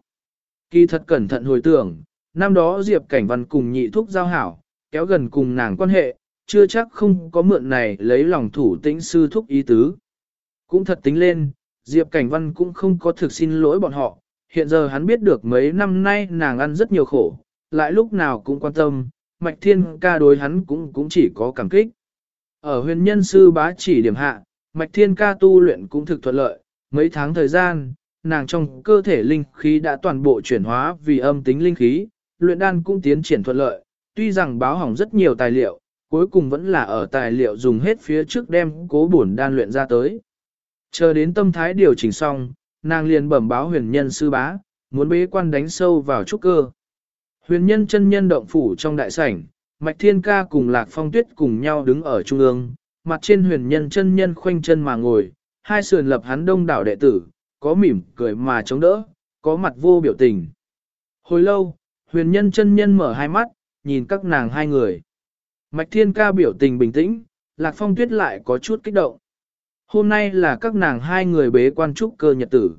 Kỳ thật cẩn thận hồi tưởng, năm đó Diệp Cảnh Văn cùng nhị thúc giao hảo, kéo gần cùng nàng quan hệ, chưa chắc không có mượn này lấy lòng thủ tĩnh sư thúc ý tứ. Cũng thật tính lên, Diệp Cảnh Văn cũng không có thực xin lỗi bọn họ, hiện giờ hắn biết được mấy năm nay nàng ăn rất nhiều khổ, lại lúc nào cũng quan tâm, Mạch Thiên ca đối hắn cũng cũng chỉ có cảm kích. Ở huyền nhân sư bá chỉ điểm hạ, Mạch Thiên ca tu luyện cũng thực thuận lợi, mấy tháng thời gian, nàng trong cơ thể linh khí đã toàn bộ chuyển hóa vì âm tính linh khí, luyện đan cũng tiến triển thuận lợi, tuy rằng báo hỏng rất nhiều tài liệu, cuối cùng vẫn là ở tài liệu dùng hết phía trước đem cố bổn đan luyện ra tới. Chờ đến tâm thái điều chỉnh xong, nàng liền bẩm báo huyền nhân sư bá, muốn bế quan đánh sâu vào trúc cơ. Huyền nhân chân nhân động phủ trong đại sảnh, Mạch Thiên Ca cùng Lạc Phong Tuyết cùng nhau đứng ở trung ương, mặt trên huyền nhân chân nhân khoanh chân mà ngồi, hai sườn lập hắn đông đảo đệ tử, có mỉm cười mà chống đỡ, có mặt vô biểu tình. Hồi lâu, huyền nhân chân nhân mở hai mắt, nhìn các nàng hai người. Mạch Thiên Ca biểu tình bình tĩnh, Lạc Phong Tuyết lại có chút kích động. Hôm nay là các nàng hai người bế quan trúc cơ nhật tử.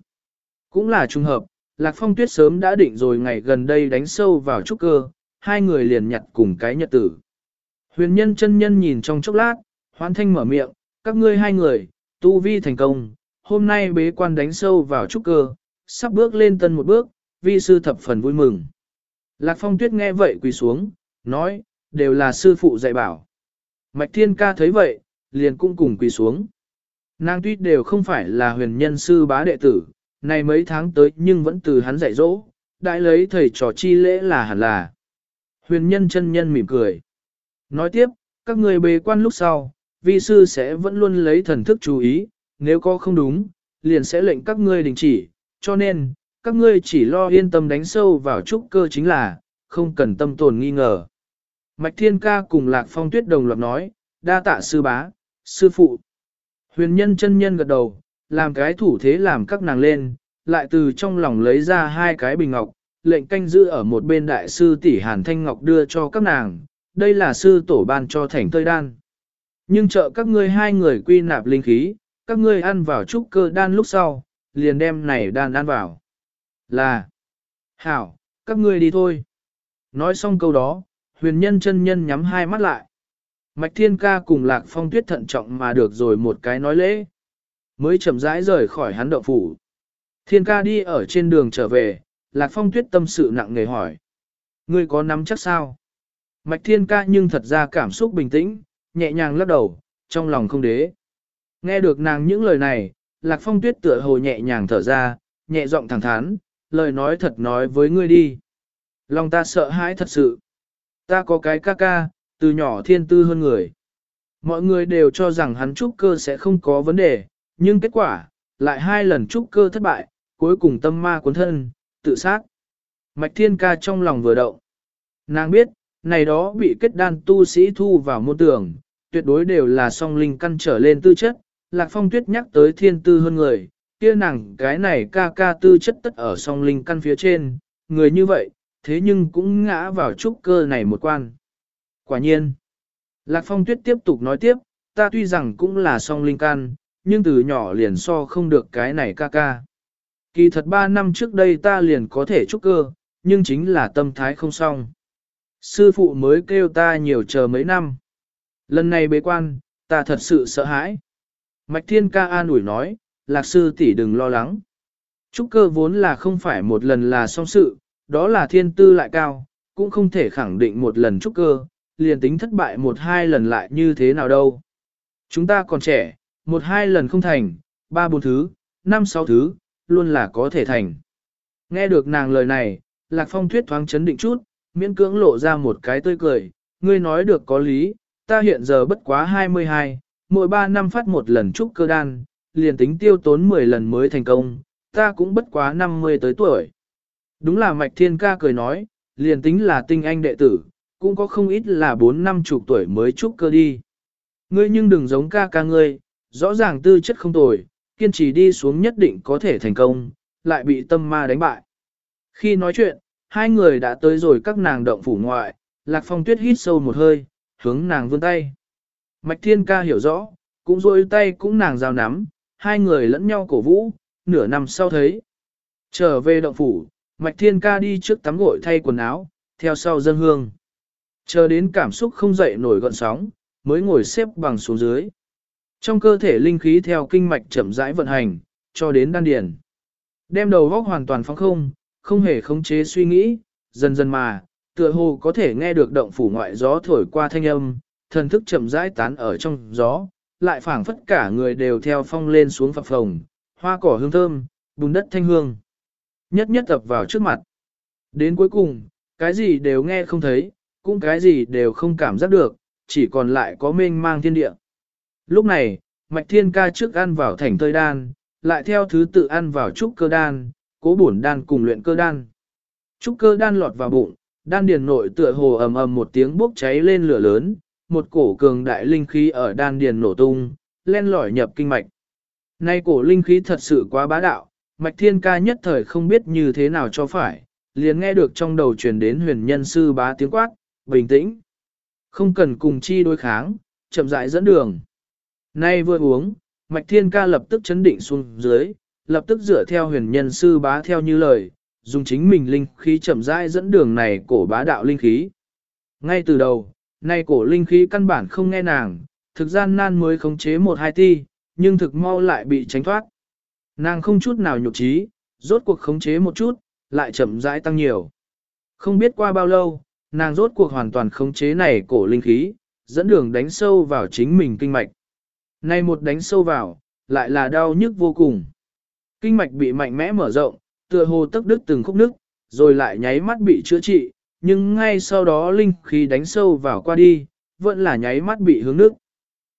Cũng là trùng hợp, Lạc Phong Tuyết sớm đã định rồi ngày gần đây đánh sâu vào trúc cơ, hai người liền nhặt cùng cái nhật tử. Huyền nhân chân nhân nhìn trong chốc lát, hoan thanh mở miệng, các ngươi hai người, tu vi thành công, hôm nay bế quan đánh sâu vào trúc cơ, sắp bước lên tân một bước, vi sư thập phần vui mừng. Lạc Phong Tuyết nghe vậy quỳ xuống, nói, đều là sư phụ dạy bảo. Mạch Thiên Ca thấy vậy, liền cũng cùng quỳ xuống. Nàng tuy đều không phải là huyền nhân sư bá đệ tử, này mấy tháng tới nhưng vẫn từ hắn dạy dỗ, đại lấy thầy trò chi lễ là hẳn là. Huyền nhân chân nhân mỉm cười. Nói tiếp, các người bề quan lúc sau, vi sư sẽ vẫn luôn lấy thần thức chú ý, nếu có không đúng, liền sẽ lệnh các ngươi đình chỉ, cho nên, các ngươi chỉ lo yên tâm đánh sâu vào trúc cơ chính là, không cần tâm tồn nghi ngờ. Mạch Thiên Ca cùng Lạc Phong Tuyết đồng loạt nói, đa tạ sư bá, sư phụ. Huyền nhân chân nhân gật đầu, làm cái thủ thế làm các nàng lên, lại từ trong lòng lấy ra hai cái bình ngọc, lệnh canh giữ ở một bên đại sư tỷ Hàn Thanh Ngọc đưa cho các nàng, đây là sư tổ ban cho thành tơi đan. Nhưng trợ các ngươi hai người quy nạp linh khí, các ngươi ăn vào trúc cơ đan lúc sau, liền đem này đan ăn vào. Là, hảo, các ngươi đi thôi. Nói xong câu đó, huyền nhân chân nhân nhắm hai mắt lại. Mạch Thiên Ca cùng Lạc Phong Tuyết thận trọng mà được rồi một cái nói lễ. Mới chậm rãi rời khỏi hắn động phủ. Thiên ca đi ở trên đường trở về, Lạc Phong tuyết tâm sự nặng nề hỏi. Ngươi có nắm chắc sao? Mạch thiên ca nhưng thật ra cảm xúc bình tĩnh, nhẹ nhàng lắc đầu, trong lòng không đế. Nghe được nàng những lời này, Lạc Phong tuyết tựa hồ nhẹ nhàng thở ra, nhẹ giọng thẳng thắn, lời nói thật nói với ngươi đi. Lòng ta sợ hãi thật sự. Ta có cái ca ca, từ nhỏ thiên tư hơn người. Mọi người đều cho rằng hắn trúc cơ sẽ không có vấn đề, nhưng kết quả, lại hai lần trúc cơ thất bại, cuối cùng tâm ma cuốn thân, tự sát. Mạch thiên ca trong lòng vừa động. Nàng biết, này đó bị kết đan tu sĩ thu vào môn tưởng, tuyệt đối đều là song linh căn trở lên tư chất. Lạc phong tuyết nhắc tới thiên tư hơn người, kia nàng cái này ca ca tư chất tất ở song linh căn phía trên, người như vậy, thế nhưng cũng ngã vào trúc cơ này một quan. Quả nhiên, Lạc Phong Tuyết tiếp tục nói tiếp, ta tuy rằng cũng là song linh căn, nhưng từ nhỏ liền so không được cái này ca ca. Kỳ thật ba năm trước đây ta liền có thể trúc cơ, nhưng chính là tâm thái không xong. Sư phụ mới kêu ta nhiều chờ mấy năm. Lần này bế quan, ta thật sự sợ hãi. Mạch Thiên ca an ủi nói, Lạc sư tỷ đừng lo lắng. Trúc cơ vốn là không phải một lần là xong sự, đó là thiên tư lại cao, cũng không thể khẳng định một lần trúc cơ, liền tính thất bại một hai lần lại như thế nào đâu. Chúng ta còn trẻ, một hai lần không thành, ba bốn thứ, năm sáu thứ, luôn là có thể thành. Nghe được nàng lời này, Lạc Phong thuyết thoáng chấn định chút, miễn cưỡng lộ ra một cái tươi cười, ngươi nói được có lý, ta hiện giờ bất quá 22, mỗi 3 năm phát một lần trúc cơ đan, liền tính tiêu tốn 10 lần mới thành công, ta cũng bất quá 50 tới tuổi. Đúng là Mạch Thiên Ca cười nói, liền tính là tinh anh đệ tử, cũng có không ít là 4 năm chục tuổi mới trúc cơ đi. Ngươi nhưng đừng giống ca ca ngươi, rõ ràng tư chất không tồi, kiên trì đi xuống nhất định có thể thành công, lại bị tâm ma đánh bại. Khi nói chuyện, hai người đã tới rồi các nàng động phủ ngoại, Lạc Phong Tuyết hít sâu một hơi, hướng nàng vươn tay. Mạch Thiên Ca hiểu rõ, cũng rôi tay cũng nàng giao nắm, hai người lẫn nhau cổ vũ, nửa năm sau thấy. Trở về động phủ, Mạch Thiên Ca đi trước tắm gội thay quần áo, theo sau dân hương. Chờ đến cảm xúc không dậy nổi gọn sóng, mới ngồi xếp bằng xuống dưới. Trong cơ thể linh khí theo kinh mạch chậm rãi vận hành, cho đến đan điền. Đem đầu góc hoàn toàn phóng không, không hề khống chế suy nghĩ, dần dần mà, tựa hồ có thể nghe được động phủ ngoại gió thổi qua thanh âm, thần thức chậm rãi tán ở trong gió, lại phảng phất cả người đều theo phong lên xuống phập phồng, hoa cỏ hương thơm, bùn đất thanh hương. Nhất nhất tập vào trước mặt. Đến cuối cùng, cái gì đều nghe không thấy, cũng cái gì đều không cảm giác được, chỉ còn lại có mênh mang thiên địa. Lúc này, Mạch Thiên ca trước ăn vào thành tơi đan, lại theo thứ tự ăn vào trúc cơ đan, cố bổn đan cùng luyện cơ đan. Trúc cơ đan lọt vào bụng, đan điền nội tựa hồ ầm ầm một tiếng bốc cháy lên lửa lớn, một cổ cường đại linh khí ở đan điền nổ tung, len lỏi nhập kinh mạch. Nay cổ linh khí thật sự quá bá đạo, Mạch Thiên ca nhất thời không biết như thế nào cho phải, liền nghe được trong đầu truyền đến huyền nhân sư bá tiếng quát, bình tĩnh. Không cần cùng chi đối kháng, chậm rãi dẫn đường. Nay vừa uống, Mạch Thiên ca lập tức chấn định xuống dưới, lập tức dựa theo huyền nhân sư bá theo như lời, dùng chính mình linh khí chậm rãi dẫn đường này cổ bá đạo linh khí. Ngay từ đầu, nay cổ linh khí căn bản không nghe nàng, thực gian nan mới khống chế một hai ti, nhưng thực mau lại bị tránh thoát. Nàng không chút nào nhục trí, rốt cuộc khống chế một chút, lại chậm rãi tăng nhiều. Không biết qua bao lâu, nàng rốt cuộc hoàn toàn khống chế này cổ linh khí, dẫn đường đánh sâu vào chính mình kinh mạch. Nay một đánh sâu vào, lại là đau nhức vô cùng. Kinh mạch bị mạnh mẽ mở rộng, tựa hồ tức đứt từng khúc nước, rồi lại nháy mắt bị chữa trị, nhưng ngay sau đó linh khí đánh sâu vào qua đi, vẫn là nháy mắt bị hướng nước.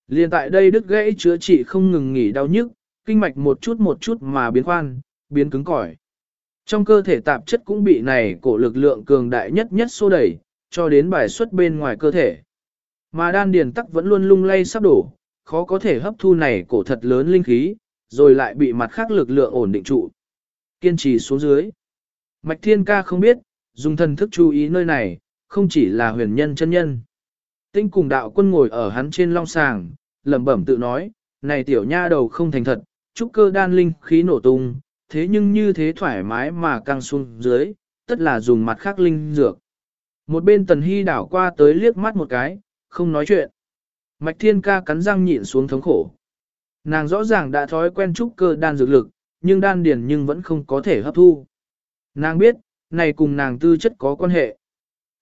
Liên tại đây đứt gãy chữa trị không ngừng nghỉ đau nhức, kinh mạch một chút một chút mà biến khoan, biến cứng cỏi. Trong cơ thể tạp chất cũng bị này cổ lực lượng cường đại nhất nhất xô đẩy, cho đến bài xuất bên ngoài cơ thể. Mà đan điền tắc vẫn luôn lung lay sắp đổ, khó có thể hấp thu này cổ thật lớn linh khí, rồi lại bị mặt khác lực lượng ổn định trụ. Kiên trì xuống dưới. Mạch Thiên Ca không biết, dùng thần thức chú ý nơi này, không chỉ là huyền nhân chân nhân. Tinh cùng đạo quân ngồi ở hắn trên long sàng, lẩm bẩm tự nói, này tiểu nha đầu không thành thật, trúc cơ đan linh khí nổ tung, thế nhưng như thế thoải mái mà căng xuống dưới, tất là dùng mặt khác linh dược. Một bên tần hy đảo qua tới liếc mắt một cái, không nói chuyện. Mạch thiên ca cắn răng nhịn xuống thống khổ. Nàng rõ ràng đã thói quen trúc cơ đan dược lực, nhưng đan điền nhưng vẫn không có thể hấp thu. Nàng biết, này cùng nàng tư chất có quan hệ.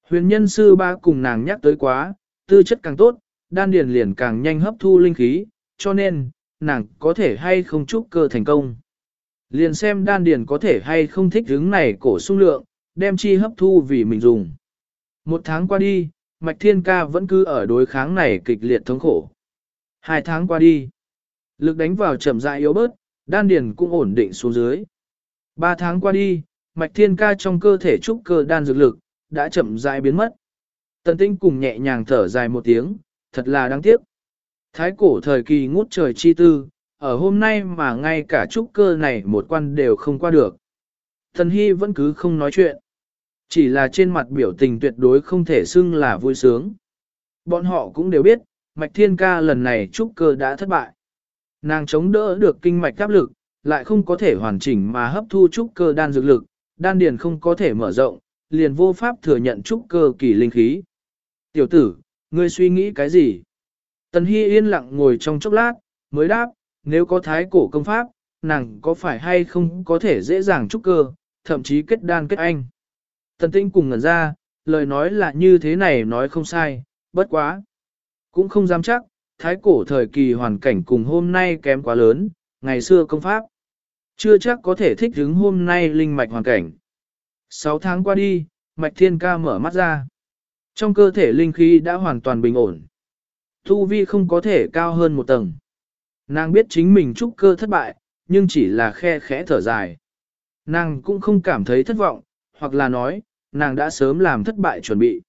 Huyền nhân sư ba cùng nàng nhắc tới quá, tư chất càng tốt, đan điền liền càng nhanh hấp thu linh khí, cho nên, nàng có thể hay không trúc cơ thành công. Liền xem đan điền có thể hay không thích hứng này cổ sung lượng, đem chi hấp thu vì mình dùng. Một tháng qua đi, Mạch Thiên Ca vẫn cứ ở đối kháng này kịch liệt thống khổ. Hai tháng qua đi, lực đánh vào chậm rãi yếu bớt, đan điền cũng ổn định xuống dưới. Ba tháng qua đi, Mạch Thiên Ca trong cơ thể trúc cơ đan dược lực, đã chậm rãi biến mất. Tần Tinh cùng nhẹ nhàng thở dài một tiếng, thật là đáng tiếc. Thái cổ thời kỳ ngút trời chi tư, ở hôm nay mà ngay cả trúc cơ này một quan đều không qua được. Thần Hy vẫn cứ không nói chuyện. Chỉ là trên mặt biểu tình tuyệt đối không thể xưng là vui sướng. Bọn họ cũng đều biết, Mạch Thiên Ca lần này trúc cơ đã thất bại. Nàng chống đỡ được kinh mạch áp lực, lại không có thể hoàn chỉnh mà hấp thu trúc cơ đan dược lực, đan điền không có thể mở rộng, liền vô pháp thừa nhận trúc cơ kỳ linh khí. Tiểu tử, ngươi suy nghĩ cái gì? Tần Hy yên lặng ngồi trong chốc lát, mới đáp, nếu có thái cổ công pháp, nàng có phải hay không có thể dễ dàng trúc cơ, thậm chí kết đan kết anh. Tần Tinh cùng ngẩn ra, lời nói là như thế này nói không sai, bất quá. Cũng không dám chắc, thái cổ thời kỳ hoàn cảnh cùng hôm nay kém quá lớn, ngày xưa công pháp. Chưa chắc có thể thích ứng hôm nay linh mạch hoàn cảnh. Sáu tháng qua đi, mạch thiên ca mở mắt ra. Trong cơ thể linh khí đã hoàn toàn bình ổn. Thu vi không có thể cao hơn một tầng. Nàng biết chính mình trúc cơ thất bại, nhưng chỉ là khe khẽ thở dài. Nàng cũng không cảm thấy thất vọng, hoặc là nói, nàng đã sớm làm thất bại chuẩn bị.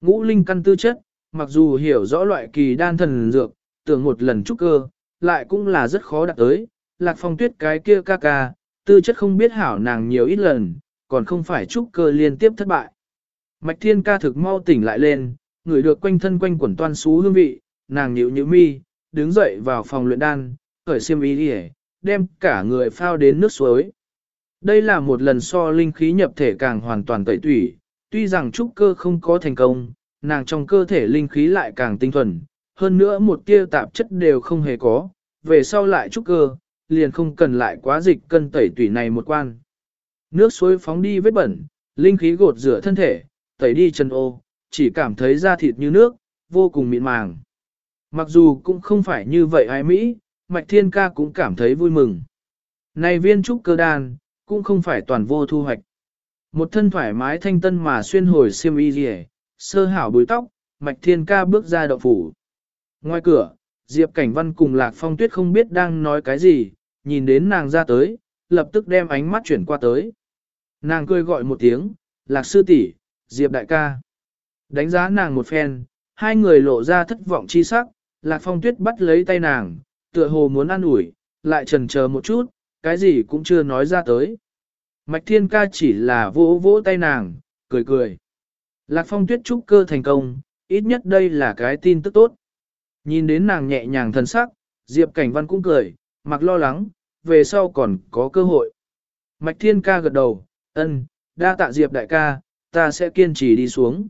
Ngũ linh căn tư chất, mặc dù hiểu rõ loại kỳ đan thần dược, tưởng một lần trúc cơ, lại cũng là rất khó đạt tới. Lạc phong tuyết cái kia ca ca, tư chất không biết hảo nàng nhiều ít lần, còn không phải trúc cơ liên tiếp thất bại. Mạch thiên ca thực mau tỉnh lại lên, người được quanh thân quanh quẩn toan xú hương vị, nàng nhịu nhịu mi, đứng dậy vào phòng luyện đan, khởi xiêm ý đi đem cả người phao đến nước suối. Đây là một lần so linh khí nhập thể càng hoàn toàn tẩy tủy, tuy rằng trúc cơ không có thành công, nàng trong cơ thể linh khí lại càng tinh thuần, hơn nữa một tia tạp chất đều không hề có, về sau lại trúc cơ, liền không cần lại quá dịch cân tẩy tủy này một quan. Nước suối phóng đi vết bẩn, linh khí gột rửa thân thể, tẩy đi chân ô, chỉ cảm thấy da thịt như nước, vô cùng mịn màng. Mặc dù cũng không phải như vậy ai Mỹ, Mạch Thiên Ca cũng cảm thấy vui mừng. Này viên trúc cơ đan, cũng không phải toàn vô thu hoạch. Một thân thoải mái thanh tân mà xuyên hồi xiêm y rỉ, sơ hảo búi tóc, Mạch Thiên Ca bước ra động phủ. Ngoài cửa, Diệp Cảnh Văn cùng Lạc Phong Tuyết không biết đang nói cái gì, nhìn đến nàng ra tới, lập tức đem ánh mắt chuyển qua tới. Nàng cười gọi một tiếng, Lạc Sư tỷ, Diệp Đại ca. Đánh giá nàng một phen, hai người lộ ra thất vọng chi sắc, Lạc Phong Tuyết bắt lấy tay nàng, tựa hồ muốn ăn ủi, lại trần chờ một chút, cái gì cũng chưa nói ra tới. Mạch Thiên Ca chỉ là vỗ vỗ tay nàng, cười cười. Lạc Phong Tuyết trúc cơ thành công, ít nhất đây là cái tin tức tốt. Nhìn đến nàng nhẹ nhàng thân sắc, Diệp Cảnh Văn cũng cười, mặc lo lắng, về sau còn có cơ hội. Mạch Thiên Ca gật đầu, ân, đa tạ Diệp đại ca, ta sẽ kiên trì đi xuống.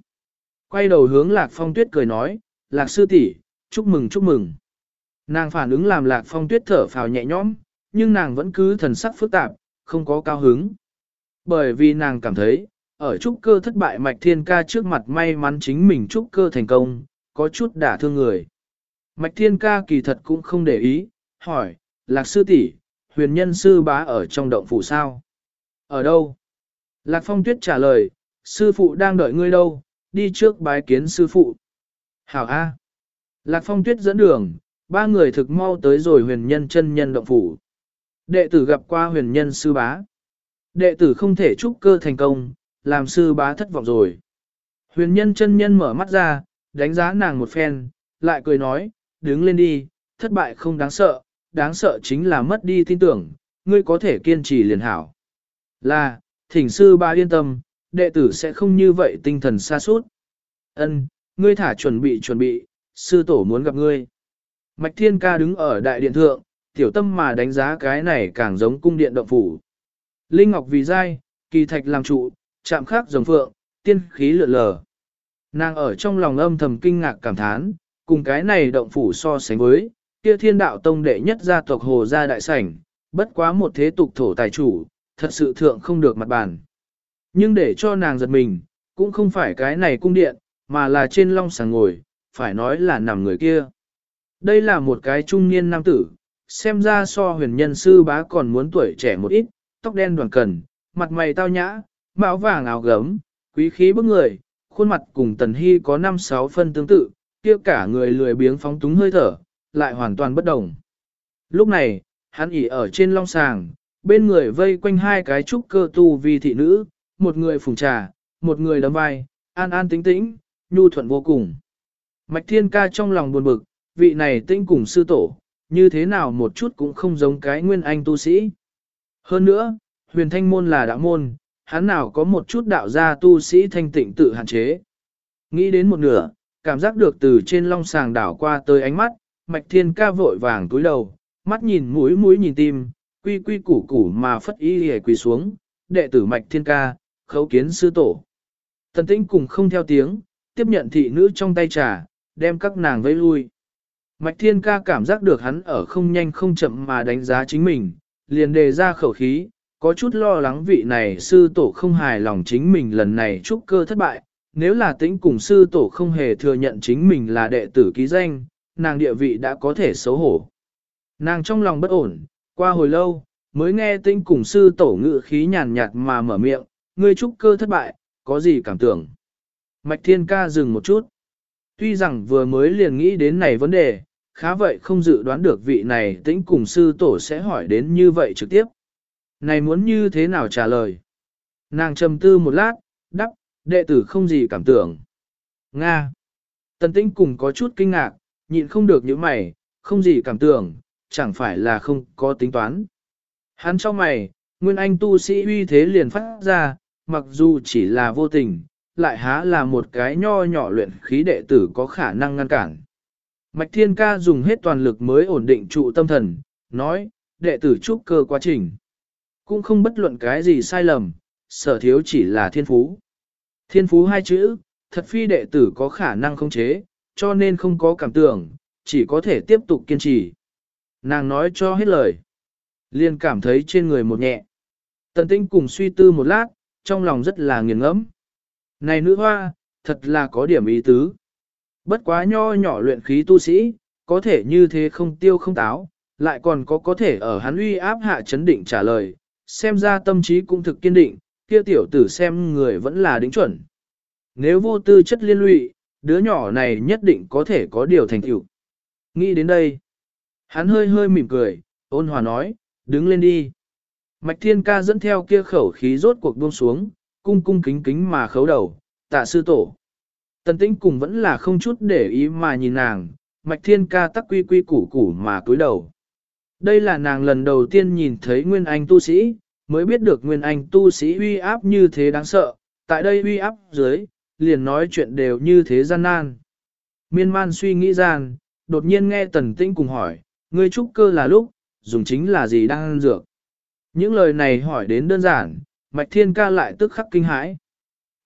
Quay đầu hướng Lạc Phong Tuyết cười nói, Lạc sư tỷ, chúc mừng chúc mừng. Nàng phản ứng làm Lạc Phong Tuyết thở phào nhẹ nhõm, nhưng nàng vẫn cứ thần sắc phức tạp, không có cao hứng. Bởi vì nàng cảm thấy, ở trúc cơ thất bại mạch thiên ca trước mặt may mắn chính mình trúc cơ thành công, có chút đả thương người. Mạch thiên ca kỳ thật cũng không để ý, hỏi, lạc sư tỷ, huyền nhân sư bá ở trong động phủ sao? Ở đâu? Lạc phong tuyết trả lời, sư phụ đang đợi ngươi đâu, đi trước bái kiến sư phụ. Hảo A. Lạc phong tuyết dẫn đường, ba người thực mau tới rồi huyền nhân chân nhân động phủ. Đệ tử gặp qua huyền nhân sư bá. Đệ tử không thể trúc cơ thành công, làm sư bá thất vọng rồi. Huyền nhân chân nhân mở mắt ra, đánh giá nàng một phen, lại cười nói, đứng lên đi, thất bại không đáng sợ, đáng sợ chính là mất đi tin tưởng, ngươi có thể kiên trì liền hảo. Là, thỉnh sư bá yên tâm, đệ tử sẽ không như vậy tinh thần xa suốt. Ân, ngươi thả chuẩn bị chuẩn bị, sư tổ muốn gặp ngươi. Mạch Thiên Ca đứng ở đại điện thượng, tiểu tâm mà đánh giá cái này càng giống cung điện động phủ. Linh Ngọc vì dai, kỳ thạch làm trụ, chạm khắc rồng phượng, tiên khí lượn lờ. Nàng ở trong lòng âm thầm kinh ngạc cảm thán, cùng cái này động phủ so sánh với, kia thiên đạo tông đệ nhất gia tộc hồ gia đại sảnh, bất quá một thế tục thổ tài chủ, thật sự thượng không được mặt bàn. Nhưng để cho nàng giật mình, cũng không phải cái này cung điện, mà là trên long sàng ngồi, phải nói là nằm người kia. Đây là một cái trung niên nam tử, xem ra so huyền nhân sư bá còn muốn tuổi trẻ một ít, tóc đen đoàn cần, mặt mày tao nhã, mạo vàng áo gấm, quý khí bức người, khuôn mặt cùng tần hy có 5-6 phân tương tự, kia cả người lười biếng phóng túng hơi thở, lại hoàn toàn bất đồng. Lúc này, hắn ỉ ở trên long sàng, bên người vây quanh hai cái trúc cơ tu vi thị nữ, một người phùng trà, một người đấm vai, an an tĩnh tĩnh, nhu thuận vô cùng. Mạch thiên ca trong lòng buồn bực, vị này tinh cùng sư tổ, như thế nào một chút cũng không giống cái nguyên anh tu sĩ. Hơn nữa, huyền thanh môn là đạo môn, hắn nào có một chút đạo gia tu sĩ thanh tịnh tự hạn chế. Nghĩ đến một nửa, cảm giác được từ trên long sàng đảo qua tới ánh mắt, mạch thiên ca vội vàng túi đầu, mắt nhìn mũi mũi nhìn tim, quy quy củ củ mà phất y hề quỳ xuống, đệ tử mạch thiên ca, khấu kiến sư tổ. Tần tĩnh cùng không theo tiếng, tiếp nhận thị nữ trong tay trà, đem các nàng vẫy lui. Mạch thiên ca cảm giác được hắn ở không nhanh không chậm mà đánh giá chính mình, liền đề ra khẩu khí, có chút lo lắng vị này sư tổ không hài lòng chính mình lần này trúc cơ thất bại, nếu là tĩnh cùng sư tổ không hề thừa nhận chính mình là đệ tử ký danh, nàng địa vị đã có thể xấu hổ. Nàng trong lòng bất ổn, qua hồi lâu, mới nghe tĩnh cùng sư tổ ngự khí nhàn nhạt mà mở miệng, ngươi trúc cơ thất bại, có gì cảm tưởng. Mạch thiên ca dừng một chút. Tuy rằng vừa mới liền nghĩ đến này vấn đề, khá vậy không dự đoán được vị này tĩnh cùng sư tổ sẽ hỏi đến như vậy trực tiếp. Này muốn như thế nào trả lời? Nàng trầm tư một lát, đắc, đệ tử không gì cảm tưởng. Nga. Tần tĩnh cùng có chút kinh ngạc, nhịn không được những mày, không gì cảm tưởng, chẳng phải là không có tính toán. Hắn cho mày, nguyên anh tu sĩ uy thế liền phát ra, mặc dù chỉ là vô tình, lại há là một cái nho nhỏ luyện khí đệ tử có khả năng ngăn cản. Mạch Thiên Ca dùng hết toàn lực mới ổn định trụ tâm thần, nói, đệ tử trúc cơ quá trình. Cũng không bất luận cái gì sai lầm, sở thiếu chỉ là thiên phú. Thiên phú hai chữ, thật phi đệ tử có khả năng không chế, cho nên không có cảm tưởng, chỉ có thể tiếp tục kiên trì. Nàng nói cho hết lời. Liên cảm thấy trên người một nhẹ. Tần tinh cùng suy tư một lát, trong lòng rất là nghiền ngẫm. Này nữ hoa, thật là có điểm ý tứ. Bất quá nho nhỏ luyện khí tu sĩ, có thể như thế không tiêu không táo, lại còn có có thể ở hắn uy áp hạ chấn định trả lời, xem ra tâm trí cũng thực kiên định, kia tiểu tử xem người vẫn là đính chuẩn. Nếu vô tư chất liên lụy, đứa nhỏ này nhất định có thể có điều thành tựu. Nghĩ đến đây, hắn hơi hơi mỉm cười, ôn hòa nói, đứng lên đi. Mạch thiên ca dẫn theo kia khẩu khí rốt cuộc buông xuống, cung cung kính kính mà khấu đầu, tạ sư tổ. Tần tĩnh cùng vẫn là không chút để ý mà nhìn nàng, mạch thiên ca tắc quy quy củ củ mà cúi đầu. Đây là nàng lần đầu tiên nhìn thấy Nguyên Anh tu sĩ, mới biết được Nguyên Anh tu sĩ uy áp như thế đáng sợ, tại đây uy áp dưới, liền nói chuyện đều như thế gian nan. Miên man suy nghĩ gian, đột nhiên nghe tần tĩnh cùng hỏi, ngươi trúc cơ là lúc, dùng chính là gì đang ăn dược. Những lời này hỏi đến đơn giản, mạch thiên ca lại tức khắc kinh hãi.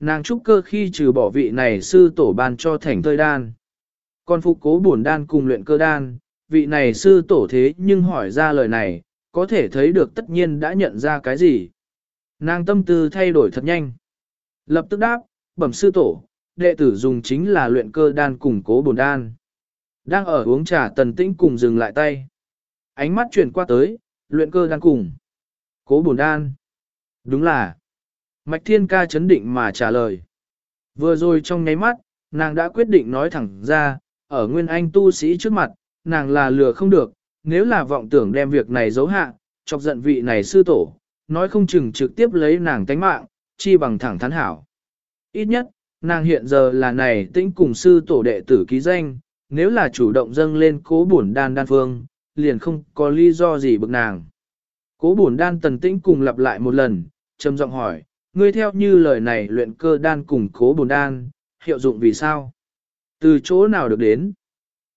Nàng trúc cơ khi trừ bỏ vị này sư tổ ban cho thành tơi đan. Còn phục cố bổn đan cùng luyện cơ đan, vị này sư tổ thế nhưng hỏi ra lời này, có thể thấy được tất nhiên đã nhận ra cái gì. Nàng tâm tư thay đổi thật nhanh. Lập tức đáp, bẩm sư tổ, đệ tử dùng chính là luyện cơ đan cùng cố bổn đan. Đang ở uống trà tần tĩnh cùng dừng lại tay. Ánh mắt chuyển qua tới, luyện cơ đan cùng. Cố bổn đan. Đúng là. Mạch Thiên Ca chấn định mà trả lời. Vừa rồi trong nháy mắt, nàng đã quyết định nói thẳng ra, ở Nguyên Anh tu sĩ trước mặt, nàng là lừa không được, nếu là vọng tưởng đem việc này giấu hạ, chọc giận vị này sư tổ, nói không chừng trực tiếp lấy nàng tánh mạng, chi bằng thẳng thắn hảo. Ít nhất, nàng hiện giờ là này tĩnh cùng sư tổ đệ tử ký danh, nếu là chủ động dâng lên cố bổn đan đan phương, liền không có lý do gì bực nàng. Cố bổn đan tần tĩnh cùng lặp lại một lần, trầm giọng hỏi, ngươi theo như lời này luyện cơ đan cùng cố bồn đan, hiệu dụng vì sao? Từ chỗ nào được đến?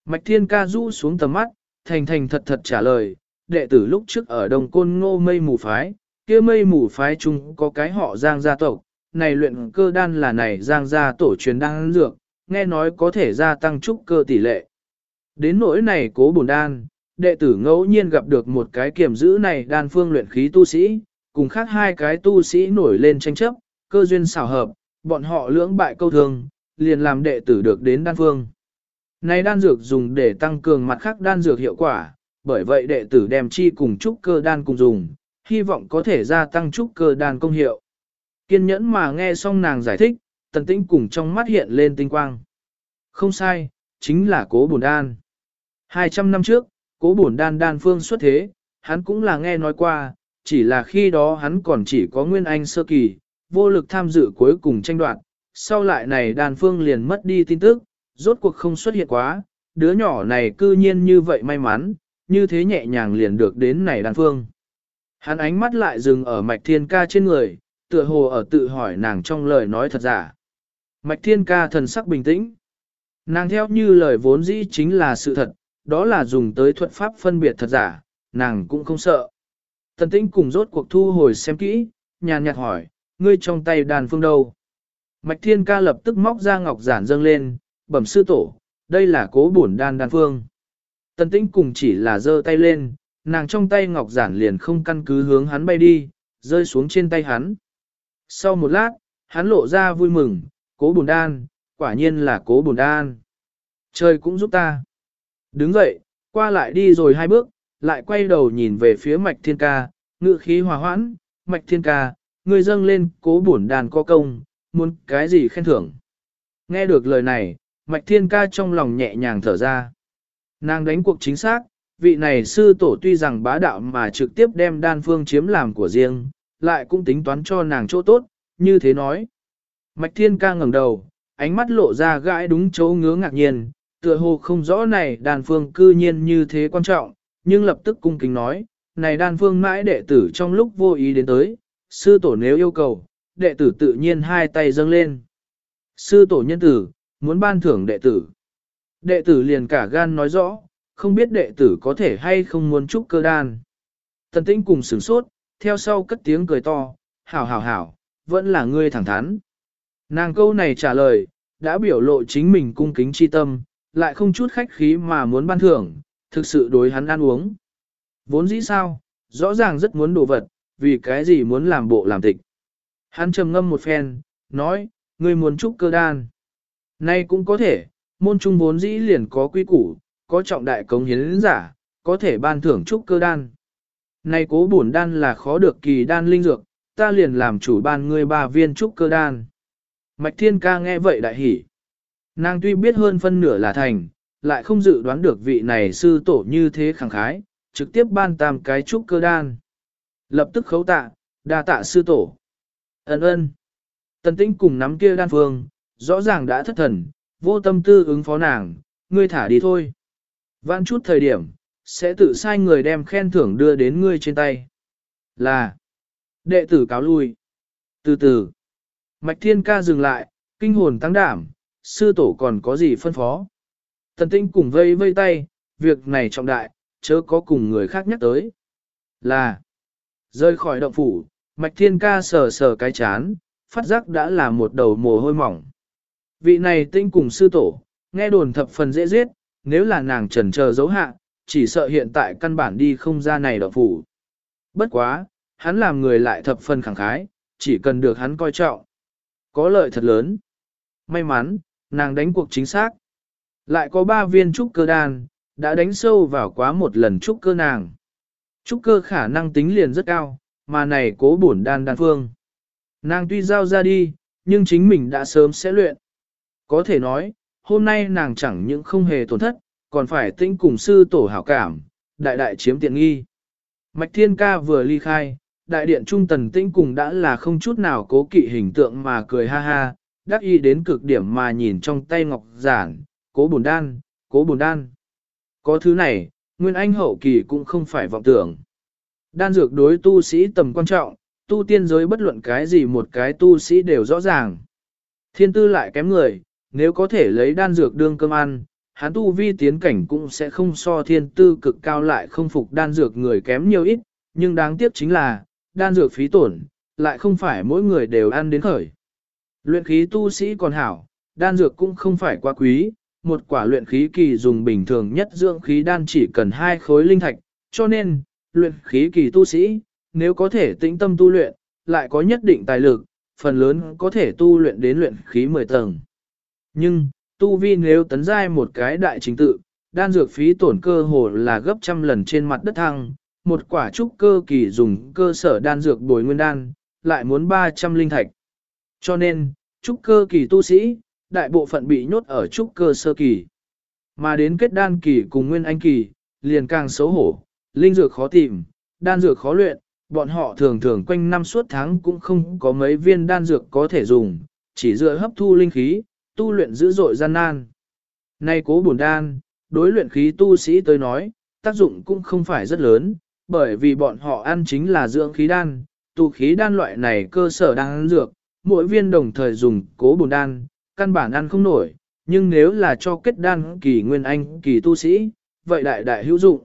Mạch thiên ca rũ xuống tầm mắt, thành thành thật thật trả lời, đệ tử lúc trước ở đồng côn ngô mây mù phái, kia mây mù phái chung có cái họ giang gia tộc, này luyện cơ đan là này giang gia tổ truyền đan dược, nghe nói có thể gia tăng trúc cơ tỷ lệ. Đến nỗi này cố bổn đan, đệ tử ngẫu nhiên gặp được một cái kiểm giữ này đan phương luyện khí tu sĩ, cùng khác hai cái tu sĩ nổi lên tranh chấp, cơ duyên xảo hợp, bọn họ lưỡng bại câu thương, liền làm đệ tử được đến đan phương. Này đan dược dùng để tăng cường mặt khác đan dược hiệu quả, bởi vậy đệ tử đem chi cùng trúc cơ đan cùng dùng, hy vọng có thể gia tăng trúc cơ đan công hiệu. Kiên nhẫn mà nghe xong nàng giải thích, tần tĩnh cùng trong mắt hiện lên tinh quang. Không sai, chính là cố bổn đan. 200 năm trước, cố bổn đan đan phương xuất thế, hắn cũng là nghe nói qua, chỉ là khi đó hắn còn chỉ có nguyên anh sơ kỳ, vô lực tham dự cuối cùng tranh đoạt, sau lại này đan phương liền mất đi tin tức, rốt cuộc không xuất hiện quá, đứa nhỏ này cư nhiên như vậy may mắn, như thế nhẹ nhàng liền được đến này đan phương. Hắn ánh mắt lại dừng ở mạch thiên ca trên người, tựa hồ ở tự hỏi nàng trong lời nói thật giả. Mạch thiên ca thần sắc bình tĩnh. Nàng theo như lời vốn dĩ chính là sự thật, đó là dùng tới thuật pháp phân biệt thật giả, nàng cũng không sợ. Tần tĩnh cùng rốt cuộc thu hồi xem kỹ, nhàn nhạt hỏi, ngươi trong tay đàn phương đâu? Mạch thiên ca lập tức móc ra ngọc giản dâng lên, bẩm sư tổ, đây là cố bổn đan đan phương. Tần tĩnh cùng chỉ là giơ tay lên, nàng trong tay ngọc giản liền không căn cứ hướng hắn bay đi, rơi xuống trên tay hắn. Sau một lát, hắn lộ ra vui mừng, cố bổn đan, quả nhiên là cố bổn đan. Trời cũng giúp ta. Đứng dậy, qua lại đi rồi hai bước, lại quay đầu nhìn về phía mạch thiên ca, ngự khí hòa hoãn, mạch thiên ca, người dâng lên cố bổn đàn có công, muốn cái gì khen thưởng. Nghe được lời này, mạch thiên ca trong lòng nhẹ nhàng thở ra. Nàng đánh cuộc chính xác, vị này sư tổ tuy rằng bá đạo mà trực tiếp đem đan phương chiếm làm của riêng, lại cũng tính toán cho nàng chỗ tốt, như thế nói. Mạch thiên ca ngẩng đầu, ánh mắt lộ ra gãi đúng chỗ ngứa ngạc nhiên, tựa hồ không rõ này đàn phương cư nhiên như thế quan trọng, nhưng lập tức cung kính nói, này đan phương mãi đệ tử trong lúc vô ý đến tới, sư tổ nếu yêu cầu, đệ tử tự nhiên hai tay dâng lên. Sư tổ nhân tử, muốn ban thưởng đệ tử. Đệ tử liền cả gan nói rõ, không biết đệ tử có thể hay không muốn chúc cơ đan. Tần tĩnh cùng sửng sốt, theo sau cất tiếng cười to, hảo hảo hảo, vẫn là ngươi thẳng thắn. Nàng câu này trả lời, đã biểu lộ chính mình cung kính chi tâm, lại không chút khách khí mà muốn ban thưởng, thực sự đối hắn ăn uống. Vốn dĩ sao, rõ ràng rất muốn đồ vật, vì cái gì muốn làm bộ làm tịch. Hắn trầm ngâm một phen, nói, ngươi muốn trúc cơ đan. Nay cũng có thể, môn trung vốn dĩ liền có quy củ, có trọng đại cống hiến giả, có thể ban thưởng trúc cơ đan. Nay cố bổn đan là khó được kỳ đan linh dược, ta liền làm chủ ban ngươi ba viên trúc cơ đan. Mạch thiên ca nghe vậy đại hỉ. Nàng tuy biết hơn phân nửa là thành, lại không dự đoán được vị này sư tổ như thế khẳng khái, trực tiếp ban tam cái trúc cơ đan. Lập tức khấu tạ, đa tạ sư tổ. Ấn ơn. Tần tĩnh cùng nắm kia đan phương, rõ ràng đã thất thần, vô tâm tư ứng phó nàng, ngươi thả đi thôi. Vãn chút thời điểm, sẽ tự sai người đem khen thưởng đưa đến ngươi trên tay. Là, đệ tử cáo lui. Từ từ, Mạch Thiên Ca dừng lại, kinh hồn tăng đảm, sư tổ còn có gì phân phó. Tần tinh cùng vây vây tay, việc này trọng đại, chớ có cùng người khác nhắc tới. Là, rơi khỏi động phủ, Mạch Thiên Ca sờ sờ cái chán, phát giác đã là một đầu mồ hôi mỏng. Vị này tinh cùng sư tổ, nghe đồn thập phần dễ giết, nếu là nàng trần chờ dấu hạ, chỉ sợ hiện tại căn bản đi không ra này động phủ. Bất quá, hắn làm người lại thập phần khẳng khái, chỉ cần được hắn coi trọng. Có lợi thật lớn. May mắn, nàng đánh cuộc chính xác. Lại có ba viên trúc cơ đan, đã đánh sâu vào quá một lần trúc cơ nàng. Trúc cơ khả năng tính liền rất cao, mà này cố bổn đan đan phương. Nàng tuy giao ra đi, nhưng chính mình đã sớm sẽ luyện. Có thể nói, hôm nay nàng chẳng những không hề tổn thất, còn phải tinh cùng sư tổ hảo cảm, đại đại chiếm tiện nghi. Mạch Thiên Ca vừa ly khai, đại điện trung tần tinh cùng đã là không chút nào cố kỵ hình tượng mà cười ha ha, đắc y đến cực điểm mà nhìn trong tay ngọc giản, cố bùn đan, cố bùn đan. Có thứ này, Nguyên Anh hậu kỳ cũng không phải vọng tưởng. Đan dược đối tu sĩ tầm quan trọng, tu tiên giới bất luận cái gì một cái tu sĩ đều rõ ràng. Thiên tư lại kém người, nếu có thể lấy đan dược đương cơm ăn, hắn tu vi tiến cảnh cũng sẽ không so thiên tư cực cao lại không phục đan dược người kém nhiều ít, nhưng đáng tiếc chính là, đan dược phí tổn, lại không phải mỗi người đều ăn đến khởi. Luyện khí tu sĩ còn hảo, đan dược cũng không phải quá quý, một quả luyện khí kỳ dùng bình thường nhất dưỡng khí đan chỉ cần hai khối linh thạch, cho nên, luyện khí kỳ tu sĩ, nếu có thể tĩnh tâm tu luyện, lại có nhất định tài lực, phần lớn có thể tu luyện đến luyện khí 10 tầng. Nhưng, tu vi nếu tấn giai một cái đại chính tự, đan dược phí tổn cơ hồ là gấp trăm lần trên mặt đất thăng, một quả trúc cơ kỳ dùng cơ sở đan dược bồi nguyên đan, lại muốn 300 linh thạch. Cho nên, trúc cơ kỳ tu sĩ, đại bộ phận bị nhốt ở trúc cơ sơ kỳ. Mà đến kết đan kỳ cùng nguyên anh kỳ, liền càng xấu hổ, linh dược khó tìm, đan dược khó luyện, bọn họ thường thường quanh năm suốt tháng cũng không có mấy viên đan dược có thể dùng, chỉ dựa hấp thu linh khí, tu luyện dữ dội gian nan. Nay cố bổn đan, đối luyện khí tu sĩ tới nói, tác dụng cũng không phải rất lớn, bởi vì bọn họ ăn chính là dưỡng khí đan, tu khí đan loại này cơ sở đan dược, mỗi viên đồng thời dùng cố bổn đan, căn bản ăn không nổi, nhưng nếu là cho kết đan kỳ nguyên anh kỳ tu sĩ, vậy đại đại hữu dụng.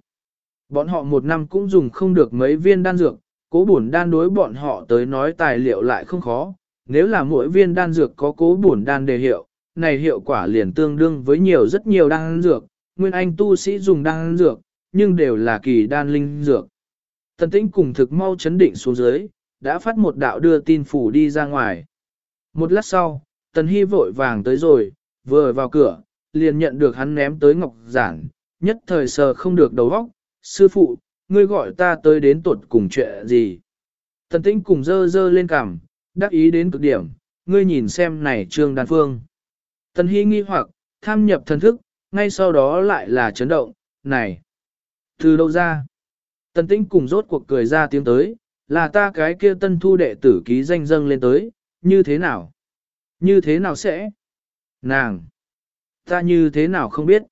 Bọn họ một năm cũng dùng không được mấy viên đan dược, cố bổn đan đối bọn họ tới nói tài liệu lại không khó, nếu là mỗi viên đan dược có cố bổn đan đề hiệu, này hiệu quả liền tương đương với nhiều rất nhiều đan dược, nguyên anh tu sĩ dùng đan dược, nhưng đều là kỳ đan linh dược. Tần tĩnh cùng thực mau chấn định xuống dưới, đã phát một đạo đưa tin phủ đi ra ngoài. Một lát sau, tần hy vội vàng tới rồi, vừa vào cửa, liền nhận được hắn ném tới ngọc giản, nhất thời sờ không được đầu óc. sư phụ, ngươi gọi ta tới đến tuột cùng chuyện gì. Tần tĩnh cùng dơ dơ lên cằm, đắc ý đến cực điểm, ngươi nhìn xem này trương đan phương. Tần hy nghi hoặc, tham nhập thần thức, ngay sau đó lại là chấn động, này. Từ đâu ra? Tần tĩnh cùng rốt cuộc cười ra tiếng tới, là ta cái kia tân thu đệ tử ký danh dâng lên tới, như thế nào? Như thế nào sẽ? Nàng! Ta như thế nào không biết?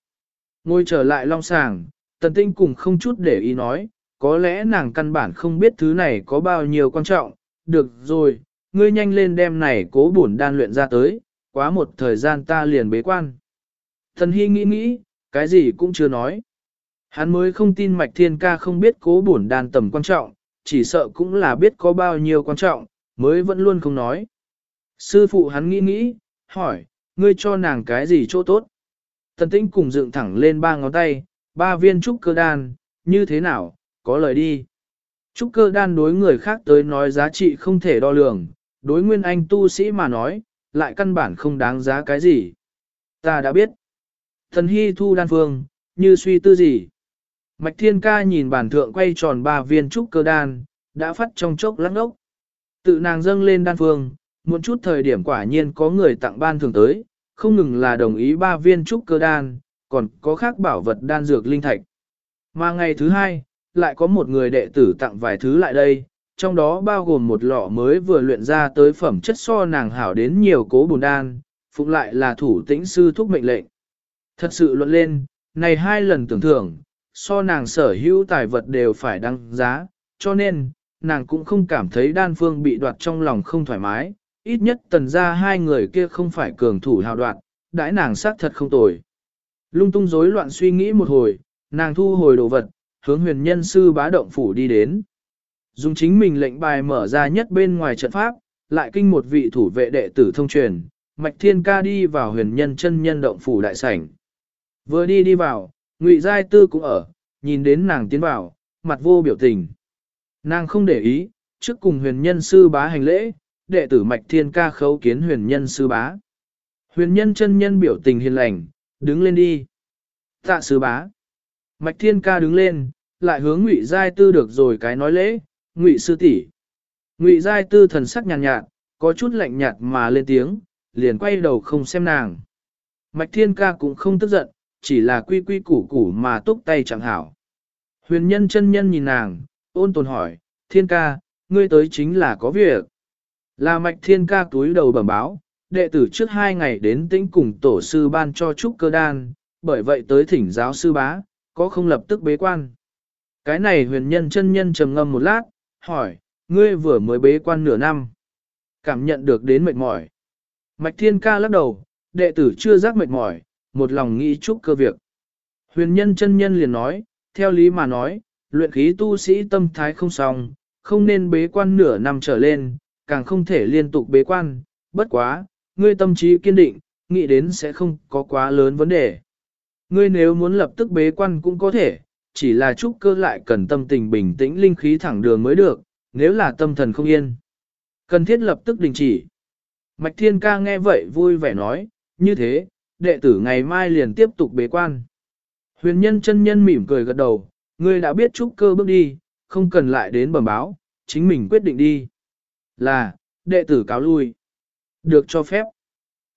Ngồi trở lại long sàng, tần tinh cùng không chút để ý nói, có lẽ nàng căn bản không biết thứ này có bao nhiêu quan trọng. Được rồi, ngươi nhanh lên đem này cố bổn đan luyện ra tới, quá một thời gian ta liền bế quan. Thần Hy nghĩ nghĩ, cái gì cũng chưa nói. Hắn mới không tin Mạch Thiên Ca không biết cố bổn đan tầm quan trọng, chỉ sợ cũng là biết có bao nhiêu quan trọng, mới vẫn luôn không nói. Sư phụ hắn nghĩ nghĩ, hỏi, ngươi cho nàng cái gì chỗ tốt? Tần tĩnh cùng dựng thẳng lên ba ngón tay, ba viên trúc cơ đan, như thế nào, có lời đi. Trúc cơ đan đối người khác tới nói giá trị không thể đo lường, đối nguyên anh tu sĩ mà nói, lại căn bản không đáng giá cái gì. Ta đã biết. Thần hy thu đan phương, như suy tư gì. Mạch thiên ca nhìn bản thượng quay tròn ba viên trúc cơ đan, đã phát trong chốc lắc ốc. Tự nàng dâng lên đan phương, một chút thời điểm quả nhiên có người tặng ban thường tới, không ngừng là đồng ý ba viên trúc cơ đan, còn có khác bảo vật đan dược linh thạch. Mà ngày thứ hai, lại có một người đệ tử tặng vài thứ lại đây, trong đó bao gồm một lọ mới vừa luyện ra tới phẩm chất so nàng hảo đến nhiều cố bùn đan, phục lại là thủ tĩnh sư thúc mệnh lệnh. Thật sự luận lên, này hai lần tưởng thưởng, so nàng sở hữu tài vật đều phải đăng giá, cho nên, nàng cũng không cảm thấy đan phương bị đoạt trong lòng không thoải mái, ít nhất tần ra hai người kia không phải cường thủ hào đoạn, đãi nàng xác thật không tồi. Lung tung rối loạn suy nghĩ một hồi, nàng thu hồi đồ vật, hướng huyền nhân sư bá động phủ đi đến. Dùng chính mình lệnh bài mở ra nhất bên ngoài trận pháp, lại kinh một vị thủ vệ đệ tử thông truyền, mạch thiên ca đi vào huyền nhân chân nhân động phủ đại sảnh. Vừa đi đi vào, ngụy giai tư cũng ở, nhìn đến nàng tiến vào, mặt vô biểu tình. Nàng không để ý, trước cùng huyền nhân sư bá hành lễ, đệ tử mạch thiên ca khấu kiến huyền nhân sư bá. Huyền nhân chân nhân biểu tình hiền lành, đứng lên đi. Tạ sư bá. Mạch thiên ca đứng lên, lại hướng ngụy giai tư được rồi cái nói lễ, ngụy sư tỷ. Ngụy giai tư thần sắc nhàn nhạt, nhạt, có chút lạnh nhạt mà lên tiếng, liền quay đầu không xem nàng. Mạch thiên ca cũng không tức giận, chỉ là quy quy củ củ mà túc tay chẳng hảo. Huyền nhân chân nhân nhìn nàng, ôn tồn hỏi, thiên ca, ngươi tới chính là có việc. Là mạch thiên ca túi đầu bẩm báo, đệ tử trước hai ngày đến tĩnh cùng tổ sư ban cho trúc cơ đan, bởi vậy tới thỉnh giáo sư bá, có không lập tức bế quan. Cái này huyền nhân chân nhân trầm ngâm một lát, hỏi, ngươi vừa mới bế quan nửa năm. Cảm nhận được đến mệt mỏi. Mạch thiên ca lắc đầu, đệ tử chưa giác mệt mỏi, một lòng nghĩ trúc cơ việc. Huyền nhân chân nhân liền nói, theo lý mà nói, luyện khí tu sĩ tâm thái không xong, không nên bế quan nửa năm trở lên, càng không thể liên tục bế quan, bất quá, ngươi tâm trí kiên định, nghĩ đến sẽ không có quá lớn vấn đề. Ngươi nếu muốn lập tức bế quan cũng có thể, chỉ là trúc cơ lại cần tâm tình bình tĩnh linh khí thẳng đường mới được, nếu là tâm thần không yên. Cần thiết lập tức đình chỉ. Mạch Thiên Ca nghe vậy vui vẻ nói, như thế, đệ tử ngày mai liền tiếp tục bế quan. Huyền nhân chân nhân mỉm cười gật đầu, ngươi đã biết trúc cơ bước đi, không cần lại đến bẩm báo, chính mình quyết định đi. Là, đệ tử cáo lui. Được cho phép.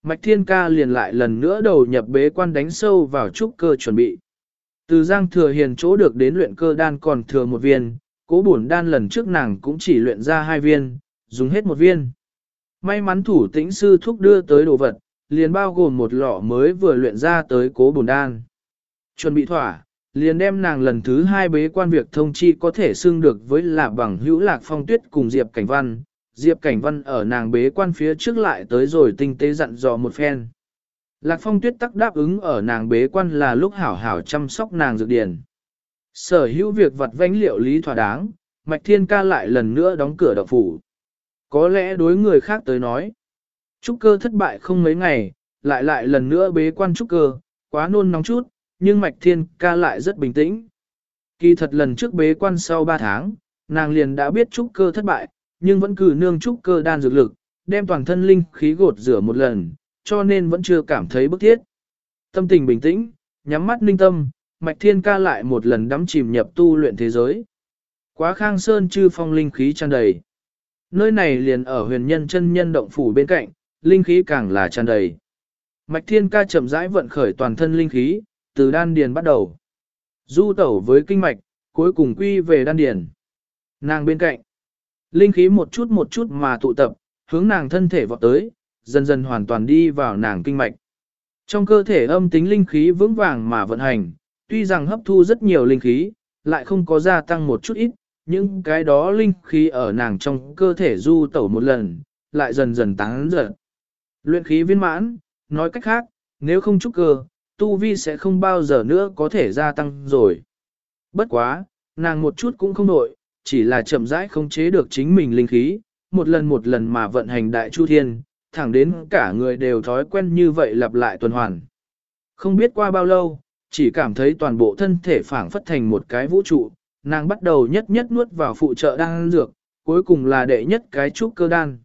Mạch Thiên Ca liền lại lần nữa đầu nhập bế quan đánh sâu vào trúc cơ chuẩn bị. Từ Giang Thừa Hiền chỗ được đến luyện cơ đan còn thừa một viên, cố bổn đan lần trước nàng cũng chỉ luyện ra hai viên, dùng hết một viên. May mắn thủ tĩnh sư thúc đưa tới đồ vật, liền bao gồm một lọ mới vừa luyện ra tới cố bổn đan. Chuẩn bị thỏa, liền đem nàng lần thứ hai bế quan việc thông chi có thể xưng được với là bằng hữu lạc phong tuyết cùng Diệp Cảnh Văn. Diệp Cảnh Văn ở nàng bế quan phía trước lại tới rồi tinh tế dặn dò một phen. Lạc phong tuyết tắc đáp ứng ở nàng bế quan là lúc hảo hảo chăm sóc nàng dược điển. Sở hữu việc vật vánh liệu lý thỏa đáng, Mạch Thiên Ca lại lần nữa đóng cửa độc phủ. Có lẽ đối người khác tới nói, trúc cơ thất bại không mấy ngày, lại lại lần nữa bế quan trúc cơ, quá nôn nóng chút, nhưng Mạch Thiên Ca lại rất bình tĩnh. Kỳ thật lần trước bế quan sau 3 tháng, nàng liền đã biết trúc cơ thất bại, nhưng vẫn cứ nương trúc cơ đan dược lực, đem toàn thân linh khí gột rửa một lần, cho nên vẫn chưa cảm thấy bức thiết. Tâm tình bình tĩnh, nhắm mắt ninh tâm, Mạch Thiên Ca lại một lần đắm chìm nhập tu luyện thế giới. Quá khang sơn chư phong linh khí tràn đầy. Nơi này liền ở huyền nhân chân nhân động phủ bên cạnh, linh khí càng là tràn đầy. Mạch Thiên Ca chậm rãi vận khởi toàn thân linh khí, từ đan điền bắt đầu. Du tẩu với kinh mạch, cuối cùng quy về đan điền. Nàng bên cạnh. Linh khí một chút một chút mà tụ tập, hướng nàng thân thể vọt tới, dần dần hoàn toàn đi vào nàng kinh mạch. Trong cơ thể âm tính linh khí vững vàng mà vận hành, tuy rằng hấp thu rất nhiều linh khí, lại không có gia tăng một chút ít, những cái đó linh khí ở nàng trong cơ thể du tẩu một lần, lại dần dần tán dần. Luyện khí viên mãn, nói cách khác, nếu không trúc cơ, tu vi sẽ không bao giờ nữa có thể gia tăng rồi. Bất quá, nàng một chút cũng không nổi chỉ là chậm rãi không chế được chính mình linh khí, một lần một lần mà vận hành đại chu thiên, thẳng đến cả người đều thói quen như vậy lặp lại tuần hoàn. Không biết qua bao lâu, chỉ cảm thấy toàn bộ thân thể phảng phất thành một cái vũ trụ, nàng bắt đầu nhất nhất nuốt vào phụ trợ đan dược, cuối cùng là đệ nhất cái trúc cơ đan.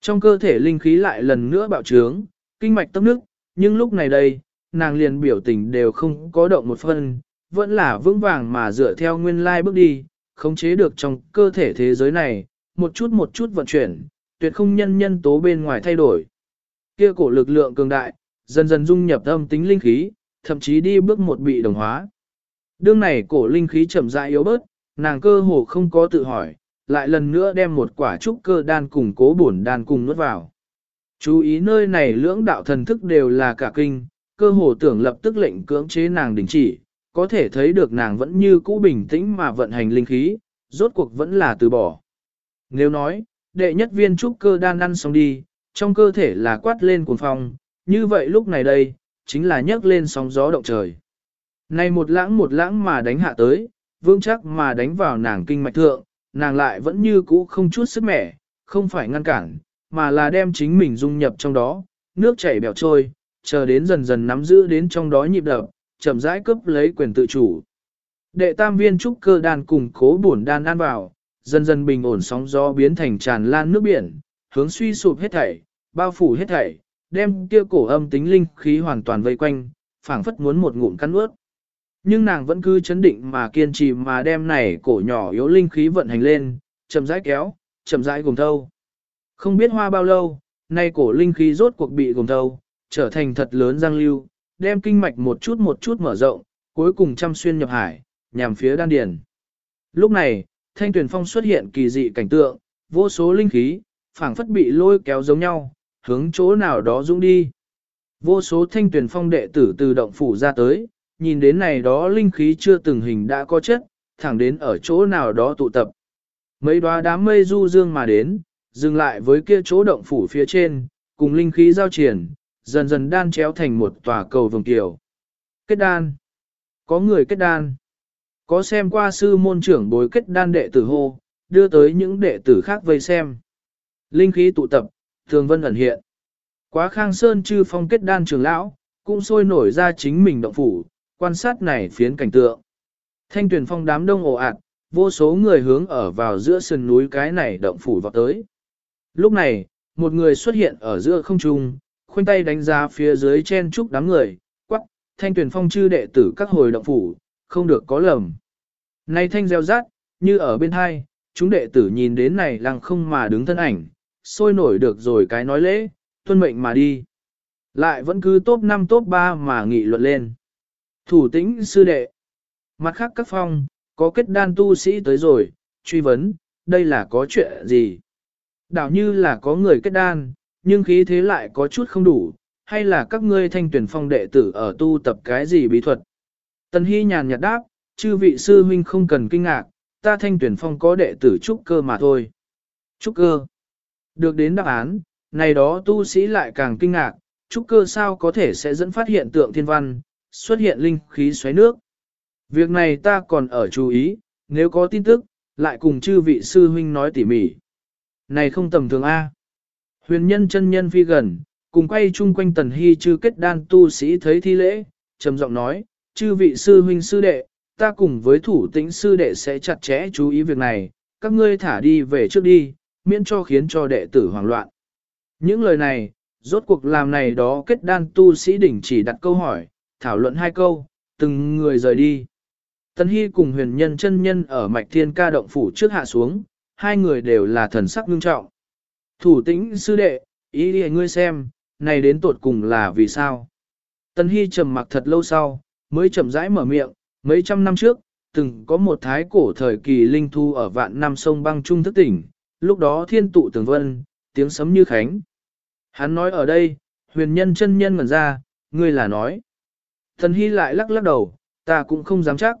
Trong cơ thể linh khí lại lần nữa bạo trướng, kinh mạch tâm nước, nhưng lúc này đây, nàng liền biểu tình đều không có động một phân, vẫn là vững vàng mà dựa theo nguyên lai bước đi, khống chế được trong cơ thể thế giới này, một chút một chút vận chuyển, tuyệt không nhân nhân tố bên ngoài thay đổi. Kia cổ lực lượng cường đại, dần dần dung nhập âm tính linh khí, thậm chí đi bước một bị đồng hóa. Đương này cổ linh khí chậm rãi yếu bớt, nàng cơ hồ không có tự hỏi, lại lần nữa đem một quả trúc cơ đan cùng cố bổn đan cùng nuốt vào. Chú ý nơi này lưỡng đạo thần thức đều là cả kinh, cơ hồ tưởng lập tức lệnh cưỡng chế nàng đình chỉ, có thể thấy được nàng vẫn như cũ bình tĩnh mà vận hành linh khí, rốt cuộc vẫn là từ bỏ. Nếu nói, đệ nhất viên trúc cơ đan ăn xong đi, trong cơ thể là quát lên cuồng phong, như vậy lúc này đây, chính là nhấc lên sóng gió động trời. Này một lãng một lãng mà đánh hạ tới, vững chắc mà đánh vào nàng kinh mạch thượng, nàng lại vẫn như cũ không chút sức mẻ, không phải ngăn cản, mà là đem chính mình dung nhập trong đó, nước chảy bèo trôi, chờ đến dần dần nắm giữ đến trong đó nhịp đập, chậm rãi cướp lấy quyền tự chủ. Đệ tam viên trúc cơ đan cùng cố bổn đan ăn vào, dần dần bình ổn sóng gió biến thành tràn lan nước biển, hướng suy sụp hết thảy, bao phủ hết thảy, đem kia cổ âm tính linh khí hoàn toàn vây quanh, phảng phất muốn một ngụm cắn ướt. Nhưng nàng vẫn cứ chấn định mà kiên trì mà đem này cổ nhỏ yếu linh khí vận hành lên, chậm rãi kéo, chậm rãi gồm thâu. Không biết hoa bao lâu, nay cổ linh khí rốt cuộc bị gồm thâu, trở thành thật lớn giang lưu, đem kinh mạch một chút một chút mở rộng, cuối cùng chăm xuyên nhập hải, nhằm phía đan điền. Lúc này, thanh tuyển phong xuất hiện kỳ dị cảnh tượng, vô số linh khí, phảng phất bị lôi kéo giống nhau, hướng chỗ nào đó dũng đi. Vô số thanh tuyển phong đệ tử từ động phủ ra tới, nhìn đến này đó linh khí chưa từng hình đã có chất, thẳng đến ở chỗ nào đó tụ tập. Mấy đoá đám mây du dương mà đến, dừng lại với kia chỗ động phủ phía trên, cùng linh khí giao triển, dần dần đan chéo thành một tòa cầu vồng kiều. Kết đan. Có người kết đan. Có xem qua sư môn trưởng bối kết đan đệ tử hô, đưa tới những đệ tử khác vây xem. Linh khí tụ tập, thường vân ẩn hiện. Quá khang sơn chư phong kết đan trường lão, cũng sôi nổi ra chính mình động phủ, quan sát này phiến cảnh tượng. Thanh tuyển phong đám đông ồ ạt, vô số người hướng ở vào giữa sườn núi cái này động phủ vào tới. Lúc này, một người xuất hiện ở giữa không trung, khoanh tay đánh giá phía dưới chen trúc đám người, quắc, thanh tuyển phong chư đệ tử các hồi động phủ, không được có lầm. Này thanh gieo rát, như ở bên hai, chúng đệ tử nhìn đến này lăng không mà đứng thân ảnh, sôi nổi được rồi cái nói lễ, tuân mệnh mà đi. Lại vẫn cứ top 5 top 3 mà nghị luận lên. Thủ tĩnh sư đệ. Mặt khác các phong, có kết đan tu sĩ tới rồi, truy vấn, đây là có chuyện gì? Đảo như là có người kết đan, nhưng khí thế lại có chút không đủ, hay là các ngươi thanh tuyển phong đệ tử ở tu tập cái gì bí thuật? Tần Hy nhàn nhạt đáp, chư vị sư huynh không cần kinh ngạc, ta thanh tuyển phong có đệ tử trúc cơ mà thôi. Trúc cơ. Được đến đáp án, này đó tu sĩ lại càng kinh ngạc, trúc cơ sao có thể sẽ dẫn phát hiện tượng thiên văn, xuất hiện linh khí xoáy nước. Việc này ta còn ở chú ý, nếu có tin tức, lại cùng chư vị sư huynh nói tỉ mỉ. Này không tầm thường A. Huyền nhân chân nhân phi gần, cùng quay chung quanh tần hy chư kết đan tu sĩ thấy thi lễ, trầm giọng nói, chư vị sư huynh sư đệ, ta cùng với thủ tĩnh sư đệ sẽ chặt chẽ chú ý việc này, các ngươi thả đi về trước đi, miễn cho khiến cho đệ tử hoảng loạn. Những lời này, rốt cuộc làm này đó kết đan tu sĩ đỉnh chỉ đặt câu hỏi, thảo luận hai câu, từng người rời đi. Tần Hy cùng huyền nhân chân nhân ở mạch thiên ca động phủ trước hạ xuống, hai người đều là thần sắc ngưng trọng. Thủ tĩnh sư đệ, ý đi ngươi xem, này đến tột cùng là vì sao? Tân Hy trầm mặc thật lâu sau, mới chậm rãi mở miệng, mấy trăm năm trước, từng có một thái cổ thời kỳ linh thu ở vạn năm sông băng trung thức tỉnh, lúc đó thiên tụ tường vân, tiếng sấm như khánh. Hắn nói ở đây, huyền nhân chân nhân ngẩn ra, ngươi là nói. Thần Hy lại lắc lắc đầu, ta cũng không dám chắc.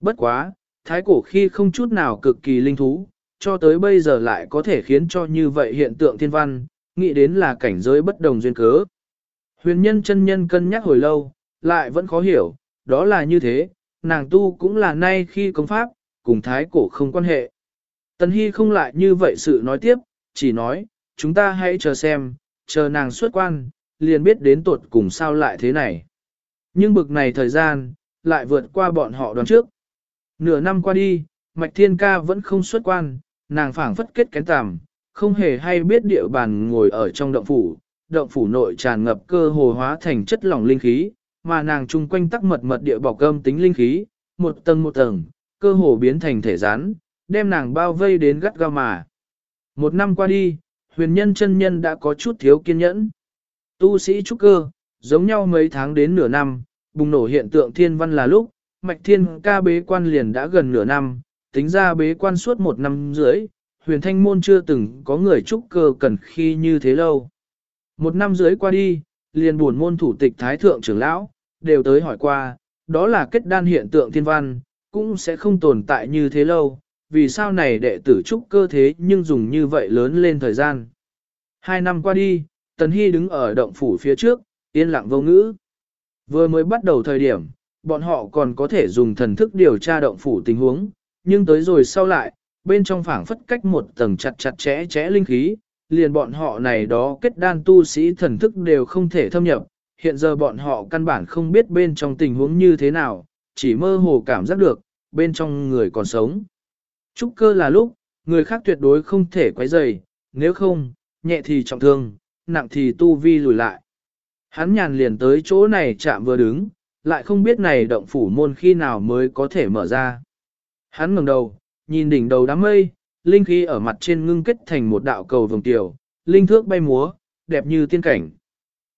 Bất quá, thái cổ khi không chút nào cực kỳ linh thú, cho tới bây giờ lại có thể khiến cho như vậy hiện tượng thiên văn, nghĩ đến là cảnh giới bất đồng duyên cớ. Huyền nhân chân nhân cân nhắc hồi lâu, lại vẫn khó hiểu, đó là như thế, nàng tu cũng là nay khi công pháp, cùng thái cổ không quan hệ. Tần Hy không lại như vậy sự nói tiếp, chỉ nói, chúng ta hãy chờ xem, chờ nàng xuất quan, liền biết đến tuột cùng sao lại thế này. Nhưng bực này thời gian, lại vượt qua bọn họ đoán trước. Nửa năm qua đi, Mạch Thiên Ca vẫn không xuất quan, nàng phảng phất kết kén tàm, không hề hay biết địa bàn ngồi ở trong động phủ, động phủ nội tràn ngập cơ hồ hóa thành chất lỏng linh khí, mà nàng chung quanh tắc mật mật địa bọc gâm tính linh khí, một tầng một tầng, cơ hồ biến thành thể rán, đem nàng bao vây đến gắt gao mà. Một năm qua đi, huyền nhân chân nhân đã có chút thiếu kiên nhẫn. Tu sĩ trúc cơ, giống nhau mấy tháng đến nửa năm, bùng nổ hiện tượng thiên văn là lúc, mạch thiên ca bế quan liền đã gần nửa năm, tính ra bế quan suốt một năm rưỡi, huyền thanh môn chưa từng có người trúc cơ cần khi như thế lâu. Một năm rưỡi qua đi, liền buồn môn thủ tịch thái thượng trưởng lão, đều tới hỏi qua, đó là kết đan hiện tượng thiên văn, cũng sẽ không tồn tại như thế lâu, vì sao này đệ tử trúc cơ thế nhưng dùng như vậy lớn lên thời gian. Hai năm qua đi, Tần Hy đứng ở động phủ phía trước, yên lặng vô ngữ. Vừa mới bắt đầu thời điểm, bọn họ còn có thể dùng thần thức điều tra động phủ tình huống, nhưng tới rồi sau lại, bên trong phảng phất cách một tầng chặt chặt chẽ chẽ linh khí, liền bọn họ này đó kết đan tu sĩ thần thức đều không thể thâm nhập, hiện giờ bọn họ căn bản không biết bên trong tình huống như thế nào, chỉ mơ hồ cảm giác được, bên trong người còn sống. Trúc cơ là lúc, người khác tuyệt đối không thể quấy rầy, nếu không, nhẹ thì trọng thương, nặng thì tu vi lùi lại. Hắn nhàn liền tới chỗ này chạm vừa đứng, lại không biết này động phủ môn khi nào mới có thể mở ra. Hắn ngẩng đầu, nhìn đỉnh đầu đám mây, linh khí ở mặt trên ngưng kết thành một đạo cầu vồng tiểu, linh thước bay múa, đẹp như tiên cảnh.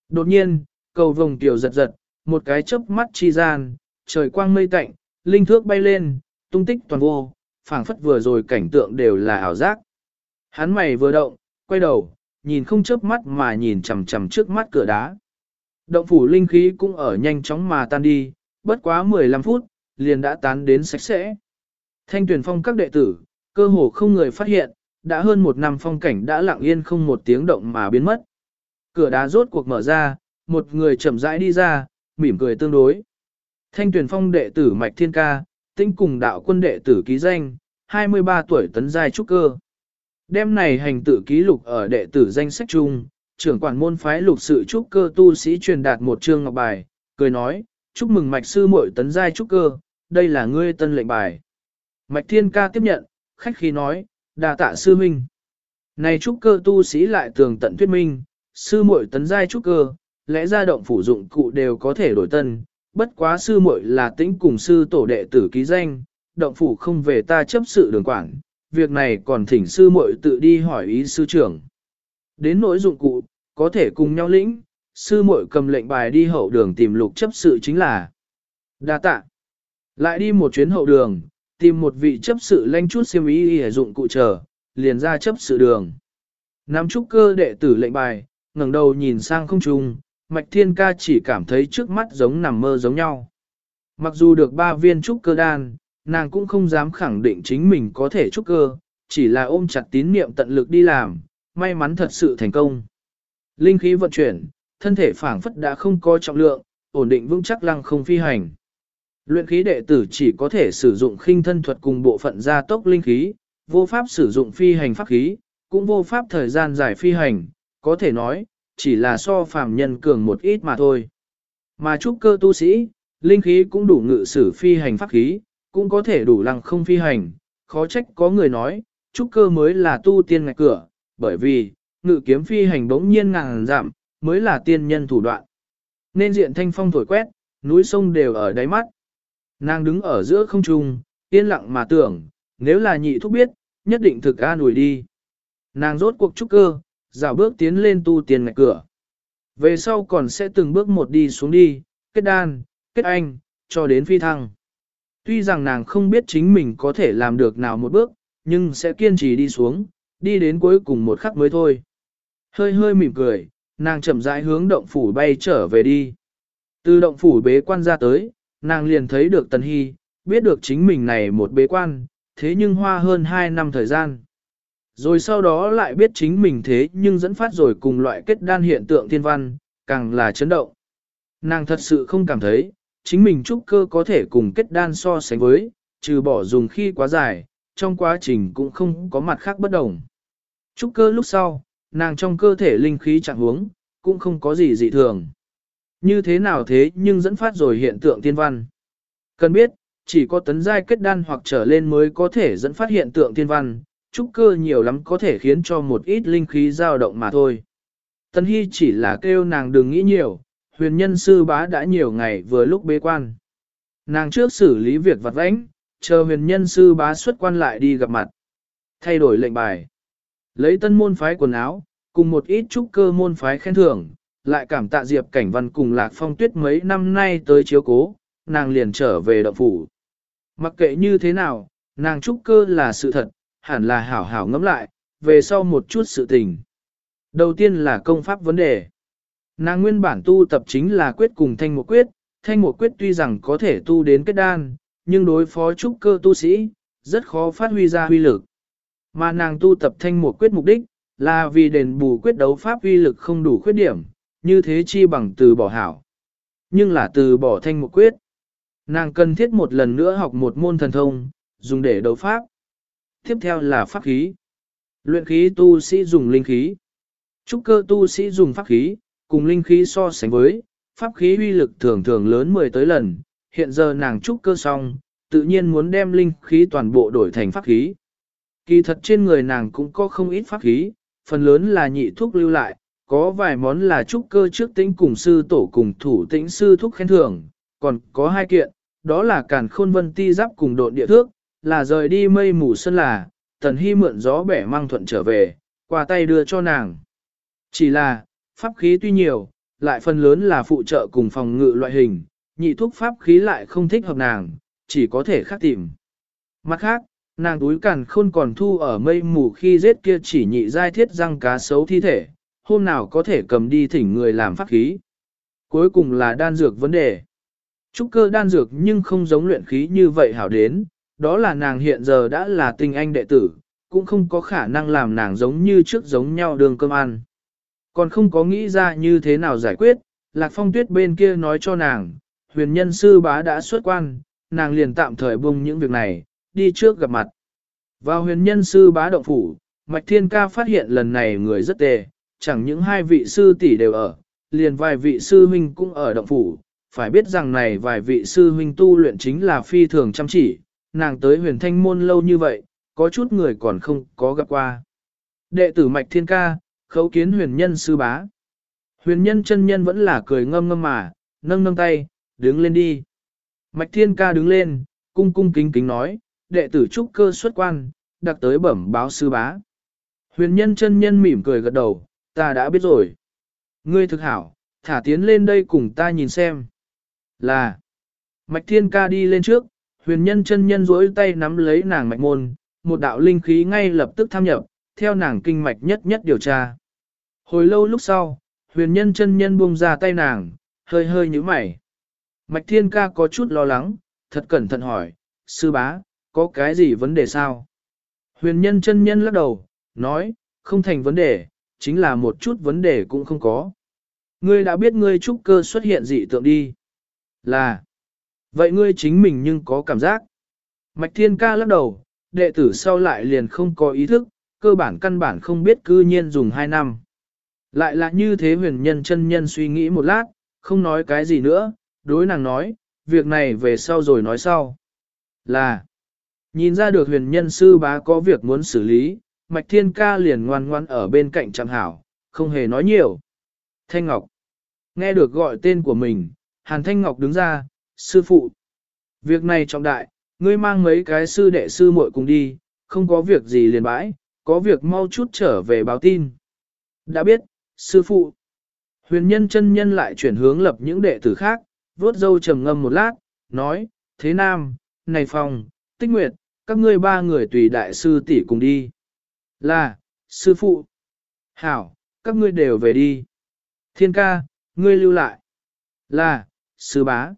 Đột nhiên, cầu vồng tiểu giật giật, một cái chớp mắt chi gian, trời quang mây tạnh, linh thước bay lên, tung tích toàn vô, phảng phất vừa rồi cảnh tượng đều là ảo giác. Hắn mày vừa động, quay đầu, nhìn không chớp mắt mà nhìn chằm chằm trước mắt cửa đá. Động phủ linh khí cũng ở nhanh chóng mà tan đi, bất quá 15 phút, liền đã tán đến sạch sẽ. Thanh tuyển phong các đệ tử, cơ hồ không người phát hiện, đã hơn một năm phong cảnh đã lặng yên không một tiếng động mà biến mất. Cửa đá rốt cuộc mở ra, một người chậm rãi đi ra, mỉm cười tương đối. Thanh tuyển phong đệ tử Mạch Thiên Ca, tinh cùng đạo quân đệ tử ký danh, 23 tuổi tấn giai trúc cơ. Đêm này hành tự ký lục ở đệ tử danh sách chung, trưởng quản môn phái lục sự trúc cơ tu sĩ truyền đạt một chương ngọc bài, cười nói, chúc mừng mạch sư muội tấn giai trúc cơ, đây là ngươi tân lệnh bài. Mạch thiên ca tiếp nhận, khách khí nói, đà tạ sư minh. Này trúc cơ tu sĩ lại tường tận thuyết minh, sư muội tấn giai trúc cơ, lẽ ra động phủ dụng cụ đều có thể đổi tân, bất quá sư muội là tĩnh cùng sư tổ đệ tử ký danh, động phủ không về ta chấp sự đường quản, việc này còn thỉnh sư muội tự đi hỏi ý sư trưởng. Đến nỗi dụng cụ, có thể cùng nhau lĩnh, sư muội cầm lệnh bài đi hậu đường tìm lục chấp sự chính là đa tạ. Lại đi một chuyến hậu đường, tìm một vị chấp sự lanh chút xiêm ý y dụng cụ chờ, liền ra chấp sự đường. Nắm trúc cơ đệ tử lệnh bài, ngẩng đầu nhìn sang không trung, mạch thiên ca chỉ cảm thấy trước mắt giống nằm mơ giống nhau. Mặc dù được ba viên trúc cơ đan, nàng cũng không dám khẳng định chính mình có thể trúc cơ, chỉ là ôm chặt tín niệm tận lực đi làm, may mắn thật sự thành công. Linh khí vận chuyển, thân thể phảng phất đã không có trọng lượng, ổn định vững chắc lăng không phi hành. Luyện khí đệ tử chỉ có thể sử dụng khinh thân thuật cùng bộ phận gia tốc linh khí, vô pháp sử dụng phi hành pháp khí, cũng vô pháp thời gian dài phi hành, có thể nói, chỉ là so phàm nhân cường một ít mà thôi. Mà trúc cơ tu sĩ, linh khí cũng đủ ngự sử phi hành pháp khí, cũng có thể đủ lăng không phi hành, khó trách có người nói, trúc cơ mới là tu tiên ngạch cửa, bởi vì, ngự kiếm phi hành bỗng nhiên ngàn giảm, mới là tiên nhân thủ đoạn. Nên diện thanh phong thổi quét, núi sông đều ở đáy mắt. Nàng đứng ở giữa không trung, yên lặng mà tưởng, nếu là nhị thúc biết, nhất định thực an ủi đi. Nàng rốt cuộc trúc cơ, dạo bước tiến lên tu tiền ngạch cửa. Về sau còn sẽ từng bước một đi xuống đi, kết đan, kết anh, cho đến phi thăng. Tuy rằng nàng không biết chính mình có thể làm được nào một bước, nhưng sẽ kiên trì đi xuống, đi đến cuối cùng một khắc mới thôi. Hơi hơi mỉm cười, nàng chậm rãi hướng động phủ bay trở về đi. Từ động phủ bế quan ra tới, nàng liền thấy được Tần Hy, biết được chính mình này một bế quan, thế nhưng hoa hơn 2 năm thời gian. Rồi sau đó lại biết chính mình thế nhưng dẫn phát rồi cùng loại kết đan hiện tượng thiên văn, càng là chấn động. Nàng thật sự không cảm thấy, chính mình trúc cơ có thể cùng kết đan so sánh với, trừ bỏ dùng khi quá dài, trong quá trình cũng không có mặt khác bất đồng. Trúc cơ lúc sau, nàng trong cơ thể linh khí trạng huống cũng không có gì dị thường. Như thế nào thế nhưng dẫn phát rồi hiện tượng tiên văn. Cần biết, chỉ có tấn giai kết đan hoặc trở lên mới có thể dẫn phát hiện tượng tiên văn, trúc cơ nhiều lắm có thể khiến cho một ít linh khí dao động mà thôi. tân Hy chỉ là kêu nàng đừng nghĩ nhiều, huyền nhân sư bá đã nhiều ngày vừa lúc bế quan. Nàng trước xử lý việc vặt vãnh, chờ huyền nhân sư bá xuất quan lại đi gặp mặt. Thay đổi lệnh bài. Lấy tân môn phái quần áo, cùng một ít trúc cơ môn phái khen thưởng, lại cảm tạ Diệp Cảnh Văn cùng Lạc Phong Tuyết mấy năm nay tới chiếu cố, nàng liền trở về động phủ. Mặc kệ như thế nào, nàng trúc cơ là sự thật, hẳn là hảo hảo ngẫm lại, về sau một chút sự tình. Đầu tiên là công pháp vấn đề. Nàng nguyên bản tu tập chính là quyết cùng thanh một quyết, thanh một quyết tuy rằng có thể tu đến kết đan, nhưng đối phó trúc cơ tu sĩ, rất khó phát huy ra huy lực. Mà nàng tu tập thanh một quyết mục đích, là vì đền bù quyết đấu pháp huy lực không đủ khuyết điểm, như thế chi bằng từ bỏ hảo. Nhưng là từ bỏ thanh một quyết. Nàng cần thiết một lần nữa học một môn thần thông, dùng để đấu pháp. Tiếp theo là pháp khí. Luyện khí tu sĩ dùng linh khí. Trúc cơ tu sĩ dùng pháp khí, cùng linh khí so sánh với, pháp khí uy lực thường thường lớn 10 tới lần. Hiện giờ nàng trúc cơ xong, tự nhiên muốn đem linh khí toàn bộ đổi thành pháp khí. Kỳ thật trên người nàng cũng có không ít pháp khí, phần lớn là nhị thuốc lưu lại, có vài món là trúc cơ trước tĩnh cùng sư tổ cùng thủ tĩnh sư thúc khen thưởng, còn có hai kiện, đó là càn khôn vân ti giáp cùng độn địa thước, là rời đi mây mù sân là, tần hy mượn gió bẻ mang thuận trở về, qua tay đưa cho nàng. Chỉ là, pháp khí tuy nhiều, lại phần lớn là phụ trợ cùng phòng ngự loại hình, nhị thuốc pháp khí lại không thích hợp nàng, chỉ có thể khác tìm. Mặt khác, nàng túi càn khôn còn thu ở mây mù khi giết kia chỉ nhị giai thiết răng cá sấu thi thể, hôm nào có thể cầm đi thỉnh người làm pháp khí. Cuối cùng là đan dược vấn đề. Trúc cơ đan dược nhưng không giống luyện khí như vậy hảo đến, đó là nàng hiện giờ đã là tinh anh đệ tử, cũng không có khả năng làm nàng giống như trước giống nhau đường cơm ăn. Còn không có nghĩ ra như thế nào giải quyết, Lạc Phong Tuyết bên kia nói cho nàng, huyền nhân sư bá đã xuất quan, nàng liền tạm thời bung những việc này, đi trước gặp mặt. Vào huyền nhân sư bá động phủ, Mạch Thiên Ca phát hiện lần này người rất tệ, chẳng những hai vị sư tỷ đều ở, liền vài vị sư huynh cũng ở động phủ, phải biết rằng này vài vị sư huynh tu luyện chính là phi thường chăm chỉ, nàng tới huyền thanh môn lâu như vậy, có chút người còn không có gặp qua. Đệ tử Mạch Thiên Ca, khấu kiến huyền nhân sư bá. Huyền nhân chân nhân vẫn là cười ngâm ngâm mà, nâng nâng tay, đứng lên đi. Mạch Thiên Ca đứng lên, cung cung kính kính nói, đệ tử trúc cơ xuất quan, đặc tới bẩm báo sư bá. Huyền nhân chân nhân mỉm cười gật đầu, ta đã biết rồi. Ngươi thực hảo, thả tiến lên đây cùng ta nhìn xem. Là, Mạch Thiên Ca đi lên trước, huyền nhân chân nhân duỗi tay nắm lấy nàng mạch môn, một đạo linh khí ngay lập tức tham nhập, theo nàng kinh mạch nhất nhất điều tra. Hồi lâu lúc sau, huyền nhân chân nhân buông ra tay nàng, hơi hơi nhíu mày. Mạch Thiên Ca có chút lo lắng, thật cẩn thận hỏi, sư bá, có cái gì vấn đề sao? Huyền nhân chân nhân lắc đầu, nói, không thành vấn đề, chính là một chút vấn đề cũng không có. Ngươi đã biết ngươi trúc cơ xuất hiện dị tượng đi. Là, vậy ngươi chính mình nhưng có cảm giác. Mạch Thiên Ca lắc đầu, đệ tử sau lại liền không có ý thức, cơ bản căn bản không biết cư nhiên dùng 2 năm. Lại là như thế huyền nhân chân nhân suy nghĩ một lát, không nói cái gì nữa, đối nàng nói, việc này về sau rồi nói sau. Là, nhìn ra được huyền nhân sư bá có việc muốn xử lý, Mạch Thiên Ca liền ngoan ngoan ở bên cạnh chẳng hảo, không hề nói nhiều. Thanh Ngọc, nghe được gọi tên của mình, Hàn Thanh Ngọc đứng ra, sư phụ. Việc này trọng đại, ngươi mang mấy cái sư đệ sư muội cùng đi, không có việc gì liền bãi, có việc mau chút trở về báo tin. Đã biết, sư phụ. Huyền nhân chân nhân lại chuyển hướng lập những đệ tử khác, vuốt dâu trầm ngâm một lát, nói, thế nam, này phòng, tích nguyệt, các ngươi ba người tùy đại sư tỷ cùng đi. Là, sư phụ. Hảo, các ngươi đều về đi. Thiên ca, ngươi lưu lại. Là, sư bá.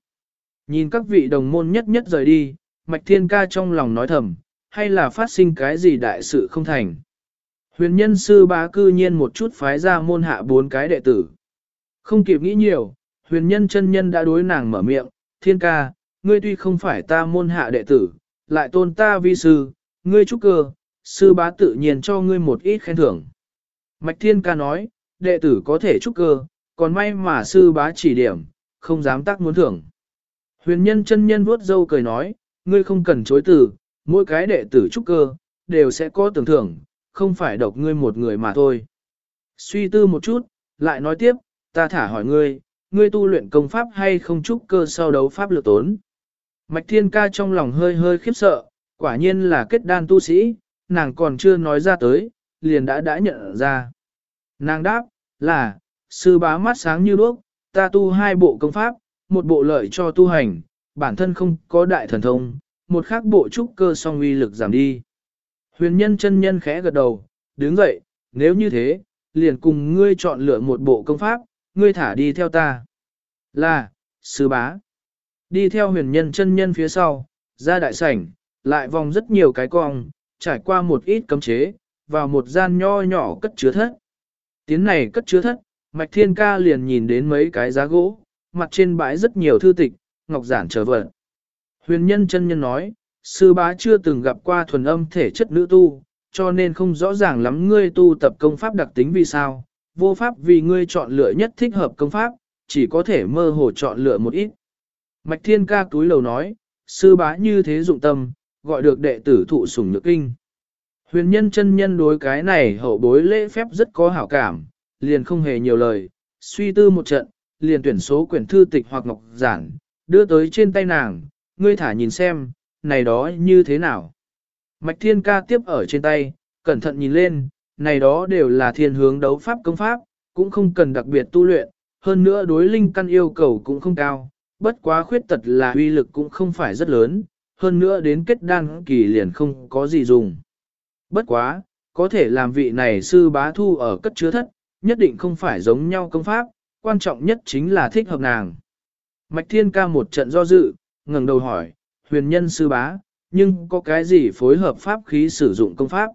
Nhìn các vị đồng môn nhất nhất rời đi, mạch thiên ca trong lòng nói thầm, hay là phát sinh cái gì đại sự không thành. Huyền nhân sư bá cư nhiên một chút phái ra môn hạ bốn cái đệ tử. Không kịp nghĩ nhiều, huyền nhân chân nhân đã đối nàng mở miệng, thiên ca, ngươi tuy không phải ta môn hạ đệ tử, lại tôn ta vi sư, ngươi trúc cơ, sư bá tự nhiên cho ngươi một ít khen thưởng. Mạch thiên ca nói, đệ tử có thể trúc cơ, còn may mà sư bá chỉ điểm, không dám tác muốn thưởng. Huyền nhân chân nhân vuốt dâu cười nói, ngươi không cần chối từ, mỗi cái đệ tử trúc cơ, đều sẽ có tưởng thưởng, không phải độc ngươi một người mà thôi. Suy tư một chút, lại nói tiếp, ta thả hỏi ngươi, ngươi tu luyện công pháp hay không trúc cơ sau đấu pháp lược tốn. Mạch thiên ca trong lòng hơi hơi khiếp sợ, quả nhiên là kết đan tu sĩ, nàng còn chưa nói ra tới, liền đã đã nhận ra. Nàng đáp, là, sư bá mắt sáng như đuốc, ta tu hai bộ công pháp, một bộ lợi cho tu hành, bản thân không có đại thần thông, một khác bộ trúc cơ song uy lực giảm đi. Huyền nhân chân nhân khẽ gật đầu, đứng dậy, nếu như thế, liền cùng ngươi chọn lựa một bộ công pháp, ngươi thả đi theo ta. Là, sư bá. Đi theo huyền nhân chân nhân phía sau, ra đại sảnh, lại vòng rất nhiều cái cong, trải qua một ít cấm chế, vào một gian nho nhỏ cất chứa thất. Tiến này cất chứa thất, Mạch Thiên Ca liền nhìn đến mấy cái giá gỗ, mặt trên bãi rất nhiều thư tịch, ngọc giản trở vật. Huyền nhân chân nhân nói, sư bá chưa từng gặp qua thuần âm thể chất nữ tu, cho nên không rõ ràng lắm ngươi tu tập công pháp đặc tính vì sao, vô pháp vì ngươi chọn lựa nhất thích hợp công pháp, chỉ có thể mơ hồ chọn lựa một ít. Mạch Thiên Ca túi lầu nói, sư bá như thế dụng tâm, gọi được đệ tử thụ sủng nhược kinh. Huyền nhân chân nhân đối cái này hậu bối lễ phép rất có hảo cảm, liền không hề nhiều lời, suy tư một trận, liền tuyển số quyển thư tịch hoặc ngọc giản, đưa tới trên tay nàng, ngươi thả nhìn xem, này đó như thế nào. Mạch thiên ca tiếp ở trên tay, cẩn thận nhìn lên, này đó đều là thiên hướng đấu pháp công pháp, cũng không cần đặc biệt tu luyện, hơn nữa đối linh căn yêu cầu cũng không cao, bất quá khuyết tật là uy lực cũng không phải rất lớn, hơn nữa đến kết đan kỳ liền không có gì dùng. Bất quá, có thể làm vị này sư bá thu ở cất chứa thất, nhất định không phải giống nhau công pháp, quan trọng nhất chính là thích hợp nàng. Mạch Thiên ca một trận do dự, ngẩng đầu hỏi, huyền nhân sư bá, nhưng có cái gì phối hợp pháp khí sử dụng công pháp?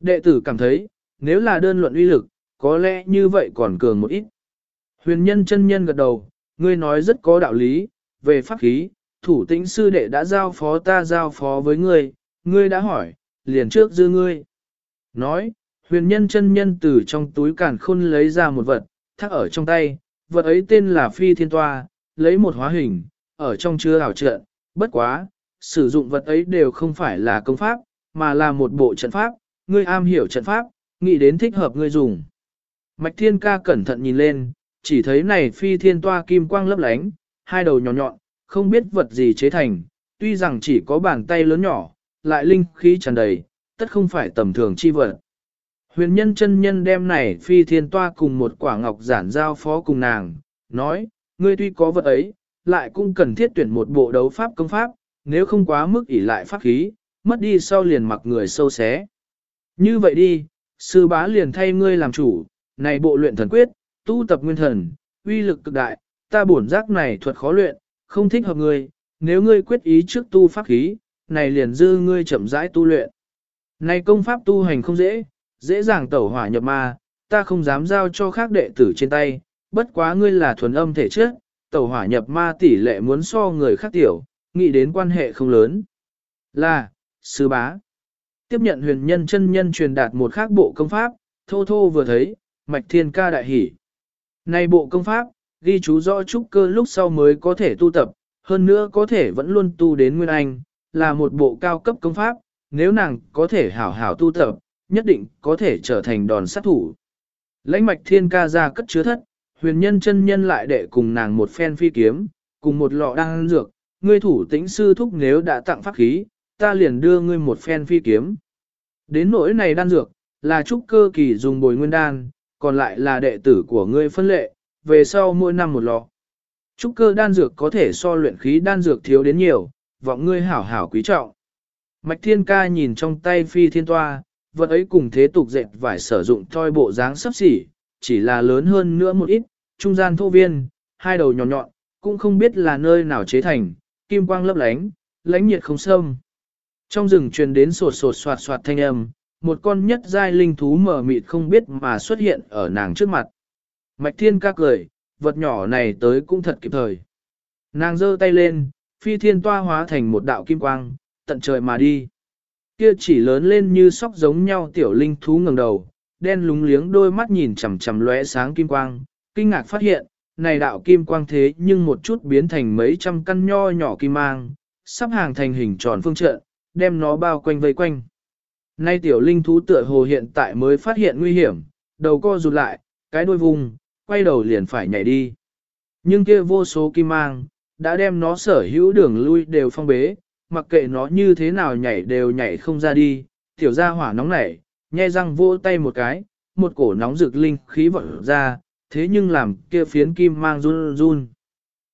Đệ tử cảm thấy, nếu là đơn luận uy lực, có lẽ như vậy còn cường một ít. Huyền nhân chân nhân gật đầu, ngươi nói rất có đạo lý, về pháp khí, thủ tĩnh sư đệ đã giao phó ta giao phó với ngươi, ngươi đã hỏi, liền trước dư ngươi. Nói, Huyền nhân chân nhân từ trong túi cản khôn lấy ra một vật, thắc ở trong tay, vật ấy tên là phi thiên toa, lấy một hóa hình, ở trong chứa ảo trận, bất quá, sử dụng vật ấy đều không phải là công pháp, mà là một bộ trận pháp, ngươi am hiểu trận pháp, nghĩ đến thích hợp ngươi dùng. Mạch thiên ca cẩn thận nhìn lên, chỉ thấy này phi thiên toa kim quang lấp lánh, hai đầu nhỏ nhọn, không biết vật gì chế thành, tuy rằng chỉ có bàn tay lớn nhỏ, lại linh khí tràn đầy, tất không phải tầm thường chi vật. Huyền nhân chân nhân đem này phi thiên toa cùng một quả ngọc giản giao phó cùng nàng, nói, ngươi tuy có vật ấy, lại cũng cần thiết tuyển một bộ đấu pháp công pháp, nếu không quá mức ỷ lại pháp khí, mất đi sau liền mặc người sâu xé. Như vậy đi, sư bá liền thay ngươi làm chủ, này bộ luyện thần quyết, tu tập nguyên thần, uy lực cực đại, ta bổn giác này thuật khó luyện, không thích hợp ngươi, nếu ngươi quyết ý trước tu pháp khí, này liền dư ngươi chậm rãi tu luyện. Này công pháp tu hành không dễ, dễ dàng tẩu hỏa nhập ma, ta không dám giao cho khác đệ tử trên tay, bất quá ngươi là thuần âm thể chất, tẩu hỏa nhập ma tỷ lệ muốn so người khác tiểu, nghĩ đến quan hệ không lớn. Là, sư bá. Tiếp nhận huyền nhân chân nhân truyền đạt một khác bộ công pháp, thô thô vừa thấy, mạch thiên ca đại hỉ. Này bộ công pháp, ghi chú rõ trúc cơ lúc sau mới có thể tu tập, hơn nữa có thể vẫn luôn tu đến Nguyên Anh, là một bộ cao cấp công pháp, nếu nàng có thể hảo hảo tu tập, nhất định có thể trở thành đòn sát thủ. Lãnh mạch thiên ca ra cất chứa thất, huyền nhân chân nhân lại đệ cùng nàng một phen phi kiếm, cùng một lọ đan dược, ngươi thủ tĩnh sư thúc nếu đã tặng pháp khí, ta liền đưa ngươi một phen phi kiếm. Đến nỗi này đan dược, là trúc cơ kỳ dùng bồi nguyên đan, còn lại là đệ tử của ngươi phân lệ, về sau mỗi năm một lọ. Trúc cơ đan dược có thể so luyện khí đan dược thiếu đến nhiều, vọng ngươi hảo hảo quý trọng. Mạch thiên ca nhìn trong tay phi thiên toa, vật ấy cùng thế tục dệt vải sử dụng thoi bộ dáng sắp xỉ, chỉ là lớn hơn nữa một ít, trung gian thô viên, hai đầu nhọn nhọn, cũng không biết là nơi nào chế thành, kim quang lấp lánh, lánh nhiệt không sâm. Trong rừng truyền đến sột sột soạt soạt thanh âm, một con nhất giai linh thú mở mịt không biết mà xuất hiện ở nàng trước mặt. Mạch thiên ca cười, vật nhỏ này tới cũng thật kịp thời. Nàng giơ tay lên, phi thiên toa hóa thành một đạo kim quang, tận trời mà đi. Kia chỉ lớn lên như sóc giống nhau tiểu linh thú ngẩng đầu, đen lúng liếng đôi mắt nhìn chằm chằm lóe sáng kim quang, kinh ngạc phát hiện, này đạo kim quang thế nhưng một chút biến thành mấy trăm căn nho nhỏ kim mang, sắp hàng thành hình tròn phương trận, đem nó bao quanh vây quanh. Nay tiểu linh thú tựa hồ hiện tại mới phát hiện nguy hiểm, đầu co rụt lại, cái đuôi vùng, quay đầu liền phải nhảy đi. Nhưng kia vô số kim mang, đã đem nó sở hữu đường lui đều phong bế, mặc kệ nó như thế nào nhảy đều nhảy không ra đi, tiểu gia hỏa nóng nảy, nhai răng vô tay một cái, một cổ nóng rực linh khí vọt ra, thế nhưng làm kia phiến kim mang run run.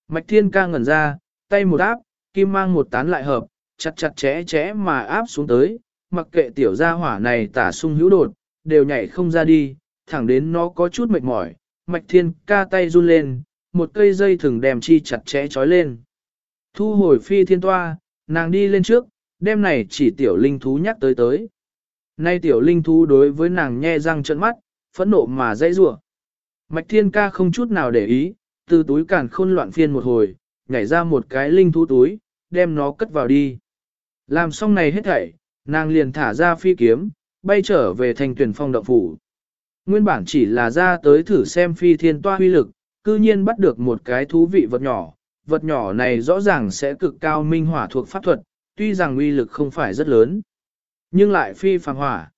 Mạch thiên ca ngẩn ra, tay một áp, kim mang một tán lại hợp, chặt chặt chẽ chẽ mà áp xuống tới, mặc kệ tiểu gia hỏa này tả sung hữu đột, đều nhảy không ra đi, thẳng đến nó có chút mệt mỏi, mạch thiên ca tay run lên, một cây dây thừng đem chi chặt chẽ trói lên. Thu hồi phi thiên toa, nàng đi lên trước, đem này chỉ tiểu linh thú nhắc tới tới. Nay tiểu linh thú đối với nàng nhe răng trận mắt, phẫn nộ mà dãy rủa. Mạch thiên ca không chút nào để ý, từ túi cản khôn loạn phiên một hồi, nhảy ra một cái linh thú túi, đem nó cất vào đi. Làm xong này hết thảy, nàng liền thả ra phi kiếm, bay trở về thành tuyển phong động phủ. Nguyên bản chỉ là ra tới thử xem phi thiên toa huy lực, cư nhiên bắt được một cái thú vị vật nhỏ. Vật nhỏ này rõ ràng sẽ cực cao minh hỏa thuộc pháp thuật, tuy rằng uy lực không phải rất lớn, nhưng lại phi phàm hỏa.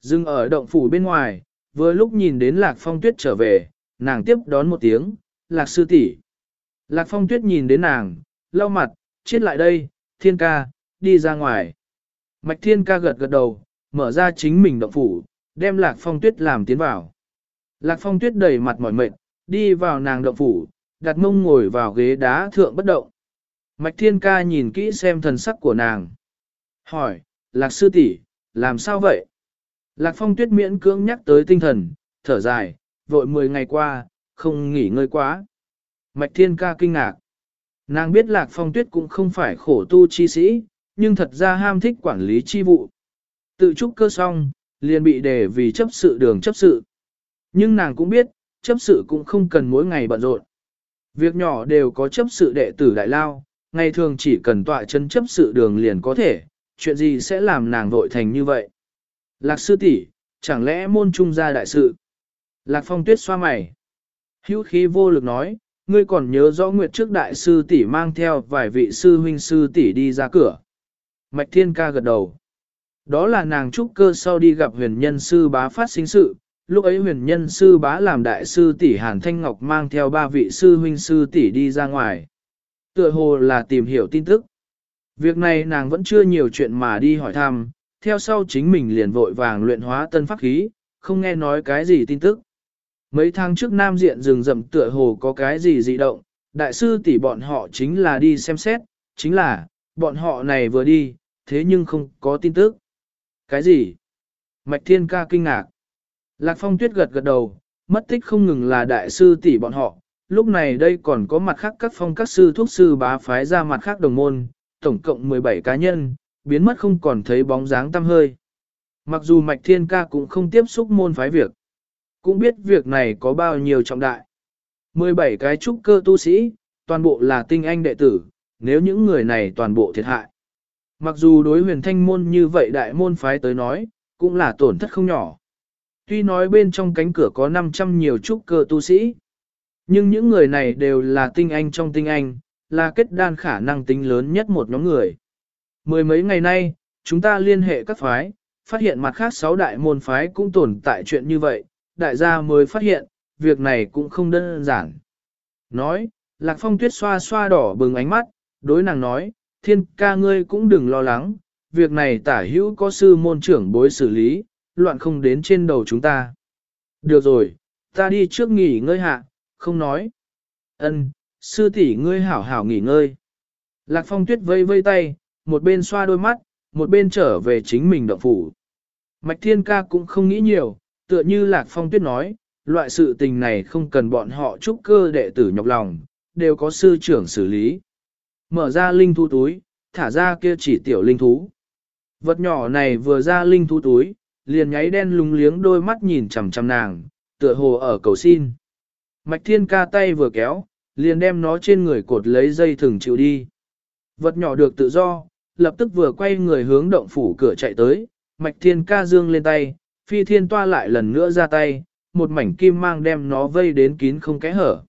Dừng ở động phủ bên ngoài, vừa lúc nhìn đến Lạc Phong Tuyết trở về, nàng tiếp đón một tiếng, Lạc sư tỷ. Lạc Phong Tuyết nhìn đến nàng, lau mặt, chết lại đây, thiên ca, đi ra ngoài. Mạch thiên ca gật gật đầu, mở ra chính mình động phủ, đem Lạc Phong Tuyết làm tiến vào. Lạc Phong Tuyết đầy mặt mỏi mệt, đi vào nàng động phủ, đặt mông ngồi vào ghế đá thượng bất động. Mạch Thiên Ca nhìn kỹ xem thần sắc của nàng. Hỏi, Lạc Sư tỷ, làm sao vậy? Lạc Phong Tuyết miễn cưỡng nhắc tới tinh thần, thở dài, vội 10 ngày qua, không nghỉ ngơi quá. Mạch Thiên Ca kinh ngạc. Nàng biết Lạc Phong Tuyết cũng không phải khổ tu chi sĩ, nhưng thật ra ham thích quản lý chi vụ. Tự trúc cơ xong, liền bị đề vì chấp sự đường chấp sự. Nhưng nàng cũng biết, chấp sự cũng không cần mỗi ngày bận rộn. Việc nhỏ đều có chấp sự đệ tử đại lao, ngày thường chỉ cần tọa chân chấp sự đường liền có thể, chuyện gì sẽ làm nàng vội thành như vậy. Lạc sư tỷ, Chẳng lẽ môn trung gia đại sự? Lạc phong tuyết xoa mày. Hữu khí vô lực nói, ngươi còn nhớ rõ nguyệt trước đại sư tỷ mang theo vài vị sư huynh sư tỷ đi ra cửa. Mạch thiên ca gật đầu. Đó là nàng trúc cơ sau đi gặp huyền nhân sư bá phát sinh sự, lúc ấy huyền nhân sư bá làm đại sư tỷ Hàn Thanh Ngọc mang theo ba vị sư huynh sư tỷ đi ra ngoài. Tựa hồ là tìm hiểu tin tức. Việc này nàng vẫn chưa nhiều chuyện mà đi hỏi thăm, theo sau chính mình liền vội vàng luyện hóa tân pháp khí, không nghe nói cái gì tin tức. Mấy tháng trước Nam Diện rừng rậm tựa hồ có cái gì dị động, đại sư tỷ bọn họ chính là đi xem xét, chính là, bọn họ này vừa đi, thế nhưng không có tin tức. Cái gì? Mạch Thiên ca kinh ngạc. Lạc Phong Tuyết gật gật đầu, mất tích không ngừng là đại sư tỷ bọn họ, lúc này đây còn có mặt khác các phong các sư thuốc sư bá phái ra mặt khác đồng môn, tổng cộng 17 cá nhân, biến mất không còn thấy bóng dáng tăm hơi. Mặc dù Mạch Thiên Ca cũng không tiếp xúc môn phái việc, cũng biết việc này có bao nhiêu trọng đại. 17 cái trúc cơ tu sĩ, toàn bộ là tinh anh đệ tử, nếu những người này toàn bộ thiệt hại. Mặc dù đối huyền thanh môn như vậy đại môn phái tới nói, cũng là tổn thất không nhỏ. Tuy nói bên trong cánh cửa có 500 nhiều trúc cơ tu sĩ, nhưng những người này đều là tinh anh trong tinh anh, là kết đan khả năng tính lớn nhất một nhóm người. Mười mấy ngày nay, chúng ta liên hệ các phái, phát hiện mặt khác sáu đại môn phái cũng tồn tại chuyện như vậy, đại gia mới phát hiện, việc này cũng không đơn giản. Nói, Lạc Phong Tuyết xoa xoa đỏ bừng ánh mắt, đối nàng nói, thiên ca ngươi cũng đừng lo lắng, việc này tả hữu có sư môn trưởng bối xử lý, loạn không đến trên đầu chúng ta. Được rồi, ta đi trước nghỉ ngơi hạ, không nói. Ân, sư tỷ ngươi hảo hảo nghỉ ngơi. Lạc phong tuyết vây vây tay, một bên xoa đôi mắt, một bên trở về chính mình động phủ. Mạch thiên ca cũng không nghĩ nhiều, tựa như lạc phong tuyết nói, loại sự tình này không cần bọn họ chúc cơ đệ tử nhọc lòng, đều có sư trưởng xử lý. Mở ra linh thú túi, thả ra kia chỉ tiểu linh thú. Vật nhỏ này vừa ra linh thú túi, liền nháy đen lúng liếng đôi mắt nhìn chằm chằm nàng, tựa hồ ở cầu xin. Mạch thiên ca tay vừa kéo, liền đem nó trên người cột lấy dây thừng chịu đi. Vật nhỏ được tự do, lập tức vừa quay người hướng động phủ cửa chạy tới, mạch thiên ca dương lên tay, phi thiên toa lại lần nữa ra tay, một mảnh kim mang đem nó vây đến kín không kẽ hở.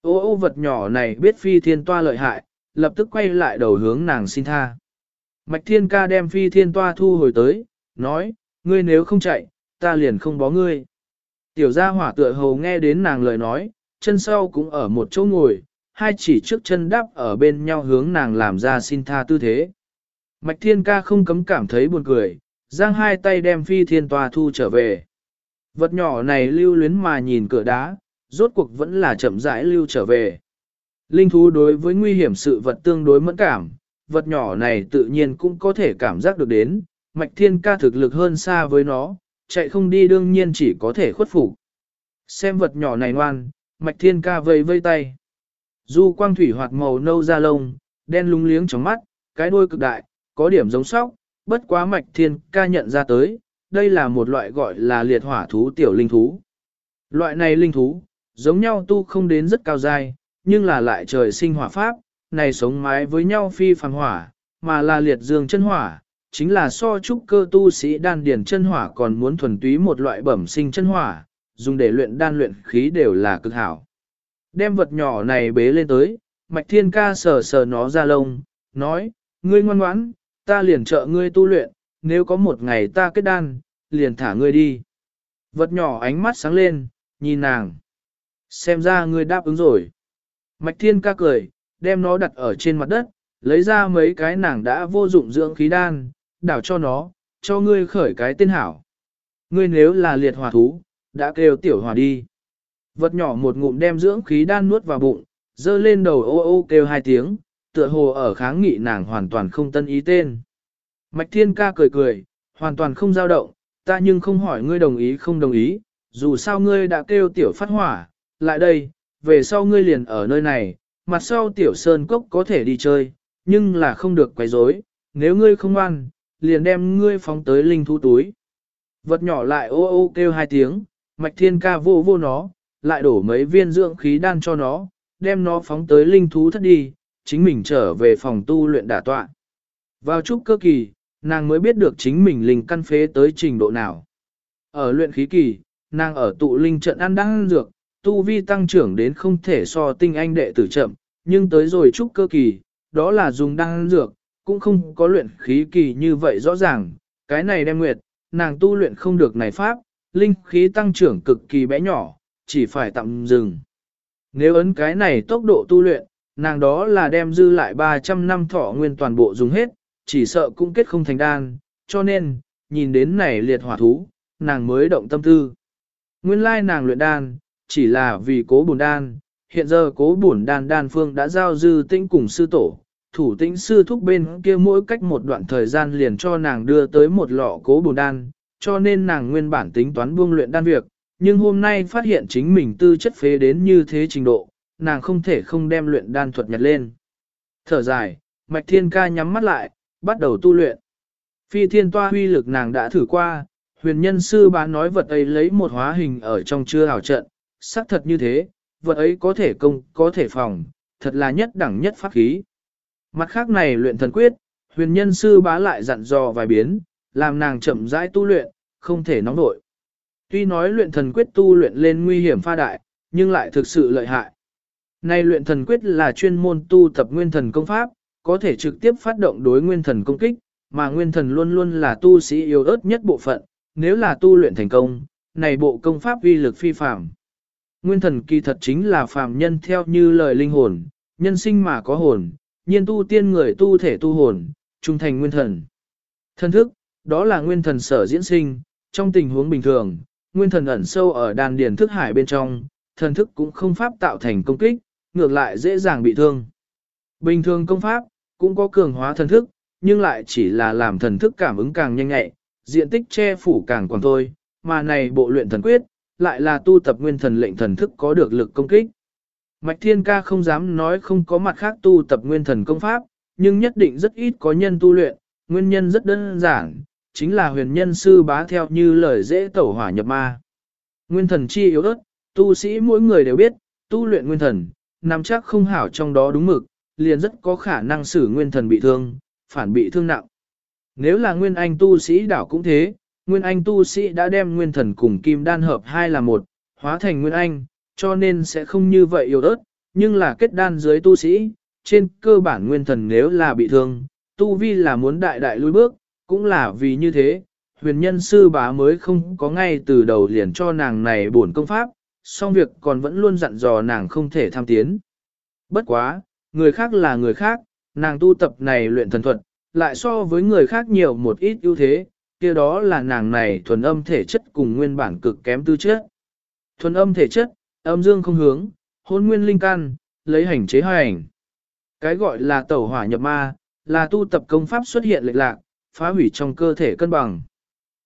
Ô ô vật nhỏ này biết phi thiên toa lợi hại, lập tức quay lại đầu hướng nàng xin tha. Mạch thiên ca đem phi thiên toa thu hồi tới, nói, ngươi nếu không chạy, ta liền không bó ngươi. Tiểu gia hỏa tựa hầu nghe đến nàng lời nói, chân sau cũng ở một chỗ ngồi, hai chỉ trước chân đắp ở bên nhau hướng nàng làm ra xin tha tư thế. Mạch thiên ca không cấm cảm thấy buồn cười, giang hai tay đem phi thiên toa thu trở về. Vật nhỏ này lưu luyến mà nhìn cửa đá, rốt cuộc vẫn là chậm rãi lưu trở về. Linh thú đối với nguy hiểm sự vật tương đối mẫn cảm, vật nhỏ này tự nhiên cũng có thể cảm giác được đến, mạch thiên ca thực lực hơn xa với nó, chạy không đi đương nhiên chỉ có thể khuất phục. Xem vật nhỏ này ngoan, mạch thiên ca vây vây tay. Du quang thủy hoạt màu nâu da lông, đen lúng liếng trong mắt, cái đuôi cực đại, có điểm giống sóc, bất quá mạch thiên ca nhận ra tới, đây là một loại gọi là liệt hỏa thú tiểu linh thú. Loại này linh thú, giống nhau tu không đến rất cao dài nhưng là lại trời sinh hỏa pháp, này sống mái với nhau phi phàm hỏa, mà là liệt dương chân hỏa, chính là so trúc cơ tu sĩ đan điển chân hỏa còn muốn thuần túy một loại bẩm sinh chân hỏa, dùng để luyện đan luyện khí đều là cực hảo. Đem vật nhỏ này bế lên tới, mạch thiên ca sờ sờ nó ra lông, nói, ngươi ngoan ngoãn, ta liền trợ ngươi tu luyện, nếu có một ngày ta kết đan, liền thả ngươi đi. Vật nhỏ ánh mắt sáng lên, nhìn nàng. Xem ra ngươi đáp ứng rồi. Mạch thiên ca cười, đem nó đặt ở trên mặt đất, lấy ra mấy cái nàng đã vô dụng dưỡng khí đan, đảo cho nó, cho ngươi khởi cái tên hảo. Ngươi nếu là liệt hỏa thú, đã kêu tiểu hỏa đi. Vật nhỏ một ngụm đem dưỡng khí đan nuốt vào bụng, dơ lên đầu ô ô kêu hai tiếng, tựa hồ ở kháng nghị nàng hoàn toàn không tân ý tên. Mạch thiên ca cười cười, hoàn toàn không dao động, ta nhưng không hỏi ngươi đồng ý không đồng ý, dù sao ngươi đã kêu tiểu phát hỏa, lại đây, về sau ngươi liền ở nơi này, mặt sau tiểu sơn cốc có thể đi chơi, nhưng là không được quấy rối. nếu ngươi không ăn, liền đem ngươi phóng tới linh thú túi. Vật nhỏ lại ô ô kêu hai tiếng, mạch thiên ca vô vô nó, lại đổ mấy viên dưỡng khí đan cho nó, đem nó phóng tới linh thú thất đi, chính mình trở về phòng tu luyện đả tọa. Vào chúc cơ kỳ, nàng mới biết được chính mình linh căn phế tới trình độ nào. Ở luyện khí kỳ, nàng ở tụ linh trận ăn đang dược, tu vi tăng trưởng đến không thể so tinh anh đệ tử chậm, nhưng tới rồi trúc cơ kỳ, đó là dùng đan dược, cũng không có luyện khí kỳ như vậy rõ ràng, cái này đem nguyệt, nàng tu luyện không được này pháp, linh khí tăng trưởng cực kỳ bé nhỏ, chỉ phải tạm dừng. Nếu ấn cái này tốc độ tu luyện, nàng đó là đem dư lại 300 năm thọ nguyên toàn bộ dùng hết, chỉ sợ cũng kết không thành đan, cho nên, nhìn đến này liệt hỏa thú, nàng mới động tâm tư. Nguyên lai nàng luyện đan, chỉ là vì cố bổn đan, hiện giờ cố bổn đan đan phương đã giao dư tinh cùng sư tổ, thủ tĩnh sư thúc bên kia mỗi cách một đoạn thời gian liền cho nàng đưa tới một lọ cố bổn đan, cho nên nàng nguyên bản tính toán buông luyện đan việc, nhưng hôm nay phát hiện chính mình tư chất phế đến như thế trình độ, nàng không thể không đem luyện đan thuật nhặt lên. Thở dài, Mạch Thiên Ca nhắm mắt lại, bắt đầu tu luyện. Phi thiên toa huy lực nàng đã thử qua, huyền nhân sư bán nói vật ấy lấy một hóa hình ở trong chưa hảo trận, xác thật như thế, vật ấy có thể công, có thể phòng, thật là nhất đẳng nhất pháp khí. Mặt khác này luyện thần quyết, huyền nhân sư bá lại dặn dò vài biến, làm nàng chậm rãi tu luyện, không thể nóng nổi. Tuy nói luyện thần quyết tu luyện lên nguy hiểm pha đại, nhưng lại thực sự lợi hại. Này luyện thần quyết là chuyên môn tu tập nguyên thần công pháp, có thể trực tiếp phát động đối nguyên thần công kích, mà nguyên thần luôn luôn là tu sĩ yếu ớt nhất bộ phận, nếu là tu luyện thành công, này bộ công pháp uy lực phi phàm. Nguyên thần kỳ thật chính là phàm nhân theo như lời linh hồn, nhân sinh mà có hồn, nhiên tu tiên người tu thể tu hồn, trung thành nguyên thần. Thân thức, đó là nguyên thần sở diễn sinh, trong tình huống bình thường, nguyên thần ẩn sâu ở đàn điển thức hải bên trong, thần thức cũng không pháp tạo thành công kích, ngược lại dễ dàng bị thương. Bình thường công pháp, cũng có cường hóa thần thức, nhưng lại chỉ là làm thần thức cảm ứng càng nhanh nhẹ, diện tích che phủ càng quảng thôi, mà này bộ luyện thần quyết, lại là tu tập nguyên thần lệnh thần thức có được lực công kích. Mạch Thiên Ca không dám nói không có mặt khác tu tập nguyên thần công pháp, nhưng nhất định rất ít có nhân tu luyện, nguyên nhân rất đơn giản, chính là huyền nhân sư bá theo như lời dễ tẩu hỏa nhập ma. Nguyên thần chi yếu ớt, tu sĩ mỗi người đều biết, tu luyện nguyên thần, nắm chắc không hảo trong đó đúng mực, liền rất có khả năng xử nguyên thần bị thương, phản bị thương nặng. Nếu là nguyên anh tu sĩ đảo cũng thế, nguyên anh tu sĩ đã đem nguyên thần cùng kim đan hợp hai là một, hóa thành nguyên anh, cho nên sẽ không như vậy yếu ớt, nhưng là kết đan dưới tu sĩ, trên cơ bản nguyên thần nếu là bị thương, tu vi là muốn đại đại lui bước, cũng là vì như thế, huyền nhân sư bá mới không có ngay từ đầu liền cho nàng này bổn công pháp, song việc còn vẫn luôn dặn dò nàng không thể tham tiến. Bất quá, người khác là người khác, nàng tu tập này luyện thần thuật, lại so với người khác nhiều một ít ưu thế, kia đó là nàng này thuần âm thể chất cùng nguyên bản cực kém tư chất. Thuần âm thể chất, âm dương không hướng, hôn nguyên linh căn, lấy hành chế hành. Cái gọi là tẩu hỏa nhập ma, là tu tập công pháp xuất hiện lệch lạc, phá hủy trong cơ thể cân bằng.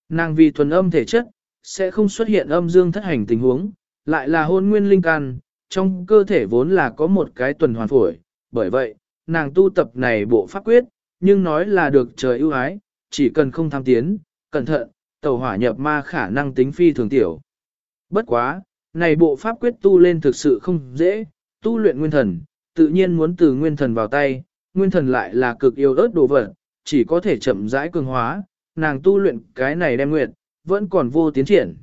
Nàng vì thuần âm thể chất, sẽ không xuất hiện âm dương thất hành tình huống, lại là hôn nguyên linh căn, trong cơ thể vốn là có một cái tuần hoàn phổi, bởi vậy, nàng tu tập này bộ pháp quyết, nhưng nói là được trời ưu ái, chỉ cần không tham tiến, cẩn thận, tàu hỏa nhập ma khả năng tính phi thường tiểu. Bất quá, này bộ pháp quyết tu lên thực sự không dễ, tu luyện nguyên thần, tự nhiên muốn từ nguyên thần vào tay, nguyên thần lại là cực yêu ớt đồ vật, chỉ có thể chậm rãi cường hóa, nàng tu luyện cái này đem nguyện, vẫn còn vô tiến triển.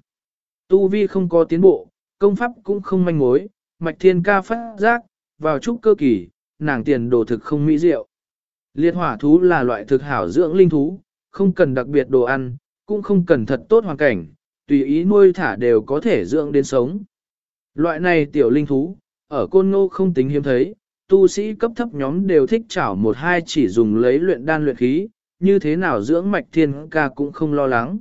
Tu vi không có tiến bộ, công pháp cũng không manh mối, mạch thiên ca phát giác, vào trúc cơ kỳ, nàng tiền đồ thực không mỹ diệu. Liệt hỏa thú là loại thực hảo dưỡng linh thú, không cần đặc biệt đồ ăn, cũng không cần thật tốt hoàn cảnh, tùy ý nuôi thả đều có thể dưỡng đến sống. Loại này tiểu linh thú, ở côn ngô không tính hiếm thấy, tu sĩ cấp thấp nhóm đều thích chảo một hai chỉ dùng lấy luyện đan luyện khí, như thế nào dưỡng mạch thiên ca cũng không lo lắng.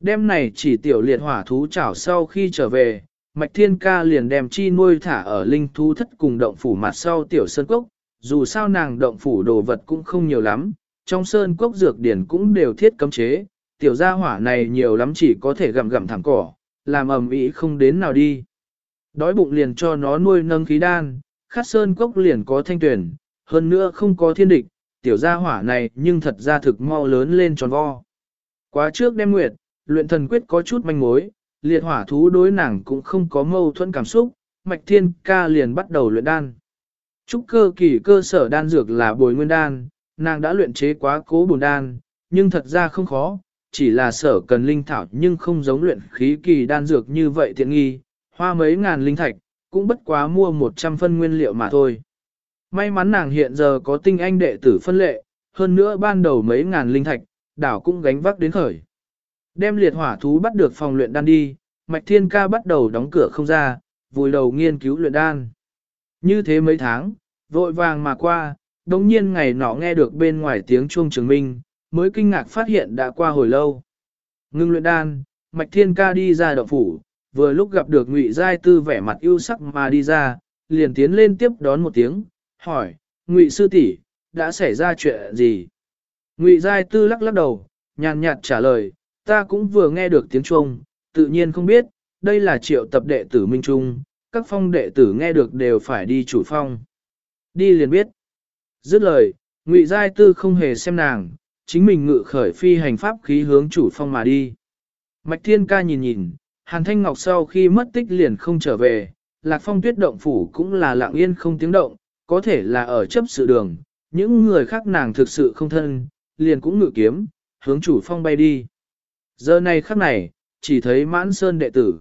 Đêm này chỉ tiểu liệt hỏa thú chảo sau khi trở về, mạch thiên ca liền đem chi nuôi thả ở linh thú thất cùng động phủ mặt sau tiểu sơn cốc, dù sao nàng động phủ đồ vật cũng không nhiều lắm, trong sơn cốc dược điển cũng đều thiết cấm chế, tiểu gia hỏa này nhiều lắm chỉ có thể gặm gặm thẳng cỏ, làm ầm ĩ không đến nào đi. Đói bụng liền cho nó nuôi nâng khí đan, khát sơn cốc liền có thanh tuyển, hơn nữa không có thiên địch, tiểu gia hỏa này nhưng thật ra thực mau lớn lên tròn vo. Quá trước đêm nguyệt, luyện thần quyết có chút manh mối, liệt hỏa thú đối nàng cũng không có mâu thuẫn cảm xúc, mạch thiên ca liền bắt đầu luyện đan. Trúc cơ kỳ cơ sở đan dược là bồi nguyên đan, nàng đã luyện chế quá cố bổn đan, nhưng thật ra không khó, chỉ là sở cần linh thảo nhưng không giống luyện khí kỳ đan dược như vậy tiện nghi, hoa mấy ngàn linh thạch, cũng bất quá mua 100 phân nguyên liệu mà thôi. May mắn nàng hiện giờ có tinh anh đệ tử phân lệ, hơn nữa ban đầu mấy ngàn linh thạch, đảo cũng gánh vác đến khởi. Đem liệt hỏa thú bắt được phòng luyện đan đi, Mạch Thiên Ca bắt đầu đóng cửa không ra, vùi đầu nghiên cứu luyện đan. Như thế mấy tháng, vội vàng mà qua, đồng nhiên ngày nọ nghe được bên ngoài tiếng chuông trường minh, mới kinh ngạc phát hiện đã qua hồi lâu. Ngưng luyện đan, Mạch Thiên Ca đi ra động phủ, vừa lúc gặp được Ngụy Giai Tư vẻ mặt ưu sắc mà đi ra, liền tiến lên tiếp đón một tiếng, hỏi, Ngụy Sư tỷ đã xảy ra chuyện gì? Ngụy Giai Tư lắc lắc đầu, nhàn nhạt trả lời, ta cũng vừa nghe được tiếng chuông, tự nhiên không biết, đây là triệu tập đệ tử Minh Trung, các phong đệ tử nghe được đều phải đi chủ phong. Đi liền biết. Dứt lời, Ngụy Giai Tư không hề xem nàng, chính mình ngự khởi phi hành pháp khí hướng chủ phong mà đi. Mạch Thiên Ca nhìn nhìn, Hàn Thanh Ngọc sau khi mất tích liền không trở về, Lạc Phong tuyết động phủ cũng là lặng yên không tiếng động, có thể là ở chấp sự đường, những người khác nàng thực sự không thân, liền cũng ngự kiếm, hướng chủ phong bay đi. Giờ này khắc này, chỉ thấy mãn sơn đệ tử.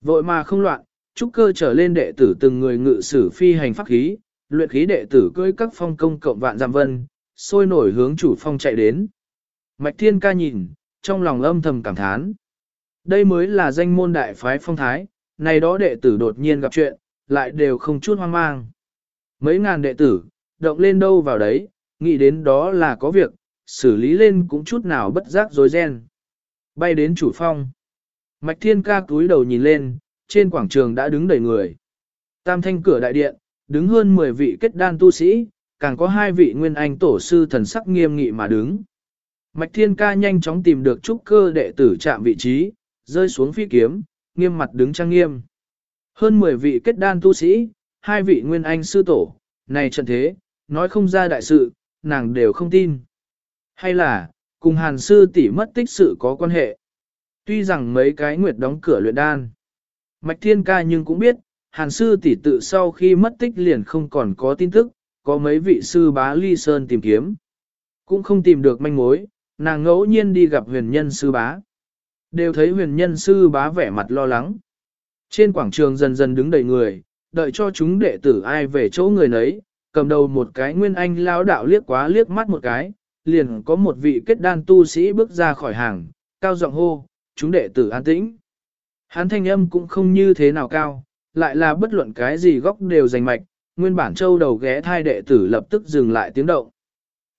Vội mà không loạn, trúc cơ trở lên đệ tử từng người ngự sử phi hành pháp khí, luyện khí đệ tử cưỡi các phong công cộng vạn giảm vân, sôi nổi hướng chủ phong chạy đến. Mạch thiên ca nhìn, trong lòng âm thầm cảm thán. Đây mới là danh môn đại phái phong thái, này đó đệ tử đột nhiên gặp chuyện, lại đều không chút hoang mang. Mấy ngàn đệ tử, động lên đâu vào đấy, nghĩ đến đó là có việc, xử lý lên cũng chút nào bất giác rối ren. Bay đến chủ phong. Mạch thiên ca cúi đầu nhìn lên, trên quảng trường đã đứng đầy người. Tam thanh cửa đại điện, đứng hơn 10 vị kết đan tu sĩ, càng có hai vị nguyên anh tổ sư thần sắc nghiêm nghị mà đứng. Mạch thiên ca nhanh chóng tìm được trúc cơ đệ tử chạm vị trí, rơi xuống phi kiếm, nghiêm mặt đứng trang nghiêm. Hơn 10 vị kết đan tu sĩ, hai vị nguyên anh sư tổ, này trận thế, nói không ra đại sự, nàng đều không tin. Hay là, cùng hàn sư tỷ mất tích sự có quan hệ. Tuy rằng mấy cái nguyệt đóng cửa luyện đan. Mạch thiên ca nhưng cũng biết, hàn sư tỷ tự sau khi mất tích liền không còn có tin tức, có mấy vị sư bá ly sơn tìm kiếm. Cũng không tìm được manh mối, nàng ngẫu nhiên đi gặp huyền nhân sư bá. Đều thấy huyền nhân sư bá vẻ mặt lo lắng. Trên quảng trường dần dần đứng đầy người, đợi cho chúng đệ tử ai về chỗ người nấy, cầm đầu một cái nguyên anh lao đạo liếc quá liếc mắt một cái, liền có một vị kết đan tu sĩ bước ra khỏi hàng, cao giọng hô, chúng đệ tử an tĩnh. Hán thanh âm cũng không như thế nào cao, lại là bất luận cái gì góc đều giành mạch, nguyên bản châu đầu ghé thai đệ tử lập tức dừng lại tiếng động.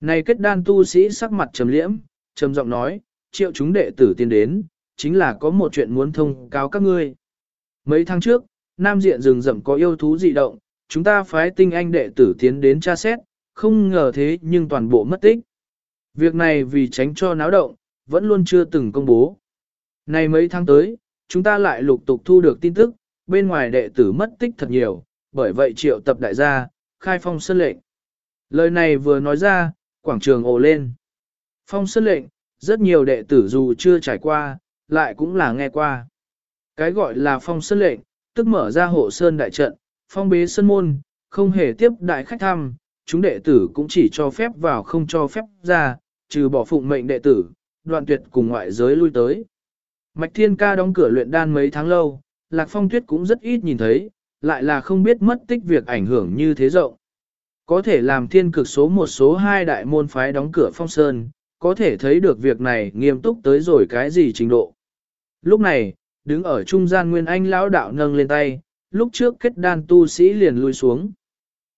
Này kết đan tu sĩ sắc mặt trầm liễm, trầm giọng nói, triệu chúng đệ tử tiến đến, chính là có một chuyện muốn thông cáo các ngươi. Mấy tháng trước, Nam Diện rừng rậm có yêu thú dị động, chúng ta phái tinh anh đệ tử tiến đến tra xét, không ngờ thế nhưng toàn bộ mất tích. Việc này vì tránh cho náo động, vẫn luôn chưa từng công bố. Này mấy tháng tới, chúng ta lại lục tục thu được tin tức, bên ngoài đệ tử mất tích thật nhiều, bởi vậy triệu tập đại gia, khai phong sơn lệnh. Lời này vừa nói ra, quảng trường ồ lên. Phong sơn lệnh, rất nhiều đệ tử dù chưa trải qua, lại cũng là nghe qua. Cái gọi là phong sơn lệnh, tức mở ra hộ sơn đại trận, phong bế sơn môn, không hề tiếp đại khách thăm, chúng đệ tử cũng chỉ cho phép vào không cho phép ra, trừ bỏ phụng mệnh đệ tử, đoạn tuyệt cùng ngoại giới lui tới. Mạch Thiên Ca đóng cửa luyện đan mấy tháng lâu, Lạc Phong Tuyết cũng rất ít nhìn thấy, lại là không biết mất tích việc ảnh hưởng như thế rộng. Có thể làm thiên cực số một số hai đại môn phái đóng cửa phong sơn, có thể thấy được việc này nghiêm túc tới rồi cái gì trình độ. Lúc này, đứng ở trung gian Nguyên Anh lão đạo nâng lên tay, lúc trước kết đan tu sĩ liền lui xuống.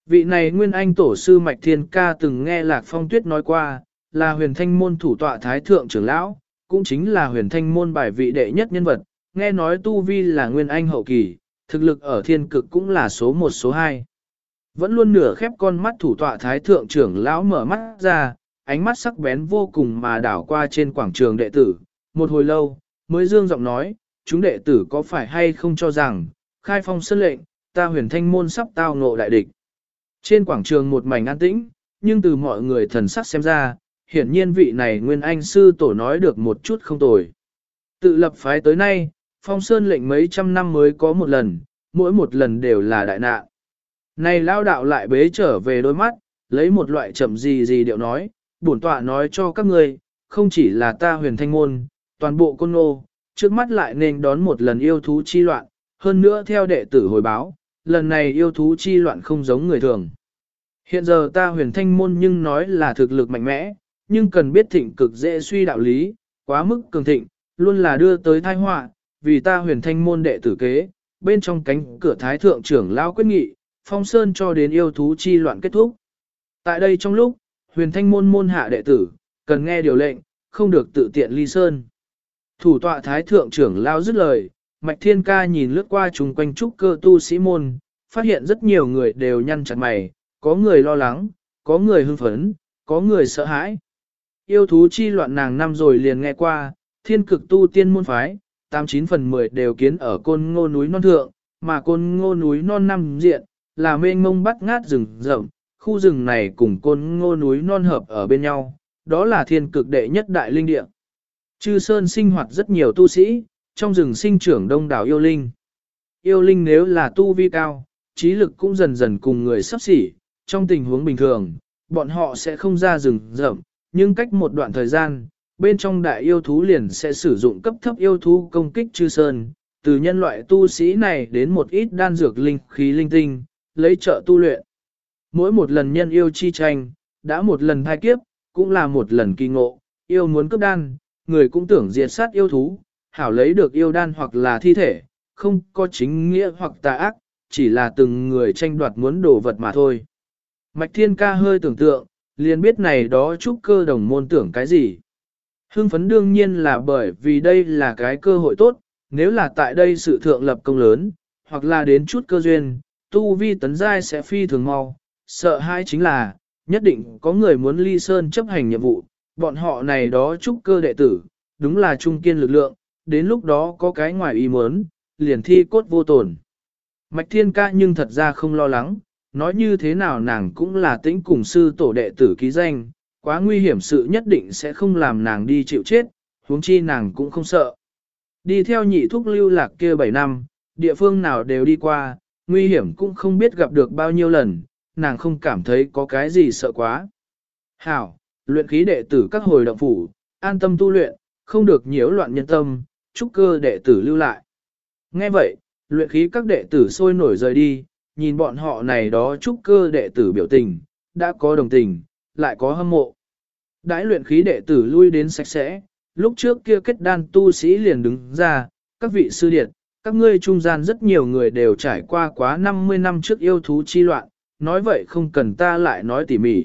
Vị này Nguyên Anh tổ sư Mạch Thiên Ca từng nghe Lạc Phong Tuyết nói qua, là huyền thanh môn thủ tọa thái thượng trưởng lão, cũng chính là huyền thanh môn bài vị đệ nhất nhân vật, nghe nói tu vi là Nguyên Anh hậu kỳ, thực lực ở thiên cực cũng là số một số hai. Vẫn luôn nửa khép con mắt thủ tọa thái thượng trưởng lão mở mắt ra, ánh mắt sắc bén vô cùng mà đảo qua trên quảng trường đệ tử, một hồi lâu, mới dương giọng nói, chúng đệ tử có phải hay không cho rằng, khai phong sân lệnh, ta huyền thanh môn sắp tao ngộ đại địch. Trên quảng trường một mảnh an tĩnh, nhưng từ mọi người thần sắc xem ra, hiển nhiên vị này nguyên anh sư tổ nói được một chút không tồi. Tự lập phái tới nay, phong sơn lệnh mấy trăm năm mới có một lần, mỗi một lần đều là đại nạn. Này lao đạo lại bế trở về đôi mắt, lấy một loại chậm gì gì điệu nói, bổn tọa nói cho các ngươi, không chỉ là ta huyền thanh môn, toàn bộ côn nô, trước mắt lại nên đón một lần yêu thú chi loạn, hơn nữa theo đệ tử hồi báo, lần này yêu thú chi loạn không giống người thường. Hiện giờ ta huyền thanh môn nhưng nói là thực lực mạnh mẽ, nhưng cần biết thịnh cực dễ suy đạo lý, quá mức cường thịnh, luôn là đưa tới tai họa, vì ta huyền thanh môn đệ tử kế, bên trong cánh cửa thái thượng trưởng lao quyết nghị, phong sơn cho đến yêu thú chi loạn kết thúc. Tại đây trong lúc, huyền thanh môn môn hạ đệ tử, cần nghe điều lệnh, không được tự tiện ly sơn. Thủ tọa thái thượng trưởng lao dứt lời, mạch thiên ca nhìn lướt qua chung quanh trúc cơ tu sĩ môn, phát hiện rất nhiều người đều nhăn chặt mày, có người lo lắng, có người hưng phấn, có người sợ hãi. Yêu thú chi loạn nàng năm rồi liền nghe qua, thiên cực tu tiên môn phái, 89 phần 10 đều kiến ở côn ngô núi non thượng, mà côn ngô núi non năm diện, là mênh mông bắt ngát rừng rậm, khu rừng này cùng côn ngô núi non hợp ở bên nhau, đó là thiên cực đệ nhất đại linh địa. Chư Sơn sinh hoạt rất nhiều tu sĩ, trong rừng sinh trưởng đông đảo yêu linh. Yêu linh nếu là tu vi cao, trí lực cũng dần dần cùng người sắp xỉ, trong tình huống bình thường, bọn họ sẽ không ra rừng rậm, nhưng cách một đoạn thời gian, bên trong đại yêu thú liền sẽ sử dụng cấp thấp yêu thú công kích chư sơn, từ nhân loại tu sĩ này đến một ít đan dược linh khí linh tinh, lấy trợ tu luyện. Mỗi một lần nhân yêu chi tranh, đã một lần thai kiếp, cũng là một lần kỳ ngộ, yêu muốn cấp đan, người cũng tưởng diệt sát yêu thú, hảo lấy được yêu đan hoặc là thi thể, không có chính nghĩa hoặc tà ác, chỉ là từng người tranh đoạt muốn đồ vật mà thôi. Mạch Thiên Ca hơi tưởng tượng, liền biết này đó trúc cơ đồng môn tưởng cái gì. Hưng phấn đương nhiên là bởi vì đây là cái cơ hội tốt, nếu là tại đây sự thượng lập công lớn, hoặc là đến chút cơ duyên, tu vi tấn giai sẽ phi thường mau. Sợ hai chính là, nhất định có người muốn ly sơn chấp hành nhiệm vụ, bọn họ này đó trúc cơ đệ tử, đúng là trung kiên lực lượng, đến lúc đó có cái ngoài ý muốn, liền thi cốt vô tổn. Mạch Thiên Ca nhưng thật ra không lo lắng, nói như thế nào nàng cũng là tĩnh cùng sư tổ đệ tử ký danh, quá nguy hiểm sự nhất định sẽ không làm nàng đi chịu chết, huống chi nàng cũng không sợ. Đi theo nhị thúc lưu lạc kia 7 năm, địa phương nào đều đi qua, nguy hiểm cũng không biết gặp được bao nhiêu lần, nàng không cảm thấy có cái gì sợ quá. Hảo, luyện khí đệ tử các hồi động phủ, an tâm tu luyện, không được nhiễu loạn nhân tâm, chúc cơ đệ tử lưu lại. Nghe vậy, luyện khí các đệ tử sôi nổi rời đi, nhìn bọn họ này đó chúc cơ đệ tử biểu tình, đã có đồng tình, lại có hâm mộ. Đãi luyện khí đệ tử lui đến sạch sẽ, lúc trước kia kết đan tu sĩ liền đứng ra, các vị sư điện, các ngươi trung gian rất nhiều người đều trải qua quá 50 năm trước yêu thú chi loạn, nói vậy không cần ta lại nói tỉ mỉ.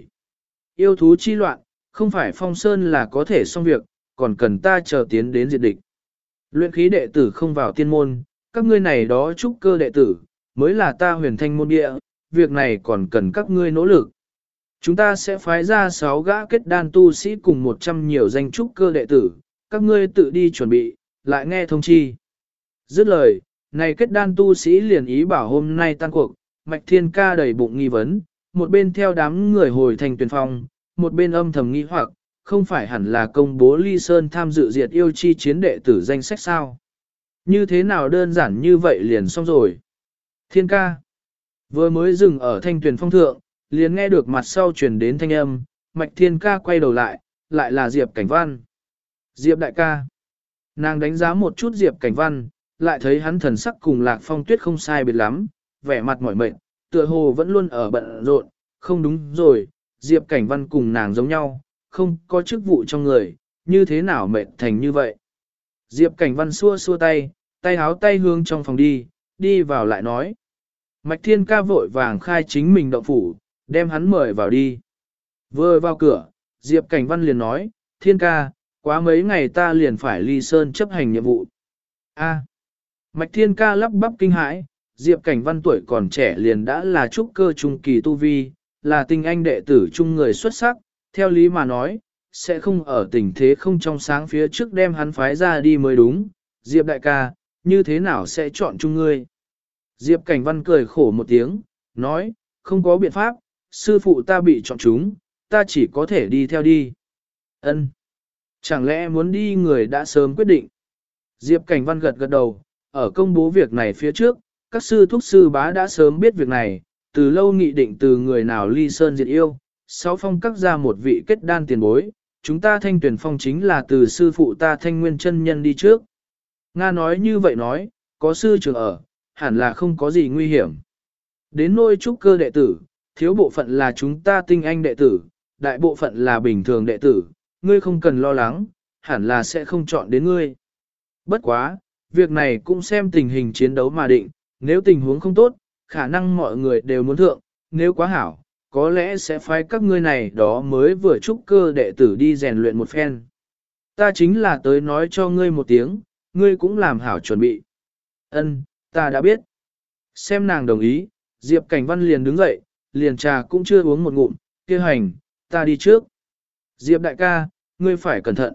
Yêu thú chi loạn, không phải phong sơn là có thể xong việc, còn cần ta chờ tiến đến diệt địch. Luyện khí đệ tử không vào tiên môn, các ngươi này đó trúc cơ đệ tử, mới là ta huyền thanh môn địa, việc này còn cần các ngươi nỗ lực. Chúng ta sẽ phái ra 6 gã kết đan tu sĩ cùng 100 nhiều danh trúc cơ đệ tử, các ngươi tự đi chuẩn bị, lại nghe thông chi. Dứt lời, này kết đan tu sĩ liền ý bảo hôm nay tan cuộc, mạch thiên ca đầy bụng nghi vấn, một bên theo đám người hồi thành tuyển phong, một bên âm thầm nghi hoặc, không phải hẳn là công bố ly sơn tham dự diệt yêu chi chiến đệ tử danh sách sao. Như thế nào đơn giản như vậy liền xong rồi. Thiên ca. Vừa mới dừng ở thanh tuyển phong thượng, liền nghe được mặt sau truyền đến thanh âm, mạch thiên ca quay đầu lại, lại là Diệp Cảnh Văn. Diệp đại ca. Nàng đánh giá một chút Diệp Cảnh Văn, lại thấy hắn thần sắc cùng lạc phong tuyết không sai biệt lắm, vẻ mặt mỏi mệt, tựa hồ vẫn luôn ở bận rộn, không đúng rồi, Diệp Cảnh Văn cùng nàng giống nhau, không có chức vụ trong người, như thế nào mệt thành như vậy. Diệp Cảnh Văn xua xua tay, tay háo tay hướng trong phòng đi, đi vào lại nói. Mạch Thiên ca vội vàng khai chính mình động phủ, đem hắn mời vào đi. Vừa vào cửa, Diệp Cảnh Văn liền nói, Thiên ca, quá mấy ngày ta liền phải ly sơn chấp hành nhiệm vụ. A. Mạch Thiên ca lắp bắp kinh hãi, Diệp Cảnh Văn tuổi còn trẻ liền đã là trúc cơ trung kỳ tu vi, là tình anh đệ tử trung người xuất sắc, theo lý mà nói, sẽ không ở tình thế không trong sáng phía trước đem hắn phái ra đi mới đúng. Diệp đại ca, như thế nào sẽ chọn chung ngươi? Diệp Cảnh Văn cười khổ một tiếng, nói, không có biện pháp, sư phụ ta bị chọn chúng, ta chỉ có thể đi theo đi. Ân, Chẳng lẽ muốn đi người đã sớm quyết định? Diệp Cảnh Văn gật gật đầu, ở công bố việc này phía trước, các sư thúc sư bá đã sớm biết việc này, từ lâu nghị định từ người nào ly sơn diệt yêu, sáu phong cắt ra một vị kết đan tiền bối, chúng ta thanh tuyển phong chính là từ sư phụ ta thanh nguyên chân nhân đi trước. Nga nói như vậy nói, có sư trưởng ở, hẳn là không có gì nguy hiểm. Đến nôi trúc cơ đệ tử, thiếu bộ phận là chúng ta tinh anh đệ tử, đại bộ phận là bình thường đệ tử, ngươi không cần lo lắng, hẳn là sẽ không chọn đến ngươi. Bất quá, việc này cũng xem tình hình chiến đấu mà định, nếu tình huống không tốt, khả năng mọi người đều muốn thượng, nếu quá hảo, có lẽ sẽ phái các ngươi này đó mới vừa trúc cơ đệ tử đi rèn luyện một phen. Ta chính là tới nói cho ngươi một tiếng, ngươi cũng làm hảo chuẩn bị. Ân, ta đã biết. Xem nàng đồng ý, Diệp Cảnh Văn liền đứng dậy, liền trà cũng chưa uống một ngụm, kia hành, ta đi trước. Diệp đại ca, ngươi phải cẩn thận.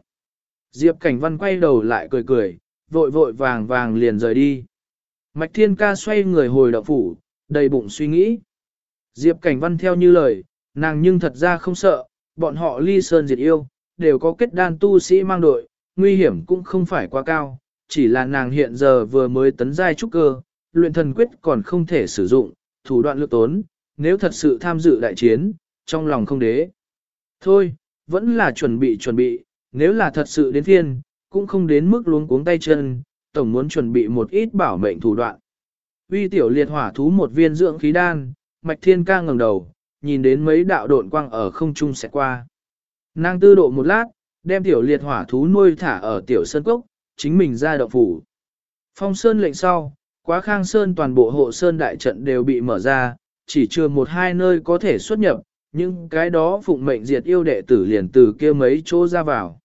Diệp Cảnh Văn quay đầu lại cười cười, vội vội vàng vàng liền rời đi. Mạch Thiên ca xoay người hồi đậu phủ, đầy bụng suy nghĩ. Diệp Cảnh Văn theo như lời, nàng nhưng thật ra không sợ, bọn họ ly sơn diệt yêu, đều có kết đan tu sĩ mang đội, nguy hiểm cũng không phải quá cao, chỉ là nàng hiện giờ vừa mới tấn giai trúc cơ, luyện thần quyết còn không thể sử dụng, thủ đoạn lựa tốn, nếu thật sự tham dự đại chiến, trong lòng không đế. Thôi, vẫn là chuẩn bị chuẩn bị, nếu là thật sự đến thiên, cũng không đến mức luống cuống tay chân, tổng muốn chuẩn bị một ít bảo mệnh thủ đoạn. Uy tiểu liệt hỏa thú một viên dưỡng khí đan, mạch thiên ca ngẩng đầu, nhìn đến mấy đạo độn quang ở không trung sẽ qua. Nàng tư độ một lát, đem tiểu liệt hỏa thú nuôi thả ở tiểu sơn cốc, chính mình ra động phủ. Phong sơn lệnh sau, quá khang sơn toàn bộ hộ sơn đại trận đều bị mở ra, chỉ chưa một hai nơi có thể xuất nhập, nhưng cái đó phụng mệnh diệt yêu đệ tử liền từ kia mấy chỗ ra vào.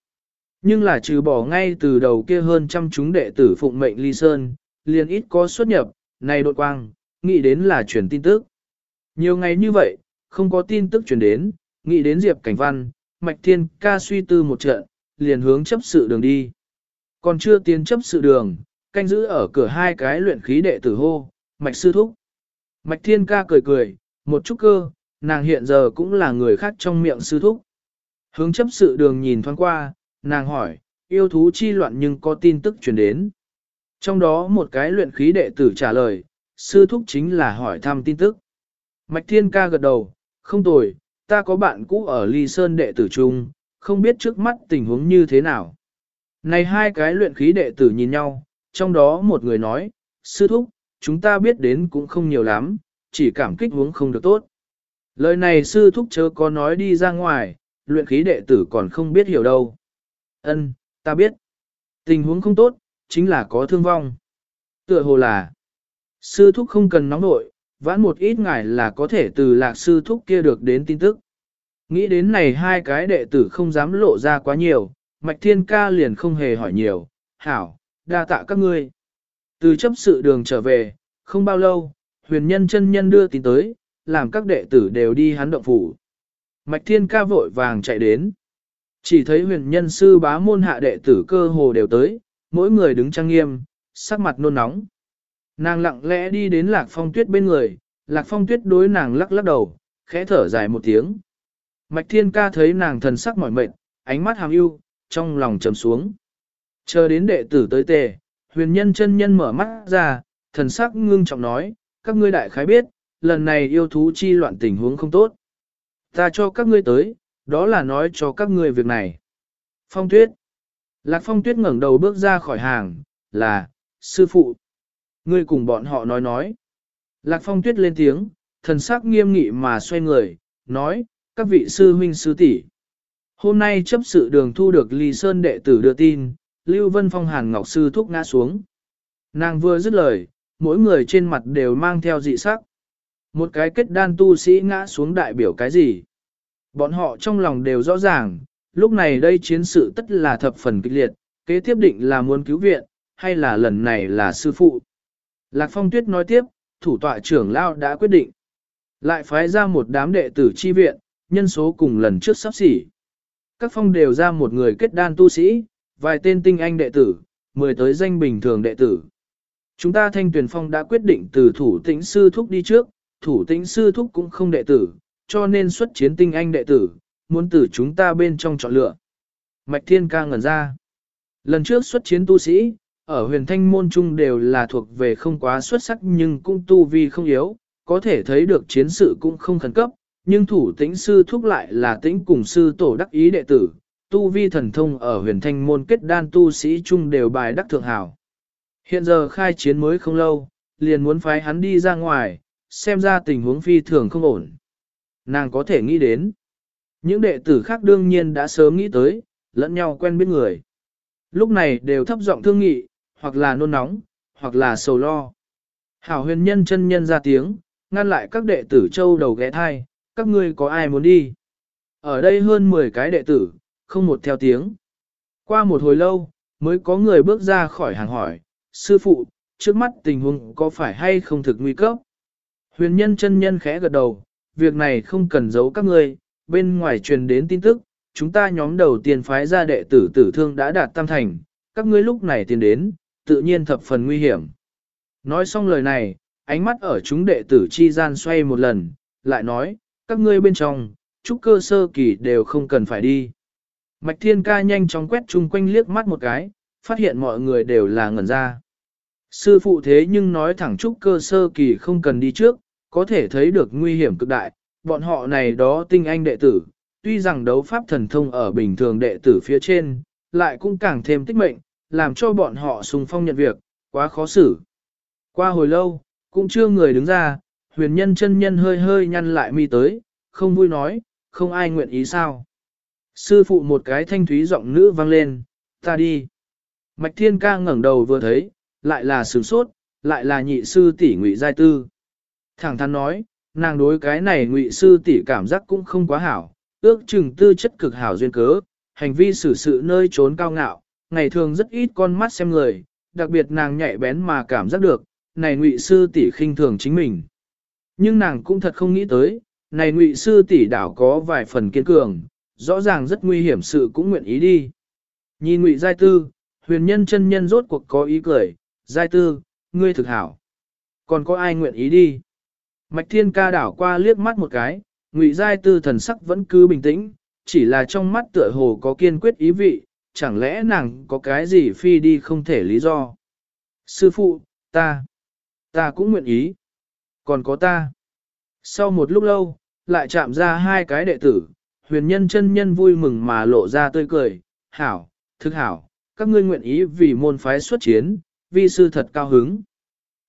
Nhưng là trừ bỏ ngay từ đầu kia hơn trăm chúng đệ tử phụng mệnh ly sơn, liền ít có xuất nhập, này đột quang, nghĩ đến là truyền tin tức. Nhiều ngày như vậy, không có tin tức truyền đến, nghĩ đến Diệp Cảnh Văn, Mạch Thiên ca suy tư một trận, liền hướng chấp sự đường đi. Còn chưa tiến chấp sự đường, canh giữ ở cửa hai cái luyện khí đệ tử hô, Mạch Sư Thúc. Mạch Thiên ca cười cười, một chút cơ, nàng hiện giờ cũng là người khác trong miệng Sư Thúc. Hướng chấp sự đường nhìn thoáng qua, nàng hỏi, yêu thú chi loạn nhưng có tin tức truyền đến. Trong đó một cái luyện khí đệ tử trả lời, Sư Thúc chính là hỏi thăm tin tức. Mạch Thiên ca gật đầu, không tồi, ta có bạn cũ ở Ly Sơn đệ tử trung, không biết trước mắt tình huống như thế nào. Này hai cái luyện khí đệ tử nhìn nhau, trong đó một người nói, sư thúc, chúng ta biết đến cũng không nhiều lắm, chỉ cảm kích huống không được tốt. Lời này sư thúc chớ có nói đi ra ngoài, luyện khí đệ tử còn không biết hiểu đâu. Ân, ta biết. Tình huống không tốt, chính là có thương vong. Tựa hồ là, sư thúc không cần nóng nội, vãn một ít ngài là có thể từ lạc sư thúc kia được đến tin tức. Nghĩ đến này hai cái đệ tử không dám lộ ra quá nhiều, Mạch Thiên Ca liền không hề hỏi nhiều, hảo, đa tạ các ngươi. Từ chấp sự đường trở về, không bao lâu, huyền nhân chân nhân đưa tin tới, làm các đệ tử đều đi hắn động phủ. Mạch Thiên Ca vội vàng chạy đến. Chỉ thấy huyền nhân sư bá môn hạ đệ tử cơ hồ đều tới, mỗi người đứng trang nghiêm, sắc mặt nôn nóng. Nàng lặng lẽ đi đến lạc phong tuyết bên người, lạc phong tuyết đối nàng lắc lắc đầu, khẽ thở dài một tiếng. Mạch thiên ca thấy nàng thần sắc mỏi mệt, ánh mắt hàm ưu, trong lòng trầm xuống. Chờ đến đệ tử tới tề, huyền nhân chân nhân mở mắt ra, thần sắc ngưng trọng nói, các ngươi đại khái biết, lần này yêu thú chi loạn tình huống không tốt. Ta cho các ngươi tới, đó là nói cho các ngươi việc này. Phong tuyết. Lạc phong tuyết ngẩng đầu bước ra khỏi hàng, là, sư phụ. Ngươi cùng bọn họ nói nói. Lạc phong tuyết lên tiếng, thần sắc nghiêm nghị mà xoay người, nói, các vị sư huynh sư tỷ. Hôm nay chấp sự đường thu được Ly Sơn đệ tử đưa tin, Lưu Vân Phong Hàn Ngọc Sư thúc ngã xuống. Nàng vừa dứt lời, mỗi người trên mặt đều mang theo dị sắc. Một cái kết đan tu sĩ ngã xuống đại biểu cái gì? Bọn họ trong lòng đều rõ ràng, lúc này đây chiến sự tất là thập phần kịch liệt, kế tiếp định là muốn cứu viện, hay là lần này là sư phụ. Lạc Phong Tuyết nói tiếp, thủ tọa trưởng Lao đã quyết định. Lại phái ra một đám đệ tử chi viện, nhân số cùng lần trước sắp xỉ. Các phong đều ra một người kết đan tu sĩ, vài tên tinh anh đệ tử, mười tới danh bình thường đệ tử. Chúng ta thanh tuyển phong đã quyết định từ thủ tĩnh sư thúc đi trước, thủ tĩnh sư thúc cũng không đệ tử, cho nên xuất chiến tinh anh đệ tử, muốn từ chúng ta bên trong chọn lựa. Mạch Thiên ca ngẩn ra. Lần trước xuất chiến tu sĩ, ở huyền thanh môn trung đều là thuộc về không quá xuất sắc nhưng cũng tu vi không yếu, có thể thấy được chiến sự cũng không khẩn cấp, nhưng thủ tĩnh sư thúc lại là tĩnh cùng sư tổ đắc ý đệ tử, tu vi thần thông ở huyền thanh môn kết đan tu sĩ chung đều bài đắc thượng hảo. Hiện giờ khai chiến mới không lâu, liền muốn phái hắn đi ra ngoài, xem ra tình huống phi thường không ổn. Nàng có thể nghĩ đến. Những đệ tử khác đương nhiên đã sớm nghĩ tới, lẫn nhau quen biết người. Lúc này đều thấp giọng thương nghị, hoặc là nôn nóng, hoặc là sầu lo. Hảo huyền nhân chân nhân ra tiếng, ngăn lại các đệ tử châu đầu ghé thai, các ngươi có ai muốn đi? Ở đây hơn 10 cái đệ tử, không một theo tiếng. Qua một hồi lâu, mới có người bước ra khỏi hàng hỏi, sư phụ, trước mắt tình huống có phải hay không thực nguy cấp? Huyền nhân chân nhân khẽ gật đầu, việc này không cần giấu các ngươi, bên ngoài truyền đến tin tức, chúng ta nhóm đầu tiên phái ra đệ tử tử thương đã đạt tam thành, các ngươi lúc này tiến đến, tự nhiên thập phần nguy hiểm. Nói xong lời này, ánh mắt ở chúng đệ tử chi gian xoay một lần, lại nói, các ngươi bên trong, trúc cơ sơ kỳ đều không cần phải đi. Mạch thiên ca nhanh chóng quét chung quanh liếc mắt một cái, phát hiện mọi người đều là ngẩn ra. Sư phụ thế nhưng nói thẳng chúc cơ sơ kỳ không cần đi trước, có thể thấy được nguy hiểm cực đại, bọn họ này đó tinh anh đệ tử, tuy rằng đấu pháp thần thông ở bình thường đệ tử phía trên, lại cũng càng thêm tích mệnh, làm cho bọn họ sùng phong nhận việc, quá khó xử. Qua hồi lâu, cũng chưa người đứng ra, huyền nhân chân nhân hơi hơi nhăn lại mi tới, không vui nói, không ai nguyện ý sao. Sư phụ một cái thanh thúy giọng nữ vang lên, ta đi. Mạch thiên ca ngẩng đầu vừa thấy, lại là sửng sốt, lại là nhị sư tỷ ngụy giai tư. Thẳng thắn nói, nàng đối cái này ngụy sư tỷ cảm giác cũng không quá hảo, ước chừng tư chất cực hảo duyên cớ, hành vi xử sự nơi trốn cao ngạo, ngày thường rất ít con mắt xem người, đặc biệt nàng nhạy bén mà cảm giác được, này ngụy sư tỷ khinh thường chính mình. Nhưng nàng cũng thật không nghĩ tới, này ngụy sư tỷ đảo có vài phần kiên cường, rõ ràng rất nguy hiểm sự cũng nguyện ý đi. Nhìn ngụy giai tư, huyền nhân chân nhân rốt cuộc có ý cười, giai tư, ngươi thực hảo. Còn có ai nguyện ý đi? Mạch thiên ca đảo qua liếc mắt một cái, ngụy giai tư thần sắc vẫn cứ bình tĩnh, chỉ là trong mắt tựa hồ có kiên quyết ý vị, chẳng lẽ nàng có cái gì phi đi không thể lý do. Sư phụ, ta, ta cũng nguyện ý. Còn có ta. Sau một lúc lâu, lại chạm ra hai cái đệ tử, huyền nhân chân nhân vui mừng mà lộ ra tươi cười, hảo, thức hảo, các ngươi nguyện ý vì môn phái xuất chiến, vi sư thật cao hứng.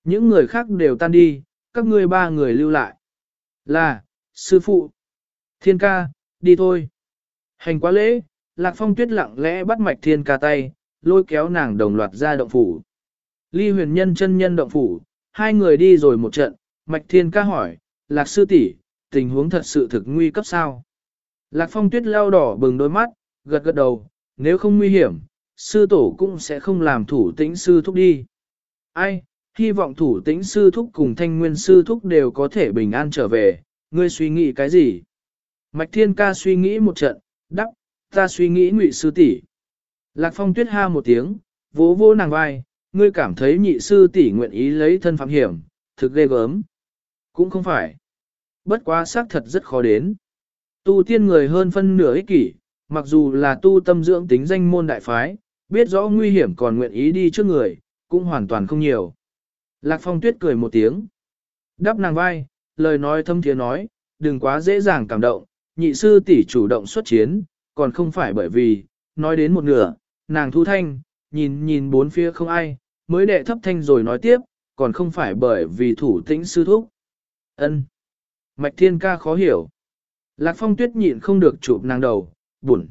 Những người khác đều tan đi, các ngươi ba người lưu lại. Là, sư phụ, thiên ca, đi thôi. Hành quá lễ, Lạc Phong tuyết lặng lẽ bắt mạch thiên ca tay, lôi kéo nàng đồng loạt ra động phủ. Ly huyền nhân chân nhân động phủ, hai người đi rồi một trận, mạch thiên ca hỏi, Lạc sư tỷ, tình huống thật sự thực nguy cấp sao? Lạc Phong tuyết lao đỏ bừng đôi mắt, gật gật đầu, nếu không nguy hiểm, sư tổ cũng sẽ không làm thủ tĩnh sư thúc đi. Ai, hy vọng thủ tĩnh sư thúc cùng thanh nguyên sư thúc đều có thể bình an trở về, ngươi suy nghĩ cái gì? Mạch thiên ca suy nghĩ một trận, đắc, ta suy nghĩ ngụy sư tỷ. Lạc phong tuyết ha một tiếng, vỗ vỗ nàng vai, ngươi cảm thấy nhị sư tỷ nguyện ý lấy thân phạm hiểm, thực ghê gớm. Cũng không phải. Bất quá xác thật rất khó đến. Tu tiên người hơn phân nửa ích kỷ, mặc dù là tu tâm dưỡng tính danh môn đại phái, biết rõ nguy hiểm còn nguyện ý đi trước người, cũng hoàn toàn không nhiều. Lạc phong tuyết cười một tiếng. Đắp nàng vai, lời nói thâm thiế nói, đừng quá dễ dàng cảm động, nhị sư tỷ chủ động xuất chiến, còn không phải bởi vì, nói đến một nửa, nàng thu thanh, nhìn nhìn bốn phía không ai, mới đệ thấp thanh rồi nói tiếp, còn không phải bởi vì thủ tĩnh sư thúc. ân Mạch thiên ca khó hiểu. Lạc phong tuyết nhịn không được chụp nàng đầu, buồn.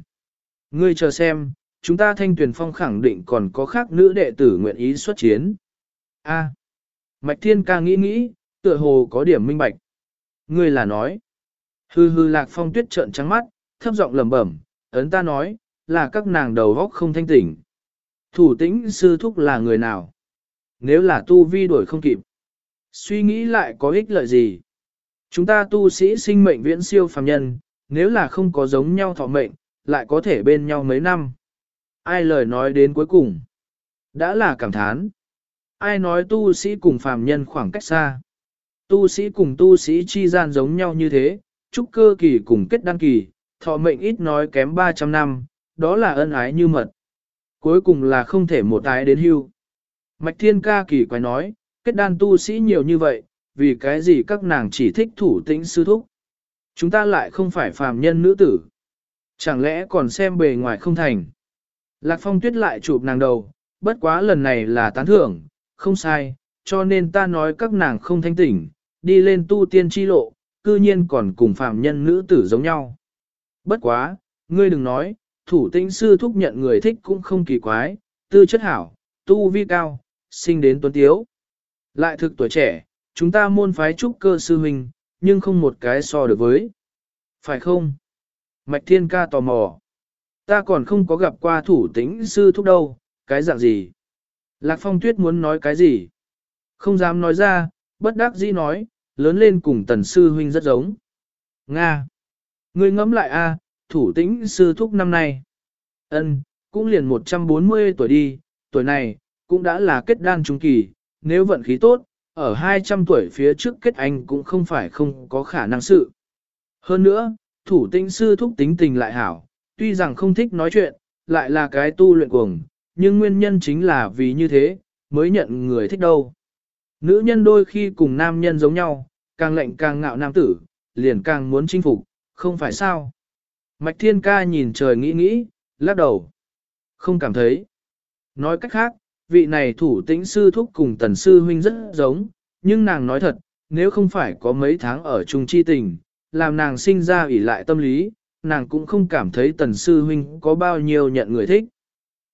Ngươi chờ xem, chúng ta thanh tuyển phong khẳng định còn có khác nữ đệ tử nguyện ý xuất chiến. A. Mạch thiên ca nghĩ nghĩ, tựa hồ có điểm minh bạch. Ngươi là nói. Hư hư lạc phong tuyết trợn trắng mắt, thấp giọng lẩm bẩm, ấn ta nói, là các nàng đầu góc không thanh tỉnh. Thủ tĩnh sư thúc là người nào? Nếu là tu vi đổi không kịp, suy nghĩ lại có ích lợi gì? Chúng ta tu sĩ sinh mệnh viễn siêu phàm nhân, nếu là không có giống nhau thọ mệnh, lại có thể bên nhau mấy năm. Ai lời nói đến cuối cùng? Đã là cảm thán. Ai nói tu sĩ cùng phàm nhân khoảng cách xa? Tu sĩ cùng tu sĩ chi gian giống nhau như thế, trúc cơ kỳ cùng kết đăng kỳ, thọ mệnh ít nói kém 300 năm, đó là ân ái như mật. Cuối cùng là không thể một ái đến hưu. Mạch thiên ca kỳ quái nói, kết đan tu sĩ nhiều như vậy, vì cái gì các nàng chỉ thích thủ tĩnh sư thúc. Chúng ta lại không phải phàm nhân nữ tử. Chẳng lẽ còn xem bề ngoài không thành. Lạc phong tuyết lại chụp nàng đầu, bất quá lần này là tán thưởng, không sai, cho nên ta nói các nàng không thanh tỉnh, đi lên tu tiên chi lộ, cư nhiên còn cùng phàm nhân nữ tử giống nhau. Bất quá, ngươi đừng nói, thủ tĩnh sư thúc nhận người thích cũng không kỳ quái, tư chất hảo, tu vi cao, sinh đến tuấn tiếu. Lại thực tuổi trẻ, chúng ta môn phái trúc cơ sư huynh, nhưng không một cái so được với. Phải không? Mạch Thiên Ca tò mò. Ta còn không có gặp qua thủ tĩnh sư thúc đâu, cái dạng gì? Lạc Phong Tuyết muốn nói cái gì? Không dám nói ra, bất đắc dĩ nói, lớn lên cùng tần sư huynh rất giống. Nga! Ngươi ngẫm lại a, thủ tĩnh sư thúc năm nay. ân cũng liền 140 tuổi đi, tuổi này, cũng đã là kết đan trung kỳ, nếu vận khí tốt, ở 200 tuổi phía trước kết anh cũng không phải không có khả năng sự. Hơn nữa, thủ tinh sư thúc tính tình lại hảo, tuy rằng không thích nói chuyện, lại là cái tu luyện cuồng, nhưng nguyên nhân chính là vì như thế, mới nhận người thích đâu. Nữ nhân đôi khi cùng nam nhân giống nhau, càng lệnh càng ngạo nam tử, liền càng muốn chinh phục, không phải sao. Mạch Thiên Ca nhìn trời nghĩ nghĩ, lắc đầu. Không cảm thấy. Nói cách khác, vị này thủ tĩnh sư thúc cùng tần sư huynh rất giống, nhưng nàng nói thật, nếu không phải có mấy tháng ở chung chi tình, làm nàng sinh ra ủy lại tâm lý, nàng cũng không cảm thấy tần sư huynh có bao nhiêu nhận người thích.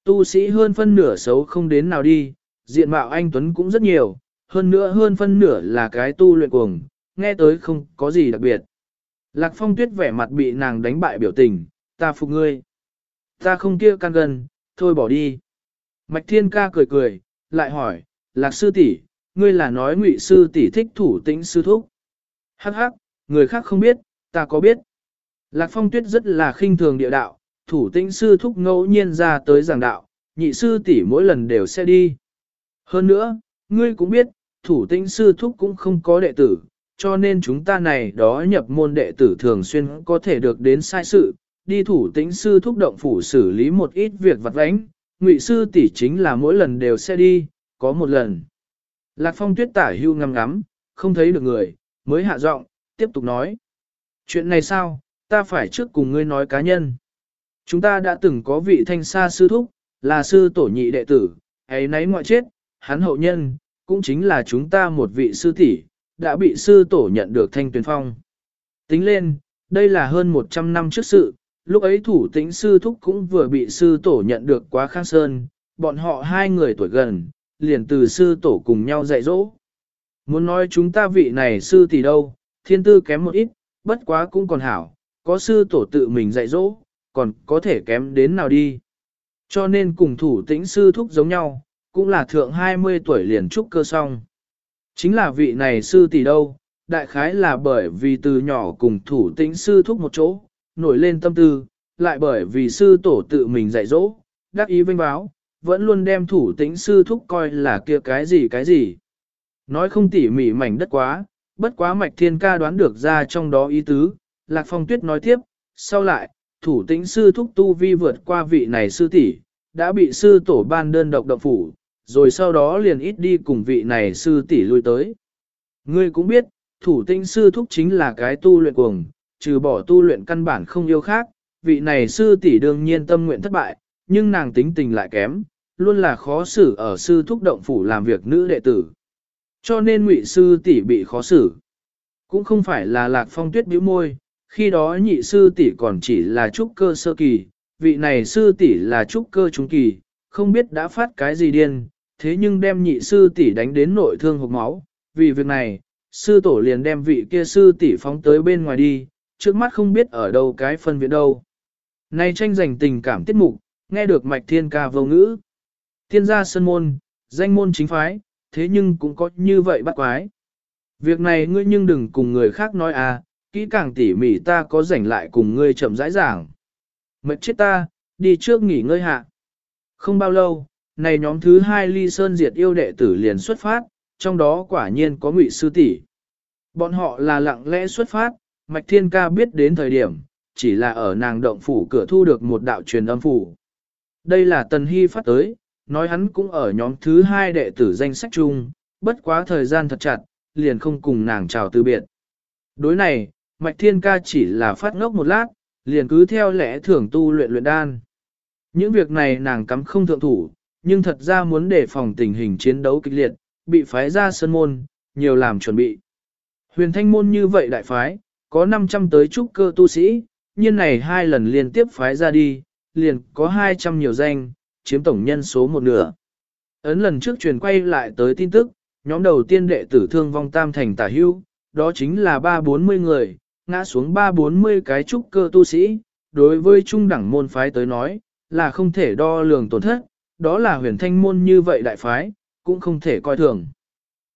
Tu sĩ hơn phân nửa xấu không đến nào đi, diện mạo anh Tuấn cũng rất nhiều, hơn nữa hơn phân nửa là cái tu luyện cuồng, nghe tới không có gì đặc biệt. Lạc phong tuyết vẻ mặt bị nàng đánh bại biểu tình, ta phục ngươi. Ta không kia can gần, thôi bỏ đi. Mạch thiên ca cười cười, lại hỏi, lạc sư tỷ, ngươi là nói ngụy sư tỷ thích thủ tĩnh sư thúc. Hắc hắc, người khác không biết, ta có biết. Lạc phong tuyết rất là khinh thường địa đạo, thủ tĩnh sư thúc ngẫu nhiên ra tới giảng đạo, nhị sư tỷ mỗi lần đều sẽ đi. Hơn nữa, ngươi cũng biết, thủ tĩnh sư thúc cũng không có đệ tử, cho nên chúng ta này đó nhập môn đệ tử thường xuyên có thể được đến sai sự, đi thủ tĩnh sư thúc động phủ xử lý một ít việc vặt vãnh, ngụy sư tỷ chính là mỗi lần đều sẽ đi, có một lần. Lạc phong tuyết tả hưu ngắm ngắm, không thấy được người, mới hạ giọng, tiếp tục nói. Chuyện này sao, ta phải trước cùng ngươi nói cá nhân. Chúng ta đã từng có vị thanh sa sư thúc, là sư tổ nhị đệ tử, ấy nấy ngoại chết, hắn hậu nhân, cũng chính là chúng ta một vị sư tỷ, đã bị sư tổ nhận được thanh tuyển phong. Tính lên, đây là hơn 100 năm trước sự, lúc ấy thủ tĩnh sư thúc cũng vừa bị sư tổ nhận được quá khang sơn, bọn họ hai người tuổi gần, liền từ sư tổ cùng nhau dạy dỗ. Muốn nói chúng ta vị này sư thì đâu, thiên tư kém một ít, bất quá cũng còn hảo, có sư tổ tự mình dạy dỗ, còn có thể kém đến nào đi. Cho nên cùng thủ tĩnh sư thúc giống nhau, cũng là thượng 20 tuổi liền trúc cơ xong. Chính là vị này sư tỷ đâu, đại khái là bởi vì từ nhỏ cùng thủ tĩnh sư thúc một chỗ, nổi lên tâm tư, lại bởi vì sư tổ tự mình dạy dỗ, đắc ý vinh báo, vẫn luôn đem thủ tĩnh sư thúc coi là kia cái gì cái gì. Nói không tỉ mỉ mảnh đất quá, bất quá mạch thiên ca đoán được ra trong đó ý tứ, lạc phong tuyết nói tiếp, sau lại, thủ tĩnh sư thúc tu vi vượt qua vị này sư tỷ, đã bị sư tổ ban đơn độc động phủ, rồi sau đó liền ít đi cùng vị này sư tỷ lui tới. Ngươi cũng biết, thủ tinh sư thúc chính là cái tu luyện cuồng, trừ bỏ tu luyện căn bản không yêu khác, vị này sư tỷ đương nhiên tâm nguyện thất bại, nhưng nàng tính tình lại kém, luôn là khó xử ở sư thúc động phủ làm việc nữ đệ tử. Cho nên ngụy sư tỷ bị khó xử. Cũng không phải là lạc phong tuyết bĩu môi, khi đó nhị sư tỷ còn chỉ là trúc cơ sơ kỳ, vị này sư tỷ là trúc cơ trung kỳ, không biết đã phát cái gì điên, thế nhưng đem nhị sư tỷ đánh đến nội thương hộc máu. Vì việc này, sư tổ liền đem vị kia sư tỷ phóng tới bên ngoài đi, trước mắt không biết ở đâu cái phân viện đâu. nay tranh giành tình cảm tiết mục, nghe được mạch thiên ca vô ngữ. Thiên gia sân môn, danh môn chính phái, thế nhưng cũng có như vậy bắt quái. Việc này ngươi nhưng đừng cùng người khác nói à, kỹ càng tỉ mỉ ta có rảnh lại cùng ngươi chậm rãi giảng. Mệt chết ta, đi trước nghỉ ngơi hạ. Không bao lâu, này nhóm thứ hai ly sơn diệt yêu đệ tử liền xuất phát, trong đó quả nhiên có ngụy sư tỷ. Bọn họ là lặng lẽ xuất phát, Mạch Thiên Ca biết đến thời điểm, chỉ là ở nàng động phủ cửa thu được một đạo truyền âm phủ. Đây là Tần Hy phát tới, nói hắn cũng ở nhóm thứ hai đệ tử danh sách chung, bất quá thời gian thật chặt, liền không cùng nàng chào từ biệt. Đối này, Mạch Thiên Ca chỉ là phát ngốc một lát, liền cứ theo lẽ thường tu luyện luyện đan. Những việc này nàng cắm không thượng thủ, nhưng thật ra muốn đề phòng tình hình chiến đấu kịch liệt, bị phái ra sân môn, nhiều làm chuẩn bị. Huyền thanh môn như vậy đại phái, có 500 tới trúc cơ tu sĩ, nhiên này hai lần liên tiếp phái ra đi, liền có 200 nhiều danh, chiếm tổng nhân số một nửa. Ấn lần trước truyền quay lại tới tin tức, nhóm đầu tiên đệ tử thương vong tam thành tả hưu, đó chính là ba bốn mươi người, ngã xuống ba bốn mươi cái trúc cơ tu sĩ, đối với trung đẳng môn phái tới nói, là không thể đo lường tổn thất, đó là huyền thanh môn như vậy đại phái, cũng không thể coi thường.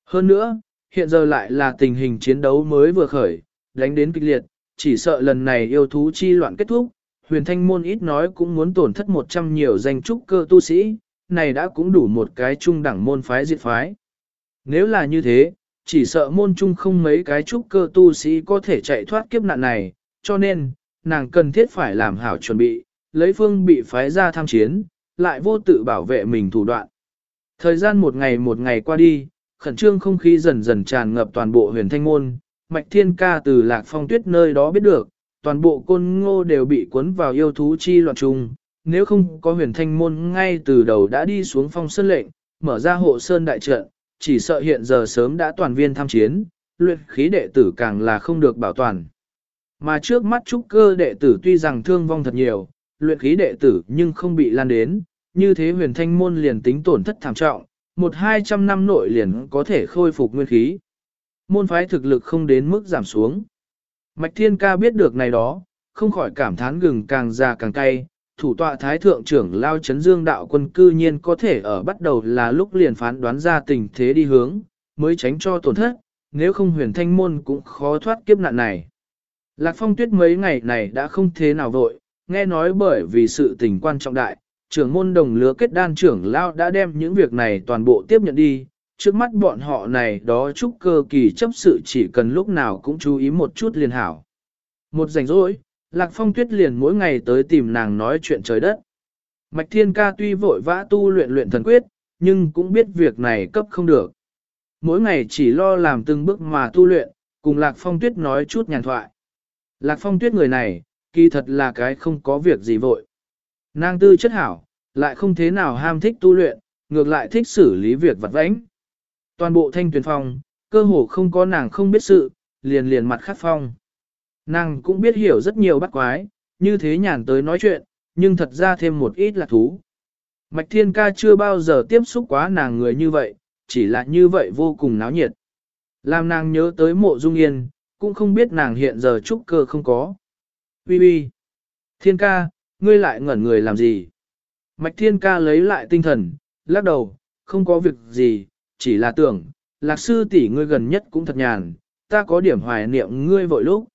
Hơn nữa, hiện giờ lại là tình hình chiến đấu mới vừa khởi, đánh đến kịch liệt, chỉ sợ lần này yêu thú chi loạn kết thúc, huyền thanh môn ít nói cũng muốn tổn thất 100 nhiều danh trúc cơ tu sĩ, này đã cũng đủ một cái trung đẳng môn phái diệt phái. Nếu là như thế, chỉ sợ môn trung không mấy cái trúc cơ tu sĩ có thể chạy thoát kiếp nạn này, cho nên, nàng cần thiết phải làm hảo chuẩn bị, lấy phương bị phái ra tham chiến, lại vô tự bảo vệ mình thủ đoạn. Thời gian một ngày một ngày qua đi, khẩn trương không khí dần dần tràn ngập toàn bộ huyền thanh môn, mạch thiên ca từ lạc phong tuyết nơi đó biết được, toàn bộ côn ngô đều bị cuốn vào yêu thú chi loạn trùng. nếu không có huyền thanh môn ngay từ đầu đã đi xuống phong sơn lệnh, mở ra hộ sơn đại trận, chỉ sợ hiện giờ sớm đã toàn viên tham chiến, luyện khí đệ tử càng là không được bảo toàn. Mà trước mắt trúc cơ đệ tử tuy rằng thương vong thật nhiều, luyện khí đệ tử nhưng không bị lan đến, như thế huyền thanh môn liền tính tổn thất thảm trọng, một hai trăm năm nội liền có thể khôi phục nguyên khí. Môn phái thực lực không đến mức giảm xuống. Mạch Thiên Ca biết được này đó, không khỏi cảm thán gừng càng già càng cay, thủ tọa thái thượng trưởng lao Trấn dương đạo quân cư nhiên có thể ở bắt đầu là lúc liền phán đoán ra tình thế đi hướng, mới tránh cho tổn thất, nếu không huyền thanh môn cũng khó thoát kiếp nạn này. Lạc phong tuyết mấy ngày này đã không thế nào vội, nghe nói bởi vì sự tình quan trọng đại, trưởng môn đồng lứa kết đan trưởng lao đã đem những việc này toàn bộ tiếp nhận đi, trước mắt bọn họ này đó chúc cơ kỳ chấp sự chỉ cần lúc nào cũng chú ý một chút liền hảo. Một rảnh rỗi, Lạc Phong Tuyết liền mỗi ngày tới tìm nàng nói chuyện trời đất. Mạch Thiên Ca tuy vội vã tu luyện luyện thần quyết, nhưng cũng biết việc này cấp không được. Mỗi ngày chỉ lo làm từng bước mà tu luyện, cùng Lạc Phong Tuyết nói chút nhàn thoại. Lạc Phong Tuyết người này, kỳ thật là cái không có việc gì vội. Nàng tư chất hảo, lại không thế nào ham thích tu luyện, ngược lại thích xử lý việc vặt vãnh. Toàn bộ thanh tuyển phong, cơ hồ không có nàng không biết sự, liền liền mặt khắc phong. Nàng cũng biết hiểu rất nhiều bắt quái, như thế nhàn tới nói chuyện, nhưng thật ra thêm một ít là thú. Mạch Thiên Ca chưa bao giờ tiếp xúc quá nàng người như vậy, chỉ là như vậy vô cùng náo nhiệt. Làm nàng nhớ tới mộ dung yên, cũng không biết nàng hiện giờ trúc cơ không có. Bi bi. Thiên ca, ngươi lại ngẩn người làm gì? Mạch thiên ca lấy lại tinh thần, lắc đầu, không có việc gì, chỉ là tưởng, lạc sư tỷ ngươi gần nhất cũng thật nhàn, ta có điểm hoài niệm ngươi vội lúc.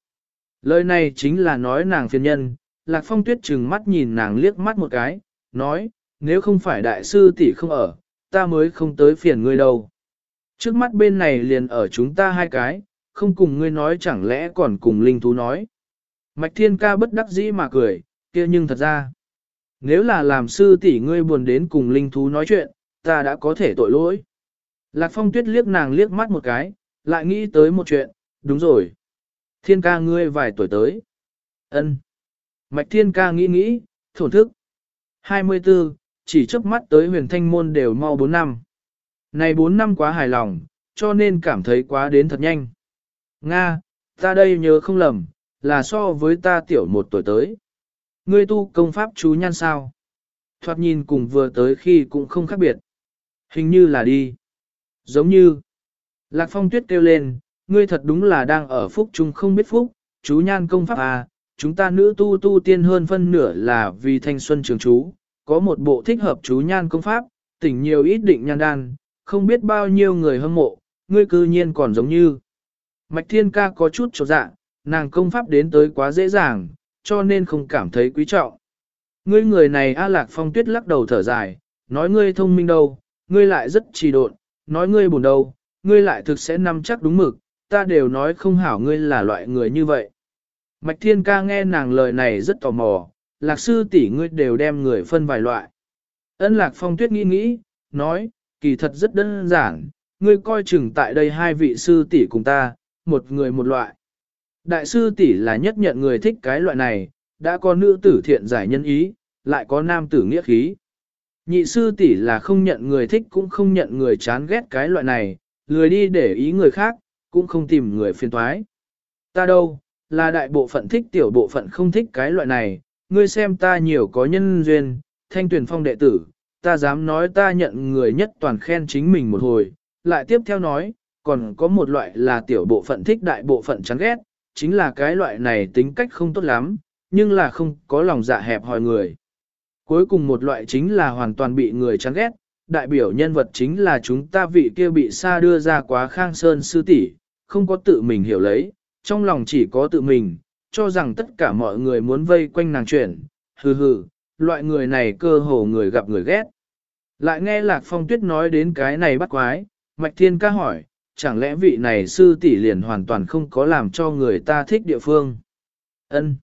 Lời này chính là nói nàng phiền nhân, lạc phong tuyết trừng mắt nhìn nàng liếc mắt một cái, nói, nếu không phải đại sư tỷ không ở, ta mới không tới phiền ngươi đâu. Trước mắt bên này liền ở chúng ta hai cái, không cùng ngươi nói chẳng lẽ còn cùng linh thú nói. Mạch thiên ca bất đắc dĩ mà cười, kia nhưng thật ra. Nếu là làm sư tỷ ngươi buồn đến cùng linh thú nói chuyện, ta đã có thể tội lỗi. Lạc phong tuyết liếc nàng liếc mắt một cái, lại nghĩ tới một chuyện, đúng rồi. Thiên ca ngươi vài tuổi tới. ân Mạch thiên ca nghĩ nghĩ, thổn thức. 24, chỉ chớp mắt tới huyền thanh môn đều mau 4 năm. Này 4 năm quá hài lòng, cho nên cảm thấy quá đến thật nhanh. Nga, ta đây nhớ không lầm, là so với ta tiểu một tuổi tới. Ngươi tu công pháp chú nhan sao? Thoạt nhìn cùng vừa tới khi cũng không khác biệt. Hình như là đi. Giống như. Lạc phong tuyết kêu lên, ngươi thật đúng là đang ở phúc chung không biết phúc, chú nhan công pháp à, chúng ta nữ tu tu tiên hơn phân nửa là vì thanh xuân trường chú, có một bộ thích hợp chú nhan công pháp, tỉnh nhiều ít định nhan đan, không biết bao nhiêu người hâm mộ, ngươi cư nhiên còn giống như. Mạch thiên ca có chút trột dạ, nàng công pháp đến tới quá dễ dàng, cho nên không cảm thấy quý trọng. Ngươi người này A Lạc Phong Tuyết lắc đầu thở dài, nói ngươi thông minh đâu, ngươi lại rất trì độn, nói ngươi buồn đâu, ngươi lại thực sẽ nắm chắc đúng mực, ta đều nói không hảo ngươi là loại người như vậy. Mạch Thiên Ca nghe nàng lời này rất tò mò, Lạc sư tỷ ngươi đều đem người phân vài loại. Ân Lạc Phong Tuyết nghĩ nghĩ, nói, kỳ thật rất đơn giản, ngươi coi chừng tại đây hai vị sư tỷ cùng ta, một người một loại. Đại sư tỷ là nhất nhận người thích cái loại này, đã có nữ tử thiện giải nhân ý, lại có nam tử nghĩa khí. Nhị sư tỷ là không nhận người thích cũng không nhận người chán ghét cái loại này, lười đi để ý người khác, cũng không tìm người phiền toái. Ta đâu, là đại bộ phận thích tiểu bộ phận không thích cái loại này, ngươi xem ta nhiều có nhân duyên, thanh tuyển phong đệ tử, ta dám nói ta nhận người nhất toàn khen chính mình một hồi, lại tiếp theo nói, còn có một loại là tiểu bộ phận thích đại bộ phận chán ghét, chính là cái loại này tính cách không tốt lắm, nhưng là không có lòng dạ hẹp hỏi người. Cuối cùng một loại chính là hoàn toàn bị người chán ghét, đại biểu nhân vật chính là chúng ta vị kia bị xa đưa ra quá khang sơn sư tỷ, không có tự mình hiểu lấy, trong lòng chỉ có tự mình, cho rằng tất cả mọi người muốn vây quanh nàng chuyển, hừ hừ, loại người này cơ hồ người gặp người ghét. Lại nghe Lạc Phong Tuyết nói đến cái này bắt quái, Mạch Thiên ca hỏi, chẳng lẽ vị này sư tỷ liền hoàn toàn không có làm cho người ta thích địa phương? Ân,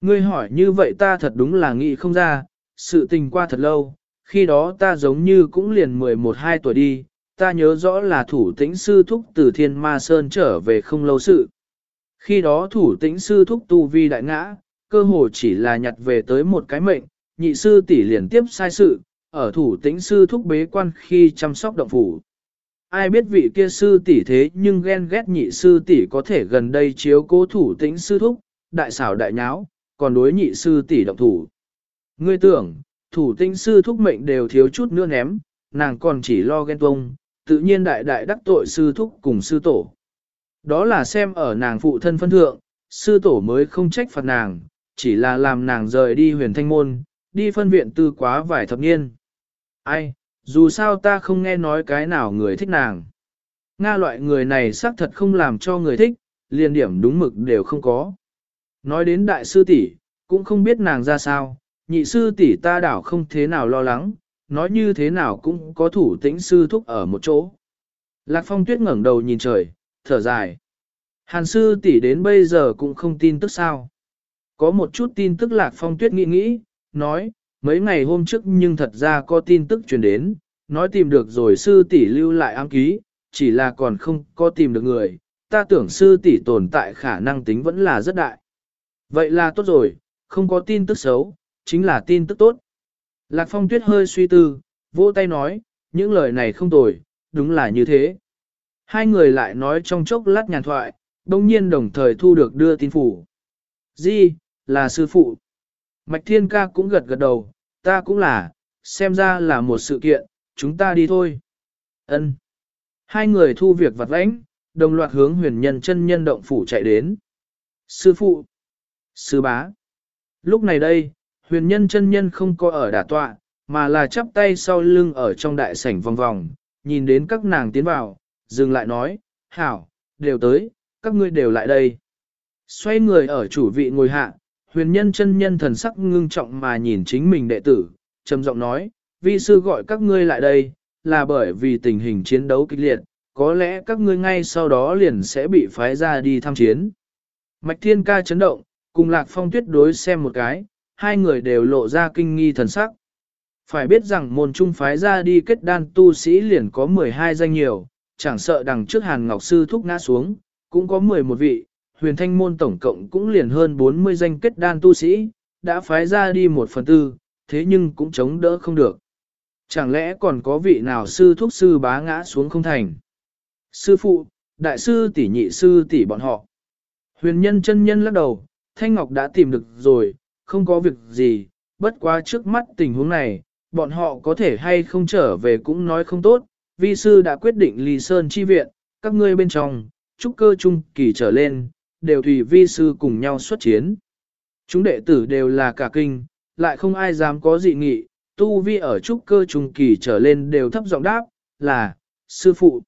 Ngươi hỏi như vậy ta thật đúng là nghĩ không ra, sự tình qua thật lâu, khi đó ta giống như cũng liền 11-12 tuổi đi, ta nhớ rõ là thủ tĩnh sư thúc từ thiên ma sơn trở về không lâu sự. Khi đó thủ tĩnh sư thúc tu vi đại ngã, cơ hồ chỉ là nhặt về tới một cái mệnh, nhị sư tỷ liền tiếp sai sự, ở thủ tĩnh sư thúc bế quan khi chăm sóc động phủ. Ai biết vị kia sư tỷ thế nhưng ghen ghét nhị sư tỷ có thể gần đây chiếu cố thủ tĩnh sư thúc, đại xảo đại nháo, còn đối nhị sư tỷ động thủ. Ngươi tưởng, thủ tinh sư thúc mệnh đều thiếu chút nữa ném, nàng còn chỉ lo ghen tuông, tự nhiên đại đại đắc tội sư thúc cùng sư tổ. Đó là xem ở nàng phụ thân phân thượng, sư tổ mới không trách phạt nàng, chỉ là làm nàng rời đi huyền thanh môn, đi phân viện tư quá vài thập niên. Ai, dù sao ta không nghe nói cái nào người thích nàng. Nga loại người này xác thật không làm cho người thích, liền điểm đúng mực đều không có. Nói đến đại sư tỷ, cũng không biết nàng ra sao, nhị sư tỷ ta đảo không thế nào lo lắng, nói như thế nào cũng có thủ tĩnh sư thúc ở một chỗ. Lạc phong tuyết ngẩng đầu nhìn trời, thở dài. Hàn sư tỷ đến bây giờ cũng không tin tức sao. Có một chút tin tức lạc phong tuyết nghĩ nghĩ, nói, mấy ngày hôm trước nhưng thật ra có tin tức truyền đến, nói tìm được rồi sư tỷ lưu lại ám ký, chỉ là còn không có tìm được người, ta tưởng sư tỷ tồn tại khả năng tính vẫn là rất đại. Vậy là tốt rồi, không có tin tức xấu, chính là tin tức tốt. Lạc phong tuyết hơi suy tư, vỗ tay nói, những lời này không tồi, đúng là như thế. Hai người lại nói trong chốc lát nhàn thoại, đồng nhiên đồng thời thu được đưa tin phủ. Di, là sư phụ. Mạch Thiên Ca cũng gật gật đầu, ta cũng là, xem ra là một sự kiện, chúng ta đi thôi. Ân. Hai người thu việc vặt lãnh, đồng loạt hướng huyền nhân chân nhân động phủ chạy đến. Sư phụ. Sư bá. Lúc này đây, huyền nhân chân nhân không có ở đả tọa, mà là chắp tay sau lưng ở trong đại sảnh vòng vòng, nhìn đến các nàng tiến vào, dừng lại nói, hảo, đều tới, các ngươi đều lại đây. Xoay người ở chủ vị ngồi hạ, huyền nhân chân nhân thần sắc ngưng trọng mà nhìn chính mình đệ tử, trầm giọng nói, vi sư gọi các ngươi lại đây, là bởi vì tình hình chiến đấu kịch liệt, có lẽ các ngươi ngay sau đó liền sẽ bị phái ra đi tham chiến. Mạch thiên ca chấn động, cùng lạc phong tuyết đối xem một cái, hai người đều lộ ra kinh nghi thần sắc. Phải biết rằng môn trung phái ra đi kết đan tu sĩ liền có 12 danh nhiều, chẳng sợ đằng trước Hàn Ngọc Sư thúc ngã xuống, cũng có 11 vị, huyền thanh môn tổng cộng cũng liền hơn 40 danh kết đan tu sĩ, đã phái ra đi một phần tư, thế nhưng cũng chống đỡ không được. Chẳng lẽ còn có vị nào sư thúc sư bá ngã xuống không thành? Sư phụ, đại sư tỷ nhị sư tỷ bọn họ. Huyền nhân chân nhân lắc đầu, Thanh Ngọc đã tìm được rồi, không có việc gì, bất quá trước mắt tình huống này, bọn họ có thể hay không trở về cũng nói không tốt, vi sư đã quyết định ly sơn chi viện, các ngươi bên trong, trúc cơ trung kỳ trở lên, đều tùy vi sư cùng nhau xuất chiến. Chúng đệ tử đều là cả kinh, lại không ai dám có dị nghị, tu vi ở trúc cơ trung kỳ trở lên đều thấp giọng đáp, là, sư phụ.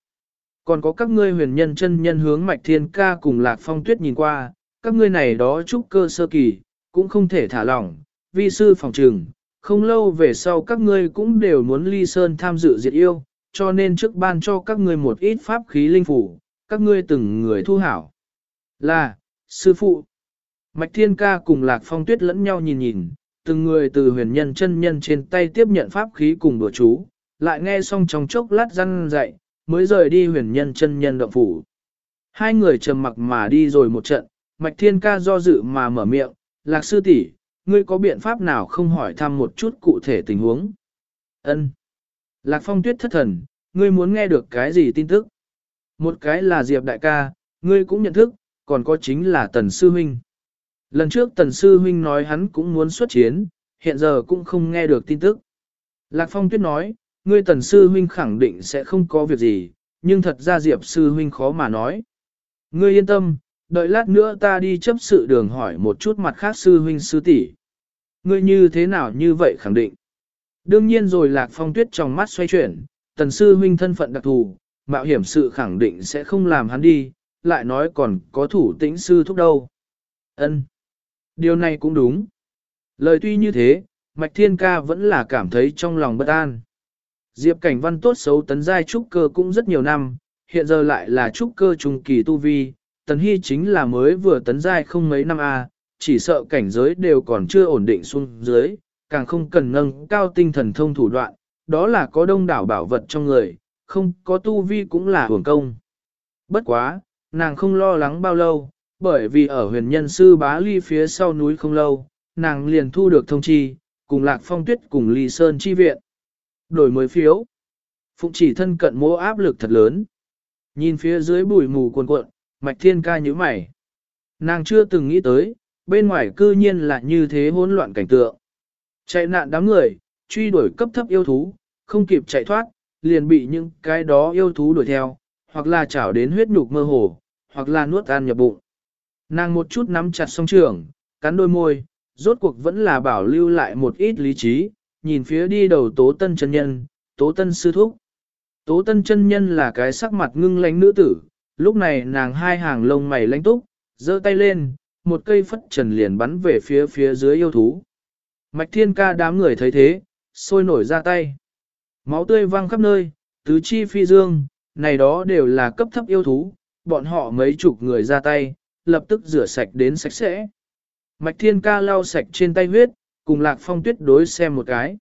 Còn có các ngươi huyền nhân chân nhân hướng mạch thiên ca cùng lạc phong tuyết nhìn qua, các ngươi này đó trúc cơ sơ kỳ, cũng không thể thả lỏng, vi sư phòng trừng, không lâu về sau các ngươi cũng đều muốn ly sơn tham dự diệt yêu, cho nên trước ban cho các ngươi một ít pháp khí linh phủ, các ngươi từng người thu hảo. Là, sư phụ. Mạch Thiên Ca cùng Lạc Phong Tuyết lẫn nhau nhìn nhìn, từng người từ huyền nhân chân nhân trên tay tiếp nhận pháp khí cùng đùa chú, lại nghe xong trong chốc lát răn dậy, mới rời đi huyền nhân chân nhân động phủ. Hai người trầm mặc mà đi rồi một trận, Mạch Thiên Ca do dự mà mở miệng, lạc sư tỷ, ngươi có biện pháp nào không hỏi thăm một chút cụ thể tình huống? Ân. Lạc phong tuyết thất thần, ngươi muốn nghe được cái gì tin tức? Một cái là Diệp đại ca, ngươi cũng nhận thức, còn có chính là Tần Sư Huynh. Lần trước Tần Sư Huynh nói hắn cũng muốn xuất chiến, hiện giờ cũng không nghe được tin tức. Lạc Phong Tuyết nói, ngươi Tần Sư Huynh khẳng định sẽ không có việc gì, nhưng thật ra Diệp Sư Huynh khó mà nói. Ngươi yên tâm, đợi lát nữa ta đi chấp sự đường hỏi một chút mặt khác Sư Huynh Sư tỷ. Ngươi như thế nào như vậy khẳng định. Đương nhiên rồi Lạc Phong Tuyết trong mắt xoay chuyển, Tần Sư Huynh thân phận đặc thù, mạo hiểm sự khẳng định sẽ không làm hắn đi, lại nói còn có thủ tĩnh sư thúc đâu. Ân, Điều này cũng đúng. Lời tuy như thế, Mạch Thiên Ca vẫn là cảm thấy trong lòng bất an. Diệp Cảnh Văn tốt xấu tấn giai trúc cơ cũng rất nhiều năm, hiện giờ lại là trúc cơ trung kỳ tu vi, Tần hy chính là mới vừa tấn giai không mấy năm a, chỉ sợ cảnh giới đều còn chưa ổn định xuống dưới, càng không cần nâng cao tinh thần thông thủ đoạn, đó là có đông đảo bảo vật trong người, không có tu vi cũng là hưởng công. Bất quá, nàng không lo lắng bao lâu, bởi vì ở huyền nhân sư bá ly phía sau núi không lâu, nàng liền thu được thông chi, cùng lạc phong tuyết cùng ly sơn chi viện. Đổi mới phiếu. Phụng chỉ thân cận mô áp lực thật lớn. Nhìn phía dưới bụi mù cuồn cuộn, mạch thiên ca như mày. Nàng chưa từng nghĩ tới, bên ngoài cư nhiên là như thế hỗn loạn cảnh tượng. Chạy nạn đám người, truy đuổi cấp thấp yêu thú, không kịp chạy thoát, liền bị những cái đó yêu thú đuổi theo, hoặc là chảo đến huyết nhục mơ hồ, hoặc là nuốt ăn nhập bụng. Nàng một chút nắm chặt song trường, cắn đôi môi, rốt cuộc vẫn là bảo lưu lại một ít lý trí, nhìn phía đi đầu tố tân chân nhân, tố tân sư thúc. Tố tân chân nhân là cái sắc mặt ngưng lánh nữ tử, lúc này nàng hai hàng lông mày lánh túc, giơ tay lên, một cây phất trần liền bắn về phía phía dưới yêu thú. Mạch thiên ca đám người thấy thế, sôi nổi ra tay. Máu tươi văng khắp nơi, tứ chi phi dương, này đó đều là cấp thấp yêu thú, bọn họ mấy chục người ra tay, lập tức rửa sạch đến sạch sẽ. Mạch thiên ca lau sạch trên tay huyết, cùng lạc phong tuyết đối xem một cái.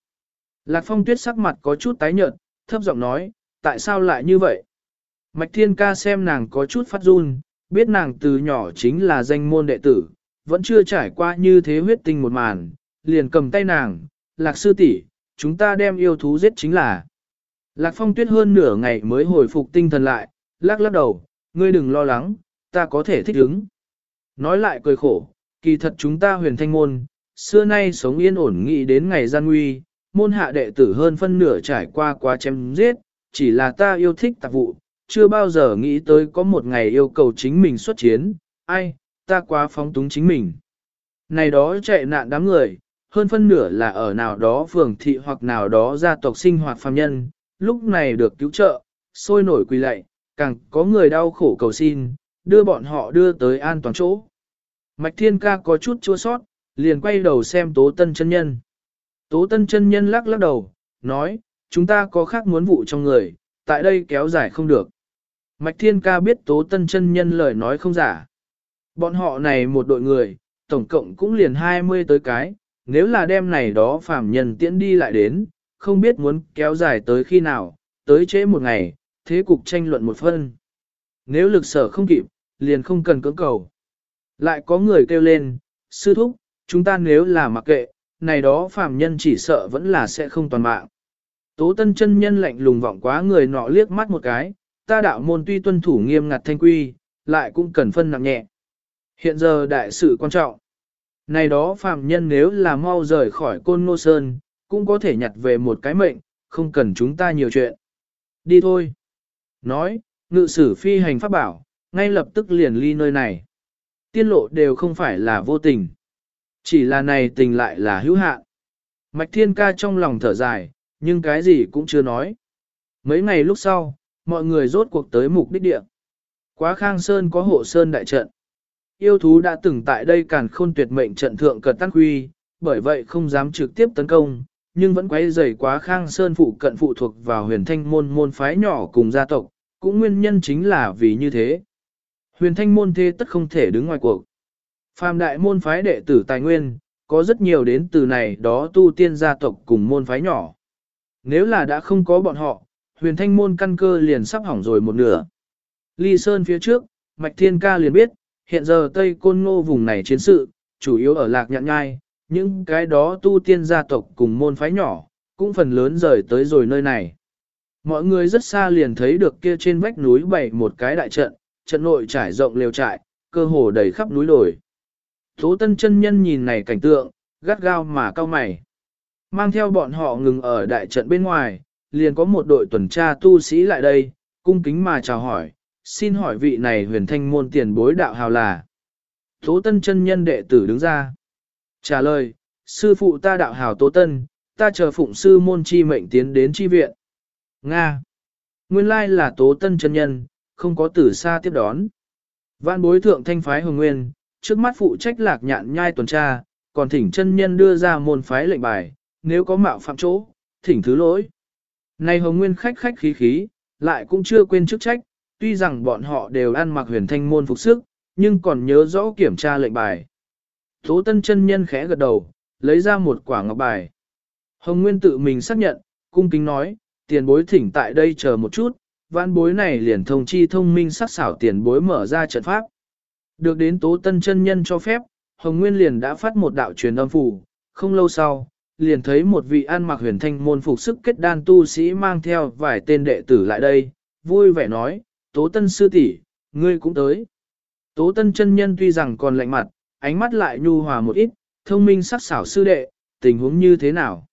Lạc phong tuyết sắc mặt có chút tái nhợt, thấp giọng nói, tại sao lại như vậy? Mạch thiên ca xem nàng có chút phát run, biết nàng từ nhỏ chính là danh môn đệ tử, vẫn chưa trải qua như thế huyết tinh một màn, liền cầm tay nàng, lạc sư tỷ, chúng ta đem yêu thú giết chính là. Lạc phong tuyết hơn nửa ngày mới hồi phục tinh thần lại, lắc lắc đầu, ngươi đừng lo lắng, ta có thể thích ứng. Nói lại cười khổ, kỳ thật chúng ta huyền thanh môn, xưa nay sống yên ổn nghị đến ngày gian nguy, môn hạ đệ tử hơn phân nửa trải qua quá chém giết, chỉ là ta yêu thích tạp vụ, chưa bao giờ nghĩ tới có một ngày yêu cầu chính mình xuất chiến, ai, ta quá phóng túng chính mình. Này đó chạy nạn đám người, hơn phân nửa là ở nào đó phường thị hoặc nào đó gia tộc sinh hoạt phàm nhân, lúc này được cứu trợ, sôi nổi quỳ lạy, càng có người đau khổ cầu xin, đưa bọn họ đưa tới an toàn chỗ. Mạch Thiên Ca có chút chua sót, liền quay đầu xem Tố Tân chân nhân. Tố Tân chân nhân lắc lắc đầu, nói, chúng ta có khác muốn vụ trong người, tại đây kéo dài không được. Mạch Thiên Ca biết Tố Tân chân nhân lời nói không giả. Bọn họ này một đội người, tổng cộng cũng liền 20 tới cái, nếu là đêm này đó phàm nhân tiễn đi lại đến, không biết muốn kéo dài tới khi nào, tới trễ một ngày, thế cục tranh luận một phân. Nếu lực sở không kịp, liền không cần cưỡng cầu. Lại có người kêu lên, sư thúc, chúng ta nếu là mặc kệ, này đó phàm nhân chỉ sợ vẫn là sẽ không toàn mạng. Tố tân chân nhân lạnh lùng vọng quá người nọ liếc mắt một cái, ta đạo môn tuy tuân thủ nghiêm ngặt thanh quy, lại cũng cần phân nặng nhẹ. Hiện giờ đại sự quan trọng. Này đó phàm nhân nếu là mau rời khỏi côn ngô sơn, cũng có thể nhặt về một cái mệnh, không cần chúng ta nhiều chuyện. Đi thôi. Nói, ngự sử phi hành pháp bảo, ngay lập tức liền ly nơi này. Tiên lộ đều không phải là vô tình. Chỉ là này tình lại là hữu hạn. Mạch thiên ca trong lòng thở dài, nhưng cái gì cũng chưa nói. Mấy ngày lúc sau, mọi người rốt cuộc tới mục đích địa. Quá khang sơn có hộ sơn đại trận. Yêu thú đã từng tại đây càn khôn tuyệt mệnh trận thượng cật tăng quy, bởi vậy không dám trực tiếp tấn công, nhưng vẫn quấy rầy quá khang sơn phụ cận phụ thuộc vào huyền thanh môn môn phái nhỏ cùng gia tộc, cũng nguyên nhân chính là vì như thế. Huyền thanh môn thế tất không thể đứng ngoài cuộc. Phàm đại môn phái đệ tử tài nguyên, có rất nhiều đến từ này đó tu tiên gia tộc cùng môn phái nhỏ. Nếu là đã không có bọn họ, huyền thanh môn căn cơ liền sắp hỏng rồi một nửa. Ly Sơn phía trước, Mạch Thiên Ca liền biết, hiện giờ Tây Côn Ngô vùng này chiến sự, chủ yếu ở lạc nhạn nhai, những cái đó tu tiên gia tộc cùng môn phái nhỏ, cũng phần lớn rời tới rồi nơi này. Mọi người rất xa liền thấy được kia trên vách núi bày một cái đại trận, trận nội trải rộng lều trại, cơ hồ đầy khắp núi đồi. Tố tân chân nhân nhìn này cảnh tượng, gắt gao mà cao mày. Mang theo bọn họ ngừng ở đại trận bên ngoài, liền có một đội tuần tra tu sĩ lại đây, cung kính mà chào hỏi, xin hỏi vị này huyền thanh môn tiền bối đạo hào là. Tố tân chân nhân đệ tử đứng ra. Trả lời, sư phụ ta đạo hào tố tân, ta chờ phụng sư môn chi mệnh tiến đến chi viện. Nga. Nguyên lai là tố tân chân nhân, không có tử xa tiếp đón. Vạn bối thượng thanh phái hồng nguyên, trước mắt phụ trách lạc nhạn nhai tuần tra, còn thỉnh chân nhân đưa ra môn phái lệnh bài, nếu có mạo phạm chỗ, thỉnh thứ lỗi. Này hồng nguyên khách khách khí khí, lại cũng chưa quên chức trách, tuy rằng bọn họ đều ăn mặc huyền thanh môn phục sức, nhưng còn nhớ rõ kiểm tra lệnh bài. Tố tân chân nhân khẽ gật đầu, lấy ra một quả ngọc bài. Hồng Nguyên tự mình xác nhận, cung kính nói, tiền bối thỉnh tại đây chờ một chút, vãn bối này liền thông chi thông minh sắc xảo tiền bối mở ra trận pháp. Được đến tố tân chân nhân cho phép, Hồng Nguyên liền đã phát một đạo truyền âm phủ, không lâu sau, liền thấy một vị an mặc huyền thanh môn phục sức kết đan tu sĩ mang theo vài tên đệ tử lại đây, vui vẻ nói, tố tân sư tỷ, ngươi cũng tới. Tố tân chân nhân tuy rằng còn lạnh mặt, ánh mắt lại nhu hòa một ít, thông minh sắc xảo sư đệ, tình huống như thế nào?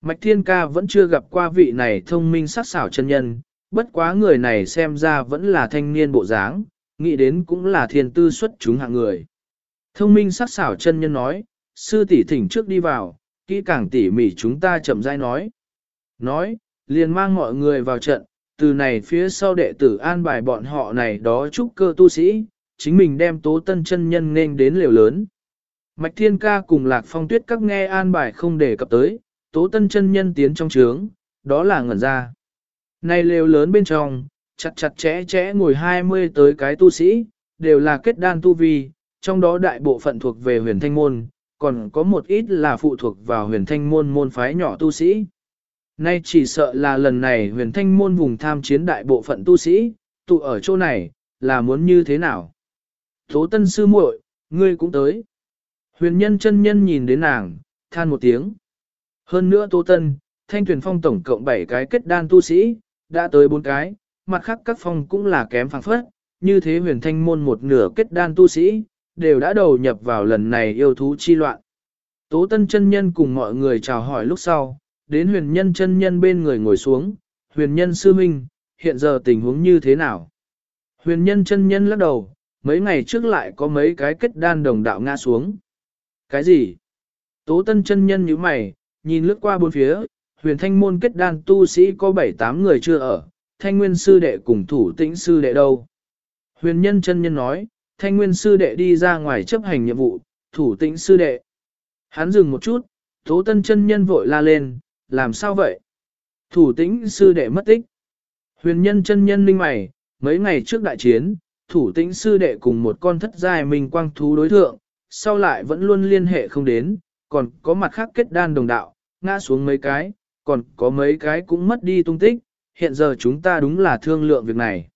Mạch Thiên Ca vẫn chưa gặp qua vị này thông minh sắc xảo chân nhân, bất quá người này xem ra vẫn là thanh niên bộ dáng, nghĩ đến cũng là thiên tư xuất chúng hạng người. Thông minh sắc xảo chân nhân nói, sư tỷ thỉnh trước đi vào, kỹ càng tỉ mỉ chúng ta chậm rãi nói. Nói, liền mang mọi người vào trận, từ này phía sau đệ tử an bài bọn họ này đó chúc cơ tu sĩ, chính mình đem tố tân chân nhân nên đến liều lớn. Mạch Thiên Ca cùng Lạc Phong Tuyết các nghe an bài không đề cập tới, tố tân chân nhân tiến trong trướng, đó là ngẩn ra. Này lều lớn bên trong, chặt chặt chẽ chẽ ngồi 20 tới cái tu sĩ, đều là kết đan tu vi, trong đó đại bộ phận thuộc về huyền thanh môn, còn có một ít là phụ thuộc vào huyền thanh môn môn phái nhỏ tu sĩ. Nay chỉ sợ là lần này huyền thanh môn vùng tham chiến đại bộ phận tu sĩ, tụ ở chỗ này, là muốn như thế nào? Tố tân sư muội, ngươi cũng tới. Huyền nhân chân nhân nhìn đến nàng, than một tiếng. Hơn nữa tố tân, thanh tuyển phong tổng cộng 7 cái kết đan tu sĩ, đã tới 4 cái, mặt khác các phong cũng là kém phẳng phất, như thế huyền thanh môn một nửa kết đan tu sĩ, đều đã đầu nhập vào lần này yêu thú chi loạn. Tố tân chân nhân cùng mọi người chào hỏi lúc sau, đến huyền nhân chân nhân bên người ngồi xuống, huyền nhân sư minh, hiện giờ tình huống như thế nào? Huyền nhân chân nhân lắc đầu, mấy ngày trước lại có mấy cái kết đan đồng đạo ngã xuống. Cái gì? Tố tân chân nhân như mày, nhìn lướt qua bốn phía, huyền thanh môn kết đan tu sĩ có 7-8 người chưa ở, thanh nguyên sư đệ cùng thủ tĩnh sư đệ đâu. Huyền nhân chân nhân nói, thanh nguyên sư đệ đi ra ngoài chấp hành nhiệm vụ, thủ tĩnh sư đệ. Hắn dừng một chút, tố tân chân nhân vội la lên, làm sao vậy? Thủ tĩnh sư đệ mất tích. Huyền nhân chân nhân linh mày, mấy ngày trước đại chiến, thủ tĩnh sư đệ cùng một con thất dài mình quang thú đối thượng, sau lại vẫn luôn liên hệ không đến, còn có mặt khác kết đan đồng đạo, ngã xuống mấy cái, còn có mấy cái cũng mất đi tung tích, hiện giờ chúng ta đúng là thương lượng việc này.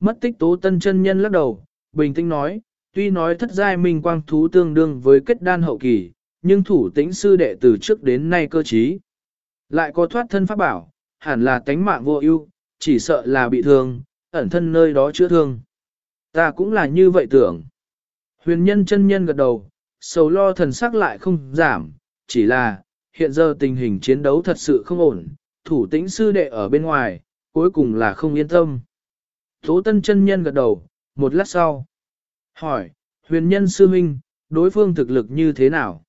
Mất tích tố tân chân nhân lắc đầu, bình tĩnh nói, tuy nói thất giai minh quang thú tương đương với kết đan hậu kỳ, nhưng thủ tĩnh sư đệ từ trước đến nay cơ trí. Lại có thoát thân pháp bảo, hẳn là tánh mạng vô ưu, chỉ sợ là bị thương, ẩn thân nơi đó chữa thương. Ta cũng là như vậy tưởng. Huyền nhân chân nhân gật đầu, sầu lo thần sắc lại không giảm, chỉ là, hiện giờ tình hình chiến đấu thật sự không ổn, thủ tĩnh sư đệ ở bên ngoài, cuối cùng là không yên tâm. Tố tân chân nhân gật đầu, một lát sau. Hỏi, huyền nhân sư huynh, đối phương thực lực như thế nào?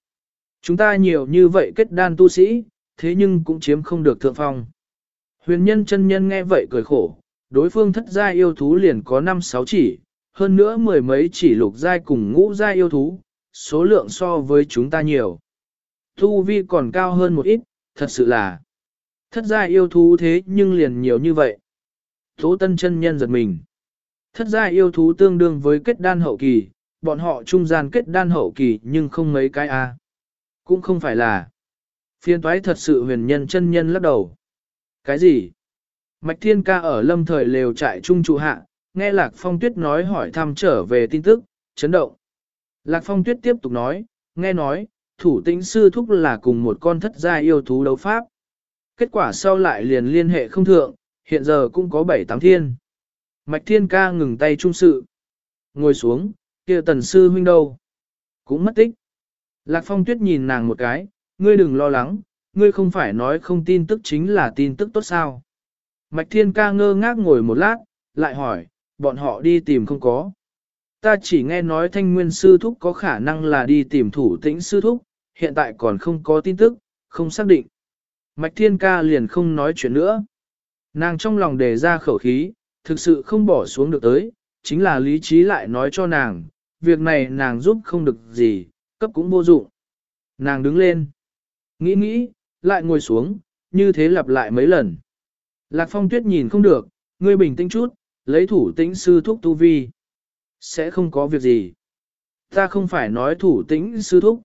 Chúng ta nhiều như vậy kết đan tu sĩ, thế nhưng cũng chiếm không được thượng phong. Huyền nhân chân nhân nghe vậy cười khổ, đối phương thất gia yêu thú liền có 5-6 chỉ, hơn nữa mười mấy chỉ lục giai cùng ngũ giai yêu thú, số lượng so với chúng ta nhiều. Tu vi còn cao hơn một ít, thật sự là thất gia yêu thú thế nhưng liền nhiều như vậy. Tố tân chân nhân giật mình. Thất gia yêu thú tương đương với kết đan hậu kỳ, bọn họ trung gian kết đan hậu kỳ nhưng không mấy cái a. Cũng không phải là. Phiên toái thật sự huyền nhân chân nhân lắc đầu. Cái gì? Mạch Thiên Ca ở lâm thời lều trại trung trụ hạ, nghe Lạc Phong Tuyết nói hỏi thăm trở về tin tức, chấn động. Lạc Phong Tuyết tiếp tục nói, nghe nói, thủ tĩnh sư thúc là cùng một con thất gia yêu thú đấu pháp. Kết quả sau lại liền liên hệ không thượng, hiện giờ cũng có bảy tám thiên. Mạch thiên ca ngừng tay trung sự. Ngồi xuống, kia tần sư huynh đâu? Cũng mất tích. Lạc phong tuyết nhìn nàng một cái, ngươi đừng lo lắng, ngươi không phải nói không tin tức chính là tin tức tốt sao. Mạch thiên ca ngơ ngác ngồi một lát, lại hỏi, bọn họ đi tìm không có. Ta chỉ nghe nói thanh nguyên sư thúc có khả năng là đi tìm thủ tĩnh sư thúc, hiện tại còn không có tin tức, không xác định. Mạch thiên ca liền không nói chuyện nữa. Nàng trong lòng đề ra khẩu khí, thực sự không bỏ xuống được tới, chính là lý trí lại nói cho nàng, việc này nàng giúp không được gì, cấp cũng vô dụng. Nàng đứng lên, nghĩ nghĩ, lại ngồi xuống, như thế lặp lại mấy lần. Lạc phong tuyết nhìn không được, ngươi bình tĩnh chút, lấy thủ tĩnh sư thúc tu vi. Sẽ không có việc gì. Ta không phải nói thủ tĩnh sư thúc.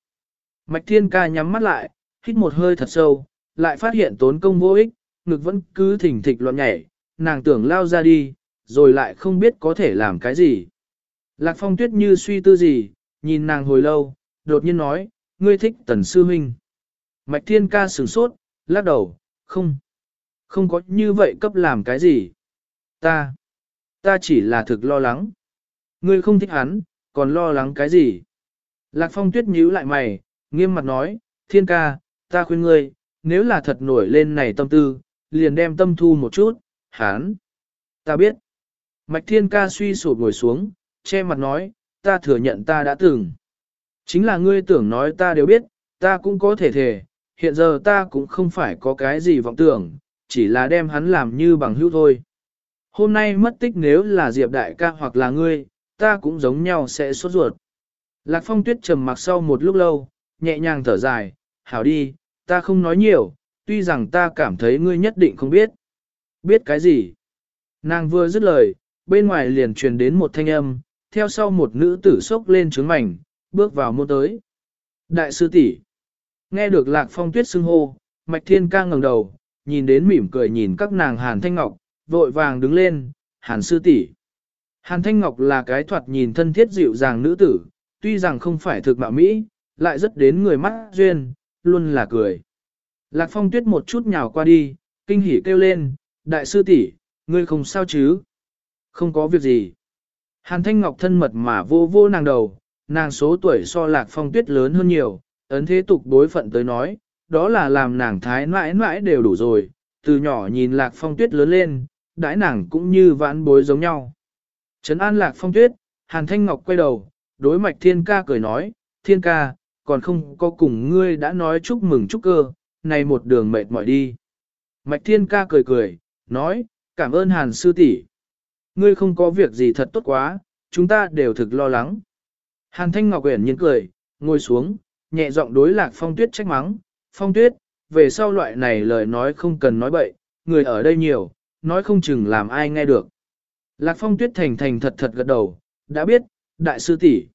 Mạch thiên ca nhắm mắt lại, hít một hơi thật sâu, lại phát hiện tốn công vô ích, ngực vẫn cứ thỉnh thịch loạn nhảy, nàng tưởng lao ra đi, rồi lại không biết có thể làm cái gì. Lạc phong tuyết như suy tư gì, nhìn nàng hồi lâu, đột nhiên nói, ngươi thích tần sư huynh. Mạch thiên ca sửng sốt, lắc đầu, không. Không có như vậy cấp làm cái gì. Ta, ta chỉ là thực lo lắng. Ngươi không thích hắn, còn lo lắng cái gì? Lạc phong tuyết nhíu lại mày, nghiêm mặt nói, thiên ca, ta khuyên ngươi, nếu là thật nổi lên này tâm tư, liền đem tâm thu một chút, Hán, Ta biết. Mạch thiên ca suy sụp ngồi xuống, che mặt nói, ta thừa nhận ta đã từng. Chính là ngươi tưởng nói ta đều biết, ta cũng có thể thể, hiện giờ ta cũng không phải có cái gì vọng tưởng, chỉ là đem hắn làm như bằng hữu thôi. Hôm nay mất tích nếu là Diệp đại ca hoặc là ngươi, ta cũng giống nhau sẽ sốt ruột. Lạc phong tuyết trầm mặc sau một lúc lâu, nhẹ nhàng thở dài, hảo đi, ta không nói nhiều, tuy rằng ta cảm thấy ngươi nhất định không biết. Biết cái gì? Nàng vừa dứt lời, bên ngoài liền truyền đến một thanh âm, theo sau một nữ tử sốc lên trướng mảnh, bước vào môn tới. Đại sư tỷ Nghe được lạc phong tuyết xưng hô, mạch thiên ca ngẩng đầu, nhìn đến mỉm cười nhìn các nàng hàn thanh ngọc, vội vàng đứng lên, hàn sư tỷ Hàn thanh ngọc là cái thoạt nhìn thân thiết dịu dàng nữ tử, tuy rằng không phải thực mạo mỹ, lại rất đến người mắt duyên, luôn là cười. Lạc phong tuyết một chút nhào qua đi, kinh hỉ kêu lên, đại sư tỷ ngươi không sao chứ? Không có việc gì. Hàn thanh ngọc thân mật mà vô vô nàng đầu, nàng số tuổi so lạc phong tuyết lớn hơn nhiều, ấn thế tục đối phận tới nói, đó là làm nàng thái mãi mãi đều đủ rồi, từ nhỏ nhìn lạc phong tuyết lớn lên, đãi nàng cũng như vãn bối giống nhau. Trấn an lạc phong tuyết, hàn thanh ngọc quay đầu, đối mạch thiên ca cười nói, thiên ca, còn không có cùng ngươi đã nói chúc mừng chúc cơ, này một đường mệt mỏi đi. Mạch thiên ca cười cười, nói, cảm ơn hàn sư tỷ. Ngươi không có việc gì thật tốt quá, chúng ta đều thực lo lắng. Hàn thanh ngọc uyển nhiên cười, ngồi xuống, nhẹ giọng đối lạc phong tuyết trách mắng, phong tuyết, về sau loại này lời nói không cần nói bậy, người ở đây nhiều, nói không chừng làm ai nghe được. Lạc phong tuyết thành thành thật thật gật đầu, đã biết, đại sư tỷ.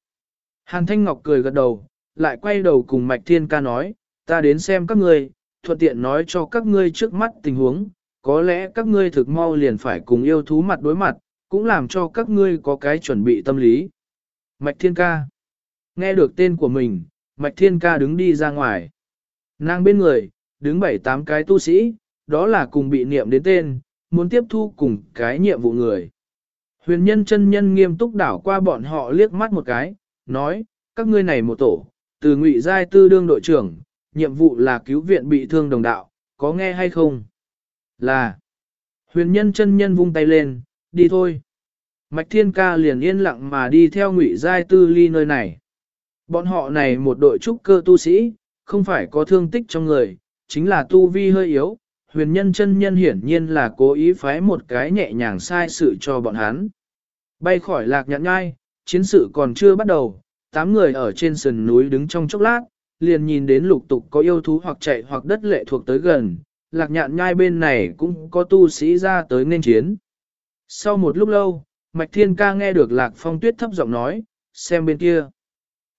Hàn thanh ngọc cười gật đầu, lại quay đầu cùng mạch thiên ca nói, ta đến xem các ngươi, thuận tiện nói cho các ngươi trước mắt tình huống, có lẽ các ngươi thực mau liền phải cùng yêu thú mặt đối mặt, cũng làm cho các ngươi có cái chuẩn bị tâm lý. Mạch Thiên Ca Nghe được tên của mình, Mạch Thiên Ca đứng đi ra ngoài. Nàng bên người, đứng bảy tám cái tu sĩ, đó là cùng bị niệm đến tên, muốn tiếp thu cùng cái nhiệm vụ người. Huyền nhân chân nhân nghiêm túc đảo qua bọn họ liếc mắt một cái, nói, các ngươi này một tổ, từ ngụy giai tư đương đội trưởng, nhiệm vụ là cứu viện bị thương đồng đạo, có nghe hay không? Là. Huyền nhân chân nhân vung tay lên, đi thôi. Mạch Thiên Ca liền yên lặng mà đi theo Ngụy Giai Tư Ly nơi này. Bọn họ này một đội trúc cơ tu sĩ, không phải có thương tích trong người, chính là tu vi hơi yếu. Huyền nhân chân nhân hiển nhiên là cố ý phái một cái nhẹ nhàng sai sự cho bọn hắn. Bay khỏi lạc nhạn nhai, chiến sự còn chưa bắt đầu, tám người ở trên sườn núi đứng trong chốc lát, liền nhìn đến lục tục có yêu thú hoặc chạy hoặc đất lệ thuộc tới gần, lạc nhạn nhai bên này cũng có tu sĩ ra tới nên chiến. Sau một lúc lâu, Mạch Thiên Ca nghe được Lạc Phong Tuyết thấp giọng nói, xem bên kia.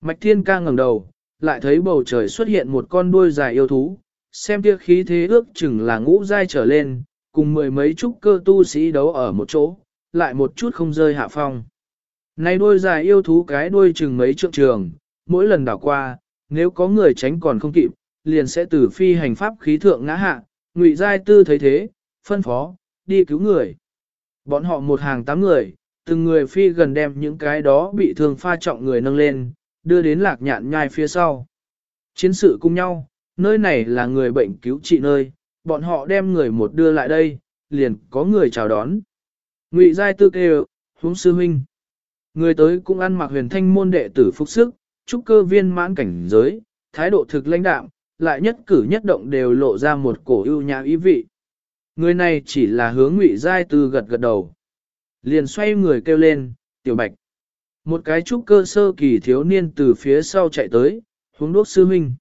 Mạch Thiên Ca ngẩng đầu, lại thấy bầu trời xuất hiện một con đuôi dài yêu thú, xem kia khí thế ước chừng là ngũ giai trở lên, cùng mười mấy trúc cơ tu sĩ đấu ở một chỗ, lại một chút không rơi hạ phong. Này đuôi dài yêu thú cái đuôi chừng mấy trượng trường, mỗi lần đảo qua, nếu có người tránh còn không kịp, liền sẽ từ phi hành pháp khí thượng ngã hạ, ngụy giai tư thấy thế, phân phó, đi cứu người. Bọn họ một hàng tám người, từng người phi gần đem những cái đó bị thương pha trọng người nâng lên, đưa đến lạc nhạn nhai phía sau. Chiến sự cùng nhau, nơi này là người bệnh cứu trị nơi, bọn họ đem người một đưa lại đây, liền có người chào đón. Ngụy giai tư kêu, huống sư huynh. Người tới cũng ăn mặc huyền thanh môn đệ tử phục sức, trúc cơ viên mãn cảnh giới, thái độ thực lãnh đạm, lại nhất cử nhất động đều lộ ra một cổ ưu nhã ý vị. Người này chỉ là hướng ngụy giai tư gật gật đầu. Liền xoay người kêu lên, tiểu bạch. Một cái trúc cơ sơ kỳ thiếu niên từ phía sau chạy tới, hướng đốt sư huynh.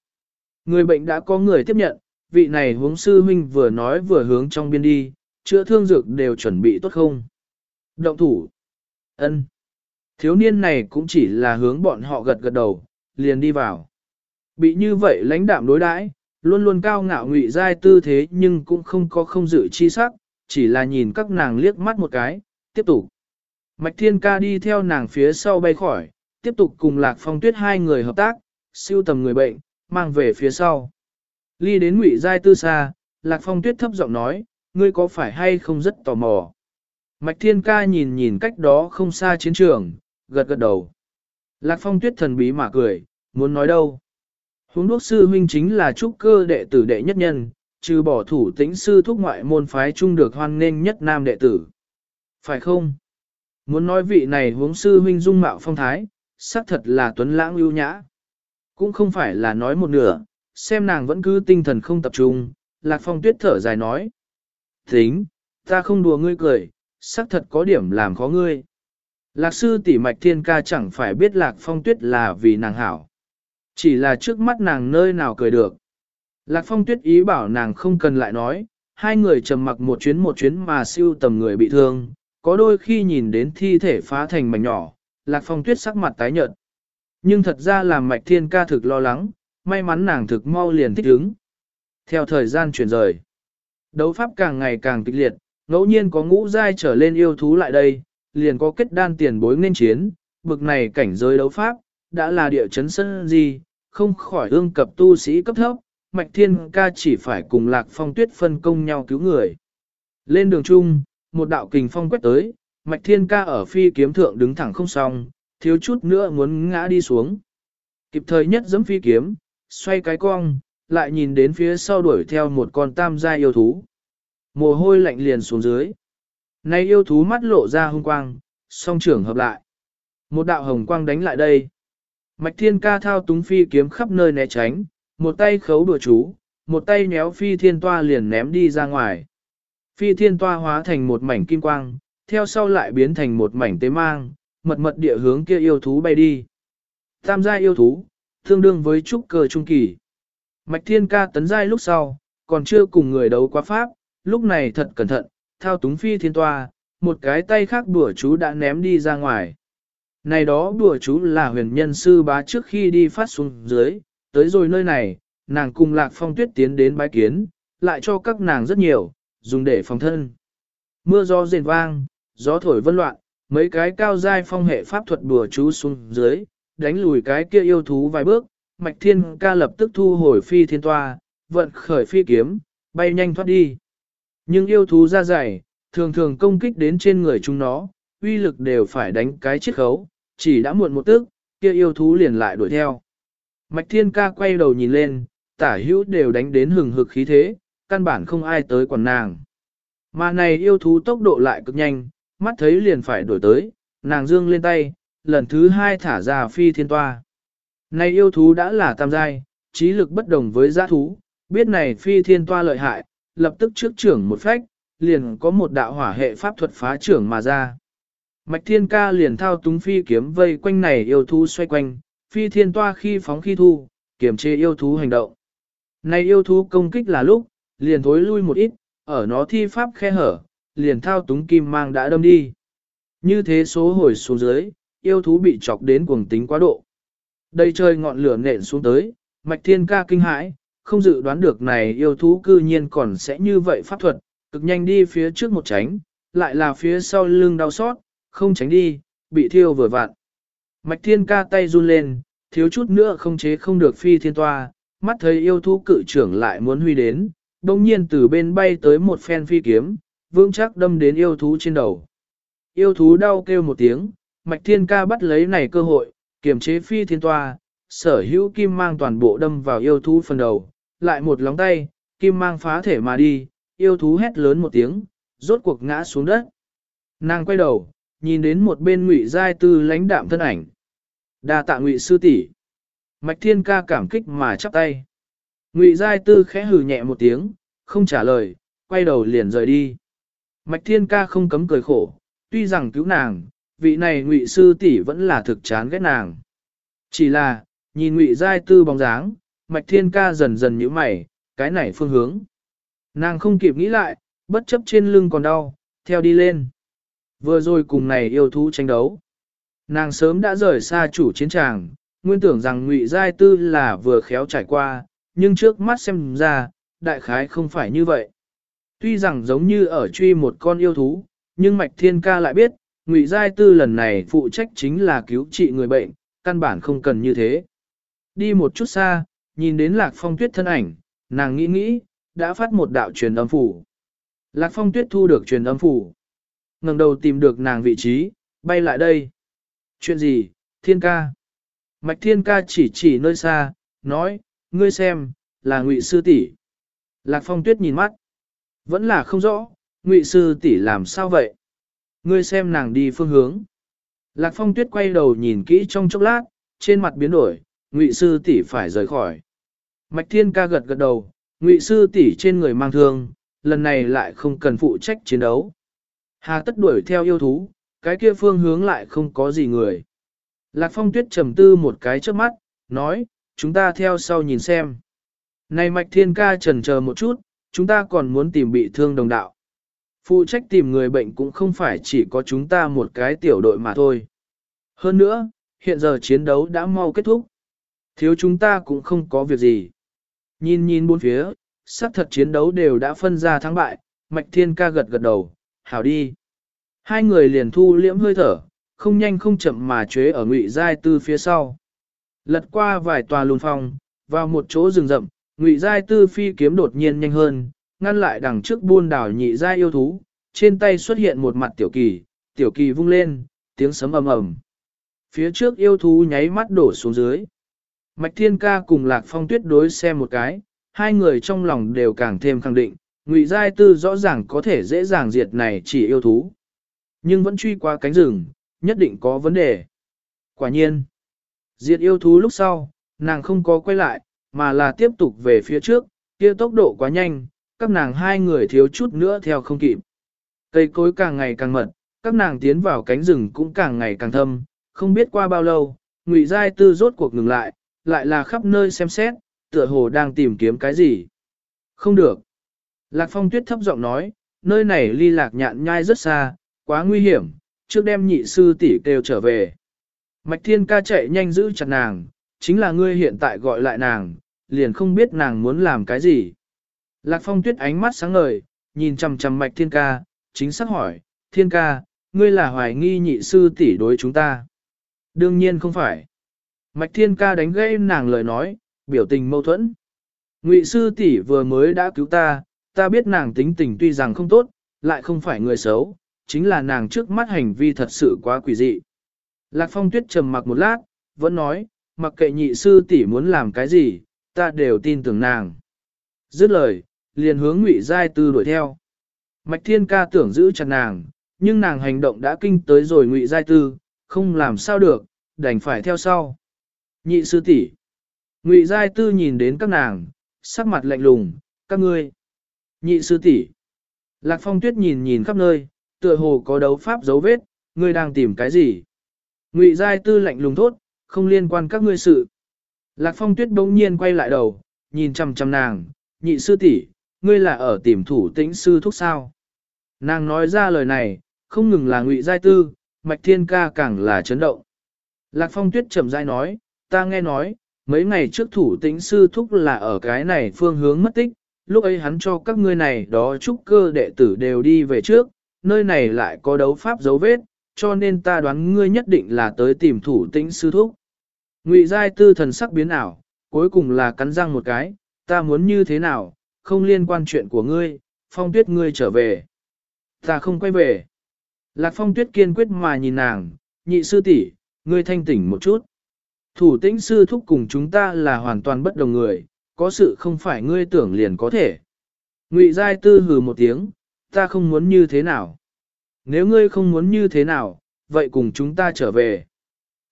Người bệnh đã có người tiếp nhận, vị này hướng sư huynh vừa nói vừa hướng trong biên đi, chữa thương dược đều chuẩn bị tốt không. Động thủ. ân Thiếu niên này cũng chỉ là hướng bọn họ gật gật đầu, liền đi vào. Bị như vậy lãnh đạm đối đãi, luôn luôn cao ngạo ngụy giai tư thế nhưng cũng không có không dự chi sắc, chỉ là nhìn các nàng liếc mắt một cái, tiếp tục. Mạch Thiên Ca đi theo nàng phía sau bay khỏi, tiếp tục cùng Lạc Phong Tuyết hai người hợp tác, siêu tầm người bệnh, mang về phía sau. Ly đến ngụy giai tư xa, Lạc Phong Tuyết thấp giọng nói, ngươi có phải hay không rất tò mò. Mạch Thiên Ca nhìn nhìn cách đó không xa chiến trường, gật gật đầu. Lạc Phong Tuyết thần bí mà cười, muốn nói đâu. Huống đốc sư huynh chính là trúc cơ đệ tử đệ nhất nhân, trừ bỏ thủ tĩnh sư thúc ngoại môn phái chung được hoan nghênh nhất nam đệ tử. Phải không? Muốn nói vị này huống sư huynh dung mạo phong thái, xác thật là tuấn lãng ưu nhã. Cũng không phải là nói một nửa, xem nàng vẫn cứ tinh thần không tập trung, lạc phong tuyết thở dài nói. Tính, ta không đùa ngươi cười, xác thật có điểm làm khó ngươi. Lạc sư tỷ mạch thiên ca chẳng phải biết lạc phong tuyết là vì nàng hảo. Chỉ là trước mắt nàng nơi nào cười được. Lạc phong tuyết ý bảo nàng không cần lại nói, hai người trầm mặc một chuyến một chuyến mà siêu tầm người bị thương, có đôi khi nhìn đến thi thể phá thành mảnh nhỏ, lạc phong tuyết sắc mặt tái nhợt. Nhưng thật ra làm mạch thiên ca thực lo lắng, may mắn nàng thực mau liền thích ứng. Theo thời gian chuyển rời, đấu pháp càng ngày càng kịch liệt, ngẫu nhiên có ngũ giai trở lên yêu thú lại đây, liền có kết đan tiền bối nên chiến, bực này cảnh giới đấu pháp, đã là địa chấn sân gì, không khỏi ương cập tu sĩ cấp thấp, Mạch Thiên Ca chỉ phải cùng Lạc Phong Tuyết phân công nhau cứu người. Lên đường chung, một đạo kình phong quét tới, Mạch Thiên Ca ở phi kiếm thượng đứng thẳng không xong, thiếu chút nữa muốn ngã đi xuống. Kịp thời nhất giẫm phi kiếm, xoay cái cong, lại nhìn đến phía sau đuổi theo một con tam gia yêu thú. Mồ hôi lạnh liền xuống dưới. Nay yêu thú mắt lộ ra hung quang, song trưởng hợp lại. Một đạo hồng quang đánh lại đây. Mạch thiên ca thao túng phi kiếm khắp nơi né tránh, một tay khấu đùa chú, một tay nhéo phi thiên toa liền ném đi ra ngoài. Phi thiên toa hóa thành một mảnh kim quang, theo sau lại biến thành một mảnh tế mang, mật mật địa hướng kia yêu thú bay đi. Tam gia yêu thú, tương đương với trúc cơ trung kỳ. Mạch thiên ca tấn giai lúc sau, còn chưa cùng người đấu quá pháp, lúc này thật cẩn thận, thao túng phi thiên toa, một cái tay khác đùa chú đã ném đi ra ngoài. Này đó đùa chú là huyền nhân sư bá trước khi đi phát xuống dưới, tới rồi nơi này, nàng cùng lạc phong tuyết tiến đến bái kiến, lại cho các nàng rất nhiều, dùng để phòng thân. Mưa gió rền vang, gió thổi vân loạn, mấy cái cao giai phong hệ pháp thuật bùa chú xuống dưới, đánh lùi cái kia yêu thú vài bước, mạch thiên ca lập tức thu hồi phi thiên toa, vận khởi phi kiếm, bay nhanh thoát đi. Nhưng yêu thú ra dày, thường thường công kích đến trên người chúng nó, uy lực đều phải đánh cái chiếc khấu, chỉ đã muộn một tức, kia yêu thú liền lại đuổi theo. Mạch thiên ca quay đầu nhìn lên, tả hữu đều đánh đến hừng hực khí thế, căn bản không ai tới quần nàng. Mà này yêu thú tốc độ lại cực nhanh, mắt thấy liền phải đuổi tới, nàng dương lên tay, lần thứ hai thả ra phi thiên toa. Này yêu thú đã là tam giai, trí lực bất đồng với giã thú, biết này phi thiên toa lợi hại, lập tức trước trưởng một phách, liền có một đạo hỏa hệ pháp thuật phá trưởng mà ra. Mạch thiên ca liền thao túng phi kiếm vây quanh này yêu thú xoay quanh, phi thiên toa khi phóng khi thu, kiểm chế yêu thú hành động. Này yêu thú công kích là lúc, liền thối lui một ít, ở nó thi pháp khe hở, liền thao túng kim mang đã đâm đi. Như thế số hồi xuống dưới, yêu thú bị chọc đến cuồng tính quá độ. Đây trời ngọn lửa nện xuống tới, mạch thiên ca kinh hãi, không dự đoán được này yêu thú cư nhiên còn sẽ như vậy pháp thuật, cực nhanh đi phía trước một tránh, lại là phía sau lưng đau xót, không tránh đi, bị thiêu vừa vặn. Mạch thiên ca tay run lên, thiếu chút nữa không chế không được phi thiên toa, mắt thấy yêu thú cự trưởng lại muốn huy đến, đồng nhiên từ bên bay tới một phen phi kiếm, vương chắc đâm đến yêu thú trên đầu. Yêu thú đau kêu một tiếng, mạch thiên ca bắt lấy này cơ hội, kiềm chế phi thiên toa, sở hữu kim mang toàn bộ đâm vào yêu thú phần đầu, lại một lóng tay, kim mang phá thể mà đi, yêu thú hét lớn một tiếng, rốt cuộc ngã xuống đất. Nàng quay đầu, nhìn đến một bên ngụy giai tư lãnh đạm thân ảnh. đa tạ ngụy sư tỷ Mạch thiên ca cảm kích mà chắp tay. Ngụy giai tư khẽ hừ nhẹ một tiếng, không trả lời, quay đầu liền rời đi. Mạch thiên ca không cấm cười khổ, tuy rằng cứu nàng, vị này ngụy sư tỷ vẫn là thực chán ghét nàng. Chỉ là, nhìn ngụy giai tư bóng dáng, mạch thiên ca dần dần nhíu mày, cái này phương hướng. Nàng không kịp nghĩ lại, bất chấp trên lưng còn đau, theo đi lên. Vừa rồi cùng này yêu thú tranh đấu. Nàng sớm đã rời xa chủ chiến tràng, nguyên tưởng rằng ngụy giai tư là vừa khéo trải qua, nhưng trước mắt xem ra, đại khái không phải như vậy. Tuy rằng giống như ở truy một con yêu thú, nhưng Mạch Thiên Ca lại biết, Ngụy Giai Tư lần này phụ trách chính là cứu trị người bệnh, căn bản không cần như thế. Đi một chút xa, nhìn đến Lạc Phong Tuyết thân ảnh, nàng nghĩ nghĩ, đã phát một đạo truyền âm phủ. Lạc Phong Tuyết thu được truyền âm phủ ngẩng đầu tìm được nàng vị trí, bay lại đây. Chuyện gì, Thiên Ca? Mạch Thiên Ca chỉ chỉ nơi xa, nói, ngươi xem, là Ngụy Sư tỷ. Lạc Phong Tuyết nhìn mắt. Vẫn là không rõ, Ngụy Sư tỷ làm sao vậy? Ngươi xem nàng đi phương hướng. Lạc Phong Tuyết quay đầu nhìn kỹ trong chốc lát, trên mặt biến đổi, Ngụy Sư tỷ phải rời khỏi. Mạch Thiên ca gật gật đầu, Ngụy Sư tỷ trên người mang thương, lần này lại không cần phụ trách chiến đấu. Hà tất đuổi theo yêu thú, cái kia phương hướng lại không có gì người. Lạc Phong Tuyết trầm tư một cái trước mắt, nói, chúng ta theo sau nhìn xem. Này Mạch Thiên ca trần chờ một chút, chúng ta còn muốn tìm bị thương đồng đạo. Phụ trách tìm người bệnh cũng không phải chỉ có chúng ta một cái tiểu đội mà thôi. Hơn nữa, hiện giờ chiến đấu đã mau kết thúc. Thiếu chúng ta cũng không có việc gì. Nhìn nhìn bốn phía, xác thật chiến đấu đều đã phân ra thắng bại, Mạch Thiên ca gật gật đầu, hảo đi. Hai người liền thu liễm hơi thở, không nhanh không chậm mà chế ở ngụy giai tư phía sau. Lật qua vài tòa lùn phong, vào một chỗ rừng rậm, ngụy giai tư phi kiếm đột nhiên nhanh hơn, ngăn lại đằng trước buôn đảo nhị giai yêu thú, trên tay xuất hiện một mặt tiểu kỳ, tiểu kỳ vung lên, tiếng sấm ầm ầm. Phía trước yêu thú nháy mắt đổ xuống dưới. Mạch Thiên Ca cùng Lạc Phong Tuyết đối xem một cái, hai người trong lòng đều càng thêm khẳng định, Ngụy Giai Tư rõ ràng có thể dễ dàng diệt này chỉ yêu thú. Nhưng vẫn truy qua cánh rừng, nhất định có vấn đề. Quả nhiên, diệt yêu thú lúc sau, nàng không có quay lại, mà là tiếp tục về phía trước, kia tốc độ quá nhanh, các nàng hai người thiếu chút nữa theo không kịp. Cây cối càng ngày càng mật, các nàng tiến vào cánh rừng cũng càng ngày càng thâm, không biết qua bao lâu, Ngụy Giai Tư rốt cuộc ngừng lại, lại là khắp nơi xem xét, tựa hồ đang tìm kiếm cái gì. Không được. Lạc Phong Tuyết thấp giọng nói, nơi này ly lạc nhạn nhai rất xa, quá nguy hiểm, trước đem nhị sư tỷ kêu trở về. Mạch Thiên ca chạy nhanh giữ chặt nàng, chính là ngươi hiện tại gọi lại nàng, liền không biết nàng muốn làm cái gì. Lạc Phong Tuyết ánh mắt sáng ngời, nhìn chằm chằm Mạch Thiên ca, chính xác hỏi, Thiên ca, ngươi là hoài nghi nhị sư tỷ đối chúng ta. Đương nhiên không phải. Mạch Thiên ca đánh gây nàng lời nói, biểu tình mâu thuẫn. Ngụy sư tỷ vừa mới đã cứu ta, ta biết nàng tính tình tuy rằng không tốt, lại không phải người xấu, chính là nàng trước mắt hành vi thật sự quá quỷ dị. Lạc Phong Tuyết trầm mặc một lát, vẫn nói, mặc kệ nhị sư tỷ muốn làm cái gì, ta đều tin tưởng nàng. Dứt lời, liền hướng Ngụy Giai Tư đuổi theo. Mạch Thiên ca tưởng giữ chặt nàng, nhưng nàng hành động đã kinh tới rồi Ngụy Giai Tư, không làm sao được, đành phải theo sau. Nhị sư tỷ. Ngụy Giai Tư nhìn đến các nàng, sắc mặt lạnh lùng, các ngươi. Nhị sư tỷ. Lạc Phong Tuyết nhìn nhìn khắp nơi, tựa hồ có đấu pháp dấu vết, ngươi đang tìm cái gì? Ngụy Giai Tư lạnh lùng thốt, không liên quan các ngươi sự. Lạc Phong Tuyết bỗng nhiên quay lại đầu, nhìn chằm chằm nàng, nhị sư tỷ, ngươi là ở tìm thủ tĩnh sư thúc sao? Nàng nói ra lời này, không ngừng là Ngụy Giai Tư, Mạch Thiên Ca càng là chấn động. Lạc Phong Tuyết chậm rãi nói, ta nghe nói, mấy ngày trước thủ tĩnh sư thúc là ở cái này phương hướng mất tích, lúc ấy hắn cho các ngươi này đó trúc cơ đệ tử đều đi về trước, nơi này lại có đấu pháp dấu vết, cho nên ta đoán ngươi nhất định là tới tìm thủ tĩnh sư thúc. Ngụy Giai Tư thần sắc biến ảo, cuối cùng là cắn răng một cái, ta muốn như thế nào, không liên quan chuyện của ngươi, phong tuyết ngươi trở về. Ta không quay về. Lạc phong tuyết kiên quyết mà nhìn nàng, nhị sư tỷ, ngươi thanh tỉnh một chút. Thủ tĩnh sư thúc cùng chúng ta là hoàn toàn bất đồng người, có sự không phải ngươi tưởng liền có thể. Ngụy Giai Tư hừ một tiếng, ta không muốn như thế nào. Nếu ngươi không muốn như thế nào, vậy cùng chúng ta trở về.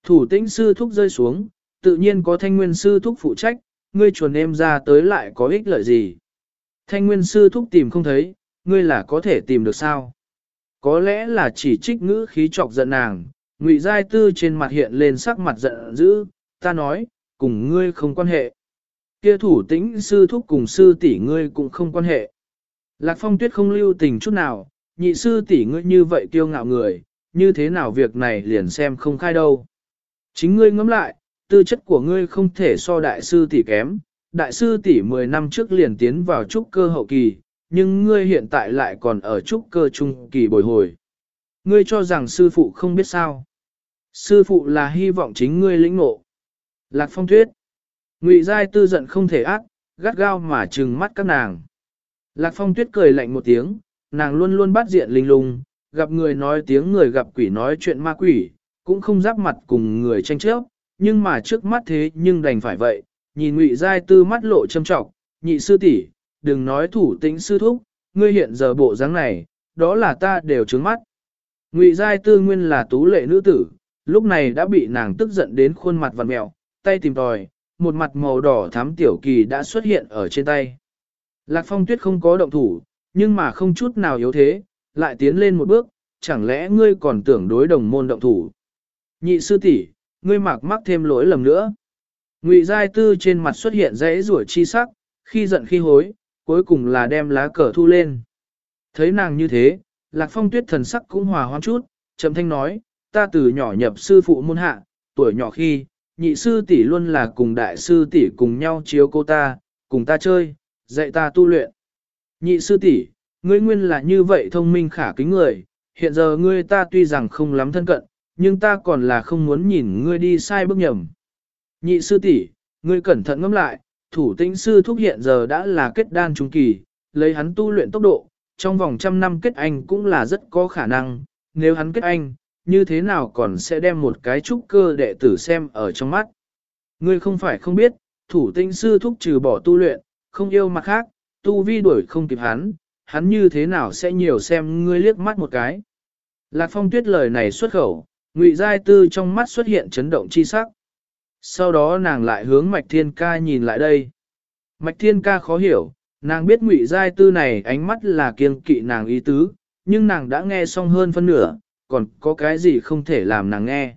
Thủ tĩnh sư thúc rơi xuống, tự nhiên có thanh nguyên sư thúc phụ trách, ngươi chuồn em ra tới lại có ích lợi gì. Thanh nguyên sư thúc tìm không thấy, ngươi là có thể tìm được sao. Có lẽ là chỉ trích ngữ khí chọc giận nàng, ngụy giai tư trên mặt hiện lên sắc mặt giận dữ, ta nói, cùng ngươi không quan hệ. Kia thủ tĩnh sư thúc cùng sư tỷ ngươi cũng không quan hệ. Lạc phong tuyết không lưu tình chút nào, nhị sư tỷ ngươi như vậy kiêu ngạo người, như thế nào việc này liền xem không khai đâu. Chính ngươi ngẫm lại, tư chất của ngươi không thể so đại sư tỷ kém, đại sư tỷ 10 năm trước liền tiến vào trúc cơ hậu kỳ, nhưng ngươi hiện tại lại còn ở trúc cơ trung kỳ bồi hồi. Ngươi cho rằng sư phụ không biết sao. Sư phụ là hy vọng chính ngươi lĩnh ngộ. Lạc phong tuyết. Ngụy giai tư giận không thể ác, gắt gao mà trừng mắt các nàng. Lạc phong tuyết cười lạnh một tiếng, nàng luôn luôn bắt diện linh lung, gặp người nói tiếng người gặp quỷ nói chuyện ma quỷ, cũng không giáp mặt cùng người tranh chấp, nhưng mà trước mắt thế nhưng đành phải vậy, nhìn ngụy giai tư mắt lộ châm trọng, nhị sư tỷ, đừng nói thủ tĩnh sư thúc, ngươi hiện giờ bộ dáng này, đó là ta đều trướng mắt. Ngụy giai tư nguyên là tú lệ nữ tử, lúc này đã bị nàng tức giận đến khuôn mặt vặn mẹo, tay tìm tòi, một mặt màu đỏ thắm tiểu kỳ đã xuất hiện ở trên tay. Lạc phong tuyết không có động thủ, nhưng mà không chút nào yếu thế, lại tiến lên một bước, chẳng lẽ ngươi còn tưởng đối đồng môn động thủ. Nhị sư tỷ, ngươi mặc mắc thêm lỗi lầm nữa. Ngụy Giai Tư trên mặt xuất hiện dãy rủa chi sắc, khi giận khi hối, cuối cùng là đem lá cờ thu lên. Thấy nàng như thế, Lạc Phong Tuyết thần sắc cũng hòa hoãn chút, trầm thanh nói, ta từ nhỏ nhập sư phụ môn hạ, tuổi nhỏ khi, nhị sư tỷ luôn là cùng đại sư tỷ cùng nhau chiếu cô ta, cùng ta chơi, dạy ta tu luyện. Nhị sư tỷ, ngươi nguyên là như vậy thông minh khả kính người, hiện giờ ngươi ta tuy rằng không lắm thân cận, nhưng ta còn là không muốn nhìn ngươi đi sai bước nhầm. Nhị sư tỷ, ngươi cẩn thận ngẫm lại, thủ tĩnh sư thúc hiện giờ đã là kết đan trung kỳ, lấy hắn tu luyện tốc độ, trong vòng trăm năm kết anh cũng là rất có khả năng, nếu hắn kết anh, như thế nào còn sẽ đem một cái trúc cơ đệ tử xem ở trong mắt. Ngươi không phải không biết, thủ tinh sư thúc trừ bỏ tu luyện, không yêu mặt khác, tu vi đuổi không kịp hắn, hắn như thế nào sẽ nhiều xem ngươi liếc mắt một cái. Lạc phong tuyết lời này xuất khẩu, ngụy giai tư trong mắt xuất hiện chấn động chi sắc. Sau đó nàng lại hướng mạch thiên ca nhìn lại đây. Mạch thiên ca khó hiểu, nàng biết ngụy giai tư này ánh mắt là kiêng kỵ nàng ý tứ, nhưng nàng đã nghe xong hơn phân nửa, còn có cái gì không thể làm nàng nghe.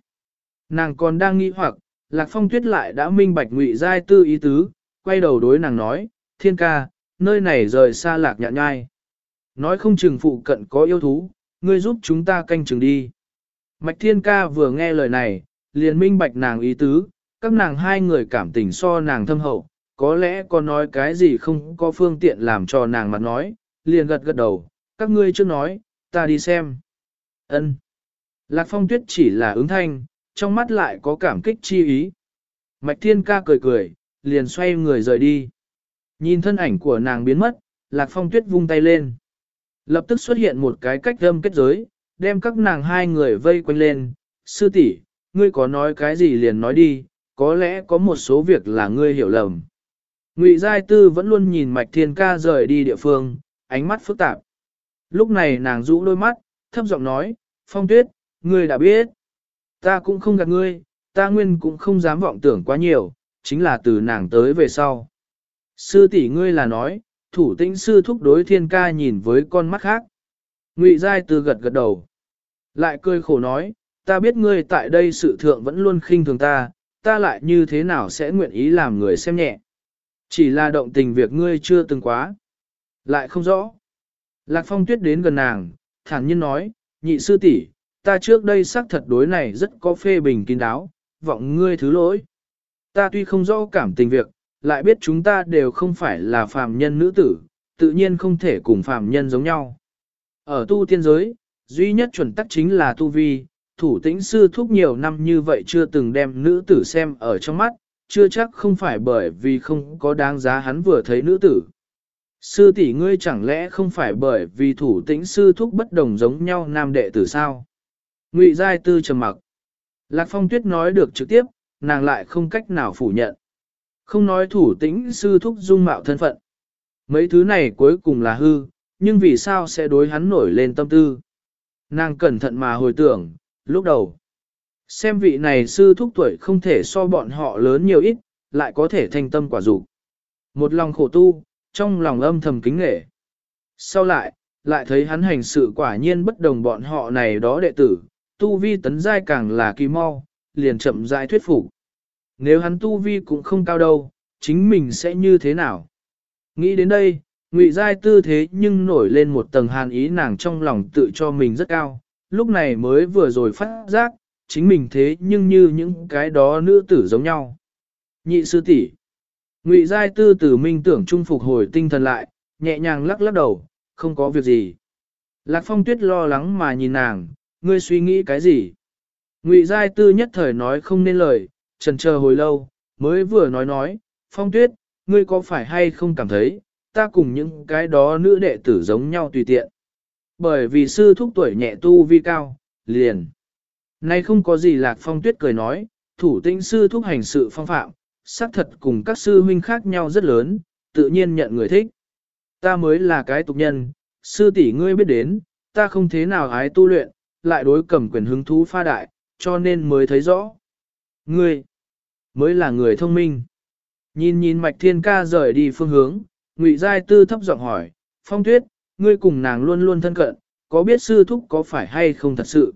Nàng còn đang nghĩ hoặc, lạc phong tuyết lại đã minh bạch ngụy giai tư ý tứ, quay đầu đối nàng nói, thiên ca, nơi này rời xa lạc nhạn nhai. Nói không chừng phụ cận có yêu thú, ngươi giúp chúng ta canh chừng đi. Mạch thiên ca vừa nghe lời này, liền minh bạch nàng ý tứ, các nàng hai người cảm tình so nàng thâm hậu, có lẽ có nói cái gì không có phương tiện làm cho nàng mặt nói, liền gật gật đầu, các ngươi chưa nói, ta đi xem. Ân. Lạc phong tuyết chỉ là ứng thanh, trong mắt lại có cảm kích chi ý. Mạch thiên ca cười cười, liền xoay người rời đi. Nhìn thân ảnh của nàng biến mất, lạc phong tuyết vung tay lên. Lập tức xuất hiện một cái cách âm kết giới, đem các nàng hai người vây quanh lên. Sư tỷ, ngươi có nói cái gì liền nói đi, có lẽ có một số việc là ngươi hiểu lầm. Ngụy Giai Tư vẫn luôn nhìn Mạch Thiên Ca rời đi địa phương, ánh mắt phức tạp. Lúc này nàng rũ đôi mắt, thấp giọng nói, Phong Tuyết, ngươi đã biết. Ta cũng không gạt ngươi, ta nguyên cũng không dám vọng tưởng quá nhiều, chính là từ nàng tới về sau. Sư tỷ ngươi là nói, thủ tĩnh sư thúc đối thiên ca nhìn với con mắt khác. Ngụy Giai từ gật gật đầu. Lại cười khổ nói, ta biết ngươi tại đây sự thượng vẫn luôn khinh thường ta, ta lại như thế nào sẽ nguyện ý làm người xem nhẹ. Chỉ là động tình việc ngươi chưa từng quá. Lại không rõ. Lạc phong tuyết đến gần nàng, thản nhiên nói, nhị sư tỷ, ta trước đây xác thật đối này rất có phê bình kín đáo, vọng ngươi thứ lỗi. Ta tuy không rõ cảm tình việc, lại biết chúng ta đều không phải là phàm nhân nữ tử, tự nhiên không thể cùng phàm nhân giống nhau. Ở tu tiên giới, duy nhất chuẩn tắc chính là tu vi, thủ tĩnh sư thúc nhiều năm như vậy chưa từng đem nữ tử xem ở trong mắt, chưa chắc không phải bởi vì không có đáng giá hắn vừa thấy nữ tử. Sư tỷ ngươi chẳng lẽ không phải bởi vì thủ tĩnh sư thúc bất đồng giống nhau nam đệ tử sao? Ngụy Giai Tư trầm mặc. Lạc Phong Tuyết nói được trực tiếp, nàng lại không cách nào phủ nhận. Không nói thủ tĩnh sư thúc dung mạo thân phận. Mấy thứ này cuối cùng là hư, nhưng vì sao sẽ đối hắn nổi lên tâm tư? Nàng cẩn thận mà hồi tưởng, lúc đầu. Xem vị này sư thúc tuổi không thể so bọn họ lớn nhiều ít, lại có thể thanh tâm quả dục Một lòng khổ tu, trong lòng âm thầm kính nghệ. Sau lại, lại thấy hắn hành sự quả nhiên bất đồng bọn họ này đó đệ tử, tu vi tấn giai càng là kỳ mau, liền chậm rãi thuyết phục. Nếu hắn tu vi cũng không cao đâu, chính mình sẽ như thế nào? Nghĩ đến đây, ngụy giai tư thế nhưng nổi lên một tầng hàn ý nàng trong lòng tự cho mình rất cao, lúc này mới vừa rồi phát giác, chính mình thế nhưng như những cái đó nữ tử giống nhau. Nhị sư tỷ Ngụy giai tư tử minh tưởng trung phục hồi tinh thần lại, nhẹ nhàng lắc lắc đầu, không có việc gì. Lạc phong tuyết lo lắng mà nhìn nàng, ngươi suy nghĩ cái gì? Ngụy giai tư nhất thời nói không nên lời, trần chờ hồi lâu, mới vừa nói nói, phong tuyết, ngươi có phải hay không cảm thấy, ta cùng những cái đó nữ đệ tử giống nhau tùy tiện. Bởi vì sư thúc tuổi nhẹ tu vi cao, liền. Nay không có gì lạc phong tuyết cười nói, thủ tĩnh sư thúc hành sự phong phạm, xác thật cùng các sư huynh khác nhau rất lớn, tự nhiên nhận người thích. Ta mới là cái tục nhân, sư tỷ ngươi biết đến, ta không thế nào ái tu luyện, lại đối cầm quyền hứng thú pha đại, cho nên mới thấy rõ. Ngươi, mới là người thông minh. Nhìn nhìn mạch thiên ca rời đi phương hướng, ngụy giai tư thấp giọng hỏi, phong tuyết, ngươi cùng nàng luôn luôn thân cận, có biết sư thúc có phải hay không thật sự?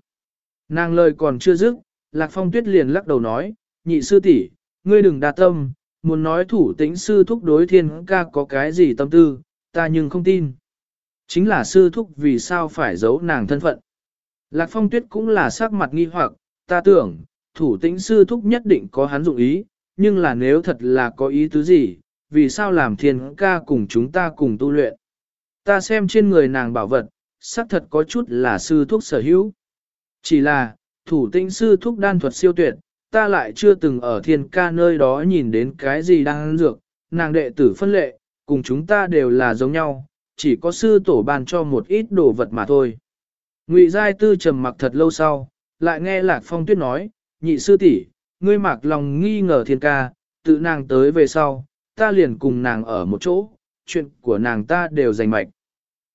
Nàng lời còn chưa dứt, lạc phong tuyết liền lắc đầu nói, nhị sư tỷ, ngươi đừng đa tâm, muốn nói thủ tĩnh sư thúc đối thiên ca có cái gì tâm tư, ta nhưng không tin. Chính là sư thúc vì sao phải giấu nàng thân phận. Lạc phong tuyết cũng là sắc mặt nghi hoặc, ta tưởng, thủ tĩnh sư thúc nhất định có hắn dụng ý, nhưng là nếu thật là có ý tứ gì, vì sao làm thiên ca cùng chúng ta cùng tu luyện. Ta xem trên người nàng bảo vật, xác thật có chút là sư thúc sở hữu. Chỉ là, thủ tĩnh sư thúc đan thuật siêu tuyệt, ta lại chưa từng ở thiên ca nơi đó nhìn đến cái gì đang dược, nàng đệ tử phân lệ, cùng chúng ta đều là giống nhau, chỉ có sư tổ ban cho một ít đồ vật mà thôi. Ngụy Giai Tư trầm mặc thật lâu sau, lại nghe Lạc Phong Tuyết nói, nhị sư tỷ, ngươi mặc lòng nghi ngờ thiên ca, tự nàng tới về sau, ta liền cùng nàng ở một chỗ, chuyện của nàng ta đều giành mạch.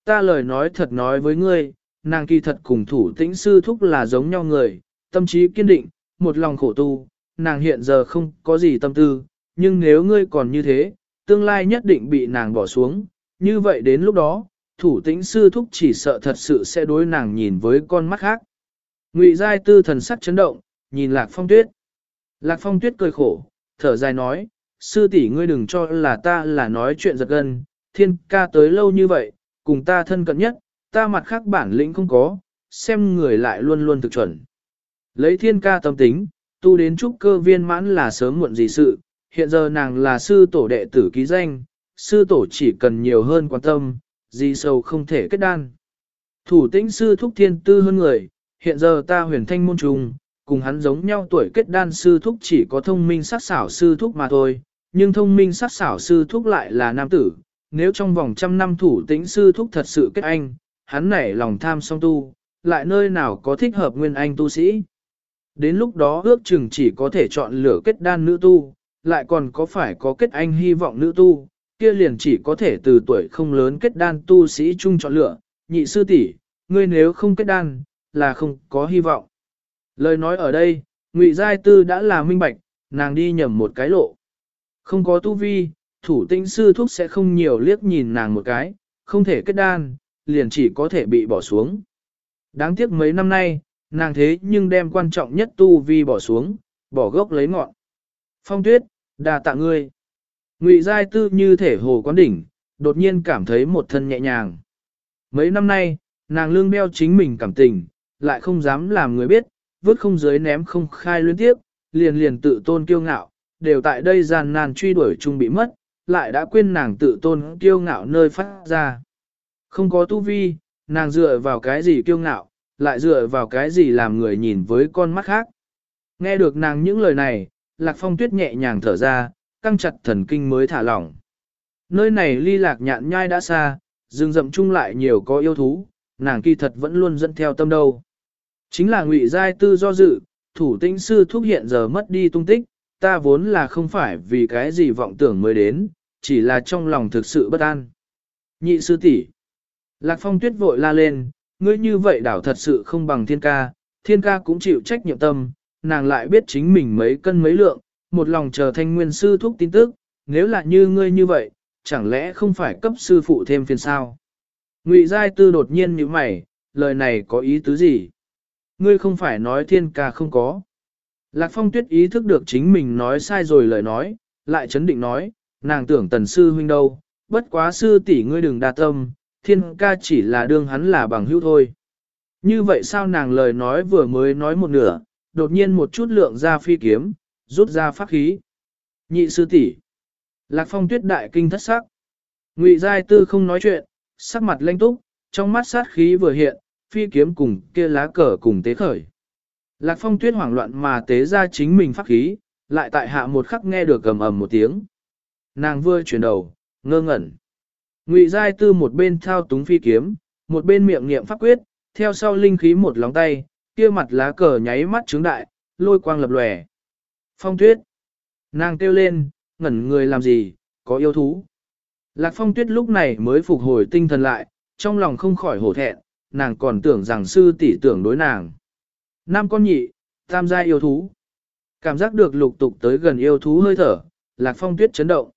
Ta lời nói thật nói với ngươi, nàng kỳ thật cùng thủ tĩnh sư thúc là giống nhau người, tâm trí kiên định, một lòng khổ tu, nàng hiện giờ không có gì tâm tư, nhưng nếu ngươi còn như thế, tương lai nhất định bị nàng bỏ xuống, như vậy đến lúc đó, thủ tĩnh sư thúc chỉ sợ thật sự sẽ đối nàng nhìn với con mắt khác. Ngụy Giai Tư thần sắc chấn động, nhìn Lạc Phong Tuyết. Lạc Phong Tuyết cười khổ, thở dài nói, sư tỷ ngươi đừng cho là ta là nói chuyện giật gân, thiên ca tới lâu như vậy, cùng ta thân cận nhất, ta mặt khác bản lĩnh không có, xem người lại luôn luôn thực chuẩn. Lấy thiên ca tâm tính, tu đến trúc cơ viên mãn là sớm muộn gì sự, hiện giờ nàng là sư tổ đệ tử ký danh, sư tổ chỉ cần nhiều hơn quan tâm, gì sầu không thể kết đan. Thủ tĩnh sư thúc thiên tư hơn người, hiện giờ ta huyền thanh môn trùng, cùng hắn giống nhau tuổi kết đan sư thúc chỉ có thông minh sắc xảo sư thúc mà thôi, nhưng thông minh sắc xảo sư thúc lại là nam tử, nếu trong vòng trăm năm thủ tĩnh sư thúc thật sự kết anh, hắn nảy lòng tham song tu, lại nơi nào có thích hợp nguyên anh tu sĩ. Đến lúc đó ước chừng chỉ có thể chọn lựa kết đan nữ tu, lại còn có phải có kết anh hy vọng nữ tu, kia liền chỉ có thể từ tuổi không lớn kết đan tu sĩ chung chọn lựa, nhị sư tỷ, ngươi nếu không kết đan, là không có hy vọng. Lời nói ở đây, Ngụy Giai Tư đã là minh bạch, nàng đi nhầm một cái lộ. Không có tu vi, thủ tinh sư thúc sẽ không nhiều liếc nhìn nàng một cái, không thể kết đan, liền chỉ có thể bị bỏ xuống. Đáng tiếc mấy năm nay, nàng thế nhưng đem quan trọng nhất tu vi bỏ xuống, bỏ gốc lấy ngọn. Phong tuyết, đà tạ ngươi. Ngụy Giai Tư như thể hồ quán đỉnh, đột nhiên cảm thấy một thân nhẹ nhàng. Mấy năm nay, nàng lương đeo chính mình cảm tình, lại không dám làm người biết, vứt không dưới ném không khai liên tiếp, liền liền tự tôn kiêu ngạo, đều tại đây gian nan truy đuổi chung bị mất, lại đã quên nàng tự tôn kiêu ngạo nơi phát ra. Không có tu vi, nàng dựa vào cái gì kiêu ngạo, lại dựa vào cái gì làm người nhìn với con mắt khác. Nghe được nàng những lời này, Lạc Phong Tuyết nhẹ nhàng thở ra, căng chặt thần kinh mới thả lỏng. Nơi này ly lạc nhạn nhai đã xa, rừng rậm chung lại nhiều có yêu thú, nàng kỳ thật vẫn luôn dẫn theo tâm đâu. Chính là ngụy giai tư do dự, thủ tĩnh sư thúc hiện giờ mất đi tung tích, ta vốn là không phải vì cái gì vọng tưởng mới đến, chỉ là trong lòng thực sự bất an. Nhị sư tỷ, Lạc phong tuyết vội la lên, ngươi như vậy đảo thật sự không bằng thiên ca, thiên ca cũng chịu trách nhiệm tâm, nàng lại biết chính mình mấy cân mấy lượng, một lòng chờ thanh nguyên sư thúc tin tức, nếu là như ngươi như vậy, chẳng lẽ không phải cấp sư phụ thêm phiền sao? Ngụy Giai Tư đột nhiên như mày, lời này có ý tứ gì? Ngươi không phải nói thiên ca không có. Lạc Phong Tuyết ý thức được chính mình nói sai rồi lời nói, lại chấn định nói, nàng tưởng tần sư huynh đâu, bất quá sư tỷ ngươi đừng đa tâm, thiên ca chỉ là đương hắn là bằng hữu thôi. Như vậy sao nàng lời nói vừa mới nói một nửa, đột nhiên một chút lượng ra phi kiếm, rút ra pháp khí. Nhị sư tỷ, Lạc Phong Tuyết đại kinh thất sắc. Ngụy Giai Tư không nói chuyện, sắc mặt lanh túc, trong mắt sát khí vừa hiện, phi kiếm cùng kia lá cờ cùng tế khởi. Lạc phong tuyết hoảng loạn mà tế ra chính mình pháp khí, lại tại hạ một khắc nghe được gầm ầm một tiếng. Nàng vừa chuyển đầu, ngơ ngẩn. Ngụy giai tư một bên thao túng phi kiếm, một bên miệng niệm pháp quyết, theo sau linh khí một lóng tay, kia mặt lá cờ nháy mắt trướng đại, lôi quang lập lòe. Phong tuyết. Nàng kêu lên, ngẩn người làm gì, có yêu thú. Lạc phong tuyết lúc này mới phục hồi tinh thần lại, trong lòng không khỏi hổ thẹn, nàng còn tưởng rằng sư tỷ tưởng đối nàng. Nam con nhị, tam gia yêu thú. Cảm giác được lục tục tới gần yêu thú hơi thở, lạc phong tuyết chấn động.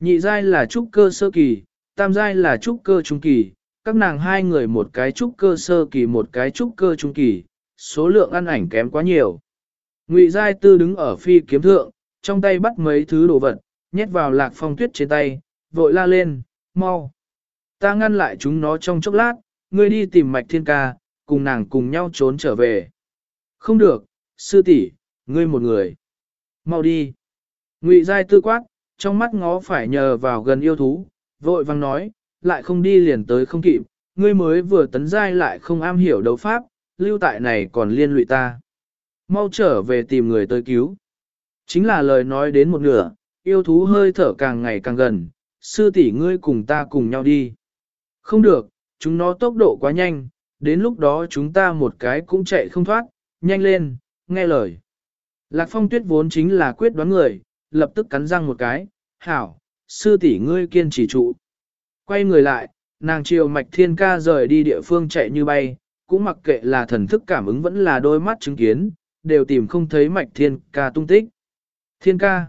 Nhị giai là trúc cơ sơ kỳ, tam giai là trúc cơ trung kỳ, các nàng hai người một cái trúc cơ sơ kỳ một cái trúc cơ trung kỳ, số lượng ăn ảnh kém quá nhiều. Ngụy giai tư đứng ở phi kiếm thượng, trong tay bắt mấy thứ đồ vật, nhét vào lạc phong tuyết trên tay, vội la lên, mau. Ta ngăn lại chúng nó trong chốc lát, ngươi đi tìm mạch thiên ca, cùng nàng cùng nhau trốn trở về. Không được, sư tỷ, ngươi một người. Mau đi. Ngụy giai tư quát, trong mắt ngó phải nhờ vào gần yêu thú, vội vang nói, lại không đi liền tới không kịp, ngươi mới vừa tấn giai lại không am hiểu đấu pháp, lưu tại này còn liên lụy ta. Mau trở về tìm người tới cứu. Chính là lời nói đến một nửa, yêu thú hơi thở càng ngày càng gần, sư tỷ ngươi cùng ta cùng nhau đi. Không được, chúng nó tốc độ quá nhanh, đến lúc đó chúng ta một cái cũng chạy không thoát, nhanh lên, nghe lời. Lạc phong tuyết vốn chính là quyết đoán người, lập tức cắn răng một cái, hảo, sư tỷ ngươi kiên trì trụ. Quay người lại, nàng chiều mạch thiên ca rời đi địa phương chạy như bay, cũng mặc kệ là thần thức cảm ứng vẫn là đôi mắt chứng kiến, đều tìm không thấy mạch thiên ca tung tích. Thiên ca.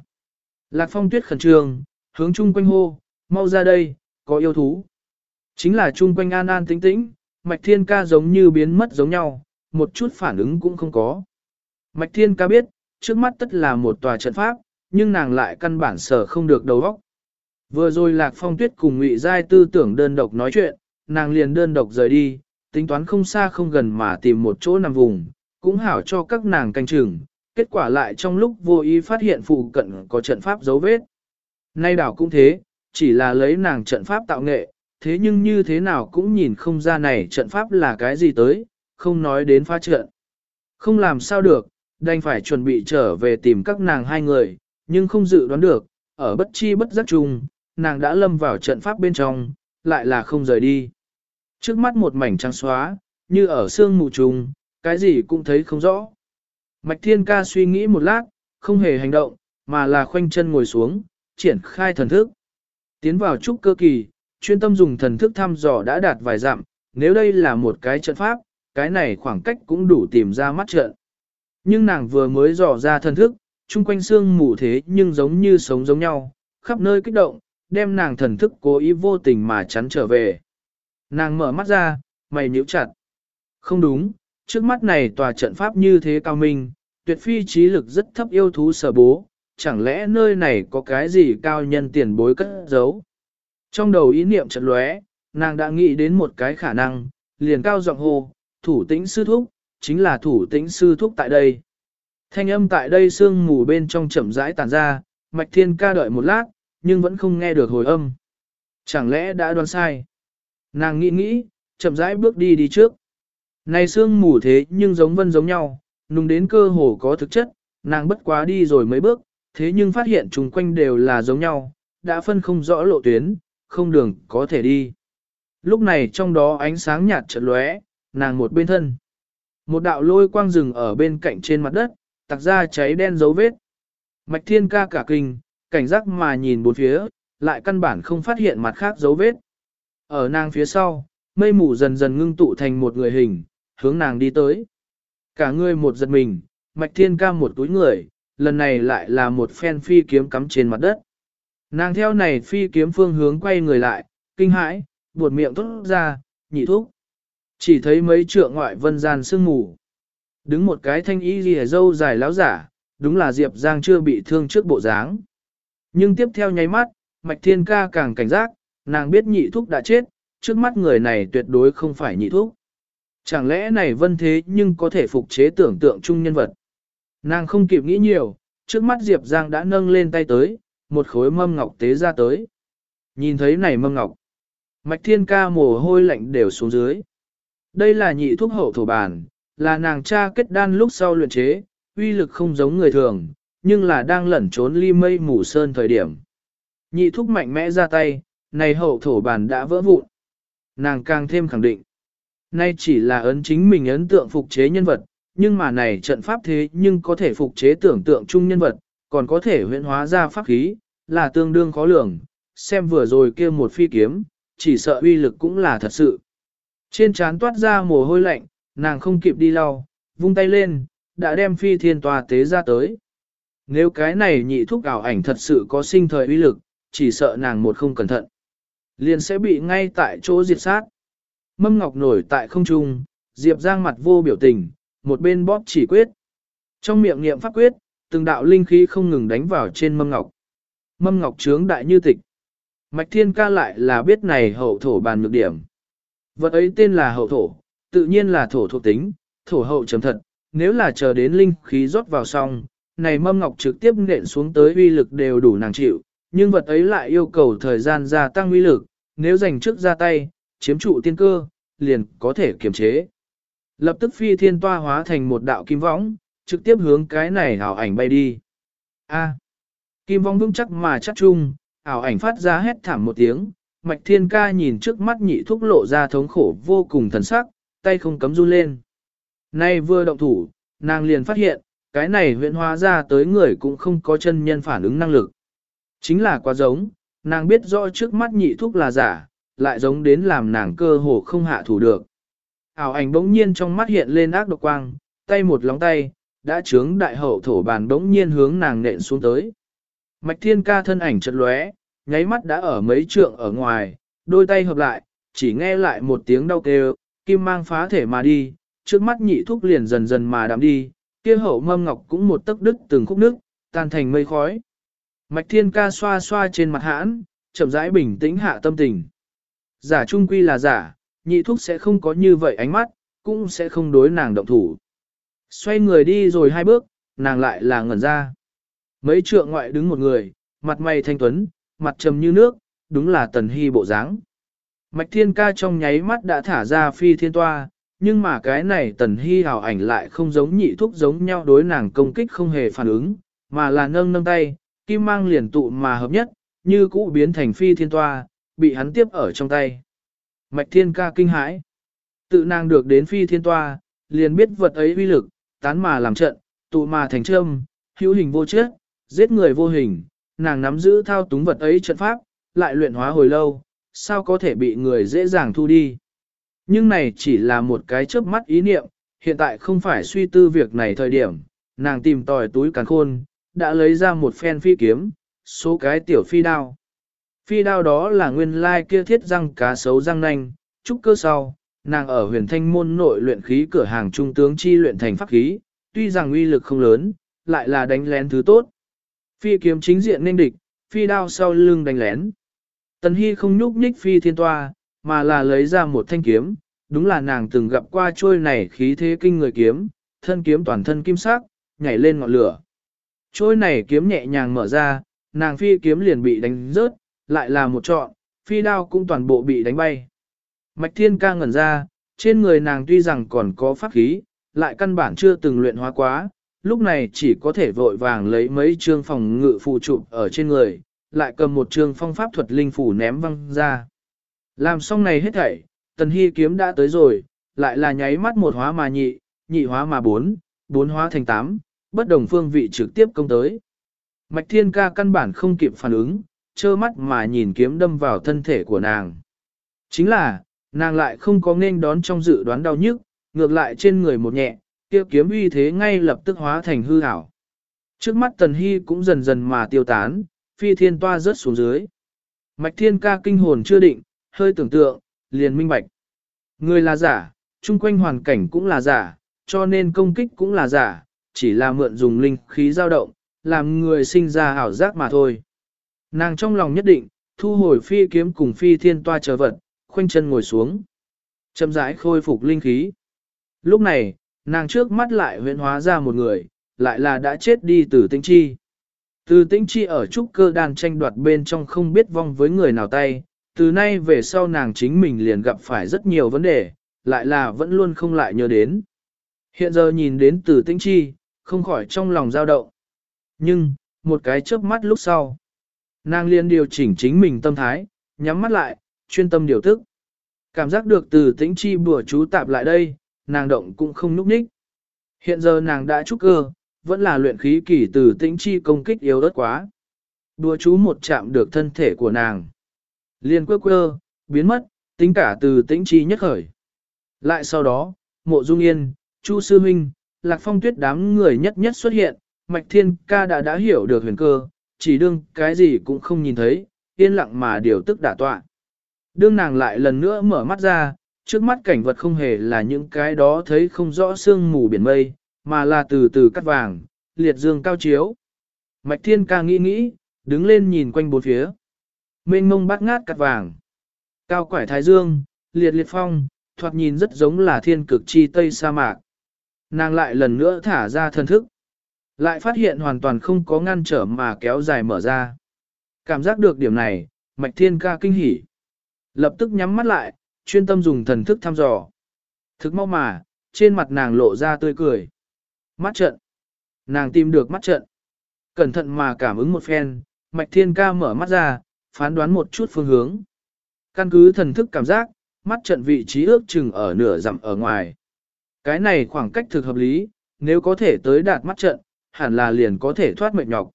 Lạc phong tuyết khẩn trương, hướng chung quanh hô, mau ra đây, có yêu thú. Chính là chung quanh an an tĩnh tĩnh, mạch thiên ca giống như biến mất giống nhau, một chút phản ứng cũng không có. Mạch thiên ca biết, trước mắt tất là một tòa trận pháp, nhưng nàng lại căn bản sở không được đầu óc. Vừa rồi lạc phong tuyết cùng ngụy giai tư tưởng đơn độc nói chuyện, nàng liền đơn độc rời đi, tính toán không xa không gần mà tìm một chỗ nằm vùng, cũng hảo cho các nàng canh chừng, kết quả lại trong lúc vô ý phát hiện phụ cận có trận pháp dấu vết. Nay đảo cũng thế, chỉ là lấy nàng trận pháp tạo nghệ, thế nhưng như thế nào cũng nhìn không ra này trận pháp là cái gì tới, không nói đến phá trận. Không làm sao được, đành phải chuẩn bị trở về tìm các nàng hai người, nhưng không dự đoán được, ở bất chi bất giác chung, nàng đã lâm vào trận pháp bên trong, lại là không rời đi. Trước mắt một mảnh trắng xóa, như ở sương mù trùng, cái gì cũng thấy không rõ. Mạch Thiên Ca suy nghĩ một lát, không hề hành động, mà là khoanh chân ngồi xuống, triển khai thần thức. Tiến vào trúc cơ kỳ, chuyên tâm dùng thần thức thăm dò đã đạt vài dặm, nếu đây là một cái trận pháp, cái này khoảng cách cũng đủ tìm ra mắt trận. Nhưng nàng vừa mới dò ra thần thức, chung quanh xương mù thế nhưng giống như sống giống nhau, khắp nơi kích động, đem nàng thần thức cố ý vô tình mà chắn trở về. Nàng mở mắt ra, mày nhíu chặt. Không đúng, trước mắt này tòa trận pháp như thế cao minh, tuyệt phi trí lực rất thấp yêu thú sở bố, chẳng lẽ nơi này có cái gì cao nhân tiền bối cất giấu. Trong đầu ý niệm trận lóe, nàng đã nghĩ đến một cái khả năng, liền cao giọng hô, thủ tĩnh sư thúc, chính là thủ tĩnh sư thúc tại đây. Thanh âm tại đây sương mù bên trong chậm rãi tàn ra, mạch thiên ca đợi một lát, nhưng vẫn không nghe được hồi âm. Chẳng lẽ đã đoán sai? Nàng nghĩ nghĩ, chậm rãi bước đi đi trước. Này sương mù thế nhưng giống vân giống nhau, nung đến cơ hồ có thực chất, nàng bất quá đi rồi mấy bước, thế nhưng phát hiện chung quanh đều là giống nhau, đã phân không rõ lộ tuyến, không đường có thể đi. Lúc này trong đó ánh sáng nhạt chợt lóe, nàng một bên thân. Một đạo lôi quang rừng ở bên cạnh trên mặt đất, tạc ra cháy đen dấu vết. Mạch thiên ca cả kinh, cảnh giác mà nhìn bốn phía, lại căn bản không phát hiện mặt khác dấu vết. Ở nàng phía sau, mây mù dần dần ngưng tụ thành một người hình, hướng nàng đi tới. Cả người một giật mình, mạch thiên ca một túi người, lần này lại là một phen phi kiếm cắm trên mặt đất. Nàng theo này phi kiếm phương hướng quay người lại, kinh hãi, buột miệng thốt ra, nhị thúc. Chỉ thấy mấy trượng ngoại vân gian sương mù. Đứng một cái thanh y lìa dâu dài láo giả, đúng là Diệp Giang chưa bị thương trước bộ dáng. Nhưng tiếp theo nháy mắt, Mạch Thiên Ca càng cảnh giác, nàng biết nhị thúc đã chết, trước mắt người này tuyệt đối không phải nhị thúc. Chẳng lẽ này vân thế nhưng có thể phục chế tưởng tượng chung nhân vật. Nàng không kịp nghĩ nhiều, trước mắt Diệp Giang đã nâng lên tay tới, một khối mâm ngọc tế ra tới. Nhìn thấy này mâm ngọc, Mạch Thiên Ca mồ hôi lạnh đều xuống dưới. Đây là nhị thuốc hậu thổ bản, là nàng cha kết đan lúc sau luyện chế, uy lực không giống người thường, nhưng là đang lẩn trốn ly mây mù sơn thời điểm. Nhị thúc mạnh mẽ ra tay, này hậu thổ bản đã vỡ vụn. Nàng càng thêm khẳng định. Nay chỉ là ấn chính mình ấn tượng phục chế nhân vật, nhưng mà này trận pháp thế nhưng có thể phục chế tưởng tượng chung nhân vật, còn có thể huyễn hóa ra pháp khí, là tương đương khó lường. Xem vừa rồi kia một phi kiếm, chỉ sợ uy lực cũng là thật sự. Trên trán toát ra mồ hôi lạnh, nàng không kịp đi lau, vung tay lên, đã đem phi thiên tòa tế ra tới. Nếu cái này nhị thúc ảo ảnh thật sự có sinh thời uy lực, chỉ sợ nàng một không cẩn thận. Liền sẽ bị ngay tại chỗ diệt sát. Mâm ngọc nổi tại không trung, Diệp Giang mặt vô biểu tình, một bên bóp chỉ quyết. Trong miệng niệm pháp quyết, từng đạo linh khí không ngừng đánh vào trên mâm ngọc. Mâm ngọc trướng đại như tịch. Mạch thiên ca lại là biết này hậu thổ bàn nhược điểm. Vật ấy tên là hậu thổ, tự nhiên là thổ thuộc tính, thổ hậu chấm thật, nếu là chờ đến linh khí rót vào xong, này mâm ngọc trực tiếp nện xuống tới uy lực đều đủ nàng chịu, nhưng vật ấy lại yêu cầu thời gian gia tăng uy lực, nếu dành trước ra tay, chiếm trụ tiên cơ, liền có thể kiềm chế. Lập tức phi thiên toa hóa thành một đạo kim võng, trực tiếp hướng cái này ảo ảnh bay đi. A. kim võng vững chắc mà chắc chung, ảo ảnh phát ra hét thảm một tiếng, mạch thiên ca nhìn trước mắt nhị thúc lộ ra thống khổ vô cùng thần sắc, tay không cấm run lên. Nay vừa động thủ, nàng liền phát hiện, cái này huyện hóa ra tới người cũng không có chân nhân phản ứng năng lực. Chính là quá giống, nàng biết rõ trước mắt nhị thúc là giả, lại giống đến làm nàng cơ hồ không hạ thủ được. Ảo ảnh bỗng nhiên trong mắt hiện lên ác độc quang, tay một lóng tay, đã trướng đại hậu thổ bàn bỗng nhiên hướng nàng nện xuống tới. Mạch thiên ca thân ảnh chật lóe, nháy mắt đã ở mấy trượng ở ngoài, đôi tay hợp lại, chỉ nghe lại một tiếng đau kêu, kim mang phá thể mà đi, trước mắt nhị thúc liền dần dần mà đạm đi, kia hậu mâm ngọc cũng một tấc đứt từng khúc nước, tan thành mây khói. Mạch thiên ca xoa xoa trên mặt hãn, chậm rãi bình tĩnh hạ tâm tình. Giả trung quy là giả, nhị thúc sẽ không có như vậy ánh mắt, cũng sẽ không đối nàng động thủ. Xoay người đi rồi hai bước, nàng lại là ngẩn ra. Mấy trượng ngoại đứng một người, mặt mày thanh tuấn, mặt trầm như nước, đúng là tần hy bộ dáng. Mạch thiên ca trong nháy mắt đã thả ra phi thiên toa, nhưng mà cái này tần hy hào ảnh lại không giống nhị thúc giống nhau đối nàng công kích không hề phản ứng, mà là nâng nâng tay, kim mang liền tụ mà hợp nhất, như cũ biến thành phi thiên toa, bị hắn tiếp ở trong tay. Mạch thiên ca kinh hãi. Tự nàng được đến phi thiên toa, liền biết vật ấy uy lực, tán mà làm trận, tụ mà thành trâm, hữu hình vô chết, giết người vô hình, nàng nắm giữ thao túng vật ấy trận pháp, lại luyện hóa hồi lâu, sao có thể bị người dễ dàng thu đi. Nhưng này chỉ là một cái chớp mắt ý niệm, hiện tại không phải suy tư việc này thời điểm, nàng tìm tòi túi càn khôn, đã lấy ra một phen phi kiếm, số cái tiểu phi đao. Phi đao đó là nguyên lai kia thiết răng cá sấu răng nanh, trúc cơ sau, nàng ở huyền thanh môn nội luyện khí cửa hàng trung tướng chi luyện thành pháp khí, tuy rằng uy lực không lớn, lại là đánh lén thứ tốt. Phi kiếm chính diện nên địch, phi đao sau lưng đánh lén. Tần Hy không nhúc nhích phi thiên toa, mà là lấy ra một thanh kiếm, đúng là nàng từng gặp qua trôi này khí thế kinh người kiếm, thân kiếm toàn thân kim sắc, nhảy lên ngọn lửa. Trôi này kiếm nhẹ nhàng mở ra, nàng phi kiếm liền bị đánh rớt, lại là một trọn, phi đao cũng toàn bộ bị đánh bay. Mạch thiên ca ngẩn ra, Trên người nàng tuy rằng còn có pháp khí, lại căn bản chưa từng luyện hóa quá, lúc này chỉ có thể vội vàng lấy mấy trương phòng ngự phụ trụ ở trên người, lại cầm một trương phong pháp thuật linh phủ ném văng ra. Làm xong này hết thảy, tần hy kiếm đã tới rồi, lại là nháy mắt một hóa mà nhị, nhị hóa mà bốn, bốn hóa thành tám, bất đồng phương vị trực tiếp công tới. Mạch thiên ca căn bản không kịp phản ứng, trơ mắt mà nhìn kiếm đâm vào thân thể của nàng. Chính là, nàng lại không có nên đón trong dự đoán đau nhức, ngược lại trên người một nhẹ, kia kiếm uy thế ngay lập tức hóa thành hư ảo. Trước mắt tần hy cũng dần dần mà tiêu tán, phi thiên toa rớt xuống dưới. Mạch thiên ca kinh hồn chưa định, hơi tưởng tượng, liền minh bạch. Người là giả, chung quanh hoàn cảnh cũng là giả, cho nên công kích cũng là giả, chỉ là mượn dùng linh khí dao động, làm người sinh ra ảo giác mà thôi. Nàng trong lòng nhất định, thu hồi phi kiếm cùng phi thiên toa chờ vật, khoanh chân ngồi xuống. Chậm rãi khôi phục linh khí. Lúc này, nàng trước mắt lại huyện hóa ra một người, lại là đã chết đi từ tinh chi. Từ tinh chi ở trúc cơ đàn tranh đoạt bên trong không biết vong với người nào tay, từ nay về sau nàng chính mình liền gặp phải rất nhiều vấn đề, lại là vẫn luôn không lại nhớ đến. Hiện giờ nhìn đến từ tinh chi, không khỏi trong lòng dao động. Nhưng, một cái chớp mắt lúc sau, nàng liền điều chỉnh chính mình tâm thái, nhắm mắt lại, chuyên tâm điều thức. Cảm giác được từ tĩnh chi bùa chú tạp lại đây, nàng động cũng không núp ních. Hiện giờ nàng đã trúc cơ, vẫn là luyện khí kỳ từ tĩnh chi công kích yếu ớt quá. Đùa chú một chạm được thân thể của nàng. Liên quơ quơ, biến mất, tính cả từ tĩnh chi nhất khởi. Lại sau đó, mộ dung yên, chu sư huynh, lạc phong tuyết đám người nhất nhất xuất hiện, mạch thiên ca đã đã hiểu được huyền cơ, chỉ đương cái gì cũng không nhìn thấy, yên lặng mà điều tức đả tọa. Đương nàng lại lần nữa mở mắt ra, trước mắt cảnh vật không hề là những cái đó thấy không rõ sương mù biển mây, mà là từ từ cắt vàng, liệt dương cao chiếu. Mạch thiên ca nghĩ nghĩ, đứng lên nhìn quanh bốn phía. Mênh mông bát ngát cắt vàng. Cao quải thái dương, liệt liệt phong, thoạt nhìn rất giống là thiên cực chi tây sa mạc. Nàng lại lần nữa thả ra thân thức. Lại phát hiện hoàn toàn không có ngăn trở mà kéo dài mở ra. Cảm giác được điểm này, mạch thiên ca kinh hỉ. Lập tức nhắm mắt lại, chuyên tâm dùng thần thức thăm dò. Thức mau mà, trên mặt nàng lộ ra tươi cười. Mắt trận. Nàng tìm được mắt trận. Cẩn thận mà cảm ứng một phen, mạch thiên ca mở mắt ra, phán đoán một chút phương hướng. Căn cứ thần thức cảm giác, mắt trận vị trí ước chừng ở nửa dặm ở ngoài. Cái này khoảng cách thực hợp lý, nếu có thể tới đạt mắt trận, hẳn là liền có thể thoát mệt nhọc.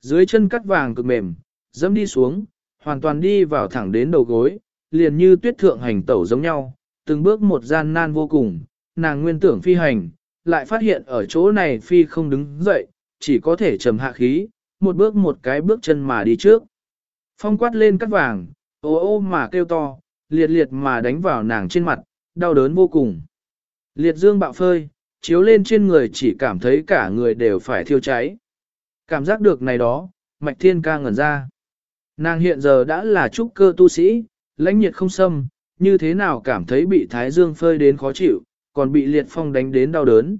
Dưới chân cắt vàng cực mềm, dẫm đi xuống, hoàn toàn đi vào thẳng đến đầu gối, liền như tuyết thượng hành tẩu giống nhau, từng bước một gian nan vô cùng, nàng nguyên tưởng phi hành, lại phát hiện ở chỗ này phi không đứng dậy, chỉ có thể trầm hạ khí, một bước một cái bước chân mà đi trước. Phong quát lên cắt vàng, ô ô mà kêu to, liệt liệt mà đánh vào nàng trên mặt, đau đớn vô cùng. Liệt dương bạo phơi, chiếu lên trên người chỉ cảm thấy cả người đều phải thiêu cháy. Cảm giác được này đó, mạch thiên ca ngẩn ra. Nàng hiện giờ đã là trúc cơ tu sĩ, lãnh nhiệt không xâm, như thế nào cảm thấy bị thái dương phơi đến khó chịu, còn bị liệt phong đánh đến đau đớn.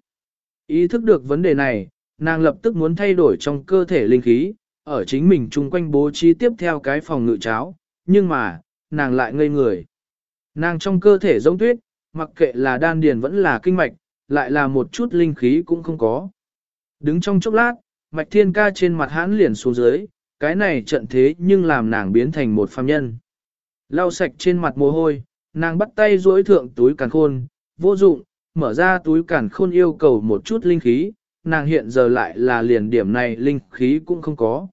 Ý thức được vấn đề này, nàng lập tức muốn thay đổi trong cơ thể linh khí, ở chính mình chung quanh bố trí tiếp theo cái phòng ngự cháo, nhưng mà, nàng lại ngây người. Nàng trong cơ thể giống tuyết, mặc kệ là đan điền vẫn là kinh mạch, lại là một chút linh khí cũng không có. Đứng trong chốc lát, mạch thiên ca trên mặt hãn liền xuống dưới, cái này trận thế nhưng làm nàng biến thành một phàm nhân. Lau sạch trên mặt mồ hôi, nàng bắt tay duỗi thượng túi càn khôn, vô dụng, mở ra túi càn khôn yêu cầu một chút linh khí, nàng hiện giờ lại là liền điểm này linh khí cũng không có.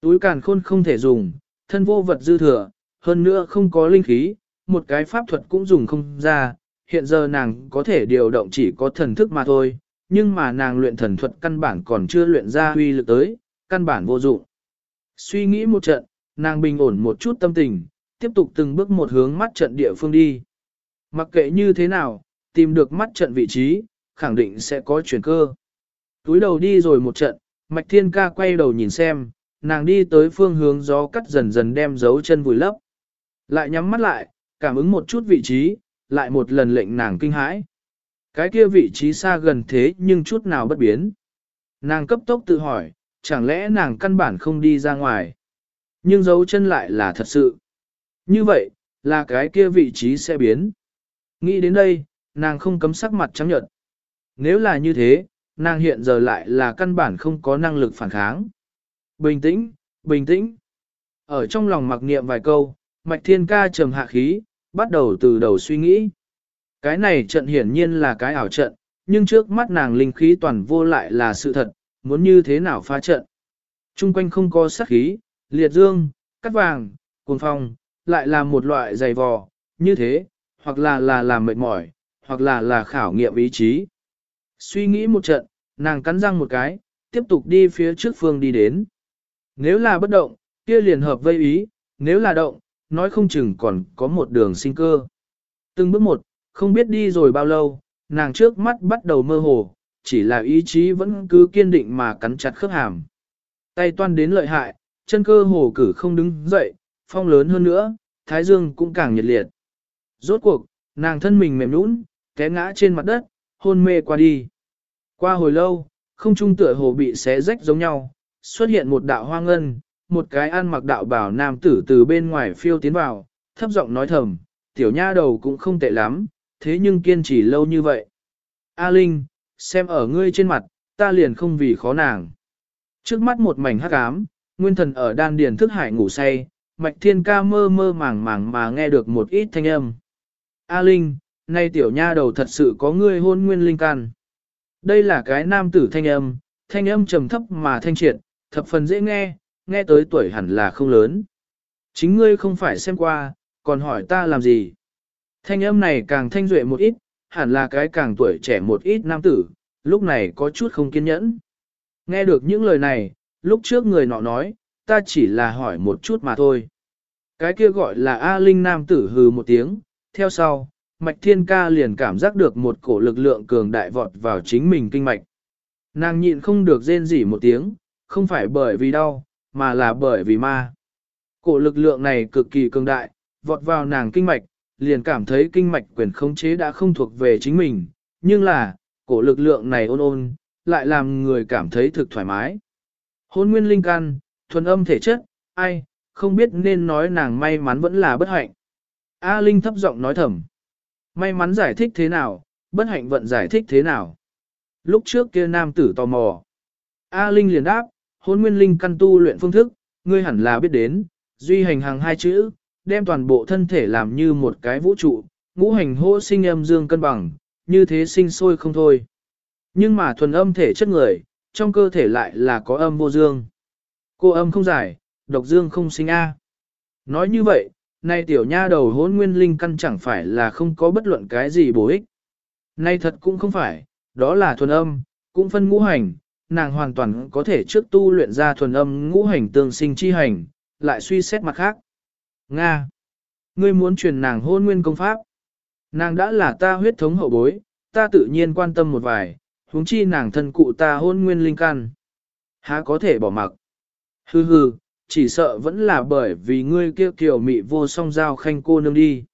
Túi càn khôn không thể dùng, thân vô vật dư thừa, hơn nữa không có linh khí, một cái pháp thuật cũng dùng không ra, hiện giờ nàng có thể điều động chỉ có thần thức mà thôi, nhưng mà nàng luyện thần thuật căn bản còn chưa luyện ra huy lực tới, căn bản vô dụng. Suy nghĩ một trận, nàng bình ổn một chút tâm tình, tiếp tục từng bước một hướng mắt trận địa phương đi. Mặc kệ như thế nào, tìm được mắt trận vị trí, khẳng định sẽ có chuyển cơ. Túi đầu đi rồi một trận, Mạch Thiên Ca quay đầu nhìn xem, nàng đi tới phương hướng gió cắt dần dần đem dấu chân vùi lấp. Lại nhắm mắt lại, cảm ứng một chút vị trí, lại một lần lệnh nàng kinh hãi. Cái kia vị trí xa gần thế nhưng chút nào bất biến. Nàng cấp tốc tự hỏi, chẳng lẽ nàng căn bản không đi ra ngoài. Nhưng dấu chân lại là thật sự. Như vậy, là cái kia vị trí sẽ biến. Nghĩ đến đây, nàng không cấm sắc mặt trắng nhợt. Nếu là như thế, nàng hiện giờ lại là căn bản không có năng lực phản kháng. Bình tĩnh, bình tĩnh. Ở trong lòng mặc niệm vài câu, Mạch Thiên Ca trầm hạ khí, bắt đầu từ đầu suy nghĩ. Cái này trận hiển nhiên là cái ảo trận, nhưng trước mắt nàng linh khí toàn vô lại là sự thật, muốn như thế nào phá trận. Trung quanh không có sát khí, liệt dương, cắt vàng, cuồng phong, lại là một loại dày vò, như thế, hoặc là là làm mệt mỏi, hoặc là là khảo nghiệm ý chí. Suy nghĩ một trận, nàng cắn răng một cái, tiếp tục đi phía trước phương đi đến. Nếu là bất động, kia liền hợp vây ý, nếu là động, nói không chừng còn có một đường sinh cơ. Từng bước một, không biết đi rồi bao lâu, nàng trước mắt bắt đầu mơ hồ, chỉ là ý chí vẫn cứ kiên định mà cắn chặt khớp hàm. Tay toan đến lợi hại, chân cơ hồ cử không đứng dậy, phong lớn hơn nữa, thái dương cũng càng nhiệt liệt. Rốt cuộc, nàng thân mình mềm nũng, té ngã trên mặt đất, hôn mê qua đi. Qua hồi lâu, không trung tựa hồ bị xé rách giống nhau, xuất hiện một đạo hoa ngân, một cái ăn mặc đạo bảo nam tử từ bên ngoài phiêu tiến vào, thấp giọng nói thầm, tiểu nha đầu cũng không tệ lắm, thế nhưng kiên trì lâu như vậy. A Linh, xem ở ngươi trên mặt, ta liền không vì khó nàng. Trước mắt một mảnh hắc ám, nguyên thần ở đan điền thức hải ngủ say, mạch thiên ca mơ mơ màng màng mà nghe được một ít thanh âm. A Linh, nay tiểu nha đầu thật sự có ngươi hôn nguyên linh can. Đây là cái nam tử thanh âm, thanh âm trầm thấp mà thanh triệt, thập phần dễ nghe, nghe tới tuổi hẳn là không lớn. Chính ngươi không phải xem qua, còn hỏi ta làm gì. Thanh âm này càng thanh duệ một ít, hẳn là cái càng tuổi trẻ một ít nam tử, lúc này có chút không kiên nhẫn. Nghe được những lời này, lúc trước người nọ nói, ta chỉ là hỏi một chút mà thôi. Cái kia gọi là A Linh nam tử hừ một tiếng, theo sau, Mạch Thiên Ca liền cảm giác được một cổ lực lượng cường đại vọt vào chính mình kinh mạch. Nàng nhịn không được rên rỉ một tiếng, không phải bởi vì đau, mà là bởi vì ma. Cổ lực lượng này cực kỳ cường đại, vọt vào nàng kinh mạch, liền cảm thấy kinh mạch quyền khống chế đã không thuộc về chính mình, nhưng là, cổ lực lượng này ôn ôn, lại làm người cảm thấy thực thoải mái. Hôn nguyên linh căn, thuần âm thể chất, ai, không biết nên nói nàng may mắn vẫn là bất hạnh. A Linh thấp giọng nói thầm. May mắn giải thích thế nào, bất hạnh vận giải thích thế nào. Lúc trước kia nam tử tò mò. A Linh liền đáp, hôn nguyên linh căn tu luyện phương thức, ngươi hẳn là biết đến, duy hành hàng hai chữ, đem toàn bộ thân thể làm như một cái vũ trụ, ngũ hành hô sinh âm dương cân bằng, như thế sinh sôi không thôi. Nhưng mà thuần âm thể chất người, trong cơ thể lại là có âm vô dương. Cô âm không giải, độc dương không sinh A. Nói như vậy, nay tiểu nha đầu hôn nguyên linh căn chẳng phải là không có bất luận cái gì bổ ích. Nay thật cũng không phải, đó là thuần âm, cũng phân ngũ hành, nàng hoàn toàn có thể trước tu luyện ra thuần âm ngũ hành tương sinh chi hành, lại suy xét mặt khác. Nga! Ngươi muốn truyền nàng hôn nguyên công pháp. Nàng đã là ta huyết thống hậu bối, ta tự nhiên quan tâm một vài, huống chi nàng thân cụ ta hôn nguyên linh căn. Há có thể bỏ mặc. Hừ hừ, chỉ sợ vẫn là bởi vì ngươi kia kiểu mị vô song giao khanh cô nương đi.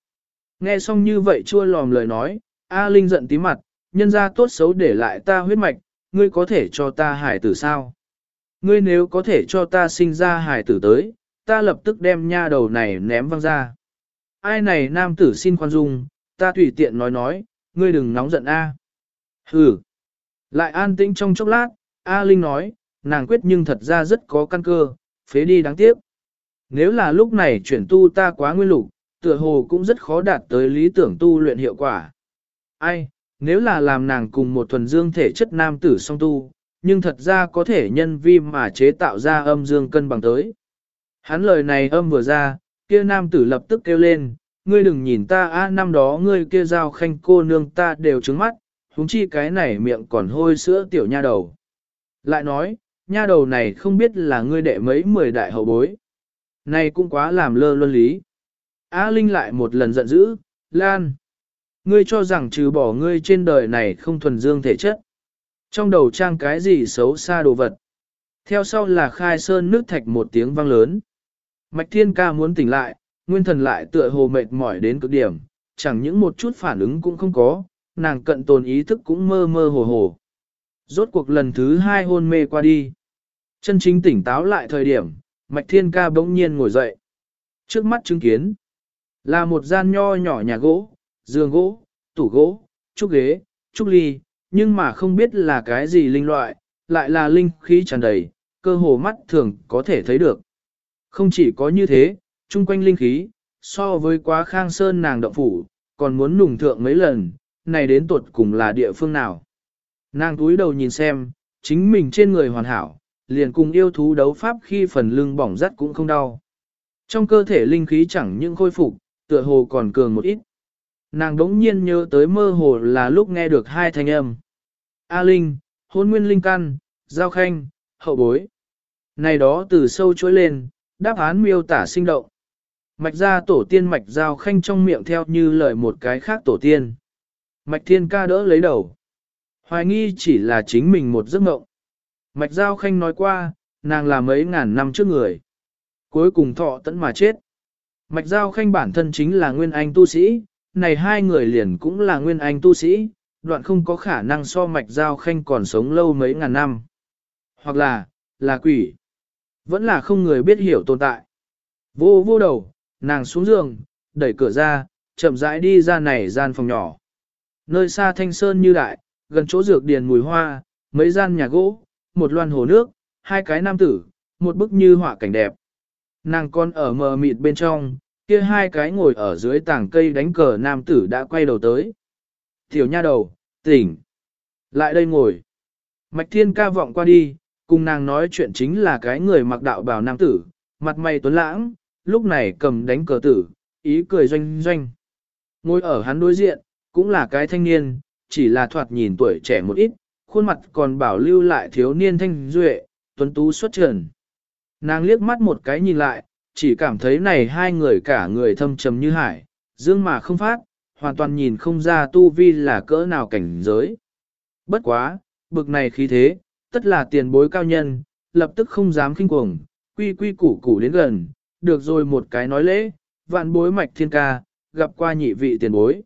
Nghe xong như vậy chua lòm lời nói, A Linh giận tí mặt, nhân ra tốt xấu để lại ta huyết mạch, ngươi có thể cho ta hải tử sao? Ngươi nếu có thể cho ta sinh ra hải tử tới, ta lập tức đem nha đầu này ném văng ra. Ai này nam tử xin khoan dung, ta tùy tiện nói nói, ngươi đừng nóng giận A. Hừ. Lại an tĩnh trong chốc lát, A Linh nói, nàng quyết nhưng thật ra rất có căn cơ, phế đi đáng tiếc. Nếu là lúc này chuyển tu ta quá nguyên lục, tựa hồ cũng rất khó đạt tới lý tưởng tu luyện hiệu quả. Ai, nếu là làm nàng cùng một thuần dương thể chất nam tử song tu, nhưng thật ra có thể nhân vi mà chế tạo ra âm dương cân bằng tới. Hắn lời này âm vừa ra, kia nam tử lập tức kêu lên, ngươi đừng nhìn ta a năm đó ngươi kia giao khanh cô nương ta đều trứng mắt, huống chi cái này miệng còn hôi sữa tiểu nha đầu. Lại nói, nha đầu này không biết là ngươi đệ mấy mười đại hậu bối. Này cũng quá làm lơ luân lý. A Linh lại một lần giận dữ, Lan. Ngươi cho rằng trừ bỏ ngươi trên đời này không thuần dương thể chất. Trong đầu trang cái gì xấu xa đồ vật. Theo sau là khai sơn nước thạch một tiếng vang lớn. Mạch thiên ca muốn tỉnh lại, nguyên thần lại tựa hồ mệt mỏi đến cực điểm, chẳng những một chút phản ứng cũng không có, nàng cận tồn ý thức cũng mơ mơ hồ hồ. Rốt cuộc lần thứ hai hôn mê qua đi. Chân chính tỉnh táo lại thời điểm, Mạch Thiên Ca bỗng nhiên ngồi dậy. Trước mắt chứng kiến, là một gian nho nhỏ nhà gỗ, giường gỗ, tủ gỗ, trúc ghế, trúc ly, nhưng mà không biết là cái gì linh loại, lại là linh khí tràn đầy, cơ hồ mắt thường có thể thấy được. Không chỉ có như thế, chung quanh linh khí, so với quá khang sơn nàng động phủ, còn muốn nùng thượng mấy lần, này đến tuột cùng là địa phương nào. Nàng túi đầu nhìn xem, chính mình trên người hoàn hảo, liền cùng yêu thú đấu pháp khi phần lưng bỏng rắt cũng không đau. Trong cơ thể linh khí chẳng những khôi phục, tựa hồ còn cường một ít. Nàng đống nhiên nhớ tới mơ hồ là lúc nghe được hai thanh âm. A Linh, hôn nguyên linh căn, giao khanh, hậu bối. Này đó từ sâu chuỗi lên, đáp án miêu tả sinh động. Mạch ra tổ tiên mạch giao khanh trong miệng theo như lời một cái khác tổ tiên. Mạch thiên ca đỡ lấy đầu. Hoài nghi chỉ là chính mình một giấc mộng. Mạch giao khanh nói qua, nàng là mấy ngàn năm trước người. Cuối cùng thọ tẫn mà chết. Mạch giao khanh bản thân chính là nguyên anh tu sĩ, này hai người liền cũng là nguyên anh tu sĩ, đoạn không có khả năng so mạch giao khanh còn sống lâu mấy ngàn năm. Hoặc là, là quỷ. Vẫn là không người biết hiểu tồn tại. Vô vô đầu, nàng xuống giường, đẩy cửa ra, chậm rãi đi ra này gian phòng nhỏ. Nơi xa thanh sơn như đại, gần chỗ dược điền mùi hoa, mấy gian nhà gỗ, một loan hồ nước, hai cái nam tử, một bức như họa cảnh đẹp. Nàng con ở mờ mịt bên trong, kia hai cái ngồi ở dưới tảng cây đánh cờ nam tử đã quay đầu tới. Tiểu nha đầu, tỉnh. Lại đây ngồi. Mạch thiên ca vọng qua đi, cùng nàng nói chuyện chính là cái người mặc đạo bào nam tử, mặt mày tuấn lãng, lúc này cầm đánh cờ tử, ý cười doanh doanh. Ngồi ở hắn đối diện, cũng là cái thanh niên, chỉ là thoạt nhìn tuổi trẻ một ít, khuôn mặt còn bảo lưu lại thiếu niên thanh duệ, tuấn tú xuất trần. Nàng liếc mắt một cái nhìn lại, chỉ cảm thấy này hai người cả người thâm trầm như hải, dương mà không phát, hoàn toàn nhìn không ra tu vi là cỡ nào cảnh giới. Bất quá, bực này khí thế, tất là tiền bối cao nhân, lập tức không dám kinh cuồng, quy quy củ củ đến gần, được rồi một cái nói lễ, vạn bối mạch thiên ca, gặp qua nhị vị tiền bối.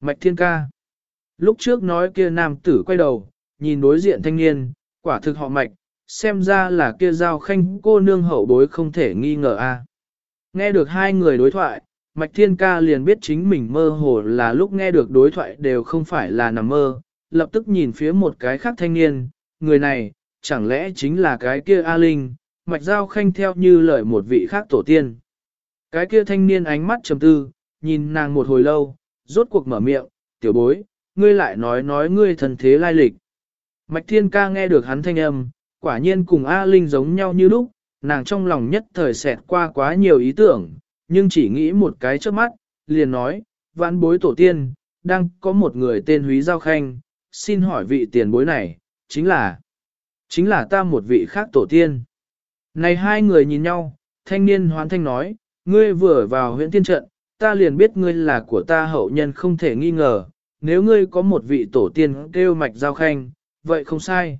Mạch thiên ca. Lúc trước nói kia nam tử quay đầu, nhìn đối diện thanh niên, quả thực họ mạch, xem ra là kia giao khanh cô nương hậu bối không thể nghi ngờ a. Nghe được hai người đối thoại, Mạch Thiên Ca liền biết chính mình mơ hồ là lúc nghe được đối thoại đều không phải là nằm mơ, lập tức nhìn phía một cái khác thanh niên, người này, chẳng lẽ chính là cái kia A Linh, Mạch Giao Khanh theo như lời một vị khác tổ tiên. Cái kia thanh niên ánh mắt trầm tư, nhìn nàng một hồi lâu, rốt cuộc mở miệng, tiểu bối, ngươi lại nói nói ngươi thần thế lai lịch. Mạch Thiên Ca nghe được hắn thanh âm, quả nhiên cùng A Linh giống nhau như lúc, nàng trong lòng nhất thời xẹt qua quá nhiều ý tưởng, nhưng chỉ nghĩ một cái trước mắt, liền nói, vãn bối tổ tiên, đang có một người tên Húy Giao Khanh, xin hỏi vị tiền bối này, chính là, chính là ta một vị khác tổ tiên. Này hai người nhìn nhau, thanh niên hoán thanh nói, ngươi vừa vào huyện tiên trận, ta liền biết ngươi là của ta hậu nhân không thể nghi ngờ, nếu ngươi có một vị tổ tiên kêu mạch giao khanh, vậy không sai.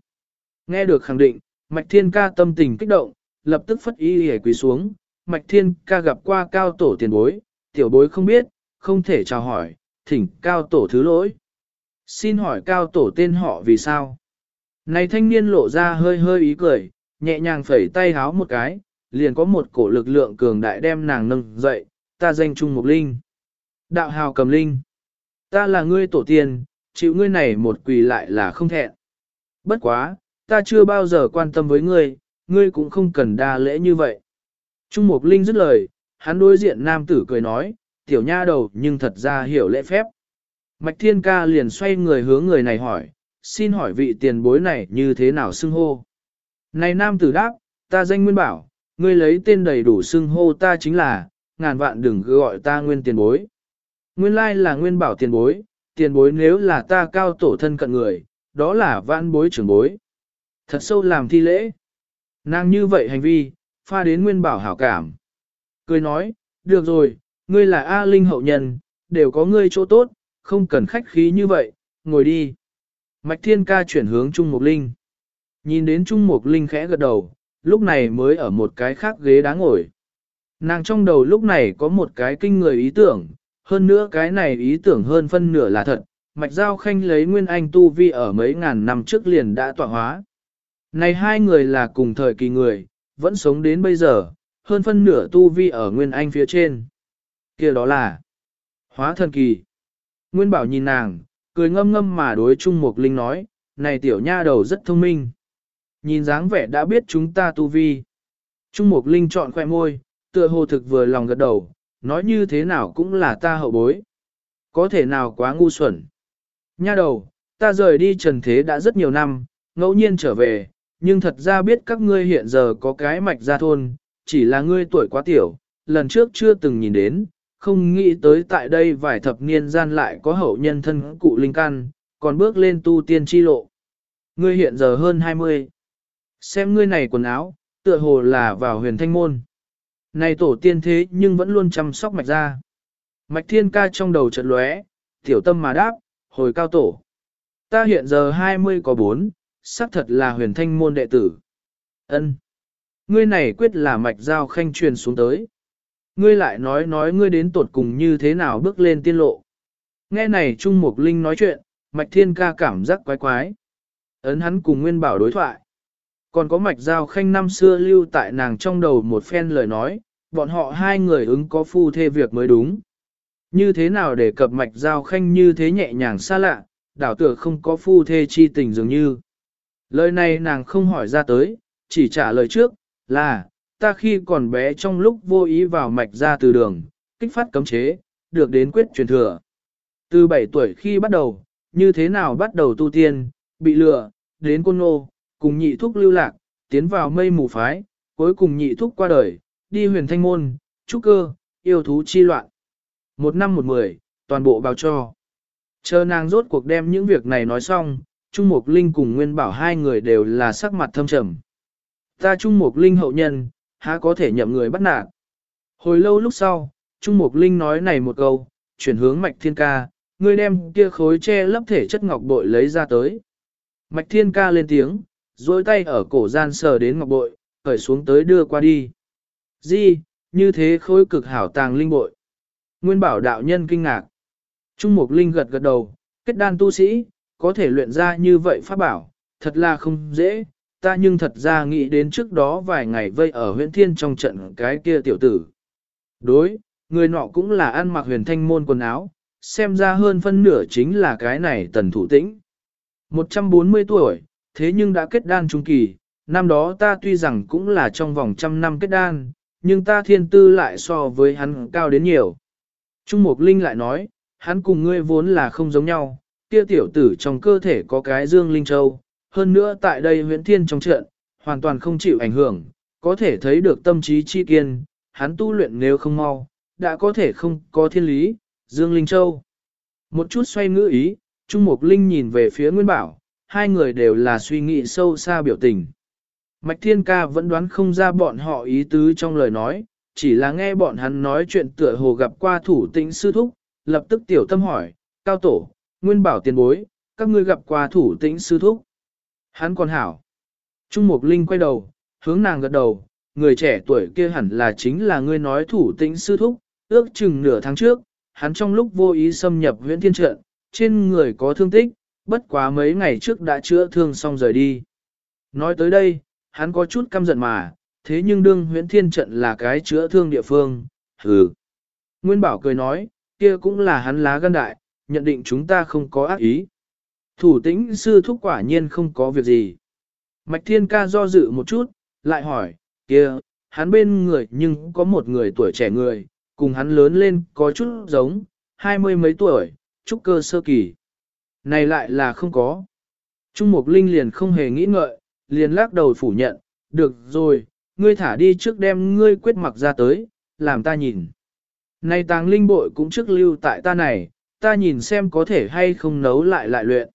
Nghe được khẳng định, mạch thiên ca tâm tình kích động, lập tức phất y hề quỳ xuống, mạch thiên ca gặp qua cao tổ tiền bối, tiểu bối không biết, không thể chào hỏi, thỉnh cao tổ thứ lỗi. Xin hỏi cao tổ tên họ vì sao? Này thanh niên lộ ra hơi hơi ý cười, nhẹ nhàng phẩy tay háo một cái, liền có một cổ lực lượng cường đại đem nàng nâng dậy, ta danh trung mục linh. Đạo hào cầm linh. Ta là ngươi tổ tiên, chịu ngươi này một quỳ lại là không thẹn. Bất quá, ta chưa bao giờ quan tâm với ngươi, ngươi cũng không cần đa lễ như vậy. Trung Mục Linh dứt lời, hắn đối diện nam tử cười nói, tiểu nha đầu nhưng thật ra hiểu lễ phép. Mạch Thiên Ca liền xoay người hướng người này hỏi, xin hỏi vị tiền bối này như thế nào xưng hô. Này nam tử đáp, ta danh nguyên bảo, ngươi lấy tên đầy đủ xưng hô ta chính là, ngàn vạn đừng gọi ta nguyên tiền bối. Nguyên lai là nguyên bảo tiền bối, tiền bối nếu là ta cao tổ thân cận người, đó là vạn bối trưởng bối. Thật sâu làm thi lễ. Nàng như vậy hành vi, pha đến nguyên bảo hảo cảm. Cười nói, được rồi, ngươi là A Linh hậu nhân, đều có ngươi chỗ tốt, không cần khách khí như vậy, ngồi đi. Mạch Thiên Ca chuyển hướng Trung Mục Linh. Nhìn đến Trung Mục Linh khẽ gật đầu, lúc này mới ở một cái khác ghế đá ngồi. Nàng trong đầu lúc này có một cái kinh người ý tưởng, hơn nữa cái này ý tưởng hơn phân nửa là thật, Mạch Giao Khanh lấy Nguyên Anh Tu Vi ở mấy ngàn năm trước liền đã tọa hóa. Này hai người là cùng thời kỳ người, vẫn sống đến bây giờ, hơn phân nửa Tu Vi ở Nguyên Anh phía trên. kia đó là hóa thần kỳ. Nguyên bảo nhìn nàng, cười ngâm ngâm mà đối Trung Mục Linh nói, này tiểu nha đầu rất thông minh. Nhìn dáng vẻ đã biết chúng ta tu vi. Trung Mục Linh chọn khoe môi, tựa hồ thực vừa lòng gật đầu, nói như thế nào cũng là ta hậu bối. Có thể nào quá ngu xuẩn. Nha đầu, ta rời đi trần thế đã rất nhiều năm, ngẫu nhiên trở về, nhưng thật ra biết các ngươi hiện giờ có cái mạch gia thôn, chỉ là ngươi tuổi quá tiểu, lần trước chưa từng nhìn đến, không nghĩ tới tại đây vài thập niên gian lại có hậu nhân thân cụ linh căn, còn bước lên tu tiên chi lộ. Ngươi hiện giờ hơn 20. Xem ngươi này quần áo, tựa hồ là vào huyền thanh môn. Này tổ tiên thế nhưng vẫn luôn chăm sóc mạch ra. Mạch thiên ca trong đầu chợt lóe, tiểu tâm mà đáp, hồi cao tổ. Ta hiện giờ 20 có 4, xác thật là huyền thanh môn đệ tử. ân Ngươi này quyết là mạch giao khanh truyền xuống tới. Ngươi lại nói nói ngươi đến tột cùng như thế nào bước lên tiên lộ. Nghe này Trung Mục Linh nói chuyện, mạch thiên ca cảm giác quái quái. Ấn hắn cùng Nguyên Bảo đối thoại. Còn có mạch giao khanh năm xưa lưu tại nàng trong đầu một phen lời nói, bọn họ hai người ứng có phu thê việc mới đúng. Như thế nào để cập mạch giao khanh như thế nhẹ nhàng xa lạ, đảo tựa không có phu thê chi tình dường như. Lời này nàng không hỏi ra tới, chỉ trả lời trước, là, ta khi còn bé trong lúc vô ý vào mạch ra từ đường, kích phát cấm chế, được đến quyết truyền thừa. Từ 7 tuổi khi bắt đầu, như thế nào bắt đầu tu tiên, bị lừa, đến côn nô, cùng nhị thúc lưu lạc, tiến vào mây mù phái, cuối cùng nhị thúc qua đời, đi huyền thanh môn, trúc cơ, yêu thú chi loạn. Một năm một mười, toàn bộ báo cho. Chờ nàng rốt cuộc đem những việc này nói xong, Trung Mục Linh cùng Nguyên Bảo hai người đều là sắc mặt thâm trầm. Ta Trung Mục Linh hậu nhân, há có thể nhậm người bắt nạt. Hồi lâu lúc sau, Trung Mục Linh nói này một câu, chuyển hướng Mạch Thiên Ca, ngươi đem kia khối che lấp thể chất ngọc bội lấy ra tới. Mạch Thiên Ca lên tiếng, duỗi tay ở cổ gian sờ đến ngọc bội, khởi xuống tới đưa qua đi. Di, như thế khối cực hảo tàng linh bội. Nguyên bảo đạo nhân kinh ngạc. Trung Mục Linh gật gật đầu, kết đan tu sĩ, có thể luyện ra như vậy pháp bảo, thật là không dễ, ta nhưng thật ra nghĩ đến trước đó vài ngày vây ở huyện thiên trong trận cái kia tiểu tử. Đối, người nọ cũng là ăn mặc huyền thanh môn quần áo, xem ra hơn phân nửa chính là cái này tần thủ tĩnh. 140 tuổi, thế nhưng đã kết đan trung kỳ, năm đó ta tuy rằng cũng là trong vòng trăm năm kết đan, nhưng ta thiên tư lại so với hắn cao đến nhiều. Trung Mục Linh lại nói, hắn cùng ngươi vốn là không giống nhau, kia tiểu tử trong cơ thể có cái dương linh châu, hơn nữa tại đây huyễn thiên trong trận, hoàn toàn không chịu ảnh hưởng, có thể thấy được tâm trí chi kiên, hắn tu luyện nếu không mau, đã có thể không có thiên lý, dương linh châu. Một chút xoay ngữ ý, Trung Mục Linh nhìn về phía Nguyên Bảo, hai người đều là suy nghĩ sâu xa biểu tình. Mạch Thiên Ca vẫn đoán không ra bọn họ ý tứ trong lời nói, chỉ là nghe bọn hắn nói chuyện tựa hồ gặp qua thủ tĩnh sư thúc, lập tức tiểu tâm hỏi, cao tổ, nguyên bảo tiền bối, các ngươi gặp qua thủ tĩnh sư thúc. Hắn còn hảo. Trung Mục Linh quay đầu, hướng nàng gật đầu, người trẻ tuổi kia hẳn là chính là ngươi nói thủ tĩnh sư thúc, ước chừng nửa tháng trước, hắn trong lúc vô ý xâm nhập huyện thiên trận, trên người có thương tích, bất quá mấy ngày trước đã chữa thương xong rời đi. Nói tới đây, hắn có chút căm giận mà, thế nhưng đương huyện thiên trận là cái chữa thương địa phương, hừ. Nguyên Bảo cười nói, kia cũng là hắn lá gan đại, nhận định chúng ta không có ác ý. Thủ tĩnh sư thúc quả nhiên không có việc gì. Mạch Thiên Ca do dự một chút, lại hỏi, kia, hắn bên người nhưng có một người tuổi trẻ người, cùng hắn lớn lên có chút giống, hai mươi mấy tuổi, trúc cơ sơ kỳ. Này lại là không có. Trung Mục Linh liền không hề nghĩ ngợi, liền lắc đầu phủ nhận, được rồi, ngươi thả đi trước đem ngươi quyết mặc ra tới, làm ta nhìn. Này tàng linh bội cũng trước lưu tại ta này, ta nhìn xem có thể hay không nấu lại lại luyện.